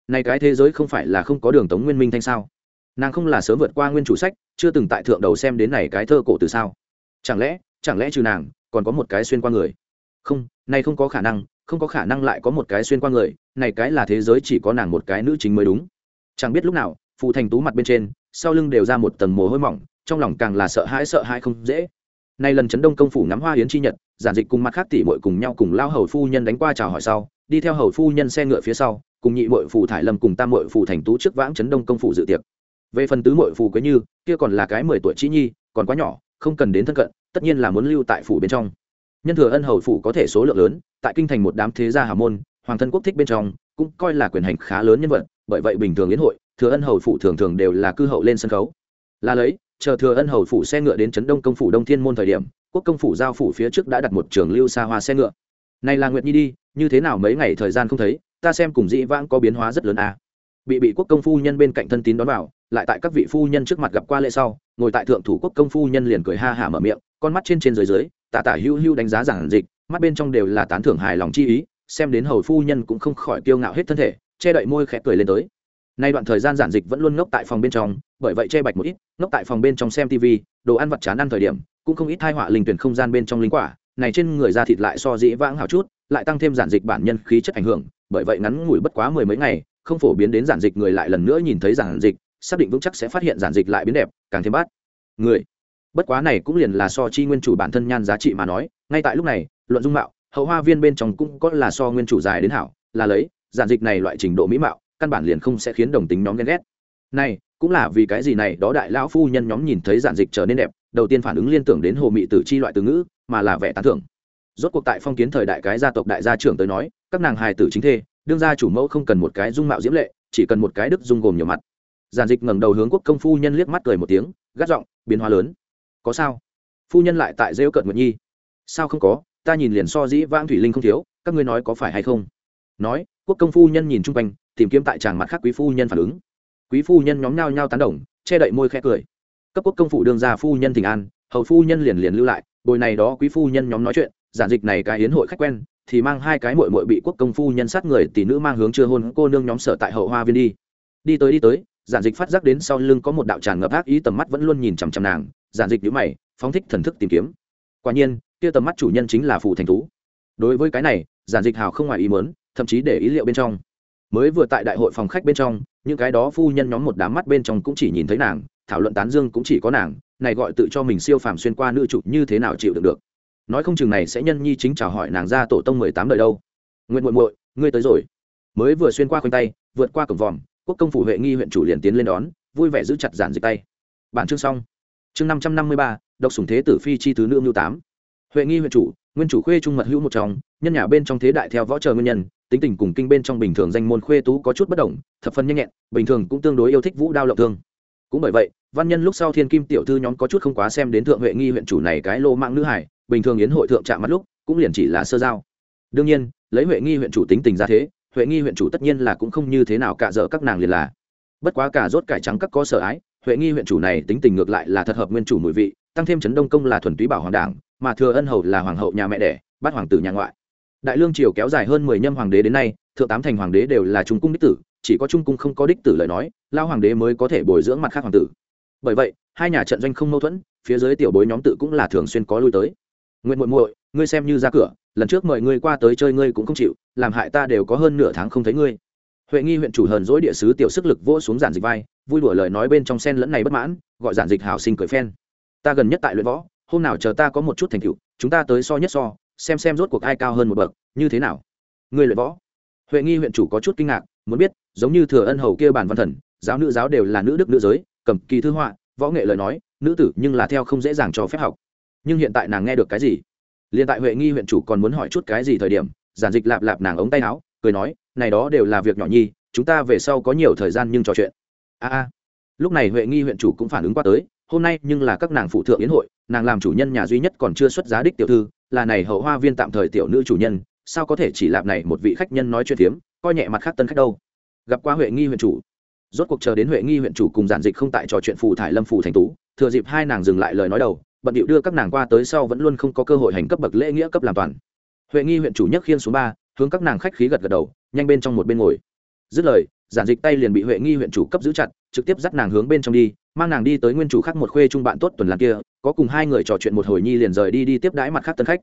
Này cái thế giới không phải là không có đường tống nguyên minh thanh sao? Nàng không là sớm vượt qua nguyên chủ sách, chưa từng tại thượng đầu xem đến này cái thơ cổ từ sao? Chẳng lẽ chẳng lẽ trừ nàng, còn có một cái xuyên qua người? Không, này không có khả năng, không có khả năng lại có một cái xuyên qua người, này cái là thế giới chỉ có nàng một cái nữ chính mới đúng. Chẳng biết lúc nào Phụ thành tú mặt bên trên, sau lưng đều ra một tầng mồ hôi mỏng, trong lòng càng là sợ hãi sợ hãi không dễ nay lần chấn đông công phủ ngắm hoa hiến chi nhật, giản dịch cùng mặt khác tỷ muội cùng nhau cùng lao hầu phu nhân đánh qua chào hỏi sau, đi theo hầu phu nhân xe ngựa phía sau, cùng nhị muội phù thải lâm cùng tam muội phù thành tú trước vãng chấn đông công phủ dự tiệc. Về phần tứ muội phù quế như, kia còn là cái mười tuổi trí nhi, còn quá nhỏ, không cần đến thân cận, tất nhiên là muốn lưu tại phủ bên trong. Nhân thừa ân hầu phủ có thể số lượng lớn, tại kinh thành một đám thế gia hào môn, hoàng thân quốc thích bên trong, cũng coi là quyền hành khá lớn nhân vật, bởi vậy bình thường đến hội, thừa ân hầu phủ thường thường đều là cư hậu lên sân khấu. Là lấy chờ thừa ân hầu phủ xe ngựa đến trấn đông công phủ đông thiên môn thời điểm, quốc công phủ giao phủ phía trước đã đặt một trường lưu xa hoa xe ngựa này là nguyệt nhi đi, như thế nào mấy ngày thời gian không thấy, ta xem cùng dĩ vãng có biến hóa rất lớn à. bị bị quốc công phu nhân bên cạnh thân tín đón vào, lại tại các vị phu nhân trước mặt gặp qua lễ sau, ngồi tại thượng thủ quốc công phu nhân liền cười ha hả mở miệng, con mắt trên trên dưới dưới tả tả hưu hưu đánh giá giản dịch, mắt bên trong đều là tán thưởng hài lòng chi ý, xem đến hầu phu nhân cũng không khỏi kiêu ngạo hết thân thể, che đậy môi khẽ cười lên tới nay đoạn thời gian giản dịch vẫn luôn ngốc tại phòng bên trong, bởi vậy che bạch một ít, ngốc tại phòng bên trong xem tv đồ ăn vặt chán ăn thời điểm, cũng không ít thai họa linh tuyển không gian bên trong linh quả. Này trên người da thịt lại so dĩ vãng hào chút, lại tăng thêm giản dịch bản nhân khí chất ảnh hưởng, bởi vậy ngắn ngủi bất quá mười mấy ngày, không phổ biến đến giản dịch người lại lần nữa nhìn thấy giản dịch, xác định vững chắc sẽ phát hiện giản dịch lại biến đẹp, càng thêm bát. Người. Bất quá này cũng liền là so chi nguyên chủ bản thân nhan giá trị mà nói, ngay tại lúc này, luận dung mạo, hậu hoa viên bên trong cũng có là so nguyên chủ dài đến hảo, là lấy, giản dịch này loại trình độ mỹ mạo căn bản liền không sẽ khiến đồng tính nhóm ghen ghét. Này, cũng là vì cái gì này, đó đại lão phu nhân nhóm nhìn thấy giản dịch trở nên đẹp, đầu tiên phản ứng liên tưởng đến hồ mị tử chi loại từ ngữ, mà là vẻ tán thưởng. Rốt cuộc tại phong kiến thời đại cái gia tộc đại gia trưởng tới nói, các nàng hài tử chính thê, đương gia chủ mẫu không cần một cái dung mạo diễm lệ, chỉ cần một cái đức dung gồm nhiều mặt. Giản dịch ngẩng đầu hướng quốc công phu nhân liếc mắt cười một tiếng, gắt giọng, biến hóa lớn. Có sao? Phu nhân lại tại rêu cợt nguyệt nhi. Sao không có? Ta nhìn liền so dĩ vãng thủy linh không thiếu, các ngươi nói có phải hay không? Nói, quốc công phu nhân nhìn chung quanh tìm kiếm tại tràng mặt khác quý phu nhân phản ứng. Quý phu nhân nhóm nhao nhao tán đồng, che đậy môi khẽ cười. Cấp quốc công phủ đương ra phu nhân thỉnh an, hầu phu nhân liền liền lưu lại, bồi này đó quý phu nhân nhóm nói chuyện, giản dịch này cái hiến hội khách quen, thì mang hai cái mội mội bị quốc công phu nhân sát người tỷ nữ mang hướng chưa hôn cô nương nhóm sở tại hậu hoa viên đi. Đi tới đi tới, giản dịch phát giác đến sau lưng có một đạo tràn ngập ác ý tầm mắt vẫn luôn nhìn chằm chằm nàng, giản dịch nhữ mày, phóng thích thần thức tìm kiếm. Quả nhiên, kia tầm mắt chủ nhân chính là phù thành tú đối với cái này, giản dịch hào không ngoài ý mớn thậm chí để ý liệu bên trong mới vừa tại đại hội phòng khách bên trong, những cái đó phu nhân nhóm một đám mắt bên trong cũng chỉ nhìn thấy nàng, thảo luận tán dương cũng chỉ có nàng, này gọi tự cho mình siêu phàm xuyên qua nữ chủ như thế nào chịu được được. Nói không chừng này sẽ nhân nhi chính chào hỏi nàng ra tổ tông mười tám đời đâu. Nguyện muội muội, ngươi tới rồi. Mới vừa xuyên qua khoanh tay, vượt qua cổng vòm, quốc công phủ huệ nghi huyện chủ liền tiến lên đón, vui vẻ giữ chặt giản dịch tay. Bản chương xong. Chương năm trăm năm mươi ba, độc sủng thế tử phi chi thứ nữ mưu tám. Huệ nghi huyện chủ nguyên chủ khuê trung mật hữu một trong, nhân nhà bên trong thế đại theo võ chờ nguyên nhân, tính tình cùng kinh bên trong bình thường danh môn khuê tú có chút bất đồng, thập phân nhanh nhẹn, bình thường cũng tương đối yêu thích vũ đao lộng thương. Cũng bởi vậy, văn nhân lúc sau thiên kim tiểu thư nhóm có chút không quá xem đến thượng huệ nghi huyện chủ này cái lô mạng nữ hải, bình thường yến hội thượng chạm mắt lúc, cũng liền chỉ là sơ giao. Đương nhiên, lấy huệ nghi huyện chủ tính tình ra thế, huệ nghi huyện chủ tất nhiên là cũng không như thế nào cả dở các nàng liền là. Bất quá cả rốt cải trắng các có sở ái, huệ nghi huyện chủ này tính tình ngược lại là thật hợp nguyên chủ mùi vị, tăng thêm trấn đông công là thuần túy bảo hoàng đảng mà thừa ân hầu là hoàng hậu nhà mẹ đẻ, bắt hoàng tử nhà ngoại. Đại lương triều kéo dài hơn mười nhâm hoàng đế đến nay, thượng tám thành hoàng đế đều là trung cung đích tử, chỉ có trung cung không có đích tử lời nói, lao hoàng đế mới có thể bồi dưỡng mặt khác hoàng tử. Bởi vậy, hai nhà trận doanh không mâu thuẫn, phía dưới tiểu bối nhóm tự cũng là thường xuyên có lui tới. Nguyện muội muội, ngươi xem như ra cửa, lần trước mời ngươi qua tới chơi ngươi cũng không chịu, làm hại ta đều có hơn nửa tháng không thấy ngươi. Huệ nghi huyện chủ hờn dỗi địa sứ tiểu sức lực vỗ xuống giản dịch vai, vui đùa lời nói bên trong sen lẫn này bất mãn, gọi giản dịch hảo sinh cười phen. Ta gần nhất tại luyện võ hôm nào chờ ta có một chút thành tựu, chúng ta tới so nhất so, xem xem rốt cuộc ai cao hơn một bậc, như thế nào. Người luyện võ. Huệ nghi huyện chủ có chút kinh ngạc, muốn biết, giống như thừa ân hầu kia bản văn thần, giáo nữ giáo đều là nữ đức nữ giới, cầm kỳ thư họa, võ nghệ lời nói, nữ tử nhưng là theo không dễ dàng cho phép học. Nhưng hiện tại nàng nghe được cái gì? Liền tại huệ nghi huyện chủ còn muốn hỏi chút cái gì thời điểm, giản dịch lạp lạp nàng ống tay áo, cười nói, này đó đều là việc nhỏ nhi, chúng ta về sau có nhiều thời gian nhưng trò chuyện. A a. Lúc này huệ nghi huyện chủ cũng phản ứng qua tới, hôm nay nhưng là các nàng phụ thượng yến hội nàng làm chủ nhân nhà duy nhất còn chưa xuất giá đích tiểu thư, là này hậu hoa viên tạm thời tiểu nữ chủ nhân, sao có thể chỉ làm này một vị khách nhân nói chuyện phiếm, coi nhẹ mặt khác tân khách đâu. Gặp qua huệ nghi huyện chủ. Rốt cuộc chờ đến huệ nghi huyện chủ cùng giản dịch không tại trò chuyện phù thải lâm phù thành tú, thừa dịp hai nàng dừng lại lời nói đầu, bận điệu đưa các nàng qua tới sau vẫn luôn không có cơ hội hành cấp bậc lễ nghĩa cấp làm toàn. Huệ nghi huyện chủ nhất khiên xuống ba, hướng các nàng khách khí gật gật đầu, nhanh bên trong một bên ngồi. Dứt lời, giản dịch tay liền bị huệ nghi huyện chủ cấp giữ chặt trực tiếp dắt nàng hướng bên trong đi, mang nàng đi tới nguyên chủ khác một khuê trung bạn tốt tuần làm kia, có cùng hai người trò chuyện một hồi nhi liền rời đi đi tiếp đãi mặt khác tân khách.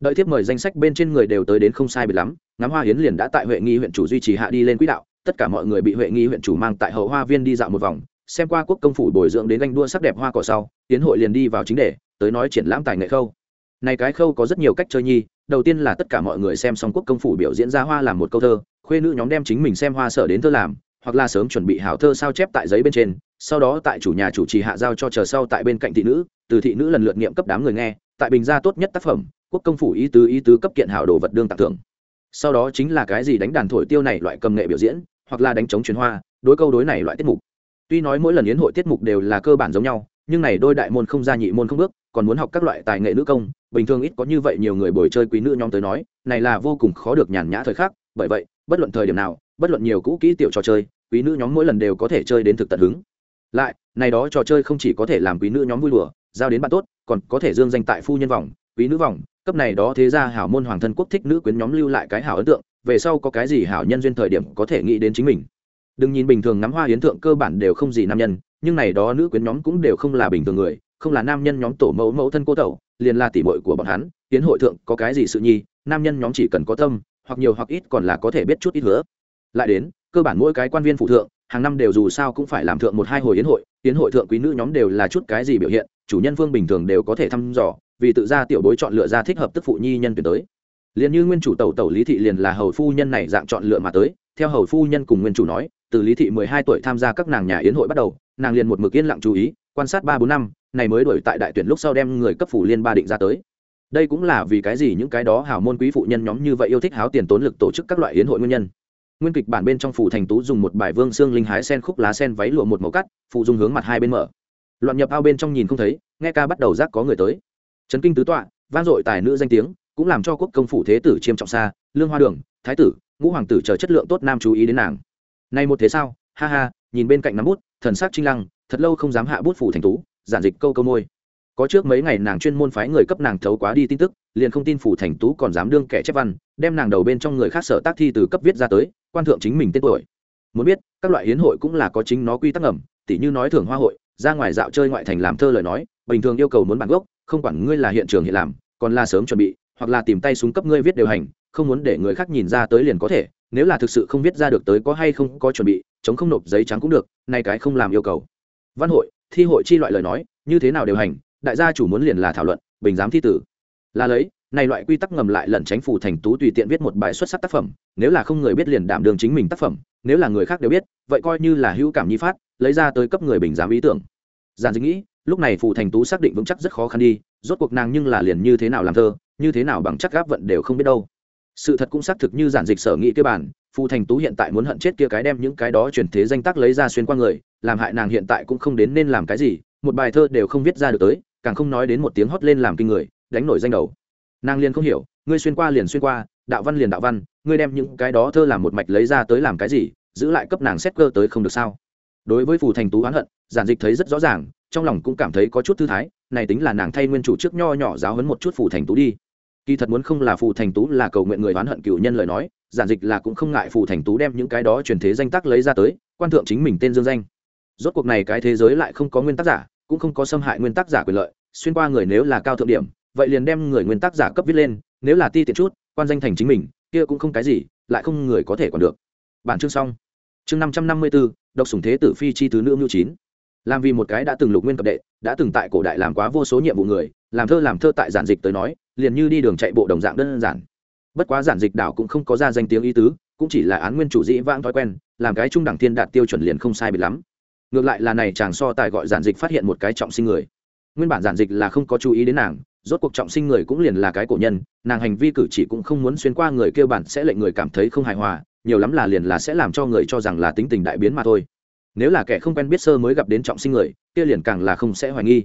Đợi tiếp mời danh sách bên trên người đều tới đến không sai biệt lắm, ngắm hoa hiến liền đã tại huệ nghi huyện chủ duy trì hạ đi lên quỹ đạo, tất cả mọi người bị huệ nghi huyện chủ mang tại hậu hoa viên đi dạo một vòng, xem qua quốc công phủ bồi dưỡng đến ganh đua sắc đẹp hoa cỏ sau, tiến hội liền đi vào chính đề, tới nói triển lãm tài nghệ khâu. Này cái khâu có rất nhiều cách chơi nhi, đầu tiên là tất cả mọi người xem xong quốc công phủ biểu diễn ra hoa làm một câu thơ, khuê nữ nhóm đem chính mình xem hoa sở đến thơ làm hoặc là sớm chuẩn bị hảo thơ sao chép tại giấy bên trên, sau đó tại chủ nhà chủ trì hạ giao cho chờ sau tại bên cạnh thị nữ, từ thị nữ lần lượt nghiệm cấp đám người nghe, tại bình gia tốt nhất tác phẩm, quốc công phủ ý tứ ý tứ cấp kiện hảo đồ vật đương tặng thưởng. Sau đó chính là cái gì đánh đàn thổi tiêu này loại cầm nghệ biểu diễn, hoặc là đánh trống truyền hoa, đối câu đối này loại tiết mục. Tuy nói mỗi lần yến hội tiết mục đều là cơ bản giống nhau, nhưng này đôi đại môn không ra nhị môn không bước, còn muốn học các loại tài nghệ nữ công, bình thường ít có như vậy nhiều người buổi chơi quý nữ nhóm tới nói, này là vô cùng khó được nhàn nhã thời khắc, bởi vậy, bất luận thời điểm nào bất luận nhiều cũ kỹ tiểu trò chơi, quý nữ nhóm mỗi lần đều có thể chơi đến thực tận hứng lại, này đó trò chơi không chỉ có thể làm quý nữ nhóm vui lùa giao đến bạn tốt, còn có thể dương danh tại phu nhân vòng, quý nữ vòng, cấp này đó thế ra hảo môn hoàng thân quốc thích nữ quyến nhóm lưu lại cái hảo ấn tượng, về sau có cái gì hảo nhân duyên thời điểm có thể nghĩ đến chính mình đừng nhìn bình thường ngắm hoa hiến thượng cơ bản đều không gì nam nhân, nhưng này đó nữ quyến nhóm cũng đều không là bình thường người, không là nam nhân nhóm tổ mẫu mẫu thân cô tẩu, liền là tỉ mội của bọn hắn, hiến hội thượng có cái gì sự nhi, nam nhân nhóm chỉ cần có tâm, hoặc nhiều hoặc ít còn là có thể biết chút ít nữa lại đến, cơ bản mỗi cái quan viên phụ thượng, hàng năm đều dù sao cũng phải làm thượng một hai hồi yến hội yến hội thượng quý nữ nhóm đều là chút cái gì biểu hiện, chủ nhân vương bình thường đều có thể thăm dò, vì tự ra tiểu bối chọn lựa ra thích hợp tức phụ nhi nhân tuyển tới. Liền như nguyên chủ tẩu tẩu lý thị liền là hầu phu nhân này dạng chọn lựa mà tới, theo hầu phu nhân cùng nguyên chủ nói, từ lý thị mười hai tuổi tham gia các nàng nhà yến hội bắt đầu, nàng liền một mực yên lặng chú ý, quan sát ba bốn năm, này mới đổi tại đại tuyển lúc sau đem người cấp phủ liên ba định ra tới. Đây cũng là vì cái gì những cái đó hảo môn quý phụ nhân nhóm như vậy yêu thích háo tiền tốn lực tổ chức các loại yến hội nguyên nhân nguyên kịch bản bên trong phủ thành tú dùng một bài vương xương linh hái sen khúc lá sen váy lụa một màu cắt phụ dùng hướng mặt hai bên mở. Loạn nhập ao bên trong nhìn không thấy, nghe ca bắt đầu giác có người tới. Trấn kinh tứ tọa, vang dội tài nữ danh tiếng, cũng làm cho quốc công phủ thế tử chiêm trọng xa, lương hoa đường, thái tử, ngũ hoàng tử chờ chất lượng tốt nam chú ý đến nàng. Nay một thế sao, ha ha, nhìn bên cạnh nắm bút, thần sắc trinh lăng, thật lâu không dám hạ bút phủ thành tú, giản dịch câu câu môi. Có trước mấy ngày nàng chuyên môn phái người cấp nàng thấu quá đi tin tức, liền không tin phủ thành tú còn dám đương kẻ chép văn, đem nàng đầu bên trong người khác sở tác thi từ cấp viết ra tới quan thượng chính mình tên tuổi. Muốn biết, các loại hiến hội cũng là có chính nó quy tắc ngầm, tỉ như nói thưởng hoa hội, ra ngoài dạo chơi ngoại thành làm thơ lời nói, bình thường yêu cầu muốn bản gốc, không quản ngươi là hiện trường hiện làm, còn là sớm chuẩn bị, hoặc là tìm tay súng cấp ngươi viết điều hành, không muốn để người khác nhìn ra tới liền có thể, nếu là thực sự không viết ra được tới có hay không có chuẩn bị, chống không nộp giấy trắng cũng được, nay cái không làm yêu cầu. Văn hội, thi hội chi loại lời nói, như thế nào điều hành, đại gia chủ muốn liền là thảo luận, bình giám thi tử. Là lấy này loại quy tắc ngầm lại lẩn tránh phủ thành tú tùy tiện viết một bài xuất sắc tác phẩm, nếu là không người biết liền đảm đường chính mình tác phẩm, nếu là người khác đều biết, vậy coi như là hữu cảm nhi phát, lấy ra tới cấp người bình giám ý tưởng. Giản dịch nghĩ, lúc này phủ thành tú xác định vững chắc rất khó khăn đi, rốt cuộc nàng nhưng là liền như thế nào làm thơ, như thế nào bằng chắc gáp vận đều không biết đâu. Sự thật cũng xác thực như giản dịch sở nghĩ kia bản, phù thành tú hiện tại muốn hận chết kia cái đem những cái đó chuyển thế danh tác lấy ra xuyên qua người, làm hại nàng hiện tại cũng không đến nên làm cái gì, một bài thơ đều không viết ra được tới, càng không nói đến một tiếng hót lên làm kinh người, đánh nổi danh đầu nàng liền không hiểu, ngươi xuyên qua liền xuyên qua, đạo văn liền đạo văn, ngươi đem những cái đó thơ làm một mạch lấy ra tới làm cái gì, giữ lại cấp nàng xét cơ tới không được sao? Đối với phù thành tú oán hận, giản dịch thấy rất rõ ràng, trong lòng cũng cảm thấy có chút thư thái, này tính là nàng thay nguyên chủ trước nho nhỏ giáo hấn một chút phù thành tú đi. Kỳ thật muốn không là phù thành tú là cầu nguyện người oán hận cựu nhân lời nói, giản dịch là cũng không ngại phù thành tú đem những cái đó truyền thế danh tác lấy ra tới, quan thượng chính mình tên dương danh. Rốt cuộc này cái thế giới lại không có nguyên tác giả, cũng không có xâm hại nguyên tác giả quyền lợi, xuyên qua người nếu là cao thượng điểm vậy liền đem người nguyên tác giả cấp viết lên, nếu là ti tiện chút, quan danh thành chính mình, kia cũng không cái gì, lại không người có thể còn được. Bản chương xong. Chương năm trăm năm mươi bốn độc sủng thế tử phi chi thứ nữ mưu chín. Làm vì một cái đã từng lục nguyên cập đệ, đã từng tại cổ đại làm quá vô số nhiệm vụ người, làm thơ làm thơ tại giản dịch tới nói, liền như đi đường chạy bộ đồng dạng đơn giản. Bất quá giản dịch đảo cũng không có ra danh tiếng ý tứ, cũng chỉ là án nguyên chủ dĩ vãng thói quen, làm cái trung đẳng thiên đạt tiêu chuẩn liền không sai bị lắm. Ngược lại là này chàng so tài gọi giản dịch phát hiện một cái trọng sinh người. Nguyên bản giản dịch là không có chú ý đến nàng rốt cuộc trọng sinh người cũng liền là cái cổ nhân, nàng hành vi cử chỉ cũng không muốn xuyên qua người kêu bản sẽ lệnh người cảm thấy không hài hòa, nhiều lắm là liền là sẽ làm cho người cho rằng là tính tình đại biến mà thôi. Nếu là kẻ không quen biết sơ mới gặp đến trọng sinh người, kia liền càng là không sẽ hoài nghi.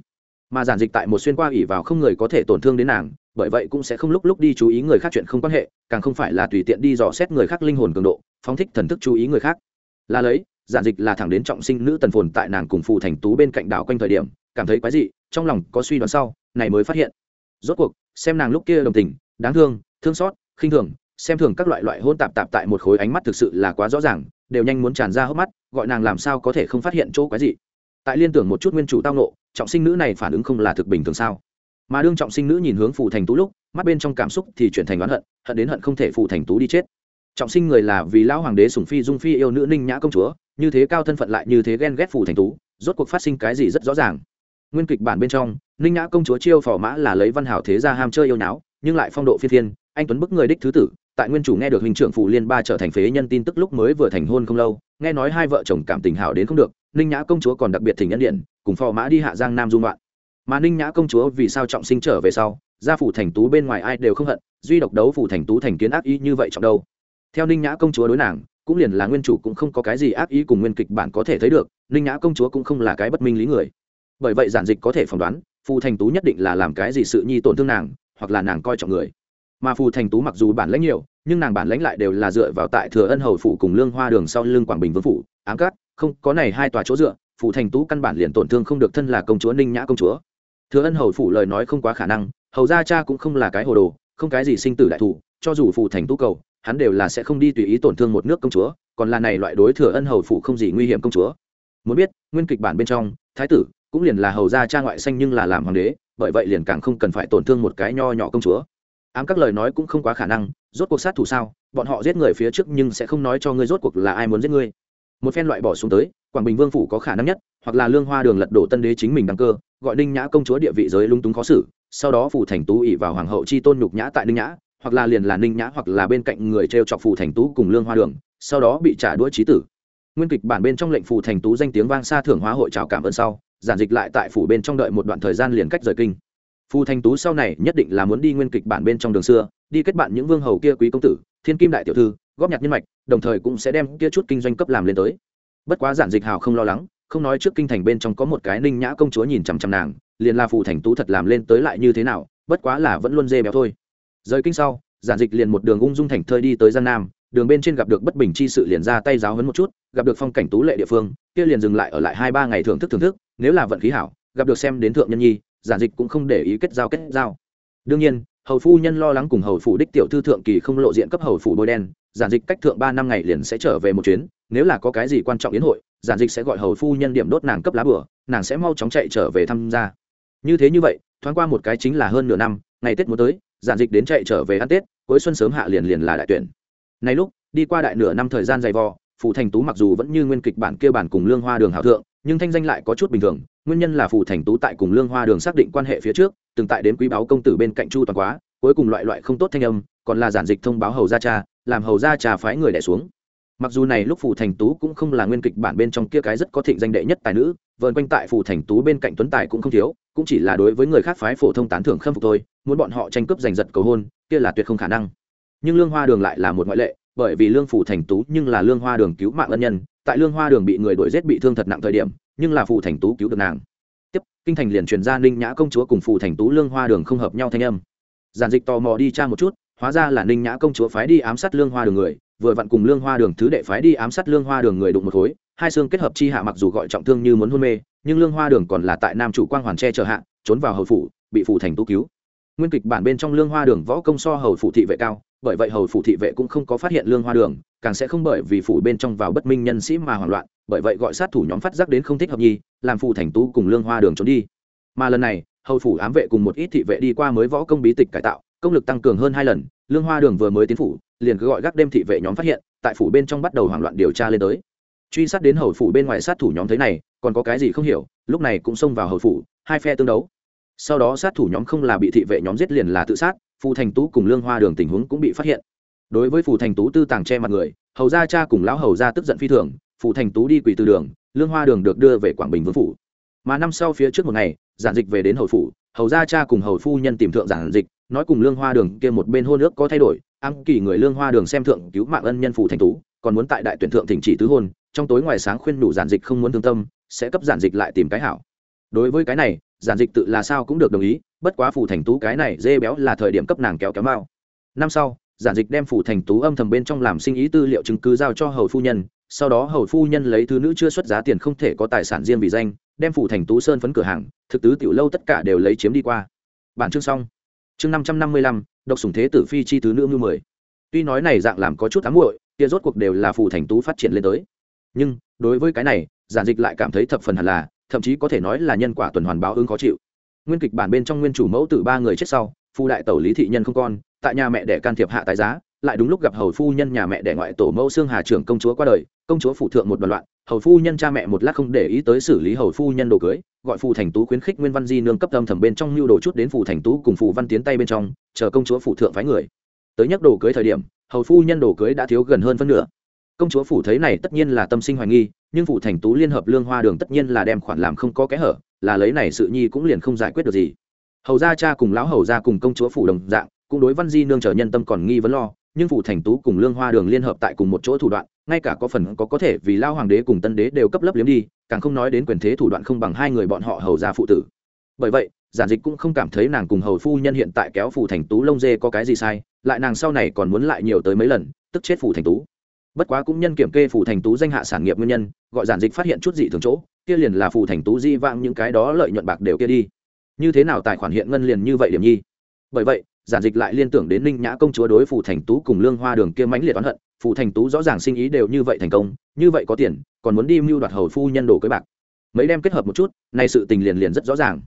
Mà giản dịch tại một xuyên qua ỉ vào không người có thể tổn thương đến nàng, bởi vậy cũng sẽ không lúc lúc đi chú ý người khác chuyện không quan hệ, càng không phải là tùy tiện đi dò xét người khác linh hồn cường độ, phóng thích thần thức chú ý người khác. Là lấy, giản dịch là thẳng đến trọng sinh nữ tần phồn tại nàng cùng phù thành tú bên cạnh đảo quanh thời điểm, cảm thấy quái dị, trong lòng có suy đoán sau, này mới phát hiện rốt cuộc, xem nàng lúc kia đồng tình, đáng thương thương xót, khinh thường, xem thường các loại loại hôn tạp tạp tại một khối ánh mắt thực sự là quá rõ ràng, đều nhanh muốn tràn ra hốc mắt, gọi nàng làm sao có thể không phát hiện chỗ quái gì? tại liên tưởng một chút nguyên chủ tao nộ trọng sinh nữ này phản ứng không là thực bình thường sao? Mà đương trọng sinh nữ nhìn hướng phù thành tú lúc, mắt bên trong cảm xúc thì chuyển thành oán hận hận đến hận không thể phù thành tú đi chết. Trọng sinh người là vì lão hoàng đế sùng phi dung phi yêu nữ ninh nhã công chúa, như thế cao thân phận lại như thế ghen ghét phù thành tú, rốt cuộc phát sinh cái gì rất rõ ràng. Nguyên kịch bản bên trong ninh nhã công chúa chiêu phò mã là lấy văn hảo thế gia ham chơi yêu náo nhưng lại phong độ phi thiên anh tuấn bức người đích thứ tử, tại nguyên chủ nghe được hình trưởng phủ liên ba trở thành phế nhân tin tức lúc mới vừa thành hôn không lâu, nghe nói hai vợ chồng cảm tình hảo đến không được, ninh nhã công chúa còn đặc biệt thỉnh nhân điện, cùng phò mã đi hạ giang nam dung loạn mà ninh nhã công chúa vì sao trọng sinh trở về sau, gia phủ thành tú bên ngoài ai đều không hận, duy độc đấu phủ thành tú thành kiến ác ý như vậy trọng đâu. Theo ninh nhã công chúa đối nàng, cũng liền là nguyên chủ cũng không có cái gì ác ý cùng nguyên kịch bản có thể thấy được, ninh nhã công chúa cũng không là cái bất minh lý người. Bởi vậy giản dịch có thể phỏng đoán phù thành tú nhất định là làm cái gì sự nhi tổn thương nàng, hoặc là nàng coi trọng người. Mà phù thành tú mặc dù bản lãnh nhiều, nhưng nàng bản lãnh lại đều là dựa vào tại thừa ân hầu phủ cùng lương hoa đường sau Lương quảng bình vương phủ, ám cát không, có này hai tòa chỗ dựa, phù thành tú căn bản liền tổn thương không được thân là công chúa ninh nhã công chúa. Thừa ân hầu phủ lời nói không quá khả năng, hầu gia cha cũng không là cái hồ đồ, không cái gì sinh tử đại thủ, cho dù phù thành tú cầu, hắn đều là sẽ không đi tùy ý tổn thương một nước công chúa, còn là này loại đối thừa ân hầu phủ không gì nguy hiểm công chúa. Muốn biết, nguyên kịch bản bên trong, thái tử cũng liền là hầu gia cha ngoại xanh nhưng là làm hoàng đế, bởi vậy liền càng không cần phải tổn thương một cái nho nhỏ công chúa. Ám các lời nói cũng không quá khả năng, rốt cuộc sát thủ sao? Bọn họ giết người phía trước nhưng sẽ không nói cho ngươi rốt cuộc là ai muốn giết ngươi. Một phen loại bỏ xuống tới, quảng bình vương phủ có khả năng nhất, hoặc là lương hoa đường lật đổ tân đế chính mình đăng cơ, gọi ninh nhã công chúa địa vị giới lung túng khó xử, sau đó phủ thành tú ỉ vào hoàng hậu chi tôn nhục nhã tại ninh nhã, hoặc là liền là ninh nhã hoặc là bên cạnh người t r e o chọc phù thành tú cùng lương hoa đường, sau đó bị trả đũa trí tử. Nguyên kịch bản bên trong lệnh phù thành tú danh tiếng vang xa thưởng hóa hội trào cảm ơn sau giản dịch lại tại phủ bên trong đợi một đoạn thời gian liền cách rời kinh. Phù Thanh tú sau này nhất định là muốn đi nguyên kịch bản bên trong đường xưa, đi kết bạn những vương hầu kia quý công tử, thiên kim đại tiểu thư, góp nhặt nhân mạch, đồng thời cũng sẽ đem kia chút kinh doanh cấp làm lên tới. Bất quá giản dịch hào không lo lắng, không nói trước kinh thành bên trong có một cái ninh nhã công chúa nhìn chằm chằm nàng, liền là phù thành tú thật làm lên tới lại như thế nào, bất quá là vẫn luôn dê béo thôi. Rời kinh sau, giản dịch liền một đường ung dung thành thơi đi tới giang nam, đường bên trên gặp được bất bình chi sự liền ra tay giáo hấn một chút, gặp được phong cảnh tú lệ địa phương, kia liền dừng lại ở lại hai ba ngày thưởng thức thưởng thức nếu là vận khí hảo, gặp được xem đến thượng nhân nhi, giản dịch cũng không để ý kết giao kết giao. Đương nhiên, hầu phu nhân lo lắng cùng hầu phủ đích tiểu thư thượng kỳ không lộ diện cấp hầu phủ bôi đen, giản dịch cách thượng ba năm ngày liền sẽ trở về một chuyến, nếu là có cái gì quan trọng yến hội, giản dịch sẽ gọi hầu phu nhân điểm đốt nàng cấp lá bửa, nàng sẽ mau chóng chạy trở về tham gia. Như thế như vậy, thoáng qua một cái chính là hơn nửa năm, ngày tết muốn tới, giản dịch đến chạy trở về ăn tết, cuối xuân sớm hạ liền liền là đại tuyển. Nay lúc, đi qua đại nửa năm thời gian dày vò phù thành tú mặc dù vẫn như nguyên kịch bản kia bản cùng lương hoa đường hảo thượng, nhưng thanh danh lại có chút bình thường, nguyên nhân là phù thành tú tại cùng lương hoa đường xác định quan hệ phía trước, từng tại đến quý báo công tử bên cạnh chu toàn quá, cuối cùng loại loại không tốt thanh âm, còn là giản dịch thông báo hầu gia cha, làm hầu gia cha phái người đẻ xuống. Mặc dù này lúc phù thành tú cũng không là nguyên kịch bản bên trong kia cái rất có thịnh danh đệ nhất tài nữ, vờn quanh tại phù thành tú bên cạnh tuấn tài cũng không thiếu, cũng chỉ là đối với người khác phái phổ thông tán thưởng khâm phục thôi, muốn bọn họ tranh cướp giành giật cầu hôn, kia là tuyệt không khả năng. Nhưng lương hoa đường lại là một ngoại lệ bởi vì lương phủ thành tú nhưng là lương hoa đường cứu mạng ân nhân, tại lương hoa đường bị người đuổi giết bị thương thật nặng thời điểm, nhưng là phủ thành tú cứu được nàng. Tiếp, kinh thành liền truyền ra ninh nhã công chúa cùng phủ thành tú lương hoa đường không hợp nhau thanh âm. Giản dịch tò mò đi tra một chút, hóa ra là ninh nhã công chúa phái đi ám sát lương hoa đường người, vừa vặn cùng lương hoa đường thứ đệ phái đi ám sát lương hoa đường người đụng một khối, hai xương kết hợp chi hạ mặc dù gọi trọng thương như muốn hôn mê, nhưng lương hoa đường còn là tại nam chủ quang hoàn che chờ hạ, trốn vào hầu phủ, bị phủ thành tú cứu. Nguyên kịch bản bên trong lương hoa đường võ công so hầu phủ thị vệ cao bởi vậy hầu phủ thị vệ cũng không có phát hiện lương hoa đường, càng sẽ không bởi vì phủ bên trong vào bất minh nhân sĩ mà hoảng loạn, bởi vậy gọi sát thủ nhóm phát giác đến không thích hợp nhi, làm phủ thành tú cùng lương hoa đường trốn đi. Mà lần này, hầu phủ ám vệ cùng một ít thị vệ đi qua mới võ công bí tịch cải tạo, công lực tăng cường hơn hai lần, lương hoa đường vừa mới tiến phủ, liền cứ gọi gác đêm thị vệ nhóm phát hiện, tại phủ bên trong bắt đầu hoảng loạn điều tra lên tới. Truy sát đến hầu phủ bên ngoài sát thủ nhóm thấy này, còn có cái gì không hiểu, lúc này cũng xông vào hầu phủ, hai phe tương đấu. Sau đó sát thủ nhóm không là bị thị vệ nhóm giết liền là tự sát phù thành tú cùng lương hoa đường tình huống cũng bị phát hiện. Đối với phù thành tú tư tàng che mặt người, hầu gia cha cùng lão hầu gia tức giận phi thường, phù thành tú đi quỳ từ đường, lương hoa đường được đưa về quảng bình vương phủ. Mà năm sau phía trước một ngày, giản dịch về đến hầu phủ, hầu gia cha cùng hầu phu nhân tìm thượng giản dịch, nói cùng lương hoa đường kia một bên hôn ước có thay đổi, ám kỳ người lương hoa đường xem thượng cứu mạng ân nhân phù thành tú, còn muốn tại đại tuyển thượng thỉnh chỉ tứ hôn, trong tối ngoài sáng khuyên đủ giản dịch không muốn thương tâm, sẽ cấp giản dịch lại tìm cái hảo. Đối với cái này giản dịch tự là sao cũng được đồng ý, bất quá phù thành tú cái này dê béo là thời điểm cấp nàng kéo kéo mao. Năm sau, giản dịch đem phù thành tú âm thầm bên trong làm sinh ý tư liệu chứng cứ giao cho hầu phu nhân, sau đó hầu phu nhân lấy thứ nữ chưa xuất giá tiền không thể có tài sản riêng vì danh, đem phù thành tú sơn phấn cửa hàng, thực tứ tiểu lâu tất cả đều lấy chiếm đi qua. Bản chương xong. Chương năm trăm năm mươi lăm, độc sủng thế tử phi chi thứ nữ mưu mười. Tuy nói này dạng làm có chút ám muội, kia rốt cuộc đều là phù thành tú phát triển lên tới. Nhưng, đối với cái này, giản dịch lại cảm thấy thập phần hẳn là thậm chí có thể nói là nhân quả tuần hoàn báo ứng khó chịu. Nguyên kịch bản bên trong nguyên chủ mẫu tử ba người chết sau, phu đại tẩu lý thị nhân không con tại nhà mẹ để can thiệp hạ tái giá, lại đúng lúc gặp hầu phu nhân nhà mẹ đẻ ngoại tổ mẫu xương hà trưởng công chúa qua đời, công chúa phụ thượng một đoàn loạn, hầu phu nhân cha mẹ một lát không để ý tới xử lý hầu phu nhân đồ cưới, gọi phù thành tú khuyến khích nguyên văn di nương cấp âm thầm bên trong nhu đồ chút đến phù thành tú cùng phù văn tiến tay bên trong, chờ công chúa phụ thượng phái người. Tới nhắc đồ cưới thời điểm, hầu phu nhân đồ cưới đã thiếu gần hơn phân nửa. Công chúa phủ thấy này tất nhiên là tâm sinh hoài nghi nhưng phụ thành tú liên hợp lương hoa đường tất nhiên là đem khoản làm không có kẽ hở, là lấy này sự nhi cũng liền không giải quyết được gì. Hầu gia cha cùng lão hầu gia cùng công chúa phủ đồng dạng, cũng đối văn di nương chờ nhân tâm còn nghi vấn lo, nhưng phủ thành tú cùng lương hoa đường liên hợp tại cùng một chỗ thủ đoạn, ngay cả có phần có có thể vì lao hoàng đế cùng tân đế đều cấp lấp liếm đi, càng không nói đến quyền thế thủ đoạn không bằng hai người bọn họ hầu gia phụ tử. Bởi vậy, giản dịch cũng không cảm thấy nàng cùng hầu phu nhân hiện tại kéo phủ thành tú lông dê có cái gì sai, lại nàng sau này còn muốn lại nhiều tới mấy lần, tức chết phủ thành tú bất quá cũng nhân kiểm kê phủ thành tú danh hạ sản nghiệp nguyên nhân, gọi giản dịch phát hiện chút gì thường chỗ, kia liền là phủ thành tú di vang những cái đó lợi nhuận bạc đều kia đi. Như thế nào tài khoản hiện ngân liền như vậy điểm nhi? Bởi vậy, giản dịch lại liên tưởng đến ninh nhã công chúa đối phủ thành tú cùng lương hoa đường kia mãnh liệt oán hận phủ thành tú rõ ràng sinh ý đều như vậy thành công, như vậy có tiền, còn muốn đi mưu đoạt hầu phu nhân đồ cưới bạc. Mấy đem kết hợp một chút, nay sự tình liền liền rất rõ ràng.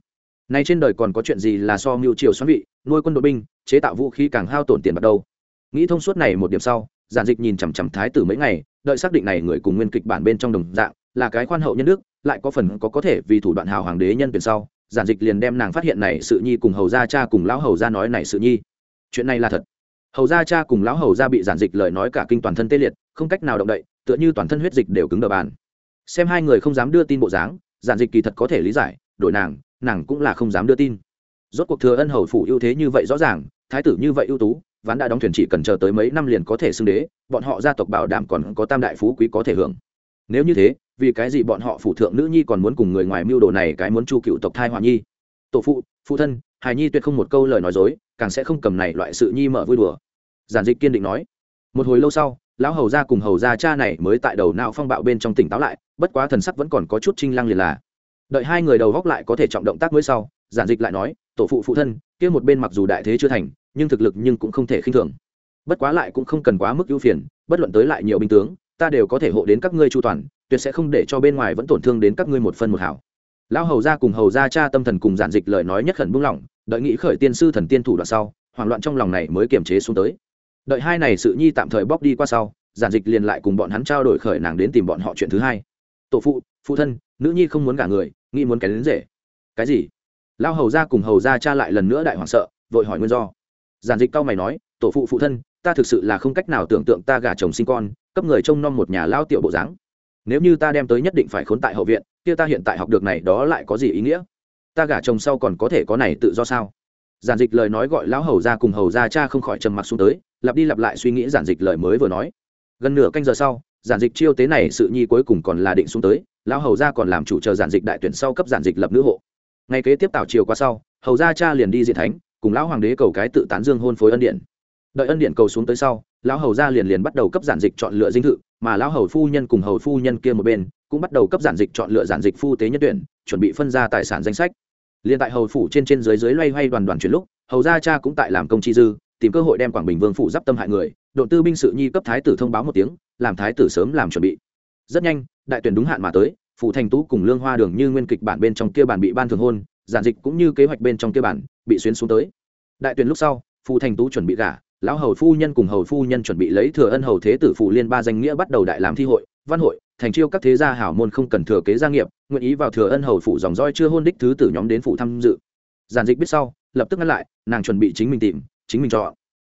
Nay trên đời còn có chuyện gì là so mưu triều xoắn vị, nuôi quân đội binh, chế tạo vũ khí càng hao tổn tiền bạc đâu? Nghĩ thông suốt này một điểm sau giản dịch nhìn chằm chằm thái tử mấy ngày, đợi xác định này người cùng nguyên kịch bản bên trong đồng dạng là cái khoan hậu nhân đức, lại có phần có có thể vì thủ đoạn hào hoàng đế nhân tuyển sau, giản dịch liền đem nàng phát hiện này sự nhi cùng hầu gia cha cùng lão hầu gia nói này sự nhi. Chuyện này là thật. Hầu gia cha cùng lão hầu gia bị giản dịch lời nói cả kinh toàn thân tê liệt, không cách nào động đậy, tựa như toàn thân huyết dịch đều cứng đờ bàn. Xem hai người không dám đưa tin bộ dáng, giản dịch kỳ thật có thể lý giải, đổi nàng nàng cũng là không dám đưa tin. Rốt cuộc thừa ân hầu phủ ưu thế như vậy rõ ràng, thái tử như vậy ưu tú ván đã đóng thuyền chỉ cần chờ tới mấy năm liền có thể xưng đế, bọn họ gia tộc bảo đảm còn có tam đại phú quý có thể hưởng. Nếu như thế, vì cái gì bọn họ phụ thượng nữ nhi còn muốn cùng người ngoài mưu đồ này cái muốn chu cựu tộc thai hòa nhi? Tổ phụ phụ thân, hài nhi tuyệt không một câu lời nói dối, càng sẽ không cầm này loại sự nhi mở vui đùa. Giản dịch kiên định nói. Một hồi lâu sau, lão hầu gia cùng hầu gia cha này mới tại đầu não phong bạo bên trong tỉnh táo lại, bất quá thần sắc vẫn còn có chút trinh lăng liền là. Đợi hai người đầu góc lại có thể trọng động tác mới sau giản dịch lại nói, tổ phụ phụ thân, kia một bên mặc dù đại thế chưa thành, nhưng thực lực nhưng cũng không thể khinh thường. Bất quá lại cũng không cần quá mức ưu phiền, bất luận tới lại nhiều binh tướng, ta đều có thể hộ đến các ngươi chu toàn, tuyệt sẽ không để cho bên ngoài vẫn tổn thương đến các ngươi một phân một hảo. Lão hầu gia cùng hầu gia cha tâm thần cùng giản dịch lời nói nhất khẩn buông lỏng, đợi nghĩ khởi tiên sư thần tiên thủ đoạn sau, hoảng loạn trong lòng này mới kiềm chế xuống tới. Đợi hai này sự nhi tạm thời bóc đi qua sau, giản dịch liền lại cùng bọn hắn trao đổi khởi nàng đến tìm bọn họ chuyện thứ hai. Tổ phụ phụ thân, nữ nhi không muốn gả người, nghĩ muốn cái đến rể. Cái gì? Lão hầu gia cùng hầu gia cha lại lần nữa đại hoảng sợ, vội hỏi nguyên do. Giản dịch cao mày nói, tổ phụ phụ thân, ta thực sự là không cách nào tưởng tượng ta gả chồng sinh con, cấp người trông nom một nhà lao tiểu bộ dáng. Nếu như ta đem tới nhất định phải khốn tại hậu viện, kia ta hiện tại học được này đó lại có gì ý nghĩa? Ta gả chồng sau còn có thể có này tự do sao? Giản dịch lời nói gọi lão hầu ra cùng hầu ra cha không khỏi trầm mặc xuống tới, lặp đi lặp lại suy nghĩ giản dịch lời mới vừa nói. Gần nửa canh giờ sau, giản dịch chiêu tế này sự nhi cuối cùng còn là định xuống tới, lão hầu ra còn làm chủ chờ giản dịch đại tuyển sau cấp giản dịch lập nữ hộ ngay kế tiếp tảo chiều qua sau, hầu ra cha liền đi diện thánh, cùng lão hoàng đế cầu cái tự tán dương hôn phối ân điện đợi ân điện cầu xuống tới sau, lão hầu gia liền liền bắt đầu cấp giản dịch chọn lựa dinh thự, mà lão hầu phu nhân cùng hầu phu nhân kia một bên, cũng bắt đầu cấp giản dịch chọn lựa giản dịch phu tế nhân tuyển, chuẩn bị phân ra tài sản danh sách. Liền tại hầu phủ trên trên dưới dưới loay hoay đoàn đoàn chuyển lúc, hầu gia cha cũng tại làm công chi dư, tìm cơ hội đem quảng bình vương phủ giáp tâm hại người, độ tư binh sự nhi cấp thái tử thông báo một tiếng, làm thái tử sớm làm chuẩn bị. Rất nhanh, đại tuyển đúng hạn mà tới phủ thành tú cùng lương hoa đường như nguyên kịch bản bên trong kia bản bị ban thường hôn, giản dịch cũng như kế hoạch bên trong kia bản bị xuyên xuống tới. Đại tuyển lúc sau phủ thành tú chuẩn bị gả, lão hầu phu nhân cùng hầu phu nhân chuẩn bị lấy thừa ân hầu thế tử phủ liên ba danh nghĩa bắt đầu đại làm thi hội, văn hội, thành chiêu các thế gia hảo môn không cần thừa kế gia nghiệp, nguyện ý vào thừa ân hầu phủ dòng roi chưa hôn đích thứ tử nhóm đến phủ tham dự. Giản dịch biết sau, lập tức ngăn lại, nàng chuẩn bị chính mình tìm, chính mình chọn.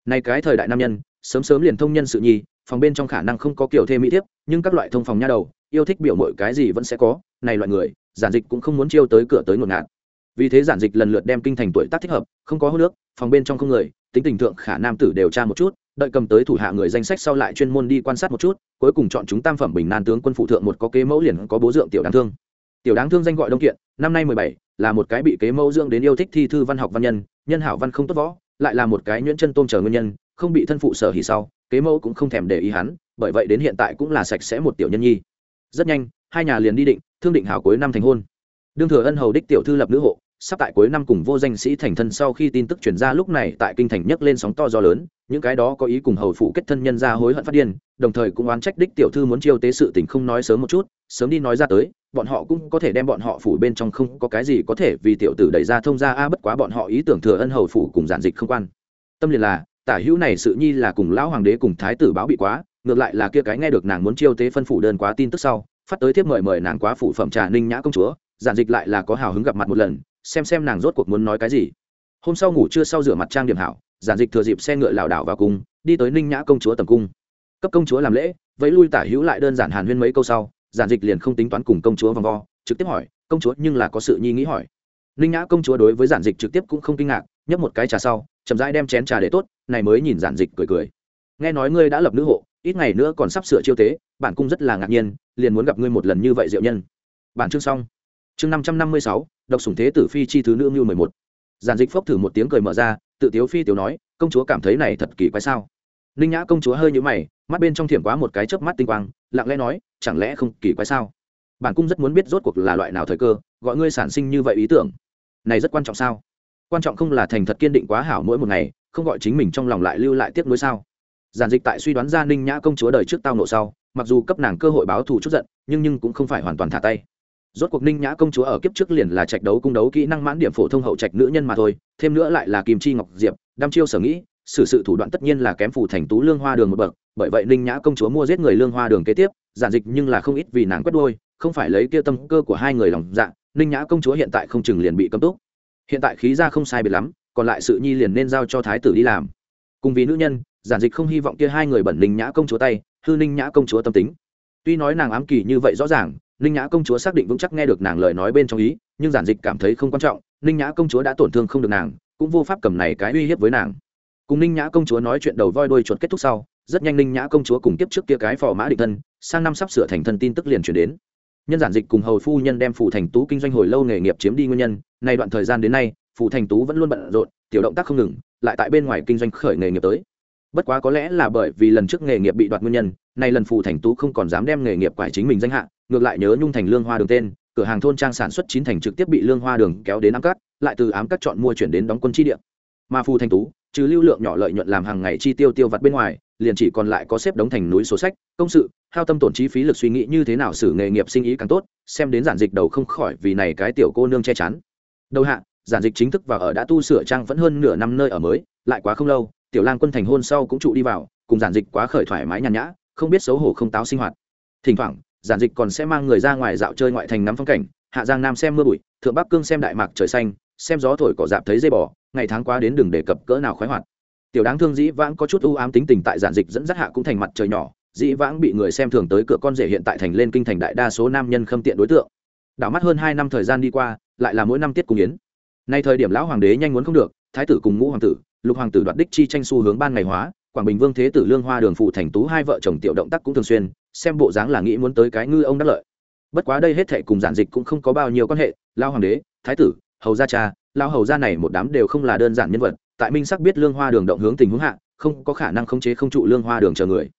Nay cái thời đại nam nhân, sớm sớm liền thông nhân sự nhi, phòng bên trong khả năng không có kiểu thêm mỹ thiếp, nhưng các loại thông phòng nha đầu yêu thích biểu mọi cái gì vẫn sẽ có, này loại người, giản dịch cũng không muốn chiêu tới cửa tới ngột ngạt. Vì thế giản dịch lần lượt đem kinh thành tuổi tác thích hợp, không có hô nước, phòng bên trong không người, tính tình thượng khả nam tử đều tra một chút, đợi cầm tới thủ hạ người danh sách sau lại chuyên môn đi quan sát một chút, cuối cùng chọn chúng tam phẩm bình nan tướng quân phụ thượng một có kế mẫu liền có bố dưỡng tiểu đáng thương. Tiểu đáng thương danh gọi đông kiện, năm nay mười bảy, là một cái bị kế mẫu dưỡng đến yêu thích thi thư văn học văn nhân nhân hảo văn không tốt võ, lại là một cái nhuyễn chân tôm chờ nguyên nhân, không bị thân phụ sở hỉ sau, kế mẫu cũng không thèm để ý hắn, bởi vậy đến hiện tại cũng là sạch sẽ một tiểu nhân nhi rất nhanh, hai nhà liền đi định, thương định hảo cuối năm thành hôn. Đương thừa ân hầu đích tiểu thư lập nữ hộ, sắp tại cuối năm cùng vô danh sĩ thành thân sau khi tin tức truyền ra lúc này tại kinh thành nhấc lên sóng to gió lớn, những cái đó có ý cùng hầu phụ kết thân nhân ra hối hận phát điên, đồng thời cũng oán trách đích tiểu thư muốn chiêu tế sự tình không nói sớm một chút, sớm đi nói ra tới, bọn họ cũng có thể đem bọn họ phủ bên trong không có cái gì có thể vì tiểu tử đẩy ra thông ra a bất quá bọn họ ý tưởng thừa ân hầu phủ cùng giản dịch không quan. Tâm liền là, tả hữu này sự nhi là cùng lão hoàng đế cùng thái tử báo bị quá ngược lại là kia cái nghe được nàng muốn chiêu tế phân phủ đơn quá tin tức sau, phát tới tiếp mời mời nàng quá phủ phẩm trà ninh nhã công chúa, giản dịch lại là có hào hứng gặp mặt một lần, xem xem nàng rốt cuộc muốn nói cái gì. Hôm sau ngủ trưa sau rửa mặt trang điểm hảo, giản dịch thừa dịp xe ngựa lảo đảo vào cung, đi tới ninh nhã công chúa tầm cung. Cấp công chúa làm lễ, vẫy lui tả hữu lại đơn giản hàn huyên mấy câu sau, giản dịch liền không tính toán cùng công chúa vòng vo, trực tiếp hỏi, công chúa, nhưng là có sự nhi nghĩ hỏi. Ninh nhã công chúa đối với giản dịch trực tiếp cũng không kinh ngạc, nhấp một cái trà sau, chậm rãi đem chén trà để tốt, này mới nhìn giản dịch cười cười. Nghe nói ngươi đã lập nữ hộ ít ngày nữa còn sắp sửa chiêu tế, bản cung rất là ngạc nhiên, liền muốn gặp ngươi một lần như vậy diệu nhân. Bản chương xong. Chương năm trăm năm mươi sáu, độc sủng thế tử phi chi thứ nữ ngưu mười một. Giản dịch phốc thử một tiếng cười mở ra, tự tiếu phi tiểu nói, công chúa cảm thấy này thật kỳ quái sao? Ninh nhã công chúa hơi nhũ mày, mắt bên trong thiểm quá một cái chớp mắt tinh quang, lặng lẽ nói, chẳng lẽ không kỳ quái sao? Bản cung rất muốn biết rốt cuộc là loại nào thời cơ, gọi ngươi sản sinh như vậy ý tưởng. Này rất quan trọng sao? Quan trọng không là thành thật kiên định quá hảo mỗi một ngày, không gọi chính mình trong lòng lại lưu lại tiếp nối sao? Giản dịch tại suy đoán ra ninh nhã công chúa đời trước tao nộ sau, mặc dù cấp nàng cơ hội báo thù chút giận, nhưng nhưng cũng không phải hoàn toàn thả tay. Rốt cuộc ninh nhã công chúa ở kiếp trước liền là trạch đấu cung đấu kỹ năng mãn điểm phổ thông hậu trạch nữ nhân mà thôi, thêm nữa lại là kim chi ngọc diệp đam chiêu sở nghĩ, xử sự thủ đoạn tất nhiên là kém phủ thành tú lương hoa đường một bậc, bởi vậy ninh nhã công chúa mua giết người lương hoa đường kế tiếp, giản dịch nhưng là không ít vì nàng quất đôi không phải lấy kia tâm cơ của hai người lòng dạ ninh nhã công chúa hiện tại không chừng liền bị cấm túc. Hiện tại khí ra không sai biệt lắm, còn lại sự nhi liền nên giao cho thái tử đi làm. Cùng vì nữ nhân giản dịch không hy vọng kia hai người bẩn linh nhã công chúa tay, hư ninh nhã công chúa tâm tính. Tuy nói nàng ám kỳ như vậy rõ ràng, ninh nhã công chúa xác định vững chắc nghe được nàng lời nói bên trong ý, nhưng giản dịch cảm thấy không quan trọng, ninh nhã công chúa đã tổn thương không được nàng, cũng vô pháp cầm này cái uy hiếp với nàng. Cùng ninh nhã công chúa nói chuyện đầu voi đuôi chuột kết thúc sau, rất nhanh ninh nhã công chúa cùng tiếp trước kia cái phò mã định thân, sang năm sắp sửa thành thân tin tức liền chuyển đến. Nhân giản dịch cùng hầu phu nhân đem phủ thành tú kinh doanh hồi lâu nghề nghiệp chiếm đi nguyên nhân, nay đoạn thời gian đến nay, phủ thành tú vẫn luôn bận rộn, tiểu động tác không ngừng, lại tại bên ngoài kinh doanh khởi nghề nghiệp tới bất quá có lẽ là bởi vì lần trước nghề nghiệp bị đoạt nguyên nhân, nay lần phù thành tú không còn dám đem nghề nghiệp quải chính mình danh hạ, ngược lại nhớ nhung thành lương hoa đường tên, cửa hàng thôn trang sản xuất chín thành trực tiếp bị lương hoa đường kéo đến ám cắt lại từ ám cắt chọn mua chuyển đến đóng quân chi địa. Mà phù thành tú, trừ lưu lượng nhỏ lợi nhuận làm hàng ngày chi tiêu tiêu vặt bên ngoài, liền chỉ còn lại có xếp đóng thành núi số sách, công sự, hao tâm tổn chi phí lực suy nghĩ như thế nào xử nghề nghiệp sinh ý càng tốt, xem đến giản dịch đầu không khỏi vì này cái tiểu cô nương che chắn. Đầu hạ, giản dịch chính thức vào ở đã tu sửa trang vẫn hơn nửa năm nơi ở mới, lại quá không lâu tiểu lang quân thành hôn sau cũng trụ đi vào, cùng giản dịch quá khởi thoải mái nhàn nhã, không biết xấu hổ không táo sinh hoạt. Thỉnh thoảng, giản dịch còn sẽ mang người ra ngoài dạo chơi ngoại thành ngắm phong cảnh, hạ giang nam xem mưa bụi, thượng bắc cương xem đại mạc trời xanh, xem gió thổi cỏ dạp thấy dây bò, ngày tháng qua đến đừng đề cập cỡ nào khoái hoạt. Tiểu đáng thương dĩ vãng có chút ưu ám tính tình tại giản dịch dẫn dắt hạ cũng thành mặt trời nhỏ, dĩ vãng bị người xem thường tới cửa con rể hiện tại thành lên kinh thành đại đa số nam nhân khâm tiện đối tượng. Đảo mắt hơn hai năm thời gian đi qua, lại là mỗi năm tiết cung yến. Nay thời điểm lão hoàng đế nhanh muốn không được, thái tử cùng ngũ hoàng tử lục hoàng tử đoạt đích chi tranh xu hướng ban ngày hóa quảng bình vương thế tử lương hoa đường phụ thành tú hai vợ chồng tiểu động tác cũng thường xuyên xem bộ dáng là nghĩ muốn tới cái ngư ông đắc lợi. Bất quá đây hết thệ cùng giản dịch cũng không có bao nhiêu quan hệ lao hoàng đế thái tử hầu gia cha lao hầu gia này một đám đều không là đơn giản nhân vật tại minh sắc biết lương hoa đường động hướng tình huống hạ không có khả năng khống chế không trụ lương hoa đường chờ người.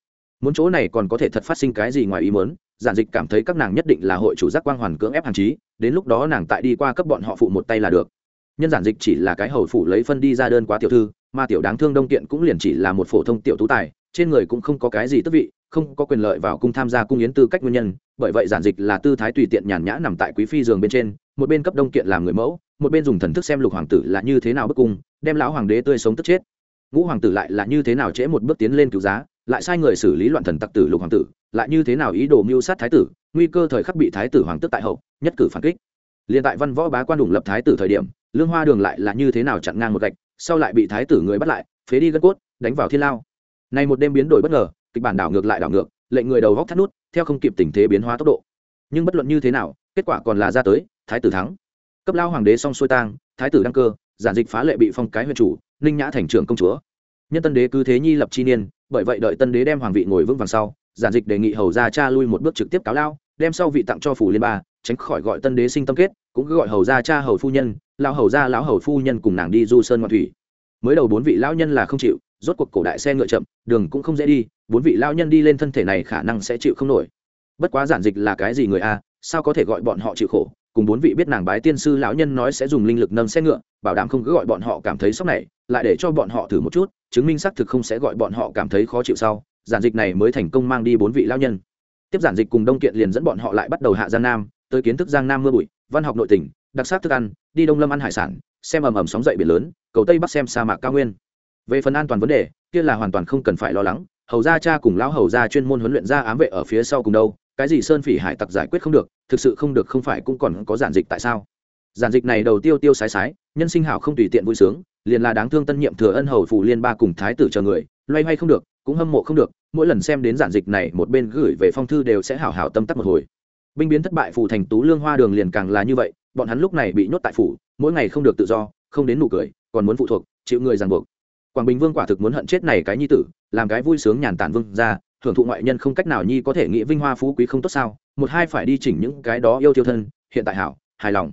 Muốn chỗ này còn có thể thật phát sinh cái gì ngoài ý muốn giản dịch cảm thấy các nàng nhất định là hội chủ giác quang hoàn cưỡng ép hàng chí, đến lúc đó nàng tại đi qua cấp bọn họ phụ một tay là được nhân giản dịch chỉ là cái hầu phụ lấy phân đi ra đơn quá tiểu thư, mà tiểu đáng thương đông kiện cũng liền chỉ là một phổ thông tiểu tú tài, trên người cũng không có cái gì tức vị, không có quyền lợi vào cung tham gia cung yến tư cách nguyên nhân, bởi vậy giản dịch là tư thái tùy tiện nhàn nhã nằm tại quý phi giường bên trên, một bên cấp đông kiện làm người mẫu, một bên dùng thần thức xem lục hoàng tử là như thế nào bức cung, đem lão hoàng đế tươi sống tức chết. Ngũ hoàng tử lại là như thế nào trễ một bước tiến lên cứu giá, lại sai người xử lý loạn thần tặc tử lục hoàng tử, lại như thế nào ý đồ mưu sát thái tử, nguy cơ thời khắc bị thái tử hoàng tức tại hậu, nhất cử phản kích. Liền tại văn võ bá quan đủng lập thái tử thời điểm lương hoa đường lại là như thế nào chặn ngang một gạch, sau lại bị thái tử người bắt lại, phế đi gân cốt, đánh vào thiên lao. Này một đêm biến đổi bất ngờ, kịch bản đảo ngược lại đảo ngược, lệnh người đầu góc thắt nút, theo không kịp tình thế biến hóa tốc độ. Nhưng bất luận như thế nào, kết quả còn là ra tới, thái tử thắng. Cấp lao hoàng đế xong xuôi tang, thái tử đăng cơ, giản dịch phá lệ bị phong cái huyện chủ, ninh nhã thành trưởng công chúa. Nhân tân đế cứ thế nhi lập chi niên, bởi vậy đợi tân đế đem hoàng vị ngồi vững vàng sau, giản dịch đề nghị hầu ra cha lui một bước trực tiếp cáo lao, đem sau vị tặng cho phủ liên ba tránh khỏi gọi tân đế sinh tâm kết, cũng cứ gọi hầu ra cha hầu phu nhân lao hầu ra lão hầu phu nhân cùng nàng đi du sơn ngoại thủy. Mới đầu bốn vị lão nhân là không chịu, rốt cuộc cổ đại xe ngựa chậm, đường cũng không dễ đi, bốn vị lão nhân đi lên thân thể này khả năng sẽ chịu không nổi. Bất quá giản dịch là cái gì người a, sao có thể gọi bọn họ chịu khổ? Cùng bốn vị biết nàng bái tiên sư lão nhân nói sẽ dùng linh lực nâng xe ngựa, bảo đảm không cứ gọi bọn họ cảm thấy sốc này, lại để cho bọn họ thử một chút, chứng minh xác thực không sẽ gọi bọn họ cảm thấy khó chịu sau, giản dịch này mới thành công mang đi bốn vị lão nhân. Tiếp giản dịch cùng đông kiện liền dẫn bọn họ lại bắt đầu hạ gian nam tới kiến thức giang nam mưa bụi, văn học nội tỉnh đặc sắc thức ăn, đi đông lâm ăn hải sản, xem ầm ầm sóng dậy biển lớn, cầu tây bắc xem sa mạc cao nguyên. Về phần an toàn vấn đề, kia là hoàn toàn không cần phải lo lắng, hầu gia cha cùng lão hầu gia chuyên môn huấn luyện ra ám vệ ở phía sau cùng đâu, cái gì sơn phỉ hải tặc giải quyết không được, thực sự không được không phải cũng còn có giản dịch tại sao? Giản dịch này đầu tiêu tiêu sái sái, nhân sinh hảo không tùy tiện vui sướng, liền là đáng thương tân nhiệm thừa ân hầu phủ liên ba cùng thái tử chờ người, loay hoay không được, cũng hâm mộ không được, mỗi lần xem đến giản dịch này, một bên gửi về phong thư đều sẽ hảo hảo tâm tắc một hồi binh biến thất bại phủ thành tú lương hoa đường liền càng là như vậy, bọn hắn lúc này bị nhốt tại phủ, mỗi ngày không được tự do, không đến nụ cười, còn muốn phụ thuộc, chịu người ràng buộc. Quảng bình vương quả thực muốn hận chết này cái nhi tử, làm cái vui sướng nhàn tản vương ra thưởng thụ ngoại nhân không cách nào nhi có thể nghĩ vinh hoa phú quý không tốt sao, một hai phải đi chỉnh những cái đó yêu thiêu thân, hiện tại hảo, hài lòng.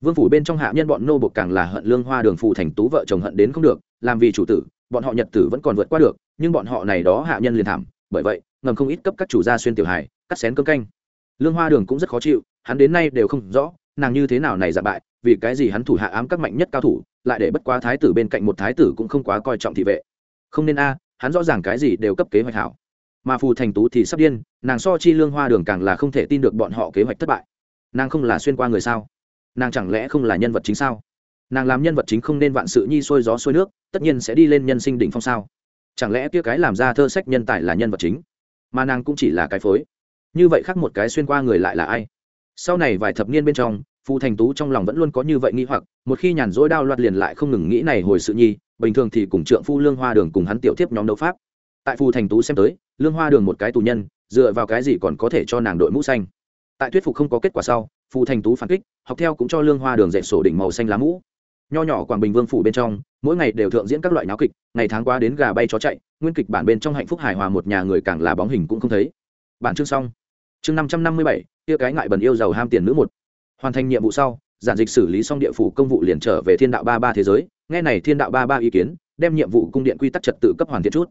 Vương phủ bên trong hạ nhân bọn nô bộc càng là hận lương hoa đường phủ thành tú vợ chồng hận đến không được, làm vì chủ tử, bọn họ nhật tử vẫn còn vượt qua được, nhưng bọn họ này đó hạ nhân liền thảm, bởi vậy, ngầm không ít cấp các chủ gia xuyên tiểu hài, cắt xén cơm canh lương hoa đường cũng rất khó chịu, hắn đến nay đều không rõ, nàng như thế nào này giả bại, vì cái gì hắn thủ hạ ám các mạnh nhất cao thủ, lại để bất quá thái tử bên cạnh một thái tử cũng không quá coi trọng thị vệ. Không nên a, hắn rõ ràng cái gì đều cấp kế hoạch hảo. Mà phù thành tú thì sắp điên, nàng so chi lương hoa đường càng là không thể tin được bọn họ kế hoạch thất bại. Nàng không là xuyên qua người sao? Nàng chẳng lẽ không là nhân vật chính sao? Nàng làm nhân vật chính không nên vạn sự nhi sôi gió sôi nước, tất nhiên sẽ đi lên nhân sinh đỉnh phong sao? Chẳng lẽ kia cái làm ra thơ sách nhân tài là nhân vật chính? Mà nàng cũng chỉ là cái phối như vậy khác một cái xuyên qua người lại là ai? Sau này vài thập niên bên trong, phù thành tú trong lòng vẫn luôn có như vậy nghĩ hoặc, một khi nhàn rỗi đao loạt liền lại không ngừng nghĩ này hồi sự nhi, bình thường thì cùng trượng phu lương hoa đường cùng hắn tiểu tiếp nhóm đấu pháp. Tại phù thành tú xem tới, lương hoa đường một cái tù nhân, dựa vào cái gì còn có thể cho nàng đội mũ xanh? Tại thuyết phục không có kết quả sau, phù thành tú phản kích, học theo cũng cho lương hoa đường dạy sổ đỉnh màu xanh lá mũ. Nho nhỏ quảng bình vương phủ bên trong, mỗi ngày đều thượng diễn các loại náo kịch, ngày tháng qua đến gà bay chó chạy, nguyên kịch bản bên trong hạnh phúc hài hòa một nhà người càng là bóng hình cũng không thấy. Bản chương xong chương năm trăm năm mươi bảy, kia cái ngại bẩn yêu giàu ham tiền nữ một. Hoàn thành nhiệm vụ sau, giản dịch xử lý xong địa phủ công vụ liền trở về thiên đạo ba ba thế giới. Nghe này thiên đạo ba ba ý kiến, đem nhiệm vụ cung điện quy tắc trật tự cấp hoàn thiện chút.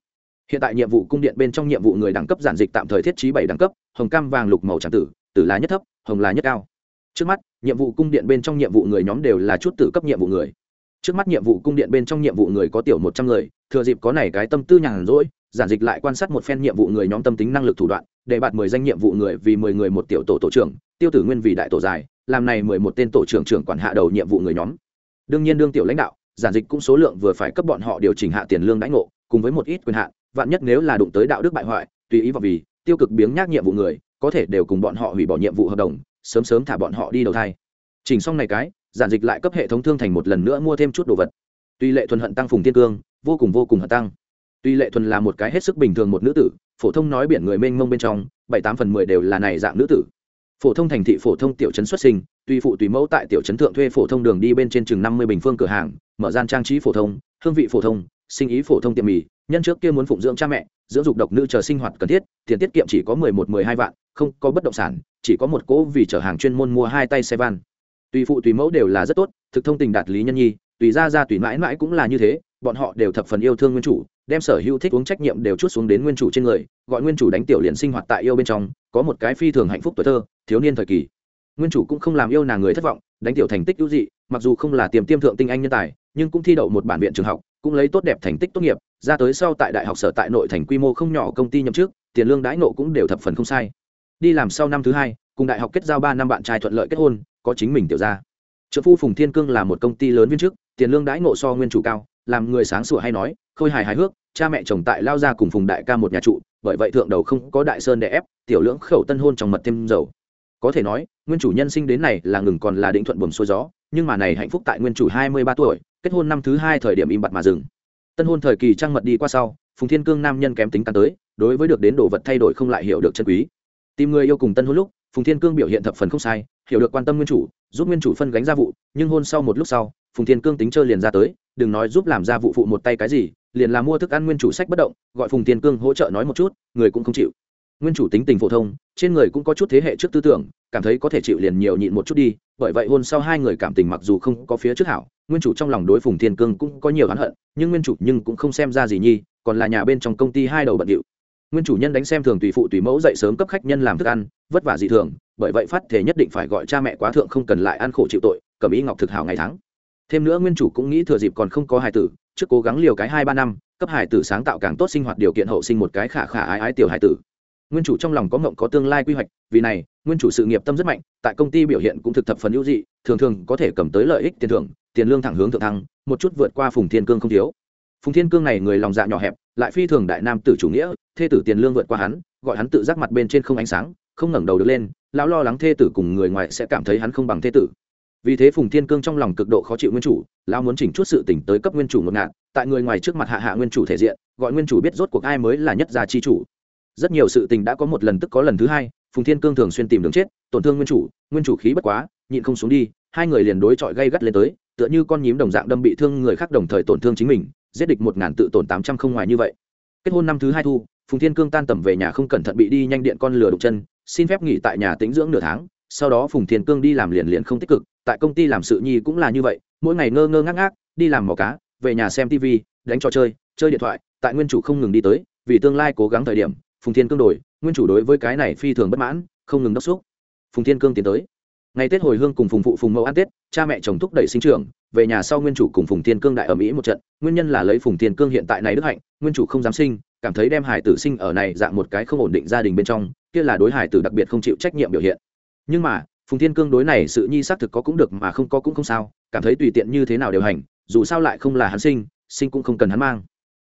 Hiện tại nhiệm vụ cung điện bên trong nhiệm vụ người đẳng cấp giản dịch tạm thời thiết trí bảy đẳng cấp, hồng, cam, vàng, lục, màu tràng tử tử là nhất thấp, hồng là nhất cao. Trước mắt, nhiệm vụ cung điện bên trong nhiệm vụ người nhóm đều là chút tử cấp nhiệm vụ người. Trước mắt nhiệm vụ cung điện bên trong nhiệm vụ người có tiểu một trăm người, thừa dịp có này cái tâm tư nhàn rỗi giản dịch lại quan sát một phen nhiệm vụ người nhóm tâm tính năng lực thủ đoạn, để bạt mười danh nhiệm vụ người vì mười người một tiểu tổ tổ trưởng, tiêu tử nguyên vì đại tổ dài, làm này mười một tên tổ trưởng trưởng quản hạ đầu nhiệm vụ người nhóm. Đương nhiên đương tiểu lãnh đạo, giản dịch cũng số lượng vừa phải cấp bọn họ điều chỉnh hạ tiền lương đãi ngộ, cùng với một ít quyền hạn, vạn nhất nếu là đụng tới đạo đức bại hoại, tùy ý vào vì, tiêu cực biếng nhác nhiệm vụ người, có thể đều cùng bọn họ hủy bỏ nhiệm vụ hợp đồng, sớm sớm thả bọn họ đi đầu thai. Chỉnh xong này cái, giản dịch lại cấp hệ thống thương thành một lần nữa mua thêm chút đồ vật. Tuy lệ thuần hận tăng phùng tiên cương, vô cùng vô cùng hận tăng tuy lệ thuần là một cái hết sức bình thường một nữ tử, phổ thông nói biển người mênh mông bên trong, bảy tám phần mười đều là này dạng nữ tử. Phổ thông thành thị phổ thông tiểu trấn xuất sinh, tuy phụ tùy mẫu tại tiểu trấn thượng thuê phổ thông đường đi bên trên chừng năm mươi bình phương cửa hàng, mở gian trang trí phổ thông, hương vị phổ thông, sinh ý phổ thông tiệm mì, nhân trước kia muốn phụng dưỡng cha mẹ, dưỡng dục độc nữ chờ sinh hoạt cần thiết, tiền tiết kiệm chỉ có mười một, mười hai vạn, không có bất động sản, chỉ có một cỗ vì chở hàng chuyên môn mua hai tay xe van. Tùy phụ tùy mẫu đều là rất tốt, thực thông tình đạt lý nhân nhi, tùy ra ra tùy mãi mãi cũng là như thế, bọn họ đều thập phần yêu thương nguyên chủ đem sở hữu thích uống trách nhiệm đều chút xuống đến nguyên chủ trên người, gọi nguyên chủ đánh tiểu liền sinh hoạt tại yêu bên trong, có một cái phi thường hạnh phúc tuổi thơ, thiếu niên thời kỳ. Nguyên chủ cũng không làm yêu nàng người thất vọng, đánh tiểu thành tích ưu dị, mặc dù không là tiềm tiêm thượng tinh anh nhân tài, nhưng cũng thi đậu một bản viện trường học, cũng lấy tốt đẹp thành tích tốt nghiệp, ra tới sau tại đại học sở tại nội thành quy mô không nhỏ công ty nhậm chức, tiền lương đãi nộ cũng đều thập phần không sai. Đi làm sau năm thứ hai, cùng đại học kết giao ba năm bạn trai thuận lợi kết hôn, có chính mình tiểu ra trợ phu phùng thiên cương là một công ty lớn viên chức, tiền lương đãi nộ so nguyên chủ cao làm người sáng sủa hay nói, khôi hài hài hước, cha mẹ chồng tại lao ra cùng phùng đại ca một nhà trụ, bởi vậy thượng đầu không có đại sơn đè ép, tiểu lưỡng khẩu tân hôn trong mật thêm dầu. Có thể nói, nguyên chủ nhân sinh đến này là ngừng còn là định thuận buồm xuôi gió, nhưng mà này hạnh phúc tại nguyên chủ hai mươi ba tuổi, kết hôn năm thứ hai thời điểm im bặt mà dừng. Tân hôn thời kỳ trăng mật đi qua sau, phùng thiên cương nam nhân kém tính căn tới, đối với được đến đồ vật thay đổi không lại hiểu được chân quý. Tìm người yêu cùng tân hôn lúc, phùng thiên cương biểu hiện thập phần không sai, hiểu được quan tâm nguyên chủ, giúp nguyên chủ phân gánh ra vụ, nhưng hôn sau một lúc sau, phùng thiên cương tính chơi liền ra tới đừng nói giúp làm ra vụ phụ một tay cái gì, liền là mua thức ăn nguyên chủ sách bất động, gọi phùng thiên cương hỗ trợ nói một chút, người cũng không chịu. Nguyên chủ tính tình phổ thông, trên người cũng có chút thế hệ trước tư tưởng, cảm thấy có thể chịu liền nhiều nhịn một chút đi, bởi vậy hôn sau hai người cảm tình mặc dù không có phía trước hảo, nguyên chủ trong lòng đối phùng thiên cương cũng có nhiều oán hận, nhưng nguyên chủ nhưng cũng không xem ra gì nhi, còn là nhà bên trong công ty hai đầu bận điệu. Nguyên chủ nhân đánh xem thường tùy phụ tùy mẫu dậy sớm cấp khách nhân làm thức ăn, vất vả dị thường, bởi vậy phát thể nhất định phải gọi cha mẹ quá thượng không cần lại ăn khổ chịu tội, cầm ý ngọc thực hảo ngày tháng thêm nữa nguyên chủ cũng nghĩ thừa dịp còn không có hài tử, trước cố gắng liều cái hai ba năm, cấp hài tử sáng tạo càng tốt sinh hoạt điều kiện hậu sinh một cái khả khả ái ái tiểu hài tử. Nguyên chủ trong lòng có ngộng có tương lai quy hoạch, vì này, nguyên chủ sự nghiệp tâm rất mạnh, tại công ty biểu hiện cũng thực thập phần ưu dị, thường thường có thể cầm tới lợi ích tiền thưởng, tiền lương thẳng hướng thượng thăng, một chút vượt qua phùng thiên cương không thiếu. Phùng thiên cương này người lòng dạ nhỏ hẹp, lại phi thường đại nam tử chủ nghĩa, thê tử tiền lương vượt qua hắn, gọi hắn tự giác mặt bên trên không ánh sáng, không ngẩng đầu được lên, lão lo lắng thê tử cùng người ngoài sẽ cảm thấy hắn không bằng thê tử vì thế phùng thiên cương trong lòng cực độ khó chịu nguyên chủ lao muốn chỉnh chút sự tỉnh tới cấp nguyên chủ ngột ngạt tại người ngoài trước mặt hạ hạ nguyên chủ thể diện, gọi nguyên chủ biết rốt cuộc ai mới là nhất gia chi chủ. Rất nhiều sự tình đã có một lần tức có lần thứ hai, phùng thiên cương thường xuyên tìm đường chết, tổn thương nguyên chủ nguyên chủ khí bất quá, nhịn không xuống đi, hai người liền đối chọi gây gắt lên tới, tựa như con nhím đồng dạng đâm bị thương người khác đồng thời tổn thương chính mình, giết địch một ngàn tự tổn tám trăm không ngoài như vậy. Kết hôn năm thứ hai thu, phùng thiên cương tan tầm về nhà không cẩn thận bị đi nhanh điện con lừa đục chân, xin phép nghỉ tại nhà tĩnh dưỡng nửa tháng sau đó phùng thiên cương đi làm liền liền không tích cực, tại công ty làm sự nhi cũng là như vậy, mỗi ngày ngơ ngơ ngác ngác, đi làm mò cá, về nhà xem tv đánh trò chơi chơi điện thoại, tại nguyên chủ không ngừng đi tới, vì tương lai cố gắng thời điểm, phùng thiên cương đổi, nguyên chủ đối với cái này phi thường bất mãn, không ngừng đốc xúc. Phùng thiên cương tiến tới. Ngày tết hồi hương cùng phùng phụ phùng mẫu ăn tết, cha mẹ chồng thúc đẩy sinh trưởng, về nhà sau nguyên chủ cùng phùng thiên cương đại ở mỹ một trận, nguyên nhân là lấy phùng thiên cương hiện tại này đức hạnh, nguyên chủ không dám sinh, cảm thấy đem hải tử sinh ở này dạng một cái không ổn định gia đình bên trong, kia là đối hải tử đặc biệt không chịu trách nhiệm biểu hiện nhưng mà, phùng thiên cương đối này sự nhi xác thực có cũng được mà không có cũng không sao, cảm thấy tùy tiện như thế nào đều hành, dù sao lại không là hắn sinh sinh cũng không cần hắn mang.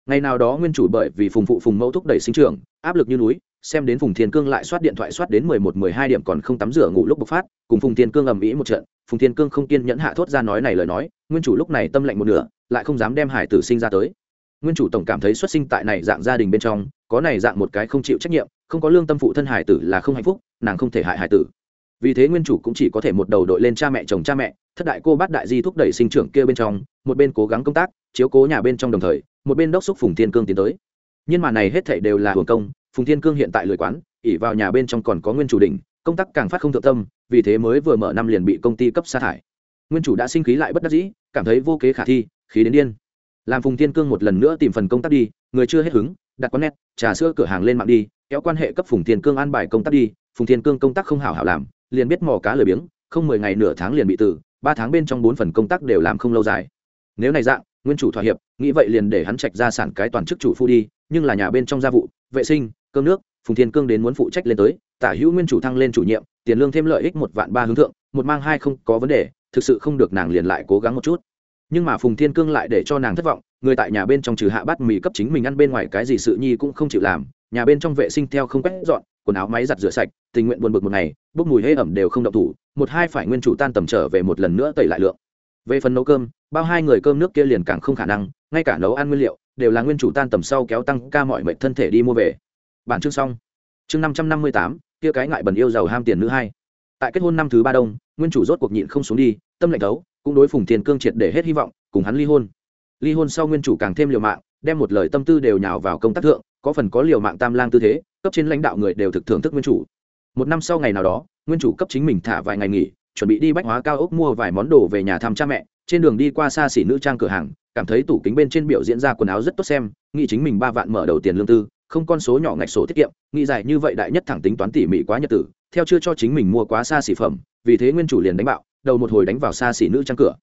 Ngày nào đó nguyên chủ bởi vì phùng phụ phùng mẫu thúc đẩy sinh trưởng, áp lực như núi, xem đến phùng thiên cương lại soát điện thoại soát đến mười một, mười hai điểm còn không tắm rửa ngủ lúc bộc phát, cùng phùng thiên cương ầm ĩ một trận, phùng thiên cương không kiên nhẫn hạ thốt ra nói này lời nói, nguyên chủ lúc này tâm lạnh một nửa, lại không dám đem hải tử sinh ra tới. Nguyên chủ tổng cảm thấy xuất sinh tại này dạng gia đình bên trong, có này dạng một cái không chịu trách nhiệm, không có lương tâm phụ thân hải tử là không hạnh phúc, nàng không thể hại hải tử vì thế nguyên chủ cũng chỉ có thể một đầu đội lên cha mẹ chồng cha mẹ, thất đại cô bát đại di thúc đẩy sinh trưởng kia bên trong, một bên cố gắng công tác, chiếu cố nhà bên trong đồng thời, một bên đốc xúc phùng thiên cương tiến tới. Nhưng mà này hết thảy đều là hưởng công, phùng thiên cương hiện tại lười quán ỉ vào nhà bên trong còn có nguyên chủ đỉnh, công tác càng phát không thượng tâm, vì thế mới vừa mở năm liền bị công ty cấp sa thải. Nguyên chủ đã sinh khí lại bất đắc dĩ, cảm thấy vô kế khả thi, khí đến điên. Làm phùng thiên cương một lần nữa tìm phần công tác đi, người chưa hết hứng, đặt con nét, trà sữa cửa hàng lên mạng đi, kéo quan hệ cấp phùng thiên cương an bài công tác đi, phùng thiên cương công tác không hảo hảo làm liền biết mò cá lười biếng, không mười ngày nửa tháng liền bị tử, ba tháng bên trong bốn phần công tác đều làm không lâu dài. Nếu này dạng, nguyên chủ thỏa hiệp, nghĩ vậy liền để hắn trạch ra sản cái toàn chức chủ phu đi, nhưng là nhà bên trong gia vụ, vệ sinh, cơm nước, phùng thiên cương đến muốn phụ trách lên tới, tả hữu nguyên chủ thăng lên chủ nhiệm, tiền lương thêm lợi ích một vạn ba hướng thượng, một mang hai không có vấn đề, thực sự không được nàng liền lại cố gắng một chút. Nhưng mà phùng thiên cương lại để cho nàng thất vọng, người tại nhà bên trong trừ hạ bát mì cấp chính mình ăn bên ngoài cái gì sự nhi cũng không chịu làm nhà bên trong vệ sinh theo không quét dọn, quần áo máy giặt rửa sạch, tình nguyện buồn bực một ngày, bốc mùi hê ẩm đều không động thủ, một hai phải nguyên chủ tan tầm trở về một lần nữa tẩy lại lượng. Về phần nấu cơm, bao hai người cơm nước kia liền càng không khả năng, ngay cả nấu ăn nguyên liệu, đều là nguyên chủ tan tầm sau kéo tăng ca mọi mệnh thân thể đi mua về. Bản chương xong. Chương năm trăm năm mươi tám, kia cái ngại bẩn yêu giàu ham tiền nữ hai. Tại kết hôn năm thứ ba đông, nguyên chủ rốt cuộc nhịn không xuống đi, tâm lệnh thấu cũng đối phùng tiền cương triệt để hết hy vọng, cùng hắn ly hôn. Ly hôn sau nguyên chủ càng thêm liều mạng, đem một lời tâm tư đều nhào vào công tác thượng có phần có liều mạng tam lang tư thế, cấp trên lãnh đạo người đều thực thưởng thức nguyên chủ. Một năm sau ngày nào đó, nguyên chủ cấp chính mình thả vài ngày nghỉ, chuẩn bị đi bách hóa cao ốc mua vài món đồ về nhà thăm cha mẹ. Trên đường đi qua xa xỉ nữ trang cửa hàng, cảm thấy tủ kính bên trên biểu diễn ra quần áo rất tốt xem, nghĩ chính mình ba vạn mở đầu tiền lương tư, không con số nhỏ ngạch sổ tiết kiệm, nghĩ dài như vậy đại nhất thẳng tính toán tỉ mỉ quá nhật tử, theo chưa cho chính mình mua quá xa xỉ phẩm, vì thế nguyên chủ liền đánh bạo, đầu một hồi đánh vào xa xỉ nữ trang cửa.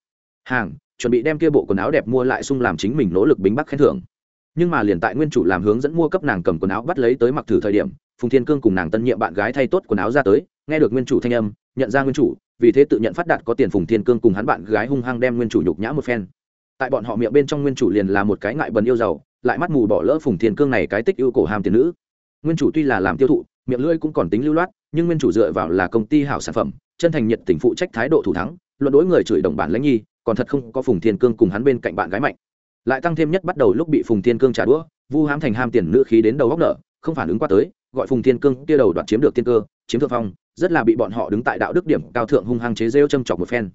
Hàng, chuẩn bị đem kia bộ quần áo đẹp mua lại sung làm chính mình nỗ lực bính bắc khen thưởng nhưng mà liền tại nguyên chủ làm hướng dẫn mua cấp nàng cầm quần áo bắt lấy tới mặc thử thời điểm, phùng thiên cương cùng nàng tân nhiệm bạn gái thay tốt quần áo ra tới, nghe được nguyên chủ thanh âm, nhận ra nguyên chủ, vì thế tự nhận phát đạt có tiền phùng thiên cương cùng hắn bạn gái hung hăng đem nguyên chủ nhục nhã một phen. Tại bọn họ miệng bên trong nguyên chủ liền là một cái ngại bần yêu giàu, lại mắt mù bỏ lỡ phùng thiên cương này cái tích yêu cổ hàm tiền nữ. Nguyên chủ tuy là làm tiêu thụ, miệng lưỡi cũng còn tính lưu loát, nhưng nguyên chủ dựa vào là công ty hảo sản phẩm, chân thành nhiệt tình phụ trách thái độ thủ thắng, luận đối người chửi đồng bản lãnh nhi, còn thật không có phùng thiên cương cùng hắn bên cạnh bạn gái mạnh lại tăng thêm nhất bắt đầu lúc bị phùng thiên cương trả đũa, vu hãm thành ham tiền nữ khí đến đầu góc nợ, không phản ứng qua tới, gọi phùng thiên cương kia đầu đoạt chiếm được tiên cơ, chiếm thượng phong, rất là bị bọn họ đứng tại đạo đức điểm cao thượng hung hăng chế rêu châm chọc một phen.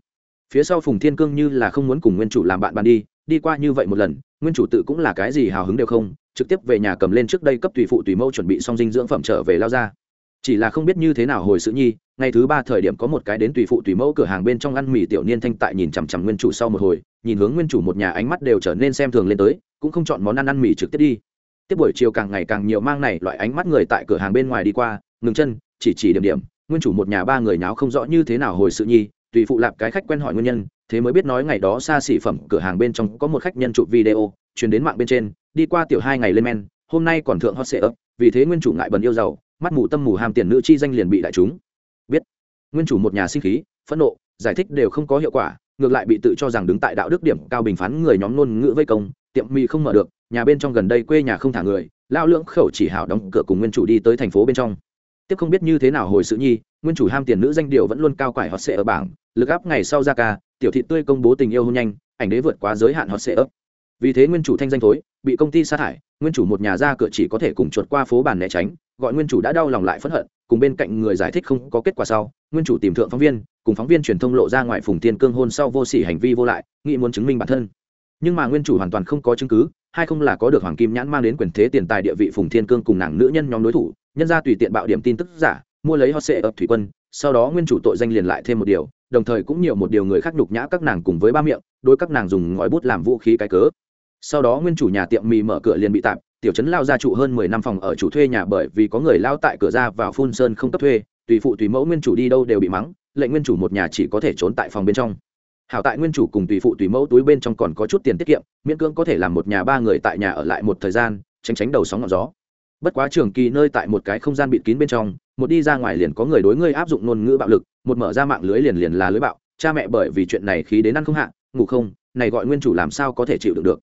Phía sau phùng thiên cương như là không muốn cùng nguyên chủ làm bạn bàn đi đi qua như vậy một lần, nguyên chủ tự cũng là cái gì hào hứng đều không, trực tiếp về nhà cầm lên trước đây cấp tùy phụ tùy mâu chuẩn bị xong dinh dưỡng phẩm trở về lao ra. Chỉ là không biết như thế nào hồi sự nhi ngày thứ ba thời điểm có một cái đến tùy phụ tùy mẫu cửa hàng bên trong ăn mì tiểu niên thanh tại nhìn chằm chằm nguyên chủ sau một hồi nhìn hướng nguyên chủ một nhà ánh mắt đều trở nên xem thường lên tới, cũng không chọn món ăn ăn mì trực tiếp đi. Tiếp buổi chiều càng ngày càng nhiều mang này loại ánh mắt người tại cửa hàng bên ngoài đi qua, ngừng chân, chỉ chỉ điểm điểm, nguyên chủ một nhà ba người nháo không rõ như thế nào hồi sự nhi, tùy phụ lạp cái khách quen hỏi nguyên nhân, thế mới biết nói ngày đó xa xỉ phẩm cửa hàng bên trong có một khách nhân chụp video, truyền đến mạng bên trên, đi qua tiểu hai ngày lên men, hôm nay còn thượng hot sệ ấp vì thế nguyên chủ ngại bần yêu giàu, mắt mù tâm mù hàm tiền nữ chi danh liền bị đại chúng. Biết. Nguyên chủ một nhà sinh khí, phẫn nộ, giải thích đều không có hiệu quả ngược lại bị tự cho rằng đứng tại đạo đức điểm cao bình phán người nhóm ngôn ngữ vây công, tiệm mì không mở được, nhà bên trong gần đây quê nhà không thả người, lao lưỡng khẩu chỉ hảo đóng cửa cùng nguyên chủ đi tới thành phố bên trong. Tiếp không biết như thế nào hồi sự nhi, nguyên chủ ham tiền nữ danh điều vẫn luôn cao quải hot sệ ở bảng, lực áp ngày sau ra ca, tiểu thị tươi công bố tình yêu hôn nhanh, ảnh đế vượt quá giới hạn hot sệ ấp vì thế nguyên chủ thanh danh thối, bị công ty sa thải, nguyên chủ một nhà ra cửa chỉ có thể cùng chuột qua phố bàn né tránh gọi nguyên chủ đã đau lòng lại phẫn hận, cùng bên cạnh người giải thích không có kết quả sau, nguyên chủ tìm thượng phóng viên, cùng phóng viên truyền thông lộ ra ngoài phùng tiên cương hôn sau vô sỉ hành vi vô lại, nghĩ muốn chứng minh bản thân. Nhưng mà nguyên chủ hoàn toàn không có chứng cứ hay không là có được hoàng kim nhãn mang đến quyền thế tiền tài địa vị phùng thiên cương cùng nàng nữ nhân nhóm đối thủ, nhân ra tùy tiện bạo điểm tin tức giả, mua lấy hot sệ ập thủy quân, sau đó nguyên chủ tội danh liền lại thêm một điều, đồng thời cũng nhiều một điều người khác nhục nhã các nàng cùng với ba miệng, đối các nàng dùng ngòi bút làm vũ khí cái cớ. Sau đó nguyên chủ nhà tiệm mì mở cửa liền bị tạm tiểu trấn lao ra trụ hơn mười năm phòng ở chủ thuê nhà bởi vì có người lao tại cửa ra vào phun sơn không cấp thuê, tùy phụ tùy mẫu nguyên chủ đi đâu đều bị mắng, lệnh nguyên chủ một nhà chỉ có thể trốn tại phòng bên trong. Hảo tại nguyên chủ cùng tùy phụ tùy mẫu túi bên trong còn có chút tiền tiết kiệm, miễn cưỡng có thể làm một nhà ba người tại nhà ở lại một thời gian, tránh tránh đầu sóng ngọn gió. Bất quá trường kỳ nơi tại một cái không gian bịt kín bên trong, một đi ra ngoài liền có người đối ngươi áp dụng ngôn ngữ bạo lực, một mở ra mạng lưới liền liền là lưới bạo, cha mẹ bởi vì chuyện này khí đến ăn không hạ, ngủ không, này gọi nguyên chủ làm sao có thể chịu được được.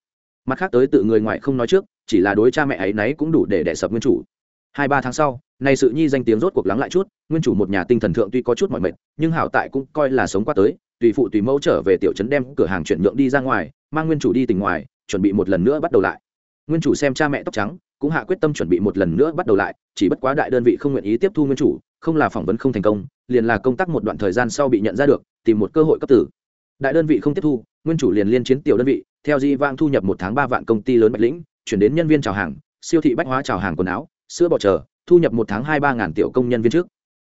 Mặt khác tới tự người ngoài không nói trước chỉ là đối cha mẹ ấy nấy cũng đủ để đẻ sập nguyên chủ. Hai ba tháng sau này sự nhi danh tiếng rốt cuộc lắng lại chút, nguyên chủ một nhà tinh thần thượng tuy có chút mỏi mệt, nhưng hảo tại cũng coi là sống qua tới, tùy phụ tùy mẫu trở về tiểu trấn đem cửa hàng chuyển nhượng đi ra ngoài, mang nguyên chủ đi tỉnh ngoài, chuẩn bị một lần nữa bắt đầu lại. Nguyên chủ xem cha mẹ tóc trắng, cũng hạ quyết tâm chuẩn bị một lần nữa bắt đầu lại, chỉ bất quá đại đơn vị không nguyện ý tiếp thu nguyên chủ, không là phỏng vấn không thành công, liền là công tác một đoạn thời gian sau bị nhận ra được, tìm một cơ hội cấp tử. Đại đơn vị không tiếp thu, nguyên chủ liền liên chiến tiểu đơn vị, theo di vang thu nhập một tháng ba vạn công ty lớn bạch lĩnh chuyển đến nhân viên chào hàng, siêu thị bách hóa chào hàng quần áo, sữa bò chờ, thu nhập một tháng hai ba ngàn tiểu công nhân viên trước.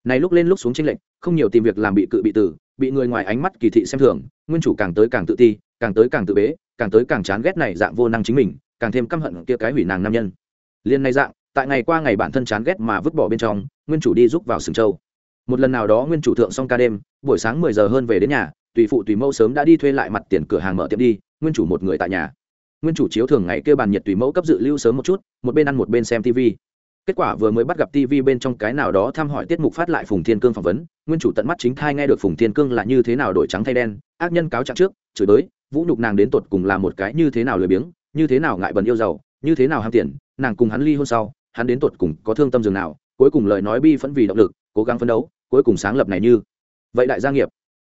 Này lúc lên lúc xuống tranh lệnh không nhiều tìm việc làm bị cự bị tử, bị người ngoài ánh mắt kỳ thị xem thường, nguyên chủ càng tới càng tự ti, càng tới càng tự bế, càng tới càng chán ghét này dạng vô năng chính mình, càng thêm căm hận kia cái hủy nàng nam nhân. Liên này dạng, tại ngày qua ngày bản thân chán ghét mà vứt bỏ bên trong, nguyên chủ đi giúp vào sừng châu. Một lần nào đó nguyên chủ thượng xong ca đêm, buổi sáng mười giờ hơn về đến nhà, tùy phụ tùy mẫu sớm đã đi thuê lại mặt tiền cửa hàng mở tiệm đi, nguyên chủ một người tại nhà nguyên chủ chiếu thường ngày kêu bàn nhiệt tùy mẫu cấp dự lưu sớm một chút, một bên ăn một bên xem tv kết quả vừa mới bắt gặp tv bên trong cái nào đó thăm hỏi tiết mục phát lại phùng thiên cương phỏng vấn, nguyên chủ tận mắt chính thai nghe được phùng thiên cương là như thế nào đổi trắng thay đen, ác nhân cáo trạng trước, chửi tới vũ nhục nàng đến tột cùng là một cái như thế nào lười biếng, như thế nào ngại bẩn yêu giàu, như thế nào ham tiền, nàng cùng hắn ly hôn sau, hắn đến tột cùng có thương tâm dường nào, cuối cùng lời nói bi phẫn vì động lực, cố gắng phấn đấu, cuối cùng sáng lập này như. Vậy đại gia nghiệp,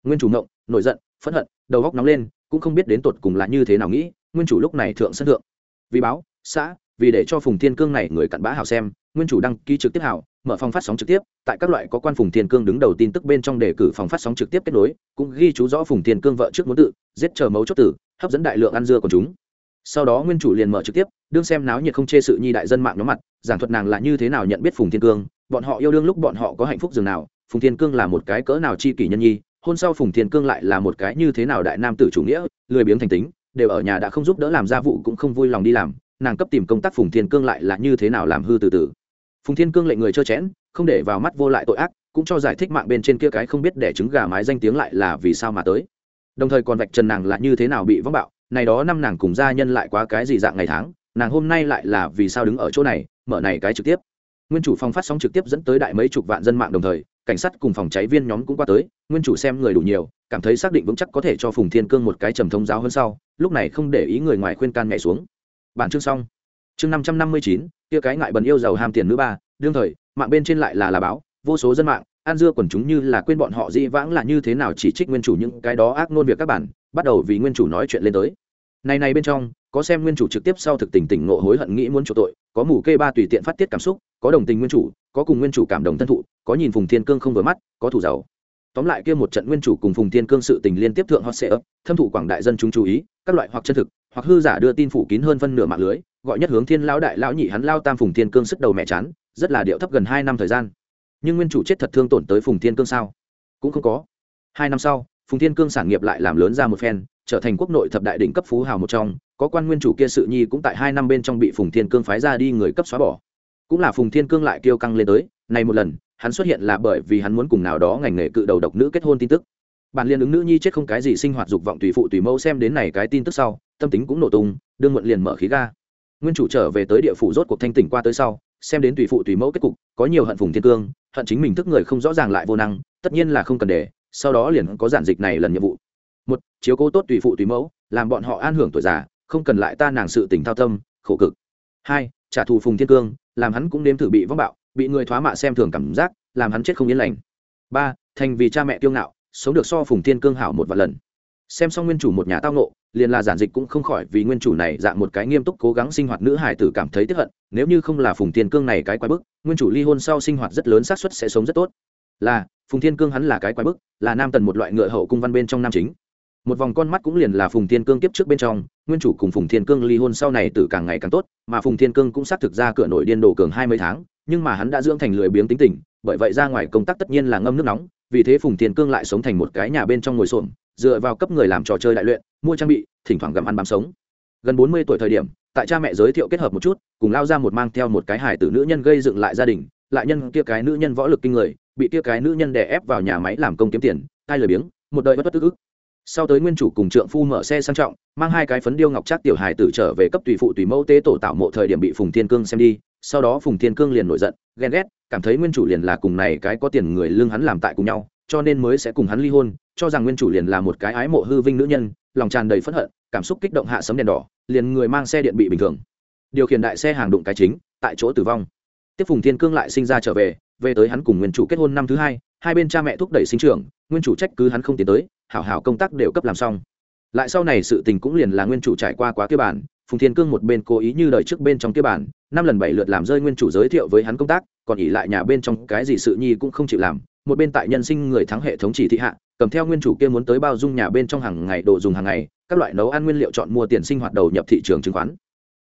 nguyên chủ ngộng, nổi giận, phẫn hận, đầu góc nóng lên, cũng không biết đến tột cùng là như thế nào nghĩ nguyên chủ lúc này thượng sân thượng. Vì báo, xã, vì để cho phùng thiên cương này người cặn bã hảo xem, nguyên chủ đăng ký trực tiếp hảo, mở phòng phát sóng trực tiếp, tại các loại có quan phùng thiên cương đứng đầu tin tức bên trong đề cử phòng phát sóng trực tiếp kết nối, cũng ghi chú rõ phùng thiên cương vợ trước muốn tự, giết chờ mấu chốt tử, hấp dẫn đại lượng ăn dưa của chúng. Sau đó nguyên chủ liền mở trực tiếp, đương xem náo nhiệt không chê sự nhi đại dân mạng nhóm mặt, giảng thuật nàng là như thế nào nhận biết phùng thiên cương, bọn họ yêu đương lúc bọn họ có hạnh phúc dường nào, phùng thiên cương là một cái cỡ nào chi kỷ nhân nhi, hôn sau phùng thiên cương lại là một cái như thế nào đại nam tử chủ nghĩa, lười biếng thành tính đều ở nhà đã không giúp đỡ làm gia vụ cũng không vui lòng đi làm, nàng cấp tìm công tác phùng thiên cương lại là như thế nào làm hư từ từ. Phùng thiên cương lệnh người trơ chẽn, không để vào mắt vô lại tội ác, cũng cho giải thích mạng bên trên kia cái không biết để trứng gà mái danh tiếng lại là vì sao mà tới. Đồng thời còn vạch trần nàng là như thế nào bị vắng bạo, này đó năm nàng cùng gia nhân lại quá cái gì dạng ngày tháng, nàng hôm nay lại là vì sao đứng ở chỗ này, mở này cái trực tiếp nguyên chủ phòng phát sóng trực tiếp dẫn tới đại mấy chục vạn dân mạng đồng thời, cảnh sát cùng phòng cháy viên nhóm cũng qua tới, nguyên chủ xem người đủ nhiều, cảm thấy xác định vững chắc có thể cho phùng thiên cương một cái trầm thông giáo hơn sau, lúc này không để ý người ngoài khuyên can nhảy xuống. Bản chương xong. Chương năm trăm năm mươi chín, kia cái ngại bần yêu giàu ham tiền nữ ba, đương thời, mạng bên trên lại là là báo, vô số dân mạng an dưa quần chúng như là quên bọn họ di vãng là như thế nào chỉ trích nguyên chủ những cái đó ác ngôn việc các bản, bắt đầu vì nguyên chủ nói chuyện lên tới. Này này bên trong, có xem nguyên chủ trực tiếp sau thực tình tỉnh ngộ hối hận nghĩ muốn chủ tội có mù kê ba tùy tiện phát tiết cảm xúc, có đồng tình nguyên chủ, có cùng nguyên chủ cảm động thân thụ, có nhìn phùng thiên cương không vừa mắt, có thủ giàu. Tóm lại kia một trận nguyên chủ cùng phùng thiên cương sự tình liên tiếp thượng hot sệ ấp thâm thụ quảng đại dân chúng chú ý, các loại hoặc chân thực, hoặc hư giả đưa tin phủ kín hơn phân nửa mạng lưới, gọi nhất hướng thiên lão đại lão nhị hắn lao tam phùng thiên cương sức đầu mẹ chán, rất là điệu thấp gần hai năm thời gian. Nhưng nguyên chủ chết thật thương tổn tới phùng thiên cương sao? Cũng không có. Hai năm sau, phùng thiên cương sản nghiệp lại làm lớn ra một phen, trở thành quốc nội thập đại đỉnh cấp phú hào một trong có quan nguyên chủ kia sự nhi cũng tại hai năm bên trong bị phùng thiên cương phái ra đi người cấp xóa bỏ. Cũng là phùng thiên cương lại kêu căng lên tới, này một lần, hắn xuất hiện là bởi vì hắn muốn cùng nào đó ngành nghề cự đầu độc nữ kết hôn tin tức. Bản liên ứng nữ nhi chết không cái gì sinh hoạt dục vọng tùy phụ tùy mẫu xem đến này cái tin tức sau, tâm tính cũng nổ tung, đương muộn liền mở khí ga. Nguyên chủ trở về tới địa phủ rốt cuộc thanh tỉnh qua tới sau, xem đến tùy phụ tùy mẫu kết cục, có nhiều hận phùng thiên cương, hận chính mình thức người không rõ ràng lại vô năng, tất nhiên là không cần để, sau đó liền có giản dịch này lần nhiệm vụ. Một, chiếu cố tốt tùy phụ tùy mẫu, làm bọn họ an hưởng tuổi già không cần lại ta nàng sự tình thao tâm, khổ cực. Hai, trả thù phùng thiên cương, làm hắn cũng nếm thử bị vong bạo, bị người thoá mạ xem thường cảm giác, làm hắn chết không yên lành. Ba, thành vì cha mẹ kiêu ngạo, sống được so phùng thiên cương hảo một vài lần. Xem xong nguyên chủ một nhà tao nộ liền là giản dịch cũng không khỏi vì nguyên chủ này dạng một cái nghiêm túc cố gắng sinh hoạt nữ hài tử cảm thấy tiếp hận, nếu như không là phùng thiên cương này cái quái bức, nguyên chủ ly hôn sau sinh hoạt rất lớn xác suất sẽ sống rất tốt. Là, phùng thiên cương hắn là cái quái bức, là nam tần một loại ngựa hậu cung văn bên trong nam chính một vòng con mắt cũng liền là phùng thiên cương tiếp trước bên trong, nguyên chủ cùng phùng thiên cương ly hôn sau này từ càng ngày càng tốt, mà phùng thiên cương cũng xác thực ra cửa nổi điên đổ cường hai mươi tháng, nhưng mà hắn đã dưỡng thành lười biếng tính tình, bởi vậy ra ngoài công tác tất nhiên là ngâm nước nóng, vì thế phùng thiên cương lại sống thành một cái nhà bên trong ngồi xổm, dựa vào cấp người làm trò chơi đại luyện, mua trang bị, thỉnh thoảng gặm ăn bám sống. Gần bốn mươi tuổi thời điểm, tại cha mẹ giới thiệu kết hợp một chút, cùng lao ra một mang theo một cái hải tử nữ nhân gây dựng lại gia đình, lại nhân kia cái nữ nhân võ lực kinh người, bị kia cái nữ nhân đè ép vào nhà máy làm công kiếm tiền ai lười biếng, một đời bất bất tức ức sau tới nguyên chủ cùng trượng phu mở xe sang trọng, mang hai cái phấn điêu ngọc trác tiểu hài tử trở về cấp tùy phụ tùy mẫu tế tổ tạo mộ thời điểm bị phùng thiên cương xem đi, sau đó phùng thiên cương liền nổi giận, ghen ghét, cảm thấy nguyên chủ liền là cùng này cái có tiền người lương hắn làm tại cùng nhau, cho nên mới sẽ cùng hắn ly hôn, cho rằng nguyên chủ liền là một cái ái mộ hư vinh nữ nhân, lòng tràn đầy phẫn hận, cảm xúc kích động hạ sấm đèn đỏ, liền người mang xe điện bị bình thường. Điều khiển đại xe hàng đụng cái chính, tại chỗ tử vong. Tiếp phùng thiên cương lại sinh ra trở về về tới hắn cùng nguyên chủ kết hôn năm thứ hai hai bên cha mẹ thúc đẩy sinh trưởng, nguyên chủ trách cứ hắn không tiến tới hảo hảo công tác đều cấp làm xong. Lại sau này sự tình cũng liền là nguyên chủ trải qua quá kia bản, phùng thiên cương một bên cố ý như đời trước bên trong kia bản, năm lần bảy lượt làm rơi nguyên chủ giới thiệu với hắn công tác, còn ỉ lại nhà bên trong cái gì sự nhi cũng không chịu làm, một bên tại nhân sinh người thắng hệ thống chỉ thị hạ, cầm theo nguyên chủ kia muốn tới bao dung nhà bên trong hàng ngày đồ dùng hàng ngày, các loại nấu ăn nguyên liệu chọn mua tiền sinh hoạt đầu nhập thị trường chứng khoán.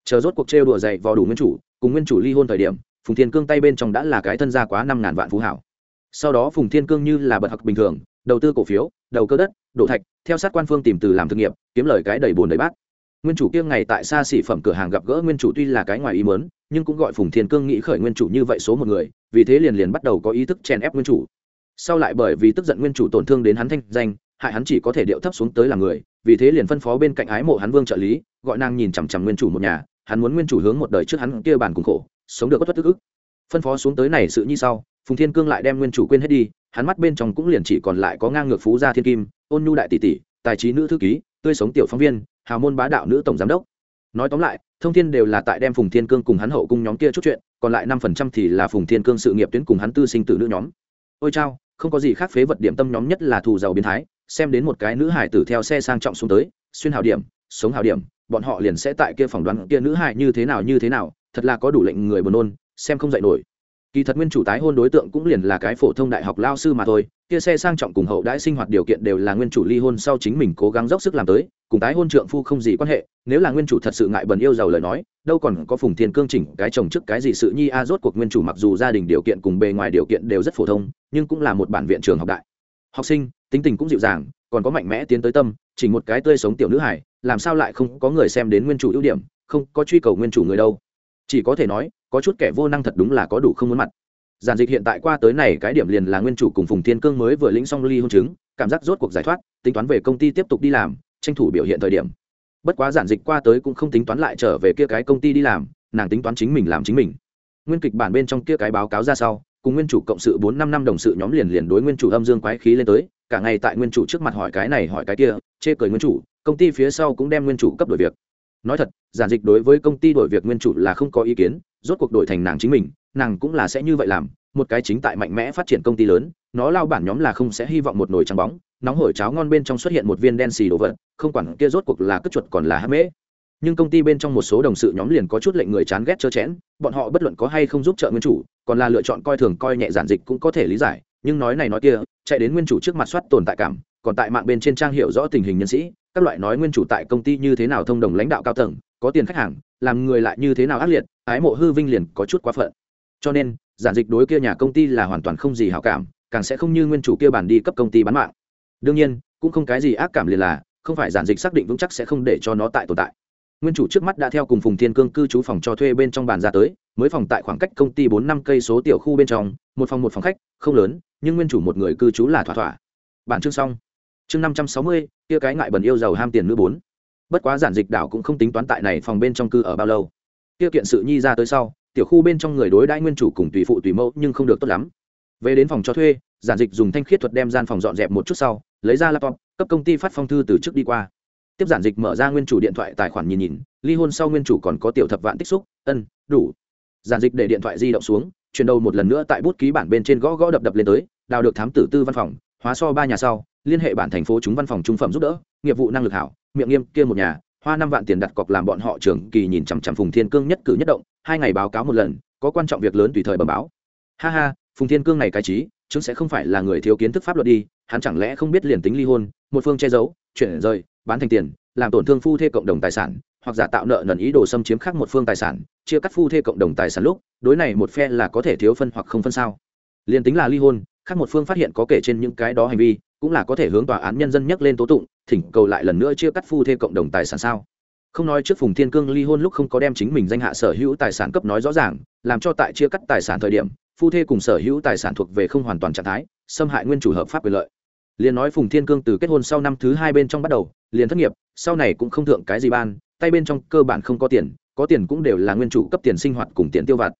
Chờ rốt cuộc trêu đùa dậy vào đủ nguyên chủ, cùng nguyên chủ ly hôn thời điểm, phùng thiên cương tay bên trong đã là cái thân gia quá năm ngàn vạn phú hảo. Sau đó phùng thiên cương như là bật học bình thường đầu tư cổ phiếu, đầu cơ đất, đổ thạch, theo sát quan phương tìm từ làm thực nghiệp, kiếm lời cái đầy bồn đầy bát. Nguyên chủ kia ngày tại xa xỉ phẩm cửa hàng gặp gỡ nguyên chủ tuy là cái ngoài ý mớn nhưng cũng gọi phùng thiên cương nghĩ khởi nguyên chủ như vậy số một người, vì thế liền liền bắt đầu có ý thức chèn ép nguyên chủ. Sau lại bởi vì tức giận nguyên chủ tổn thương đến hắn thanh danh, hại hắn chỉ có thể điệu thấp xuống tới làm người, vì thế liền phân phó bên cạnh ái mộ hắn vương trợ lý, gọi nàng nhìn chằm chằm nguyên chủ một nhà, hắn muốn nguyên chủ hướng một đời trước hắn kia bàn cùng khổ, sống được có tuất tức ức. Phân phó xuống tới này sự như sau, phùng thiên cương lại đem nguyên chủ quên hết đi hắn mắt bên trong cũng liền chỉ còn lại có ngang ngược phú gia thiên kim, ôn nhu đại tỷ tỷ, tài trí nữ thư ký, tươi sống tiểu phóng viên, hào môn bá đạo nữ tổng giám đốc. Nói tóm lại, thông thiên đều là tại đem phùng thiên cương cùng hắn hậu cung nhóm kia chút chuyện, còn lại năm phần trăm thì là phùng thiên cương sự nghiệp tuyến cùng hắn tư sinh tử nữ nhóm. Ôi chao, không có gì khác phế vật điểm tâm nhóm nhất là thù giàu biến thái, xem đến một cái nữ hải tử theo xe sang trọng xuống tới, xuyên hào điểm, sống hào điểm, bọn họ liền sẽ tại kia phỏng đoán kia nữ hải như thế nào, như thế nào, thật là có đủ lệnh người buồn nôn, xem không dạy nổi kỳ thật nguyên chủ tái hôn đối tượng cũng liền là cái phổ thông đại học lao sư mà thôi, kia xe sang trọng cùng hậu đãi sinh hoạt điều kiện đều là nguyên chủ ly hôn sau chính mình cố gắng dốc sức làm tới, cùng tái hôn trượng phu không gì quan hệ, nếu là nguyên chủ thật sự ngại bần yêu giàu lời nói, đâu còn có phùng thiên cương chỉnh cái chồng trước cái gì sự nhi a, rốt cuộc nguyên chủ mặc dù gia đình điều kiện cùng bề ngoài điều kiện đều rất phổ thông, nhưng cũng là một bản viện trường học đại. Học sinh, tính tình cũng dịu dàng, còn có mạnh mẽ tiến tới tâm, chỉ một cái tươi sống tiểu nữ hải làm sao lại không có người xem đến nguyên chủ ưu điểm, không có truy cầu nguyên chủ người đâu. Chỉ có thể nói có chút kẻ vô năng thật đúng là có đủ không muốn mặt. Giản dịch hiện tại qua tới này cái điểm liền là nguyên chủ cùng phùng thiên cương mới vừa lĩnh xong ly hôn chứng, cảm giác rốt cuộc giải thoát, tính toán về công ty tiếp tục đi làm, tranh thủ biểu hiện thời điểm. Bất quá giản dịch qua tới cũng không tính toán lại trở về kia cái công ty đi làm, nàng tính toán chính mình làm chính mình. Nguyên kịch bản bên trong kia cái báo cáo ra sau, cùng nguyên chủ cộng sự bốn năm năm đồng sự nhóm liền liền đối nguyên chủ âm dương quái khí lên tới, cả ngày tại nguyên chủ trước mặt hỏi cái này hỏi cái kia, chê cười nguyên chủ, công ty phía sau cũng đem nguyên chủ cấp đổi việc. Nói thật, giản dịch đối với công ty đổi việc nguyên chủ là không có ý kiến rốt cuộc đổi thành nàng chính mình, nàng cũng là sẽ như vậy làm. Một cái chính tại mạnh mẽ phát triển công ty lớn, nó lao bản nhóm là không sẽ hy vọng một nồi trắng bóng. Nóng hổi cháo ngon bên trong xuất hiện một viên đen xì đồ vật, không quản kia rốt cuộc là cất chuột còn là hát mễ. Nhưng công ty bên trong một số đồng sự nhóm liền có chút lệnh người chán ghét trơ chẽn bọn họ bất luận có hay không giúp trợ nguyên chủ, còn là lựa chọn coi thường coi nhẹ giản dịch cũng có thể lý giải. Nhưng nói này nói kia, chạy đến nguyên chủ trước mặt soát tồn tại cảm, còn tại mạng bên trên trang hiểu rõ tình hình nhân sĩ, các loại nói nguyên chủ tại công ty như thế nào thông đồng lãnh đạo cao tầng, có tiền khách hàng làm người lại như thế nào ác liệt, ái mộ hư vinh liền có chút quá phận. Cho nên, giản dịch đối kia nhà công ty là hoàn toàn không gì hảo cảm, càng sẽ không như nguyên chủ kia bản đi cấp công ty bán mạng. Đương nhiên, cũng không cái gì ác cảm liền là, không phải giản dịch xác định vững chắc sẽ không để cho nó tại tồn tại. Nguyên chủ trước mắt đã theo cùng phùng thiên cương cư trú phòng cho thuê bên trong bàn ra tới, mới phòng tại khoảng cách công ty bốn năm cây số tiểu khu bên trong, một phòng một phòng khách, không lớn, nhưng nguyên chủ một người cư trú là thỏa thỏa. Bản chương xong. Chương năm trăm sáu mươi, kia cái ngại bẩn yêu giàu ham tiền nữ bốn bất quá giản dịch đảo cũng không tính toán tại này phòng bên trong cư ở bao lâu. Tiêu kiện sự nhi ra tới sau, tiểu khu bên trong người đối đãi nguyên chủ cùng tùy phụ tùy mẫu nhưng không được tốt lắm. Về đến phòng cho thuê, giản dịch dùng thanh khiết thuật đem gian phòng dọn dẹp một chút sau, lấy ra laptop, cấp công ty phát phong thư từ trước đi qua. Tiếp giản dịch mở ra nguyên chủ điện thoại tài khoản nhìn nhìn, ly hôn sau nguyên chủ còn có tiểu thập vạn tích xúc, ân, đủ. Giản dịch để điện thoại di động xuống, chuyển đầu một lần nữa tại bút ký bản bên trên gõ gõ đập đập lên tới, đào được thám tử tư văn phòng, hóa so ba nhà sau, liên hệ bản thành phố chúng văn phòng trung phẩm giúp đỡ, nghiệp vụ năng lực hảo miệng nghiêm kia một nhà, hoa năm vạn tiền đặt cọc làm bọn họ trưởng kỳ nhìn chằm chằm phùng thiên cương nhất cử nhất động, hai ngày báo cáo một lần, có quan trọng việc lớn tùy thời bẩm báo. Ha ha, phùng thiên cương này cái trí, chứng sẽ không phải là người thiếu kiến thức pháp luật đi, hắn chẳng lẽ không biết liền tính ly hôn, một phương che giấu, chuyển rời, bán thành tiền, làm tổn thương phu thê cộng đồng tài sản, hoặc giả tạo nợ nần ý đồ xâm chiếm khác một phương tài sản, chia cắt phu thê cộng đồng tài sản lúc, đối này một phe là có thể thiếu phân hoặc không phân sao. Liền tính là ly hôn, khác một phương phát hiện có kể trên những cái đó hành vi, cũng là có thể hướng tòa án nhân dân nhắc lên tố tụng thỉnh cầu lại lần nữa chia cắt phu thê cộng đồng tài sản sao? Không nói trước phùng thiên cương ly hôn lúc không có đem chính mình danh hạ sở hữu tài sản cấp nói rõ ràng, làm cho tại chia cắt tài sản thời điểm, phu thê cùng sở hữu tài sản thuộc về không hoàn toàn trạng thái, xâm hại nguyên chủ hợp pháp quyền lợi. Liền nói phùng thiên cương từ kết hôn sau năm thứ hai bên trong bắt đầu, liền thất nghiệp, sau này cũng không thượng cái gì ban, tay bên trong cơ bản không có tiền có tiền cũng đều là nguyên chủ cấp tiền sinh hoạt cùng tiền tiêu vặt.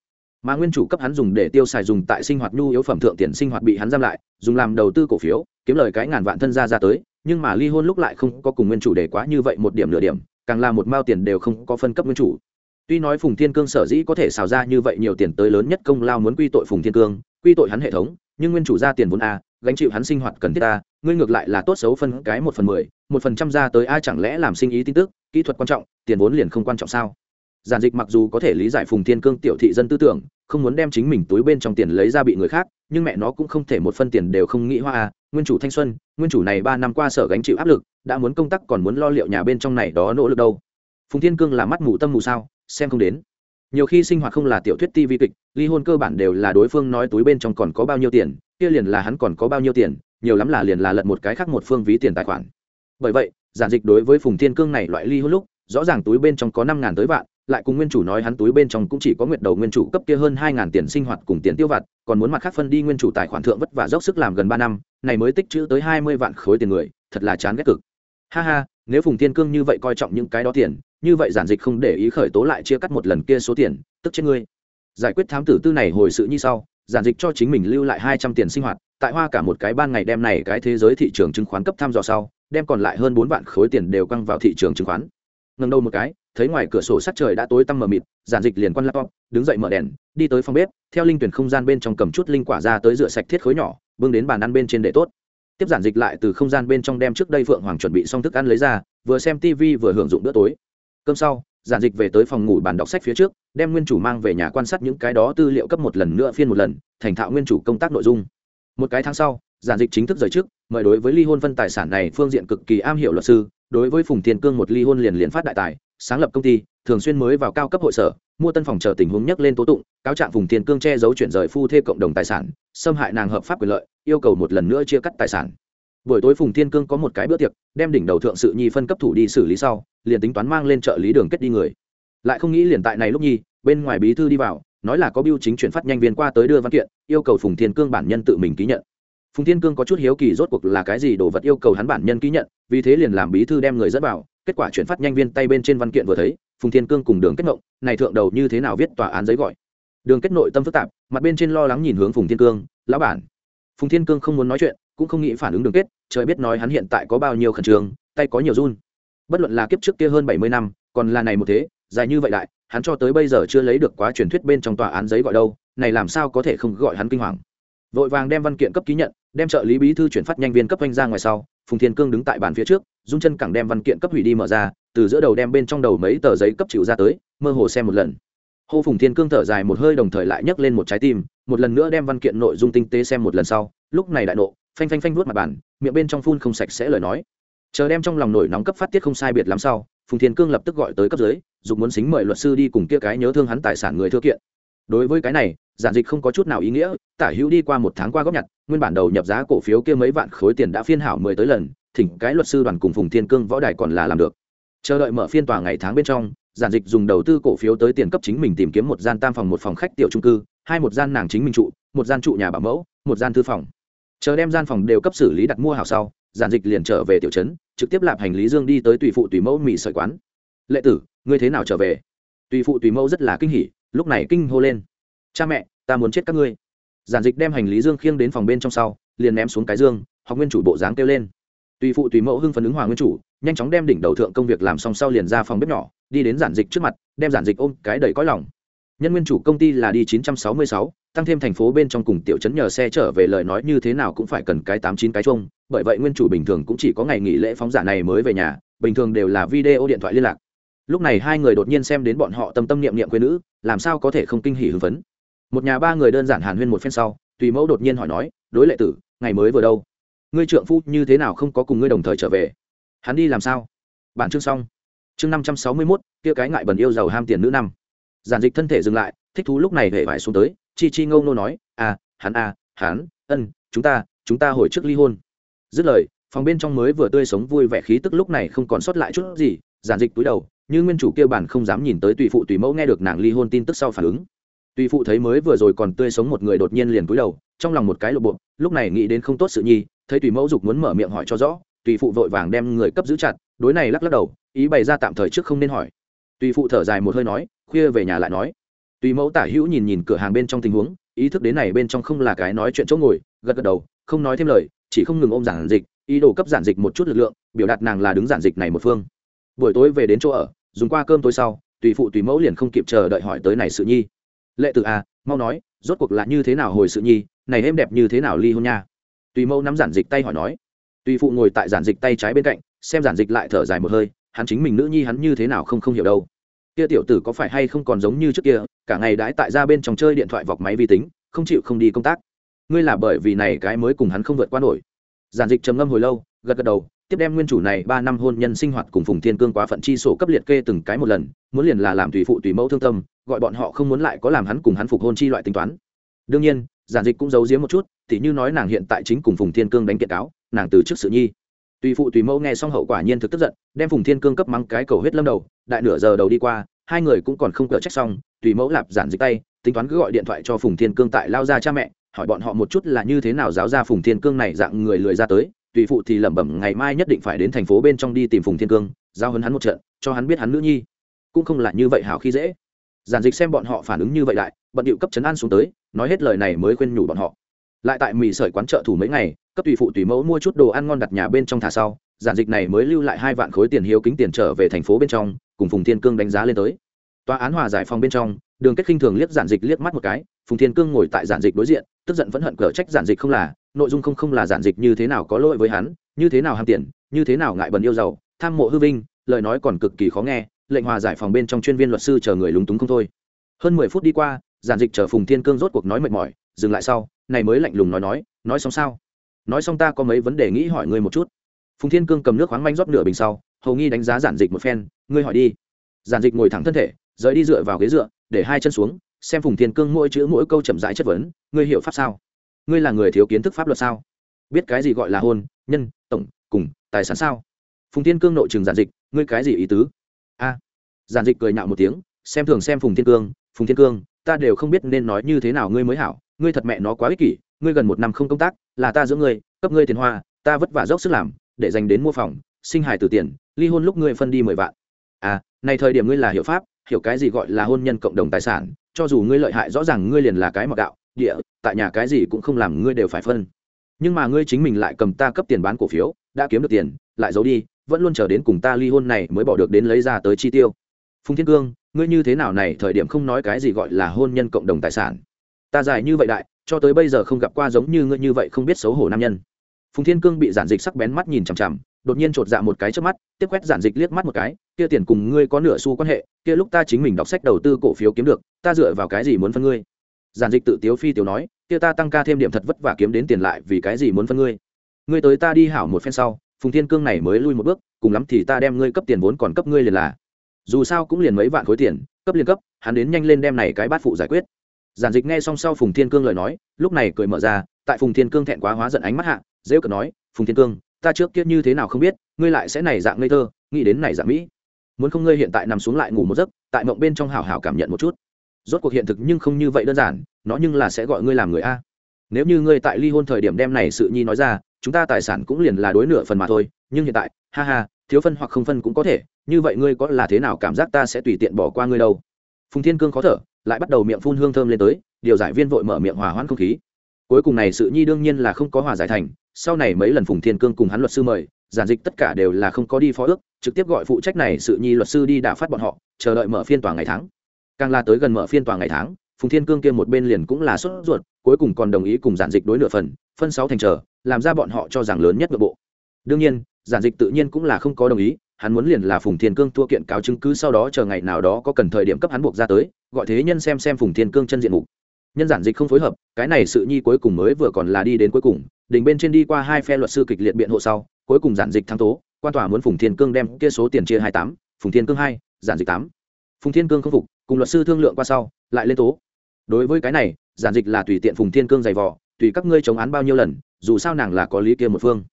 Mà nguyên chủ cấp hắn dùng để tiêu xài dùng tại sinh hoạt nhu yếu phẩm thượng tiền sinh hoạt bị hắn giam lại, dùng làm đầu tư cổ phiếu, kiếm lời cái ngàn vạn thân gia ra tới nhưng mà ly hôn lúc lại không có cùng nguyên chủ để quá như vậy một điểm nửa điểm, càng là một mao tiền đều không có phân cấp nguyên chủ. Tuy nói phùng thiên cương sở dĩ có thể xào ra như vậy nhiều tiền tới lớn nhất công lao muốn quy tội phùng thiên cương, quy tội hắn hệ thống, nhưng nguyên chủ ra tiền vốn a, gánh chịu hắn sinh hoạt cần thiết ta ngươi ngược lại là tốt xấu phân cái một phần mười, một phần trăm ra tới ai chẳng lẽ làm sinh ý tin tức, kỹ thuật quan trọng, tiền vốn liền không quan trọng sao? Giản dịch mặc dù có thể lý giải phùng thiên cương tiểu thị dân tư tưởng, không muốn đem chính mình túi bên trong tiền lấy ra bị người khác, nhưng mẹ nó cũng không thể một phân tiền đều không nghĩ hoa à nguyên chủ thanh xuân, nguyên chủ này ba năm qua sở gánh chịu áp lực, đã muốn công tác còn muốn lo liệu nhà bên trong này đó nỗ lực đâu. Phùng thiên cương là mắt mù tâm mù sao, xem không đến. Nhiều khi sinh hoạt không là tiểu thuyết ti vi kịch, ly hôn cơ bản đều là đối phương nói túi bên trong còn có bao nhiêu tiền, kia liền là hắn còn có bao nhiêu tiền, nhiều lắm là liền là lật một cái khác một phương ví tiền tài khoản. Bởi vậy, giản dịch đối với phùng thiên cương này loại ly hôn lúc, rõ ràng túi bên trong có năm ngàn tới vạn, lại cùng nguyên chủ nói hắn túi bên trong cũng chỉ có nguyện đầu nguyên chủ cấp kia hơn hai ngàn tiền sinh hoạt cùng tiền tiêu vặt, còn muốn mặt khác phân đi nguyên chủ tài khoản thượng vất vả dốc sức làm gần ba năm này mới tích chữ tới hai mươi vạn khối tiền người, thật là chán ghét cực. Ha ha, nếu phùng thiên cương như vậy coi trọng những cái đó tiền, như vậy giản dịch không để ý khởi tố lại chia cắt một lần kia số tiền, tức chết ngươi. Giải quyết thám tử tư này hồi sự như sau, giản dịch cho chính mình lưu lại hai trăm tiền sinh hoạt, tại hoa cả một cái ban ngày đem này cái thế giới thị trường chứng khoán cấp thăm dò sau, đem còn lại hơn bốn vạn khối tiền đều căng vào thị trường chứng khoán. Ngần đầu một cái, thấy ngoài cửa sổ sát trời đã tối tăm mờ mịt, giản dịch liền quan laptop, đứng dậy mở đèn, đi tới phòng bếp, theo linh tuyển không gian bên trong cầm chút linh quả ra tới rửa sạch thiết khối nhỏ bưng đến bàn ăn bên trên để tốt. Tiếp giản dịch lại từ không gian bên trong đem trước đây phượng hoàng chuẩn bị xong thức ăn lấy ra, vừa xem tv vừa hưởng dụng bữa tối. Cơm sau, giản dịch về tới phòng ngủ bàn đọc sách phía trước, đem nguyên chủ mang về nhà quan sát những cái đó tư liệu cấp một lần nữa phiên một lần, thành thạo nguyên chủ công tác nội dung. Một cái tháng sau, giản dịch chính thức rời trước, mời đối với ly hôn phân tài sản này phương diện cực kỳ am hiểu luật sư, đối với phùng thiên cương một ly hôn liền liền phát đại tài, sáng lập công ty, thường xuyên mới vào cao cấp hội sở, mua tân phòng chờ tình huống nhắc lên tố tụng, cáo trạng phùng thiên cương che giấu chuyển rời phu thê cộng đồng tài sản xâm hại nàng hợp pháp quyền lợi, yêu cầu một lần nữa chia cắt tài sản. Buổi tối phùng thiên cương có một cái bữa tiệc, đem đỉnh đầu thượng sự nhi phân cấp thủ đi xử lý sau, liền tính toán mang lên trợ lý đường kết đi người. Lại không nghĩ liền tại này lúc nhi, bên ngoài bí thư đi vào, nói là có biêu chính chuyển phát nhanh viên qua tới đưa văn kiện, yêu cầu phùng thiên cương bản nhân tự mình ký nhận. Phùng thiên cương có chút hiếu kỳ rốt cuộc là cái gì đồ vật yêu cầu hắn bản nhân ký nhận, vì thế liền làm bí thư đem người dẫn vào, kết quả chuyển phát nhanh viên tay bên trên văn kiện vừa thấy, phùng thiên cương cùng đường kết ngộng, này thượng đầu như thế nào viết tòa án giấy gọi. Đường kết nội tâm phức tạp mặt bên trên lo lắng nhìn hướng phùng thiên cương, lão bản. Phùng thiên cương không muốn nói chuyện, cũng không nghĩ phản ứng đường kết, trời biết nói hắn hiện tại có bao nhiêu khẩn trương, tay có nhiều run. Bất luận là kiếp trước kia hơn bảy mươi năm, còn là này một thế, dài như vậy đại, hắn cho tới bây giờ chưa lấy được quá truyền thuyết bên trong tòa án giấy gọi đâu, này làm sao có thể không gọi hắn kinh hoàng. Vội vàng đem văn kiện cấp ký nhận, đem trợ lý bí thư chuyển phát nhanh viên cấp anh ra ngoài sau, phùng thiên cương đứng tại bàn phía trước dung chân cẳng đem văn kiện cấp hủy đi mở ra, từ giữa đầu đem bên trong đầu mấy tờ giấy cấp chịu ra tới, mơ hồ xem một lần hô phùng thiên cương thở dài một hơi đồng thời lại nhấc lên một trái tim, một lần nữa đem văn kiện nội dung tinh tế xem một lần sau, lúc này đại nộ, phanh phanh phanh vuốt mặt bàn, miệng bên trong phun không sạch sẽ lời nói. Chờ đem trong lòng nổi nóng cấp phát tiết không sai biệt lắm sau, phùng thiên cương lập tức gọi tới cấp dưới dùng muốn xính mời luật sư đi cùng kia cái nhớ thương hắn tài sản người thưa kiện. Đối với cái này, giản dịch không có chút nào ý nghĩa, tả hữu đi qua một tháng qua góp nhặt, nguyên bản đầu nhập giá cổ phiếu kia mấy vạn khối tiền đã phiên hảo mười tới lần, thỉnh cái luật sư đoàn cùng phùng thiên cương võ đài còn là làm được. Chờ đợi mở phiên tòa ngày tháng bên trong giản dịch dùng đầu tư cổ phiếu tới tiền cấp chính mình tìm kiếm một gian tam phòng một phòng khách tiểu trung cư, hai một gian nàng chính mình trụ, một gian trụ nhà bảo mẫu, một gian thư phòng. Chờ đem gian phòng đều cấp xử lý đặt mua hào sau, giản dịch liền trở về tiểu trấn, trực tiếp lạp hành lý dương đi tới tùy phụ tùy mẫu mỹ sợi quán. Lệ tử, ngươi thế nào trở về? Tùy phụ tùy mẫu rất là kinh hỉ, lúc này kinh hô lên. Cha mẹ, ta muốn chết các ngươi. Giản dịch đem hành lý dương khiêng đến phòng bên trong sau, liền ném xuống cái dương, học nguyên chủ bộ dáng kêu lên tùy phụ tùy mẫu hưng phấn ứng hòa nguyên chủ nhanh chóng đem đỉnh đầu thượng công việc làm xong sau liền ra phòng bếp nhỏ đi đến giản dịch trước mặt đem giản dịch ôm cái đầy cõi lòng. Nhân nguyên chủ công ty là đi 966, tăng thêm thành phố bên trong cùng tiểu trấn nhờ xe trở về lời nói như thế nào cũng phải cần cái tám chín cái chung bởi vậy nguyên chủ bình thường cũng chỉ có ngày nghỉ lễ phóng giả này mới về nhà bình thường đều là video điện thoại liên lạc. Lúc này hai người đột nhiên xem đến bọn họ tâm tâm niệm niệm quê nữ làm sao có thể không kinh hỉ hưng phấn. Một nhà ba người đơn giản hàn huyên một phen sau tùy mẫu đột nhiên hỏi nói đối lệ tử ngày mới vừa đâu? Ngươi trượng phu như thế nào không có cùng ngươi đồng thời trở về? Hắn đi làm sao? Bản chương xong. Chương năm trăm sáu mươi mốt, kia cái ngại bần yêu giàu ham tiền nữ năm. Giản dịch thân thể dừng lại, thích thú lúc này hễ vải xuống tới, chi chi ngâu nô nói à hắn à hắn, ân, chúng ta chúng ta hồi trước ly hôn. Dứt lời, phòng bên trong mới vừa tươi sống vui vẻ khí tức lúc này không còn sót lại chút gì, giản dịch túi đầu, như nguyên chủ kia bản không dám nhìn tới tùy phụ tùy mẫu nghe được nàng ly hôn tin tức sau phản ứng. Tùy phụ thấy mới vừa rồi còn tươi sống một người đột nhiên liền túi đầu, trong lòng một cái lộ bộ, lúc này nghĩ đến không tốt sự nhi thấy tùy mẫu dục muốn mở miệng hỏi cho rõ, tùy phụ vội vàng đem người cấp giữ chặt, đối này lắc lắc đầu, ý bày ra tạm thời trước không nên hỏi. Tùy phụ thở dài một hơi nói, khuya về nhà lại nói. Tùy mẫu tả hữu nhìn nhìn cửa hàng bên trong tình huống, ý thức đến này bên trong không là cái nói chuyện chỗ ngồi, gật gật đầu, không nói thêm lời, chỉ không ngừng ôm giản dịch, ý đồ cấp giản dịch một chút lực lượng, biểu đạt nàng là đứng giản dịch này một phương. Buổi tối về đến chỗ ở, dùng qua cơm tối sau, tùy phụ tùy mẫu liền không kịp chờ đợi hỏi tới này sự nhi. Lệ tử à mau nói, rốt cuộc là như thế nào hồi sự nhi, này êm đẹp như thế nào ly hôn nha? Tùy mẫu nắm giản dịch tay hỏi nói, tùy phụ ngồi tại giản dịch tay trái bên cạnh, xem giản dịch lại thở dài một hơi, hắn chính mình nữ nhi hắn như thế nào không không hiểu đâu. Kia tiểu tử có phải hay không còn giống như trước kia, cả ngày đãi tại ra bên trong chơi điện thoại vọc máy vi tính, không chịu không đi công tác. Ngươi là bởi vì này cái mới cùng hắn không vượt qua nổi. Giản dịch trầm ngâm hồi lâu, gật gật đầu, tiếp đem nguyên chủ này ba năm hôn nhân sinh hoạt cùng phùng thiên cương quá phận chi sổ cấp liệt kê từng cái một lần, muốn liền là làm tùy phụ tùy mẫu thương tâm, gọi bọn họ không muốn lại có làm hắn cùng hắn phục hôn chi loại tính toán. Đương nhiên giản dịch cũng giấu giếm một chút thì như nói nàng hiện tại chính cùng phùng thiên cương đánh kiện cáo, nàng từ trước sự nhi. Tùy phụ tùy mẫu nghe xong hậu quả nhiên thực tức giận, đem phùng thiên cương cấp mắng cái cầu hết lâm đầu, đại nửa giờ đầu đi qua, hai người cũng còn không cỡ trách xong, tùy mẫu lạp giản dịch tay, tính toán cứ gọi điện thoại cho phùng thiên cương tại lao ra cha mẹ, hỏi bọn họ một chút là như thế nào giáo ra phùng thiên cương này dạng người lười ra tới, tùy phụ thì lẩm bẩm ngày mai nhất định phải đến thành phố bên trong đi tìm phùng thiên cương, giao hấn hắn một trận, cho hắn biết hắn nữ nhi. Cũng không là như vậy hảo khi dễ. Giản dịch xem bọn họ phản ứng như vậy lại, bận điệu cấp chấn an xuống tới nói hết lời này mới khuyên nhủ bọn họ. Lại tại mì sợi quán chợ thủ mấy ngày, cấp tùy phụ tùy mẫu mua chút đồ ăn ngon đặt nhà bên trong thả sau, giản dịch này mới lưu lại hai vạn khối tiền hiếu kính tiền trở về thành phố bên trong, cùng phùng thiên cương đánh giá lên tới. Tòa án hòa giải phòng bên trong, đường kết khinh thường liếc giản dịch liếc mắt một cái, phùng thiên cương ngồi tại giản dịch đối diện, tức giận vẫn hận cờ trách giản dịch không là, nội dung không không là giản dịch như thế nào có lỗi với hắn, như thế nào ham tiền, như thế nào ngại bần yêu giàu, tham mộ hư vinh, lời nói còn cực kỳ khó nghe, lệnh hòa giải phòng bên trong chuyên viên luật sư chờ người lúng túng không thôi. Hơn mười phút đi qua giản dịch chờ phùng thiên cương rốt cuộc nói mệt mỏi, dừng lại sau, này mới lạnh lùng nói nói nói xong sao? Nói xong ta có mấy vấn đề nghĩ hỏi ngươi một chút. Phùng thiên cương cầm nước khoáng manh rót nửa bình sau, hầu nghi đánh giá giản dịch một phen, ngươi hỏi đi. Giản dịch ngồi thẳng thân thể, rời đi dựa vào ghế dựa, để hai chân xuống, xem phùng thiên cương mỗi chữ mỗi câu chậm rãi chất vấn, ngươi hiểu pháp sao? Ngươi là người thiếu kiến thức pháp luật sao? Biết cái gì gọi là hôn, nhân, tổng, cùng, tài sản sao? Phùng thiên cương nội trường giản dịch, ngươi cái gì ý tứ? A. Giản dịch cười nhạo một tiếng, xem thường xem phùng thiên cương, phùng thiên cương ta đều không biết nên nói như thế nào ngươi mới hảo, ngươi thật mẹ nó quá ích kỷ, ngươi gần một năm không công tác, là ta giữa ngươi, cấp ngươi tiền hoa, ta vất vả dốc sức làm, để dành đến mua phòng, sinh hài từ tiền, ly hôn lúc ngươi phân đi mười vạn. À này thời điểm ngươi là hiệu pháp, hiểu cái gì gọi là hôn nhân cộng đồng tài sản, cho dù ngươi lợi hại rõ ràng ngươi liền là cái mặc gạo, địa, tại nhà cái gì cũng không làm ngươi đều phải phân. Nhưng mà ngươi chính mình lại cầm ta cấp tiền bán cổ phiếu, đã kiếm được tiền, lại giấu đi, vẫn luôn chờ đến cùng ta ly hôn này mới bỏ được đến lấy ra tới chi tiêu. Phùng thiên cương ngươi như thế nào này, thời điểm không nói cái gì gọi là hôn nhân cộng đồng tài sản. Ta dài như vậy đại, cho tới bây giờ không gặp qua giống như ngươi như vậy không biết xấu hổ nam nhân. Phùng thiên cương bị giản dịch sắc bén mắt nhìn chằm chằm, đột nhiên chột dạ một cái trước mắt, tiếp quét giản dịch liếc mắt một cái, kia tiền cùng ngươi có nửa xu quan hệ, kia lúc ta chính mình đọc sách đầu tư cổ phiếu kiếm được, ta dựa vào cái gì muốn phân ngươi? Giản dịch tự tiếu phi tiểu nói, kia ta tăng ca thêm điểm thật vất vả kiếm đến tiền lại vì cái gì muốn phân ngươi? Ngươi tới ta đi hảo một phen sau, phùng thiên cương này mới lui một bước, cùng lắm thì ta đem ngươi cấp tiền vốn còn cấp ngươi liền là dù sao cũng liền mấy vạn khối tiền, cấp liền cấp, hắn đến nhanh lên đem này cái bát phụ giải quyết. Giản dịch nghe xong sau phùng thiên cương lời nói, lúc này cười mở ra, tại phùng thiên cương thẹn quá hóa giận ánh mắt hạ dễ cờ nói, phùng thiên cương, ta trước kia như thế nào không biết, ngươi lại sẽ này dạng ngây thơ, nghĩ đến này dạng mỹ. Muốn không ngươi hiện tại nằm xuống lại ngủ một giấc, tại mộng bên trong hào hào cảm nhận một chút. Rốt cuộc hiện thực nhưng không như vậy đơn giản, nó nhưng là sẽ gọi ngươi làm người a. Nếu như ngươi tại ly hôn thời điểm đem này sự nhi nói ra, chúng ta tài sản cũng liền là đối nửa phần mà thôi, nhưng hiện tại, ha ha thiếu phân hoặc không phân cũng có thể, như vậy ngươi có là thế nào cảm giác ta sẽ tùy tiện bỏ qua ngươi đâu? Phùng thiên cương khó thở, lại bắt đầu miệng phun hương thơm lên tới, điều giải viên vội mở miệng hòa hoãn không khí. Cuối cùng này sự nhi đương nhiên là không có hòa giải thành, sau này mấy lần phùng thiên cương cùng hắn luật sư mời, giản dịch tất cả đều là không có đi phó ước, trực tiếp gọi phụ trách này sự nhi luật sư đi đả phát bọn họ, chờ đợi mở phiên tòa ngày tháng. Càng là tới gần mở phiên tòa ngày tháng, phùng thiên cương kia một bên liền cũng là sốt ruột, cuối cùng còn đồng ý cùng giản dịch đối nửa phần, phân sáu thành chờ, làm ra bọn họ cho rằng lớn nhất nội bộ. Đương nhiên giản dịch tự nhiên cũng là không có đồng ý, hắn muốn liền là phùng thiên cương thua kiện cáo chứng cứ sau đó chờ ngày nào đó có cần thời điểm cấp hắn buộc ra tới, gọi thế nhân xem xem phùng thiên cương chân diện mục. Nhân giản dịch không phối hợp, cái này sự nhi cuối cùng mới vừa còn là đi đến cuối cùng, đỉnh bên trên đi qua hai phe luật sư kịch liệt biện hộ sau, cuối cùng giản dịch thắng tố, quan tòa muốn phùng thiên cương đem kia số tiền chia hai tám, phùng thiên cương hai, giản dịch tám. Phùng thiên cương không phục, cùng luật sư thương lượng qua sau, lại lên tố. Đối với cái này, giản dịch là tùy tiện phùng thiên cương giày vò, tùy các ngươi chống án bao nhiêu lần, dù sao nàng là có lý kia một phương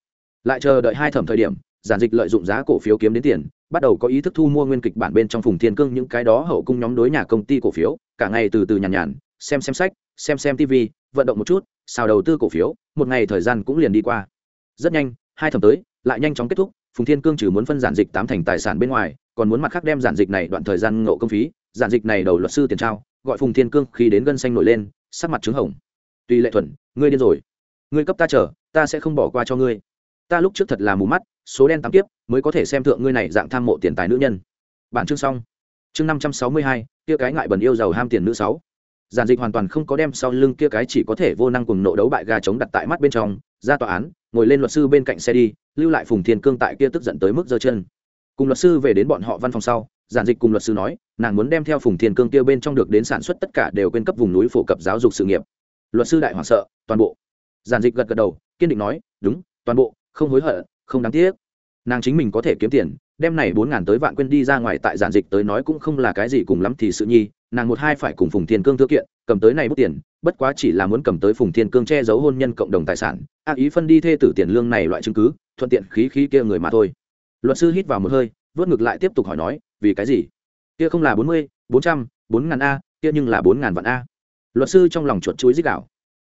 lại chờ đợi hai thẩm thời điểm, giản dịch lợi dụng giá cổ phiếu kiếm đến tiền, bắt đầu có ý thức thu mua nguyên kịch bản bên trong phùng thiên cương những cái đó hậu cung nhóm đối nhà công ty cổ phiếu, cả ngày từ từ nhàn nhàn, xem xem sách, xem xem tv vận động một chút, xào đầu tư cổ phiếu, một ngày thời gian cũng liền đi qua. Rất nhanh, hai thẩm tới, lại nhanh chóng kết thúc, phùng thiên cương trừ muốn phân giản dịch tám thành tài sản bên ngoài, còn muốn mặt khác đem giản dịch này đoạn thời gian ngộ công phí, giản dịch này đầu luật sư tiền trao, gọi phùng thiên cương khi đến gân xanh nổi lên, sắc mặt trứng hồng. Tuy lệ thuần, ngươi điên rồi. Ngươi cấp ta chờ, ta sẽ không bỏ qua cho ngươi ta lúc trước thật là mù mắt, số đen tám tiếp mới có thể xem thượng ngươi này dạng tham mộ tiền tài nữ nhân. Bản chương xong. Chương năm trăm sáu mươi hai, kia cái ngại bẩn yêu giàu ham tiền nữ sáu. Giản dịch hoàn toàn không có đem sau lưng kia cái chỉ có thể vô năng cùng nộ đấu bại gà chống đặt tại mắt bên trong, ra tòa án, ngồi lên luật sư bên cạnh xe đi, lưu lại phùng thiên cương tại kia tức giận tới mức giơ chân. Cùng luật sư về đến bọn họ văn phòng sau, giản dịch cùng luật sư nói, nàng muốn đem theo phùng thiên cương kia bên trong được đến sản xuất tất cả đều quên cấp vùng núi phổ cập giáo dục sự nghiệp. Luật sư đại hoảng sợ, toàn bộ. Giản dịch gật gật đầu, kiên định nói, đúng, toàn bộ không hối hận, không đáng tiếc. Nàng chính mình có thể kiếm tiền, đem này bốn ngàn tới vạn quên đi ra ngoài tại giản dịch tới nói cũng không là cái gì cùng lắm thì sự nhi, nàng một hai phải cùng phùng thiên cương thư kiện, cầm tới này bút tiền, bất quá chỉ là muốn cầm tới phùng thiên cương che giấu hôn nhân cộng đồng tài sản, ác ý phân đi thê tử tiền lương này loại chứng cứ, thuận tiện khí khí kia người mà thôi. Luật sư hít vào một hơi, vớt ngược lại tiếp tục hỏi nói, vì cái gì? Kia không là bốn mươi, bốn trăm, bốn ngàn a, kia nhưng là bốn ngàn vạn a. Luật sư trong lòng chuột chuối dích đạo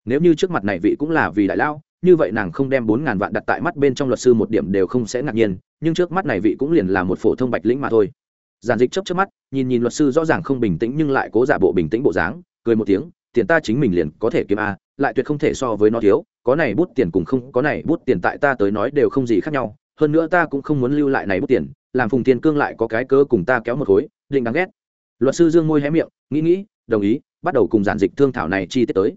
nếu như trước mặt này vị cũng là vì đại lao như vậy nàng không đem bốn ngàn vạn đặt tại mắt bên trong luật sư một điểm đều không sẽ ngạc nhiên, nhưng trước mắt này vị cũng liền là một phổ thông bạch lĩnh mà thôi. Giản dịch chấp chấp mắt, nhìn nhìn luật sư rõ ràng không bình tĩnh nhưng lại cố giả bộ bình tĩnh bộ dáng, cười một tiếng, tiền ta chính mình liền có thể kiếm a, lại tuyệt không thể so với nó thiếu, có này bút tiền cùng không, có này bút tiền tại ta tới nói đều không gì khác nhau, hơn nữa ta cũng không muốn lưu lại này bút tiền, làm phùng tiền cương lại có cái cớ cùng ta kéo một khối, định đáng ghét. Luật sư dương môi hé miệng, nghĩ nghĩ, đồng ý, bắt đầu cùng giản dịch thương thảo này chi tiết tới.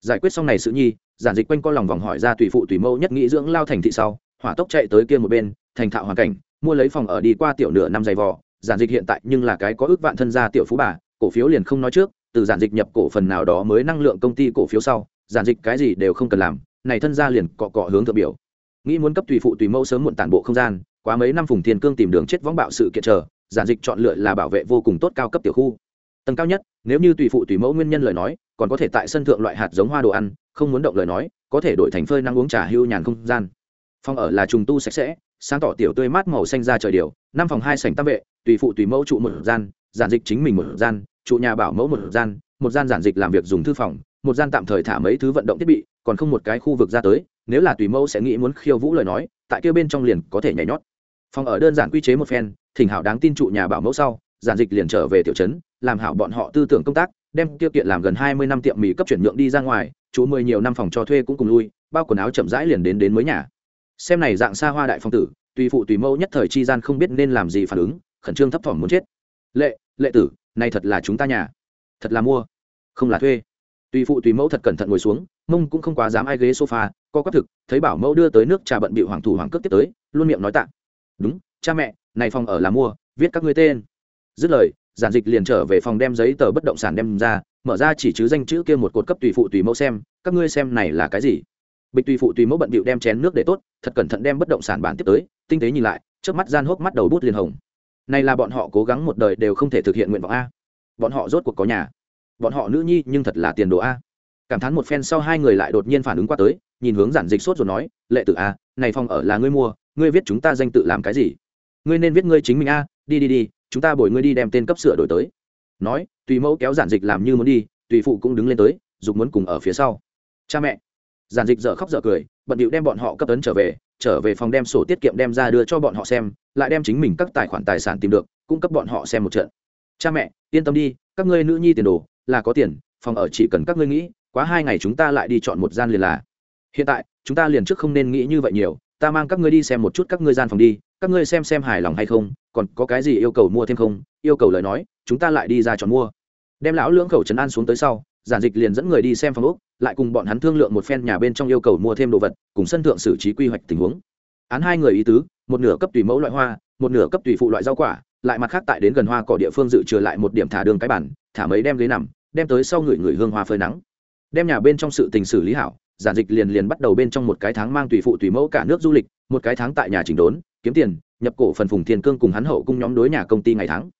Giải quyết xong này sự nhi giản dịch quanh co lòng vòng hỏi ra tùy phụ tùy mâu nhất nghĩ dưỡng lao thành thị sau, hỏa tốc chạy tới kia một bên, thành thạo hoàn cảnh, mua lấy phòng ở đi qua tiểu nửa năm giày vò. Giản dịch hiện tại nhưng là cái có ước vạn thân gia tiểu phú bà, cổ phiếu liền không nói trước, từ giản dịch nhập cổ phần nào đó mới năng lượng công ty cổ phiếu sau, giản dịch cái gì đều không cần làm, này thân gia liền cọ cọ hướng thượng biểu. Nghĩ muốn cấp tùy phụ tùy mẫu sớm muộn tản bộ không gian, quá mấy năm phùng thiên cương tìm đường chết võng bạo sự kiện chờ, giản dịch chọn lựa là bảo vệ vô cùng tốt cao cấp tiểu khu tầng cao nhất, nếu như tùy phụ tùy mẫu nguyên nhân lời nói, còn có thể tại sân thượng loại hạt giống hoa đồ ăn, không muốn động lời nói, có thể đổi thành phơi năng uống trà hưu nhàn không gian. Phòng ở là trùng tu sạch sẽ, sáng tỏ tiểu tươi mát màu xanh ra trời điều, năm phòng hai sảnh tam vệ, tùy phụ tùy mẫu trụ một gian, giản dịch chính mình một gian, trụ nhà bảo mẫu một gian một gian giản dịch làm việc dùng thư phòng, một gian tạm thời thả mấy thứ vận động thiết bị, còn không một cái khu vực ra tới, nếu là tùy mẫu sẽ nghĩ muốn khiêu vũ lời nói, tại kia bên trong liền có thể nhảy nhót. Phòng ở đơn giản quy chế một phen, thỉnh hảo đáng tin trụ nhà bảo mẫu sau giản dịch liền trở về tiểu trấn, làm hảo bọn họ tư tưởng công tác, đem tiêu kiện làm gần hai mươi năm tiệm mì cấp chuyển nhượng đi ra ngoài, chú mười nhiều năm phòng cho thuê cũng cùng lui, bao quần áo chậm rãi liền đến đến mới nhà. Xem này dạng xa hoa đại phong tử, tùy phụ tùy mẫu nhất thời chi gian không biết nên làm gì phản ứng, khẩn trương thấp thỏm muốn chết. Lệ lệ tử, này thật là chúng ta nhà. Thật là mua, không là thuê. Tùy phụ tùy mẫu thật cẩn thận ngồi xuống, mông cũng không quá dám ai ghế sofa, co quắp thực, thấy bảo mẫu đưa tới nước trà bận bị hoàng thủ hoàng cướp tiếp tới, luôn miệng nói tạ. Đúng, cha mẹ, này phòng ở là mua, viết các ngươi tên dứt lời, giản dịch liền trở về phòng đem giấy tờ bất động sản đem ra, mở ra chỉ chứ danh chữ kia một cột cấp tùy phụ tùy mẫu xem, các ngươi xem này là cái gì? Bịch tùy phụ tùy mẫu bận bịu đem chén nước để tốt, thật cẩn thận đem bất động sản bản tiếp tới, tinh tế nhìn lại trước mắt gian hốc mắt đầu bút liền hồng. Này là bọn họ cố gắng một đời đều không thể thực hiện nguyện vọng a. Bọn họ rốt cuộc có nhà. Bọn họ nữ nhi nhưng thật là tiền đồ a. Cảm thán một phen sau hai người lại đột nhiên phản ứng qua tới, nhìn hướng giản dịch sốt rồi nói, lệ tử a, này phòng ở là ngươi mua, ngươi viết chúng ta danh tự làm cái gì? Ngươi nên viết ngươi chính mình a, đi đi đi chúng ta bồi ngươi đi đem tên cấp sửa đổi tới. Nói, tùy mẫu kéo giản dịch làm như muốn đi, tùy phụ cũng đứng lên tới, dục muốn cùng ở phía sau. Cha mẹ. Giản dịch dở khóc dở cười, bận điệu đem bọn họ cấp tấn trở về trở về phòng đem sổ tiết kiệm đem ra đưa cho bọn họ xem, lại đem chính mình các tài khoản tài sản tìm được, cung cấp bọn họ xem một trận. Cha mẹ, yên tâm đi, các ngươi nữ nhi tiền đồ, là có tiền, phòng ở chỉ cần các ngươi nghĩ, quá hai ngày chúng ta lại đi chọn một gian liền là. Hiện tại, chúng ta liền trước không nên nghĩ như vậy nhiều, ta mang các ngươi đi xem một chút các ngươi gian phòng đi, các ngươi xem xem hài lòng hay không còn có cái gì yêu cầu mua thêm không? Yêu cầu lời nói, chúng ta lại đi ra chọn mua. Đem lão lưỡng khẩu trấn an xuống tới sau, giản dịch liền dẫn người đi xem phòng úc lại cùng bọn hắn thương lượng một phen nhà bên trong yêu cầu mua thêm đồ vật, cùng sân thượng xử trí quy hoạch tình huống. Án hai người ý tứ, một nửa cấp tùy mẫu loại hoa, một nửa cấp tùy phụ loại rau quả, lại mặt khác tại đến gần hoa cỏ địa phương dự trừ lại một điểm thả đường cái bản, thả mấy đem ghế nằm, đem tới sau người người hương hoa phơi nắng. Đem nhà bên trong sự tình xử lý hảo giản dịch liền liền bắt đầu bên trong một cái tháng mang tùy phụ tùy mẫu cả nước du lịch, một cái tháng tại nhà chỉnh đốn, kiếm tiền, nhập cổ phần phùng thiên cương cùng hắn hậu cung nhóm đối nhà công ty ngày tháng.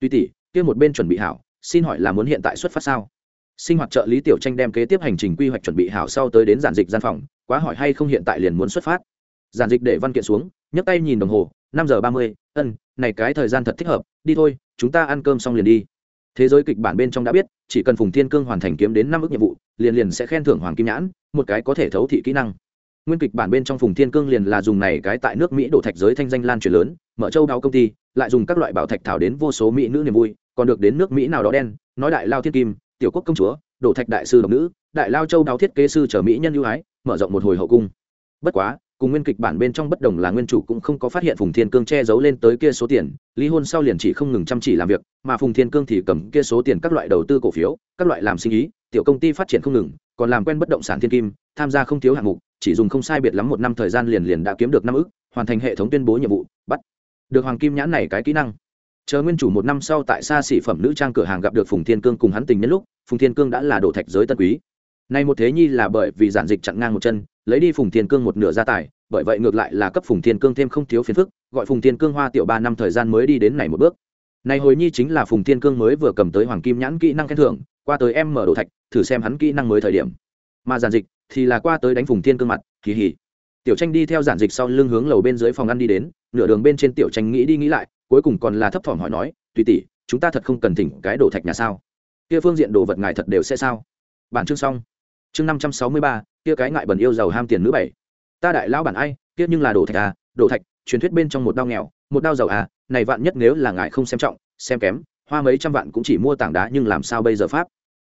Tuy tỷ, kia một bên chuẩn bị hảo, xin hỏi là muốn hiện tại xuất phát sao? Sinh hoạt trợ lý tiểu tranh đem kế tiếp hành trình quy hoạch chuẩn bị hảo sau tới đến giản dịch gian phòng, quá hỏi hay không hiện tại liền muốn xuất phát. Giản dịch để văn kiện xuống, nhấc tay nhìn đồng hồ, năm giờ ba mươi, ân, này cái thời gian thật thích hợp, đi thôi, chúng ta ăn cơm xong liền đi. Thế giới kịch bản bên trong đã biết, chỉ cần phùng thiên cương hoàn thành kiếm đến năm ước nhiệm vụ, liền liền sẽ khen thưởng hoàng kim nhãn một cái có thể thấu thị kỹ năng. Nguyên kịch bản bên trong phùng thiên cương liền là dùng này cái tại nước mỹ đổ thạch giới thanh danh lan truyền lớn, mở châu đáo công ty, lại dùng các loại bảo thạch thảo đến vô số mỹ nữ niềm vui, còn được đến nước mỹ nào đó đen, nói đại lao thiên kim, tiểu quốc công chúa, đổ thạch đại sư độc nữ, đại lao châu đáo thiết kế sư trở mỹ nhân ưu ái, mở rộng một hồi hậu cung. Bất quá, cùng nguyên kịch bản bên trong bất đồng là nguyên chủ cũng không có phát hiện phùng thiên cương che giấu lên tới kia số tiền, ly hôn sau liền chỉ không ngừng chăm chỉ làm việc, mà phùng thiên cương thì cầm kia số tiền các loại đầu tư cổ phiếu, các loại làm sinh ý tiểu công ty phát triển không ngừng, còn làm quen bất động sản thiên kim, tham gia không thiếu hạng mục, chỉ dùng không sai biệt lắm một năm thời gian liền liền đã kiếm được năm ức, hoàn thành hệ thống tuyên bố nhiệm vụ, bắt được hoàng kim nhãn này cái kỹ năng. Chờ nguyên chủ một năm sau tại xa xỉ phẩm nữ trang cửa hàng gặp được phùng thiên cương cùng hắn tình nhân lúc, phùng thiên cương đã là đồ thạch giới tân quý. Nay một thế nhi là bởi vì giản dịch chặn ngang một chân, lấy đi phùng thiên cương một nửa gia tài, bởi vậy ngược lại là cấp phùng thiên cương thêm không thiếu phiền phức, gọi phùng thiên cương hoa tiểu ba năm thời gian mới đi đến này một bước này hồi nhi chính là phùng thiên cương mới vừa cầm tới hoàng kim nhãn kỹ năng khen thưởng, qua tới em mở đồ thạch, thử xem hắn kỹ năng mới thời điểm. Mà giản dịch thì là qua tới đánh phùng thiên cương mặt, kỳ hỉ. Tiểu tranh đi theo giản dịch sau lưng hướng lầu bên dưới phòng ăn đi đến, nửa đường bên trên tiểu tranh nghĩ đi nghĩ lại, cuối cùng còn là thấp thỏm hỏi nói, tùy tỷ, chúng ta thật không cần thỉnh cái đồ thạch nhà sao? Kia phương diện đồ vật ngài thật đều sẽ sao? Bản chương xong. Chương năm trăm sáu mươi ba, kia cái ngại bẩn yêu giàu ham tiền nữ bảy. Ta đại lão bản ai, kia nhưng là đồ thạch à đồ thạch, truyền thuyết bên trong một đau nghèo một đao giàu à này vạn nhất nếu là ngài không xem trọng, xem kém, hoa mấy trăm vạn cũng chỉ mua tảng đá nhưng làm sao bây giờ pháp?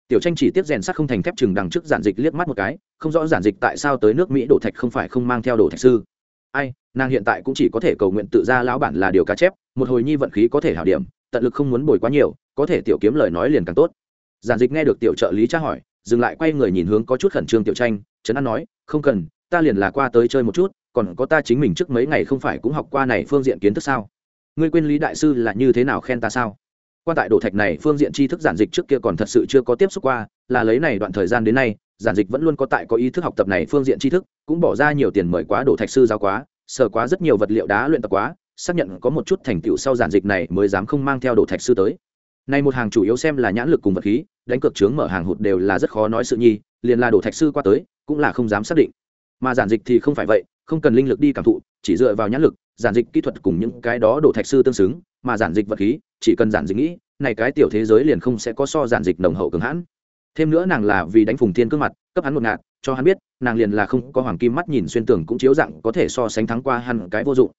Tiểu tranh chỉ tiếp rèn sắt không thành thép chừng đằng trước giản dịch liếc mắt một cái, không rõ giản dịch tại sao tới nước mỹ đổ thạch không phải không mang theo đồ thạch sư. Ai, nàng hiện tại cũng chỉ có thể cầu nguyện tự ra lão bản là điều cá chép, một hồi nhi vận khí có thể hảo điểm, tận lực không muốn bồi quá nhiều, có thể tiểu kiếm lời nói liền càng tốt. Giản dịch nghe được tiểu trợ lý tra hỏi, dừng lại quay người nhìn hướng có chút khẩn trương tiểu tranh, trấn an nói, không cần, ta liền là qua tới chơi một chút còn có ta chính mình trước mấy ngày không phải cũng học qua này phương diện kiến thức sao? Ngươi quên lý đại sư là như thế nào khen ta sao? Quan tại đồ thạch này phương diện tri thức giản dịch trước kia còn thật sự chưa có tiếp xúc qua, là lấy này đoạn thời gian đến nay, giản dịch vẫn luôn có tại có ý thức học tập này phương diện tri thức, cũng bỏ ra nhiều tiền mời quá đồ thạch sư giáo quá sở quá rất nhiều vật liệu đá luyện tập quá, xác nhận có một chút thành tựu sau giản dịch này mới dám không mang theo đồ thạch sư tới. Nay một hàng chủ yếu xem là nhãn lực cùng vật khí, đánh cược trướng mở hàng hụt đều là rất khó nói sự nhi, liền là đồ thạch sư qua tới, cũng là không dám xác định. Mà giản dịch thì không phải vậy không cần linh lực đi cảm thụ, chỉ dựa vào nhãn lực, giản dịch kỹ thuật cùng những cái đó đồ thạch sư tương xứng, mà giản dịch vật khí, chỉ cần giản dịch nghĩ, này cái tiểu thế giới liền không sẽ có so giản dịch nồng hậu cường hãn. Thêm nữa nàng là vì đánh phùng thiên cương mặt, cấp hắn một ngạt, cho hắn biết, nàng liền là không có hoàng kim mắt nhìn xuyên tưởng cũng chiếu dạng có thể so sánh thắng qua hắn cái vô dụng.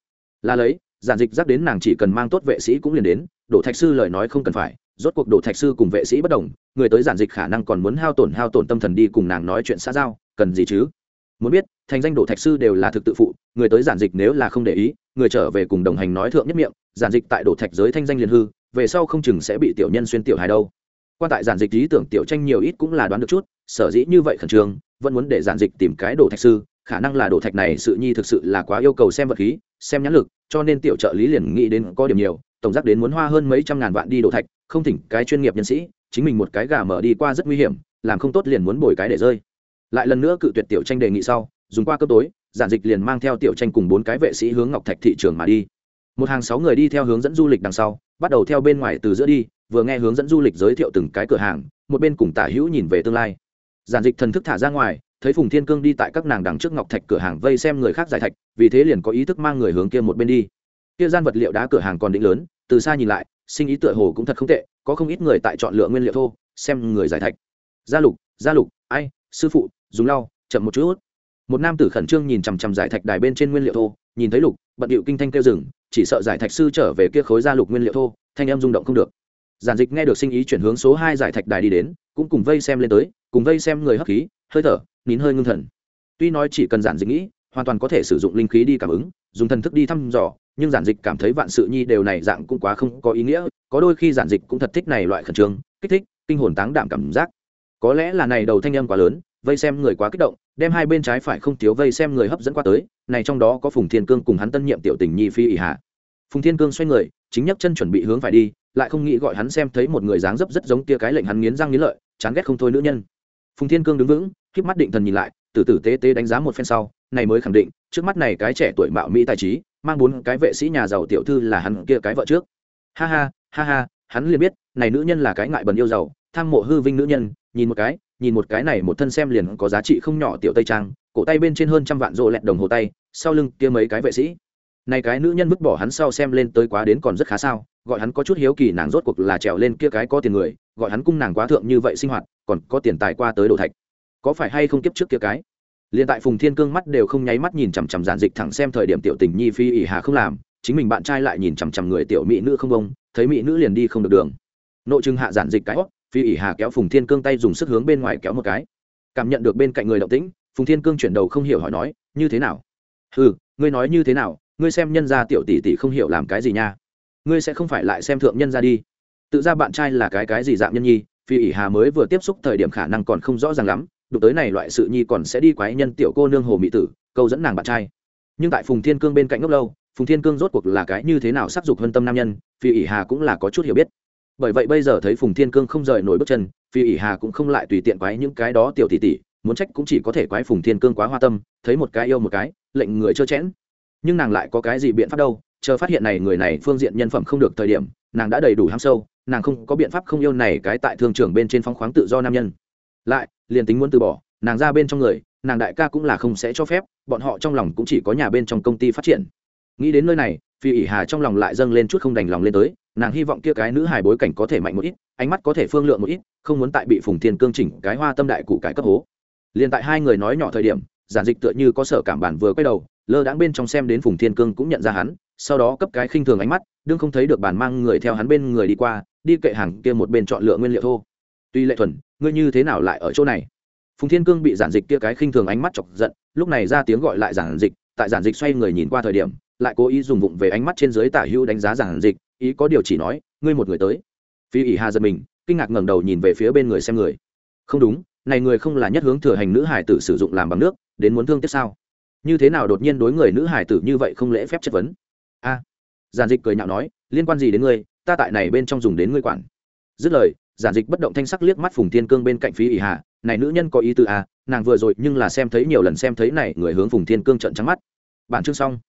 Là lấy, giản dịch dắt đến nàng chỉ cần mang tốt vệ sĩ cũng liền đến đổ thạch sư lời nói không cần phải, rốt cuộc đổ thạch sư cùng vệ sĩ bất đồng, người tới giản dịch khả năng còn muốn hao tổn hao tổn tâm thần đi cùng nàng nói chuyện xã giao, cần gì chứ? Muốn biết, thành danh đổ thạch sư đều là thực tự phụ, người tới giản dịch nếu là không để ý, người trở về cùng đồng hành nói thượng nhất miệng, giản dịch tại đổ thạch giới thanh danh liền hư, về sau không chừng sẽ bị tiểu nhân xuyên tiểu hài đâu. Quan tại giản dịch ý tưởng tiểu tranh nhiều ít cũng là đoán được chút, sở dĩ như vậy khẩn trương, vẫn muốn để giản dịch tìm cái đổ thạch sư, khả năng là đổ thạch này sự nhi thực sự là quá yêu cầu xem vật khí, xem nhãn lực, cho nên tiểu trợ lý liền nghĩ đến có điểm nhiều, tổng giác đến muốn hoa hơn mấy trăm ngàn vạn đi đổ thạch, không thỉnh cái chuyên nghiệp nhân sĩ, chính mình một cái gà mở đi qua rất nguy hiểm, làm không tốt liền muốn bồi cái để rơi lại lần nữa cự tuyệt tiểu tranh đề nghị sau, dùng qua cơm tối, giản dịch liền mang theo tiểu tranh cùng bốn cái vệ sĩ hướng ngọc thạch thị trường mà đi. Một hàng sáu người đi theo hướng dẫn du lịch đằng sau, bắt đầu theo bên ngoài từ giữa đi, vừa nghe hướng dẫn du lịch giới thiệu từng cái cửa hàng, một bên cùng tả hữu nhìn về tương lai. Giản dịch thần thức thả ra ngoài, thấy phùng thiên cương đi tại các nàng đằng trước ngọc thạch cửa hàng vây xem người khác giải thạch, vì thế liền có ý thức mang người hướng kia một bên đi. Kia gian vật liệu đá cửa hàng còn định lớn, từ xa nhìn lại, sinh ý tựa hồ cũng thật không tệ, có không ít người tại chọn lựa nguyên liệu thô, xem người giải thạch. Gia lục gia lục, ai, sư phụ dùng lau, chậm một chút. Một nam tử khẩn trương nhìn chằm chằm giải thạch đài bên trên nguyên liệu thô, nhìn thấy lục, bận điệu kinh thanh kêu rừng chỉ sợ giải thạch sư trở về kia khối ra lục nguyên liệu thô, thanh em rung động không được. Giản dịch nghe được sinh ý chuyển hướng số hai giải thạch đài đi đến, cũng cùng vây xem lên tới, cùng vây xem người hấp khí, hơi thở, nín hơi ngưng thần. Tuy nói chỉ cần giản dịch nghĩ, hoàn toàn có thể sử dụng linh khí đi cảm ứng, dùng thần thức đi thăm dò, nhưng giản dịch cảm thấy vạn sự nhi đều này dạng cũng quá không có ý nghĩa, có đôi khi giản dịch cũng thật thích này loại khẩn trương, kích thích, kinh hồn táng đạm cảm giác. Có lẽ là này đầu thanh âm quá lớn vây xem người quá kích động, đem hai bên trái phải không thiếu vây xem người hấp dẫn qua tới, này trong đó có phùng thiên cương cùng hắn tân nhiệm tiểu tình nhi phi ỉ hạ. Phùng thiên cương xoay người, chính nhấc chân chuẩn bị hướng phải đi, lại không nghĩ gọi hắn xem thấy một người dáng dấp rất giống kia cái lệnh hắn nghiến răng nghiến lợi, chán ghét không thôi nữ nhân. Phùng thiên cương đứng vững k mắt định thần nhìn lại, từ từ tế tế đánh giá một phen sau, này mới khẳng định, trước mắt này cái trẻ tuổi mạo mỹ tài trí, mang bốn cái vệ sĩ nhà giàu tiểu thư là hắn kia cái vợ trước. Ha ha ha ha, hắn liền biết, này nữ nhân là cái ngại bần yêu giàu, tham mộ hư vinh nữ nhân, nhìn một cái nhìn một cái này một thân xem liền có giá trị không nhỏ tiểu tây trang, cổ tay bên trên hơn trăm vạn rô lẹt đồng hồ tay, sau lưng kia mấy cái vệ sĩ. Này cái nữ nhân vứt bỏ hắn sau xem lên tới quá đến còn rất khá sao, gọi hắn có chút hiếu kỳ nàng rốt cuộc là trèo lên kia cái có tiền người, gọi hắn cung nàng quá thượng như vậy sinh hoạt, còn có tiền tài qua tới đồ thạch. Có phải hay không kiếp trước kia cái? Liền tại phùng thiên cương mắt đều không nháy mắt nhìn chằm chằm giản dịch thẳng xem thời điểm tiểu tình nhi phi ỉ hà không làm, chính mình bạn trai lại nhìn chằm chằm người tiểu mỹ nữ không bông, thấy mỹ nữ liền đi không được đường. Nội chừng hạ giản dịch cái hót phi ỉ hà kéo phùng thiên cương tay dùng sức hướng bên ngoài kéo một cái. Cảm nhận được bên cạnh người động tĩnh, phùng thiên cương chuyển đầu không hiểu hỏi nói, như thế nào? Ừ ngươi nói như thế nào, ngươi xem nhân gia tiểu tỷ tỷ không hiểu làm cái gì nha. Ngươi sẽ không phải lại xem thượng nhân gia đi. Tự ra bạn trai là cái cái gì dạng nhân nhi, phi ỉ hà mới vừa tiếp xúc thời điểm khả năng còn không rõ ràng lắm, đụng tới này loại sự nhi còn sẽ đi quái nhân tiểu cô nương hồ mỹ tử, câu dẫn nàng bạn trai. Nhưng tại phùng thiên cương bên cạnh ngốc lâu, phùng thiên cương rốt cuộc là cái như thế nào sắc dục hơn tâm nam nhân, phi ỉ hà cũng là có chút hiểu biết bởi vậy bây giờ thấy phùng thiên cương không rời nổi bước chân, phi ỉ hà cũng không lại tùy tiện quái những cái đó tiểu tỷ tỷ, muốn trách cũng chỉ có thể quái phùng thiên cương quá hoa tâm, thấy một cái yêu một cái, lệnh người trơ chẽn. Nhưng nàng lại có cái gì biện pháp đâu, chờ phát hiện này người này phương diện nhân phẩm không được thời điểm, nàng đã đầy đủ ham sâu, nàng không có biện pháp không yêu này cái tại thương trường bên trên phóng khoáng tự do nam nhân. Lại, liền tính muốn từ bỏ, nàng ra bên trong người, nàng đại ca cũng là không sẽ cho phép, bọn họ trong lòng cũng chỉ có nhà bên trong công ty phát triển. Nghĩ đến nơi này, phi ỉ hà trong lòng lại dâng lên chút không đành lòng lên tới nàng hy vọng kia cái nữ hài bối cảnh có thể mạnh một ít, ánh mắt có thể phương lượng một ít, không muốn tại bị phùng thiên cương chỉnh cái hoa tâm đại cụ cái cấp hố. Liền tại hai người nói nhỏ thời điểm, giản dịch tựa như có sở cảm bản vừa quay đầu, lơ đãng bên trong xem đến phùng thiên cương cũng nhận ra hắn, sau đó cấp cái khinh thường ánh mắt, đương không thấy được bản mang người theo hắn bên người đi qua, đi kệ hàng kia một bên chọn lựa nguyên liệu thô. Tuy lệ thuần, ngươi như thế nào lại ở chỗ này? Phùng thiên cương bị giản dịch kia cái khinh thường ánh mắt chọc giận, lúc này ra tiếng gọi lại giản dịch, tại giản dịch xoay người nhìn qua thời điểm, lại cố ý dùng vụng về ánh mắt trên dưới tả hữu đánh giá giản dịch ý có điều chỉ nói, ngươi một người tới. Phi ỉ hà giật mình, kinh ngạc ngẩng đầu nhìn về phía bên người xem người. Không đúng, này người không là nhất hướng thừa hành nữ hải tử sử dụng làm bằng nước, đến muốn thương tiếc sao? Như thế nào đột nhiên đối người nữ hải tử như vậy không lễ phép chất vấn? A. Giản dịch cười nhạo nói, liên quan gì đến ngươi, ta tại này bên trong dùng đến ngươi quản. Dứt lời, giản dịch bất động thanh sắc liếc mắt phùng thiên cương bên cạnh phí ỉ hà, này nữ nhân có ý tư à nàng vừa rồi nhưng là xem thấy nhiều lần xem thấy này người hướng phùng thiên cương trận trắng mắt. Bản chương xong.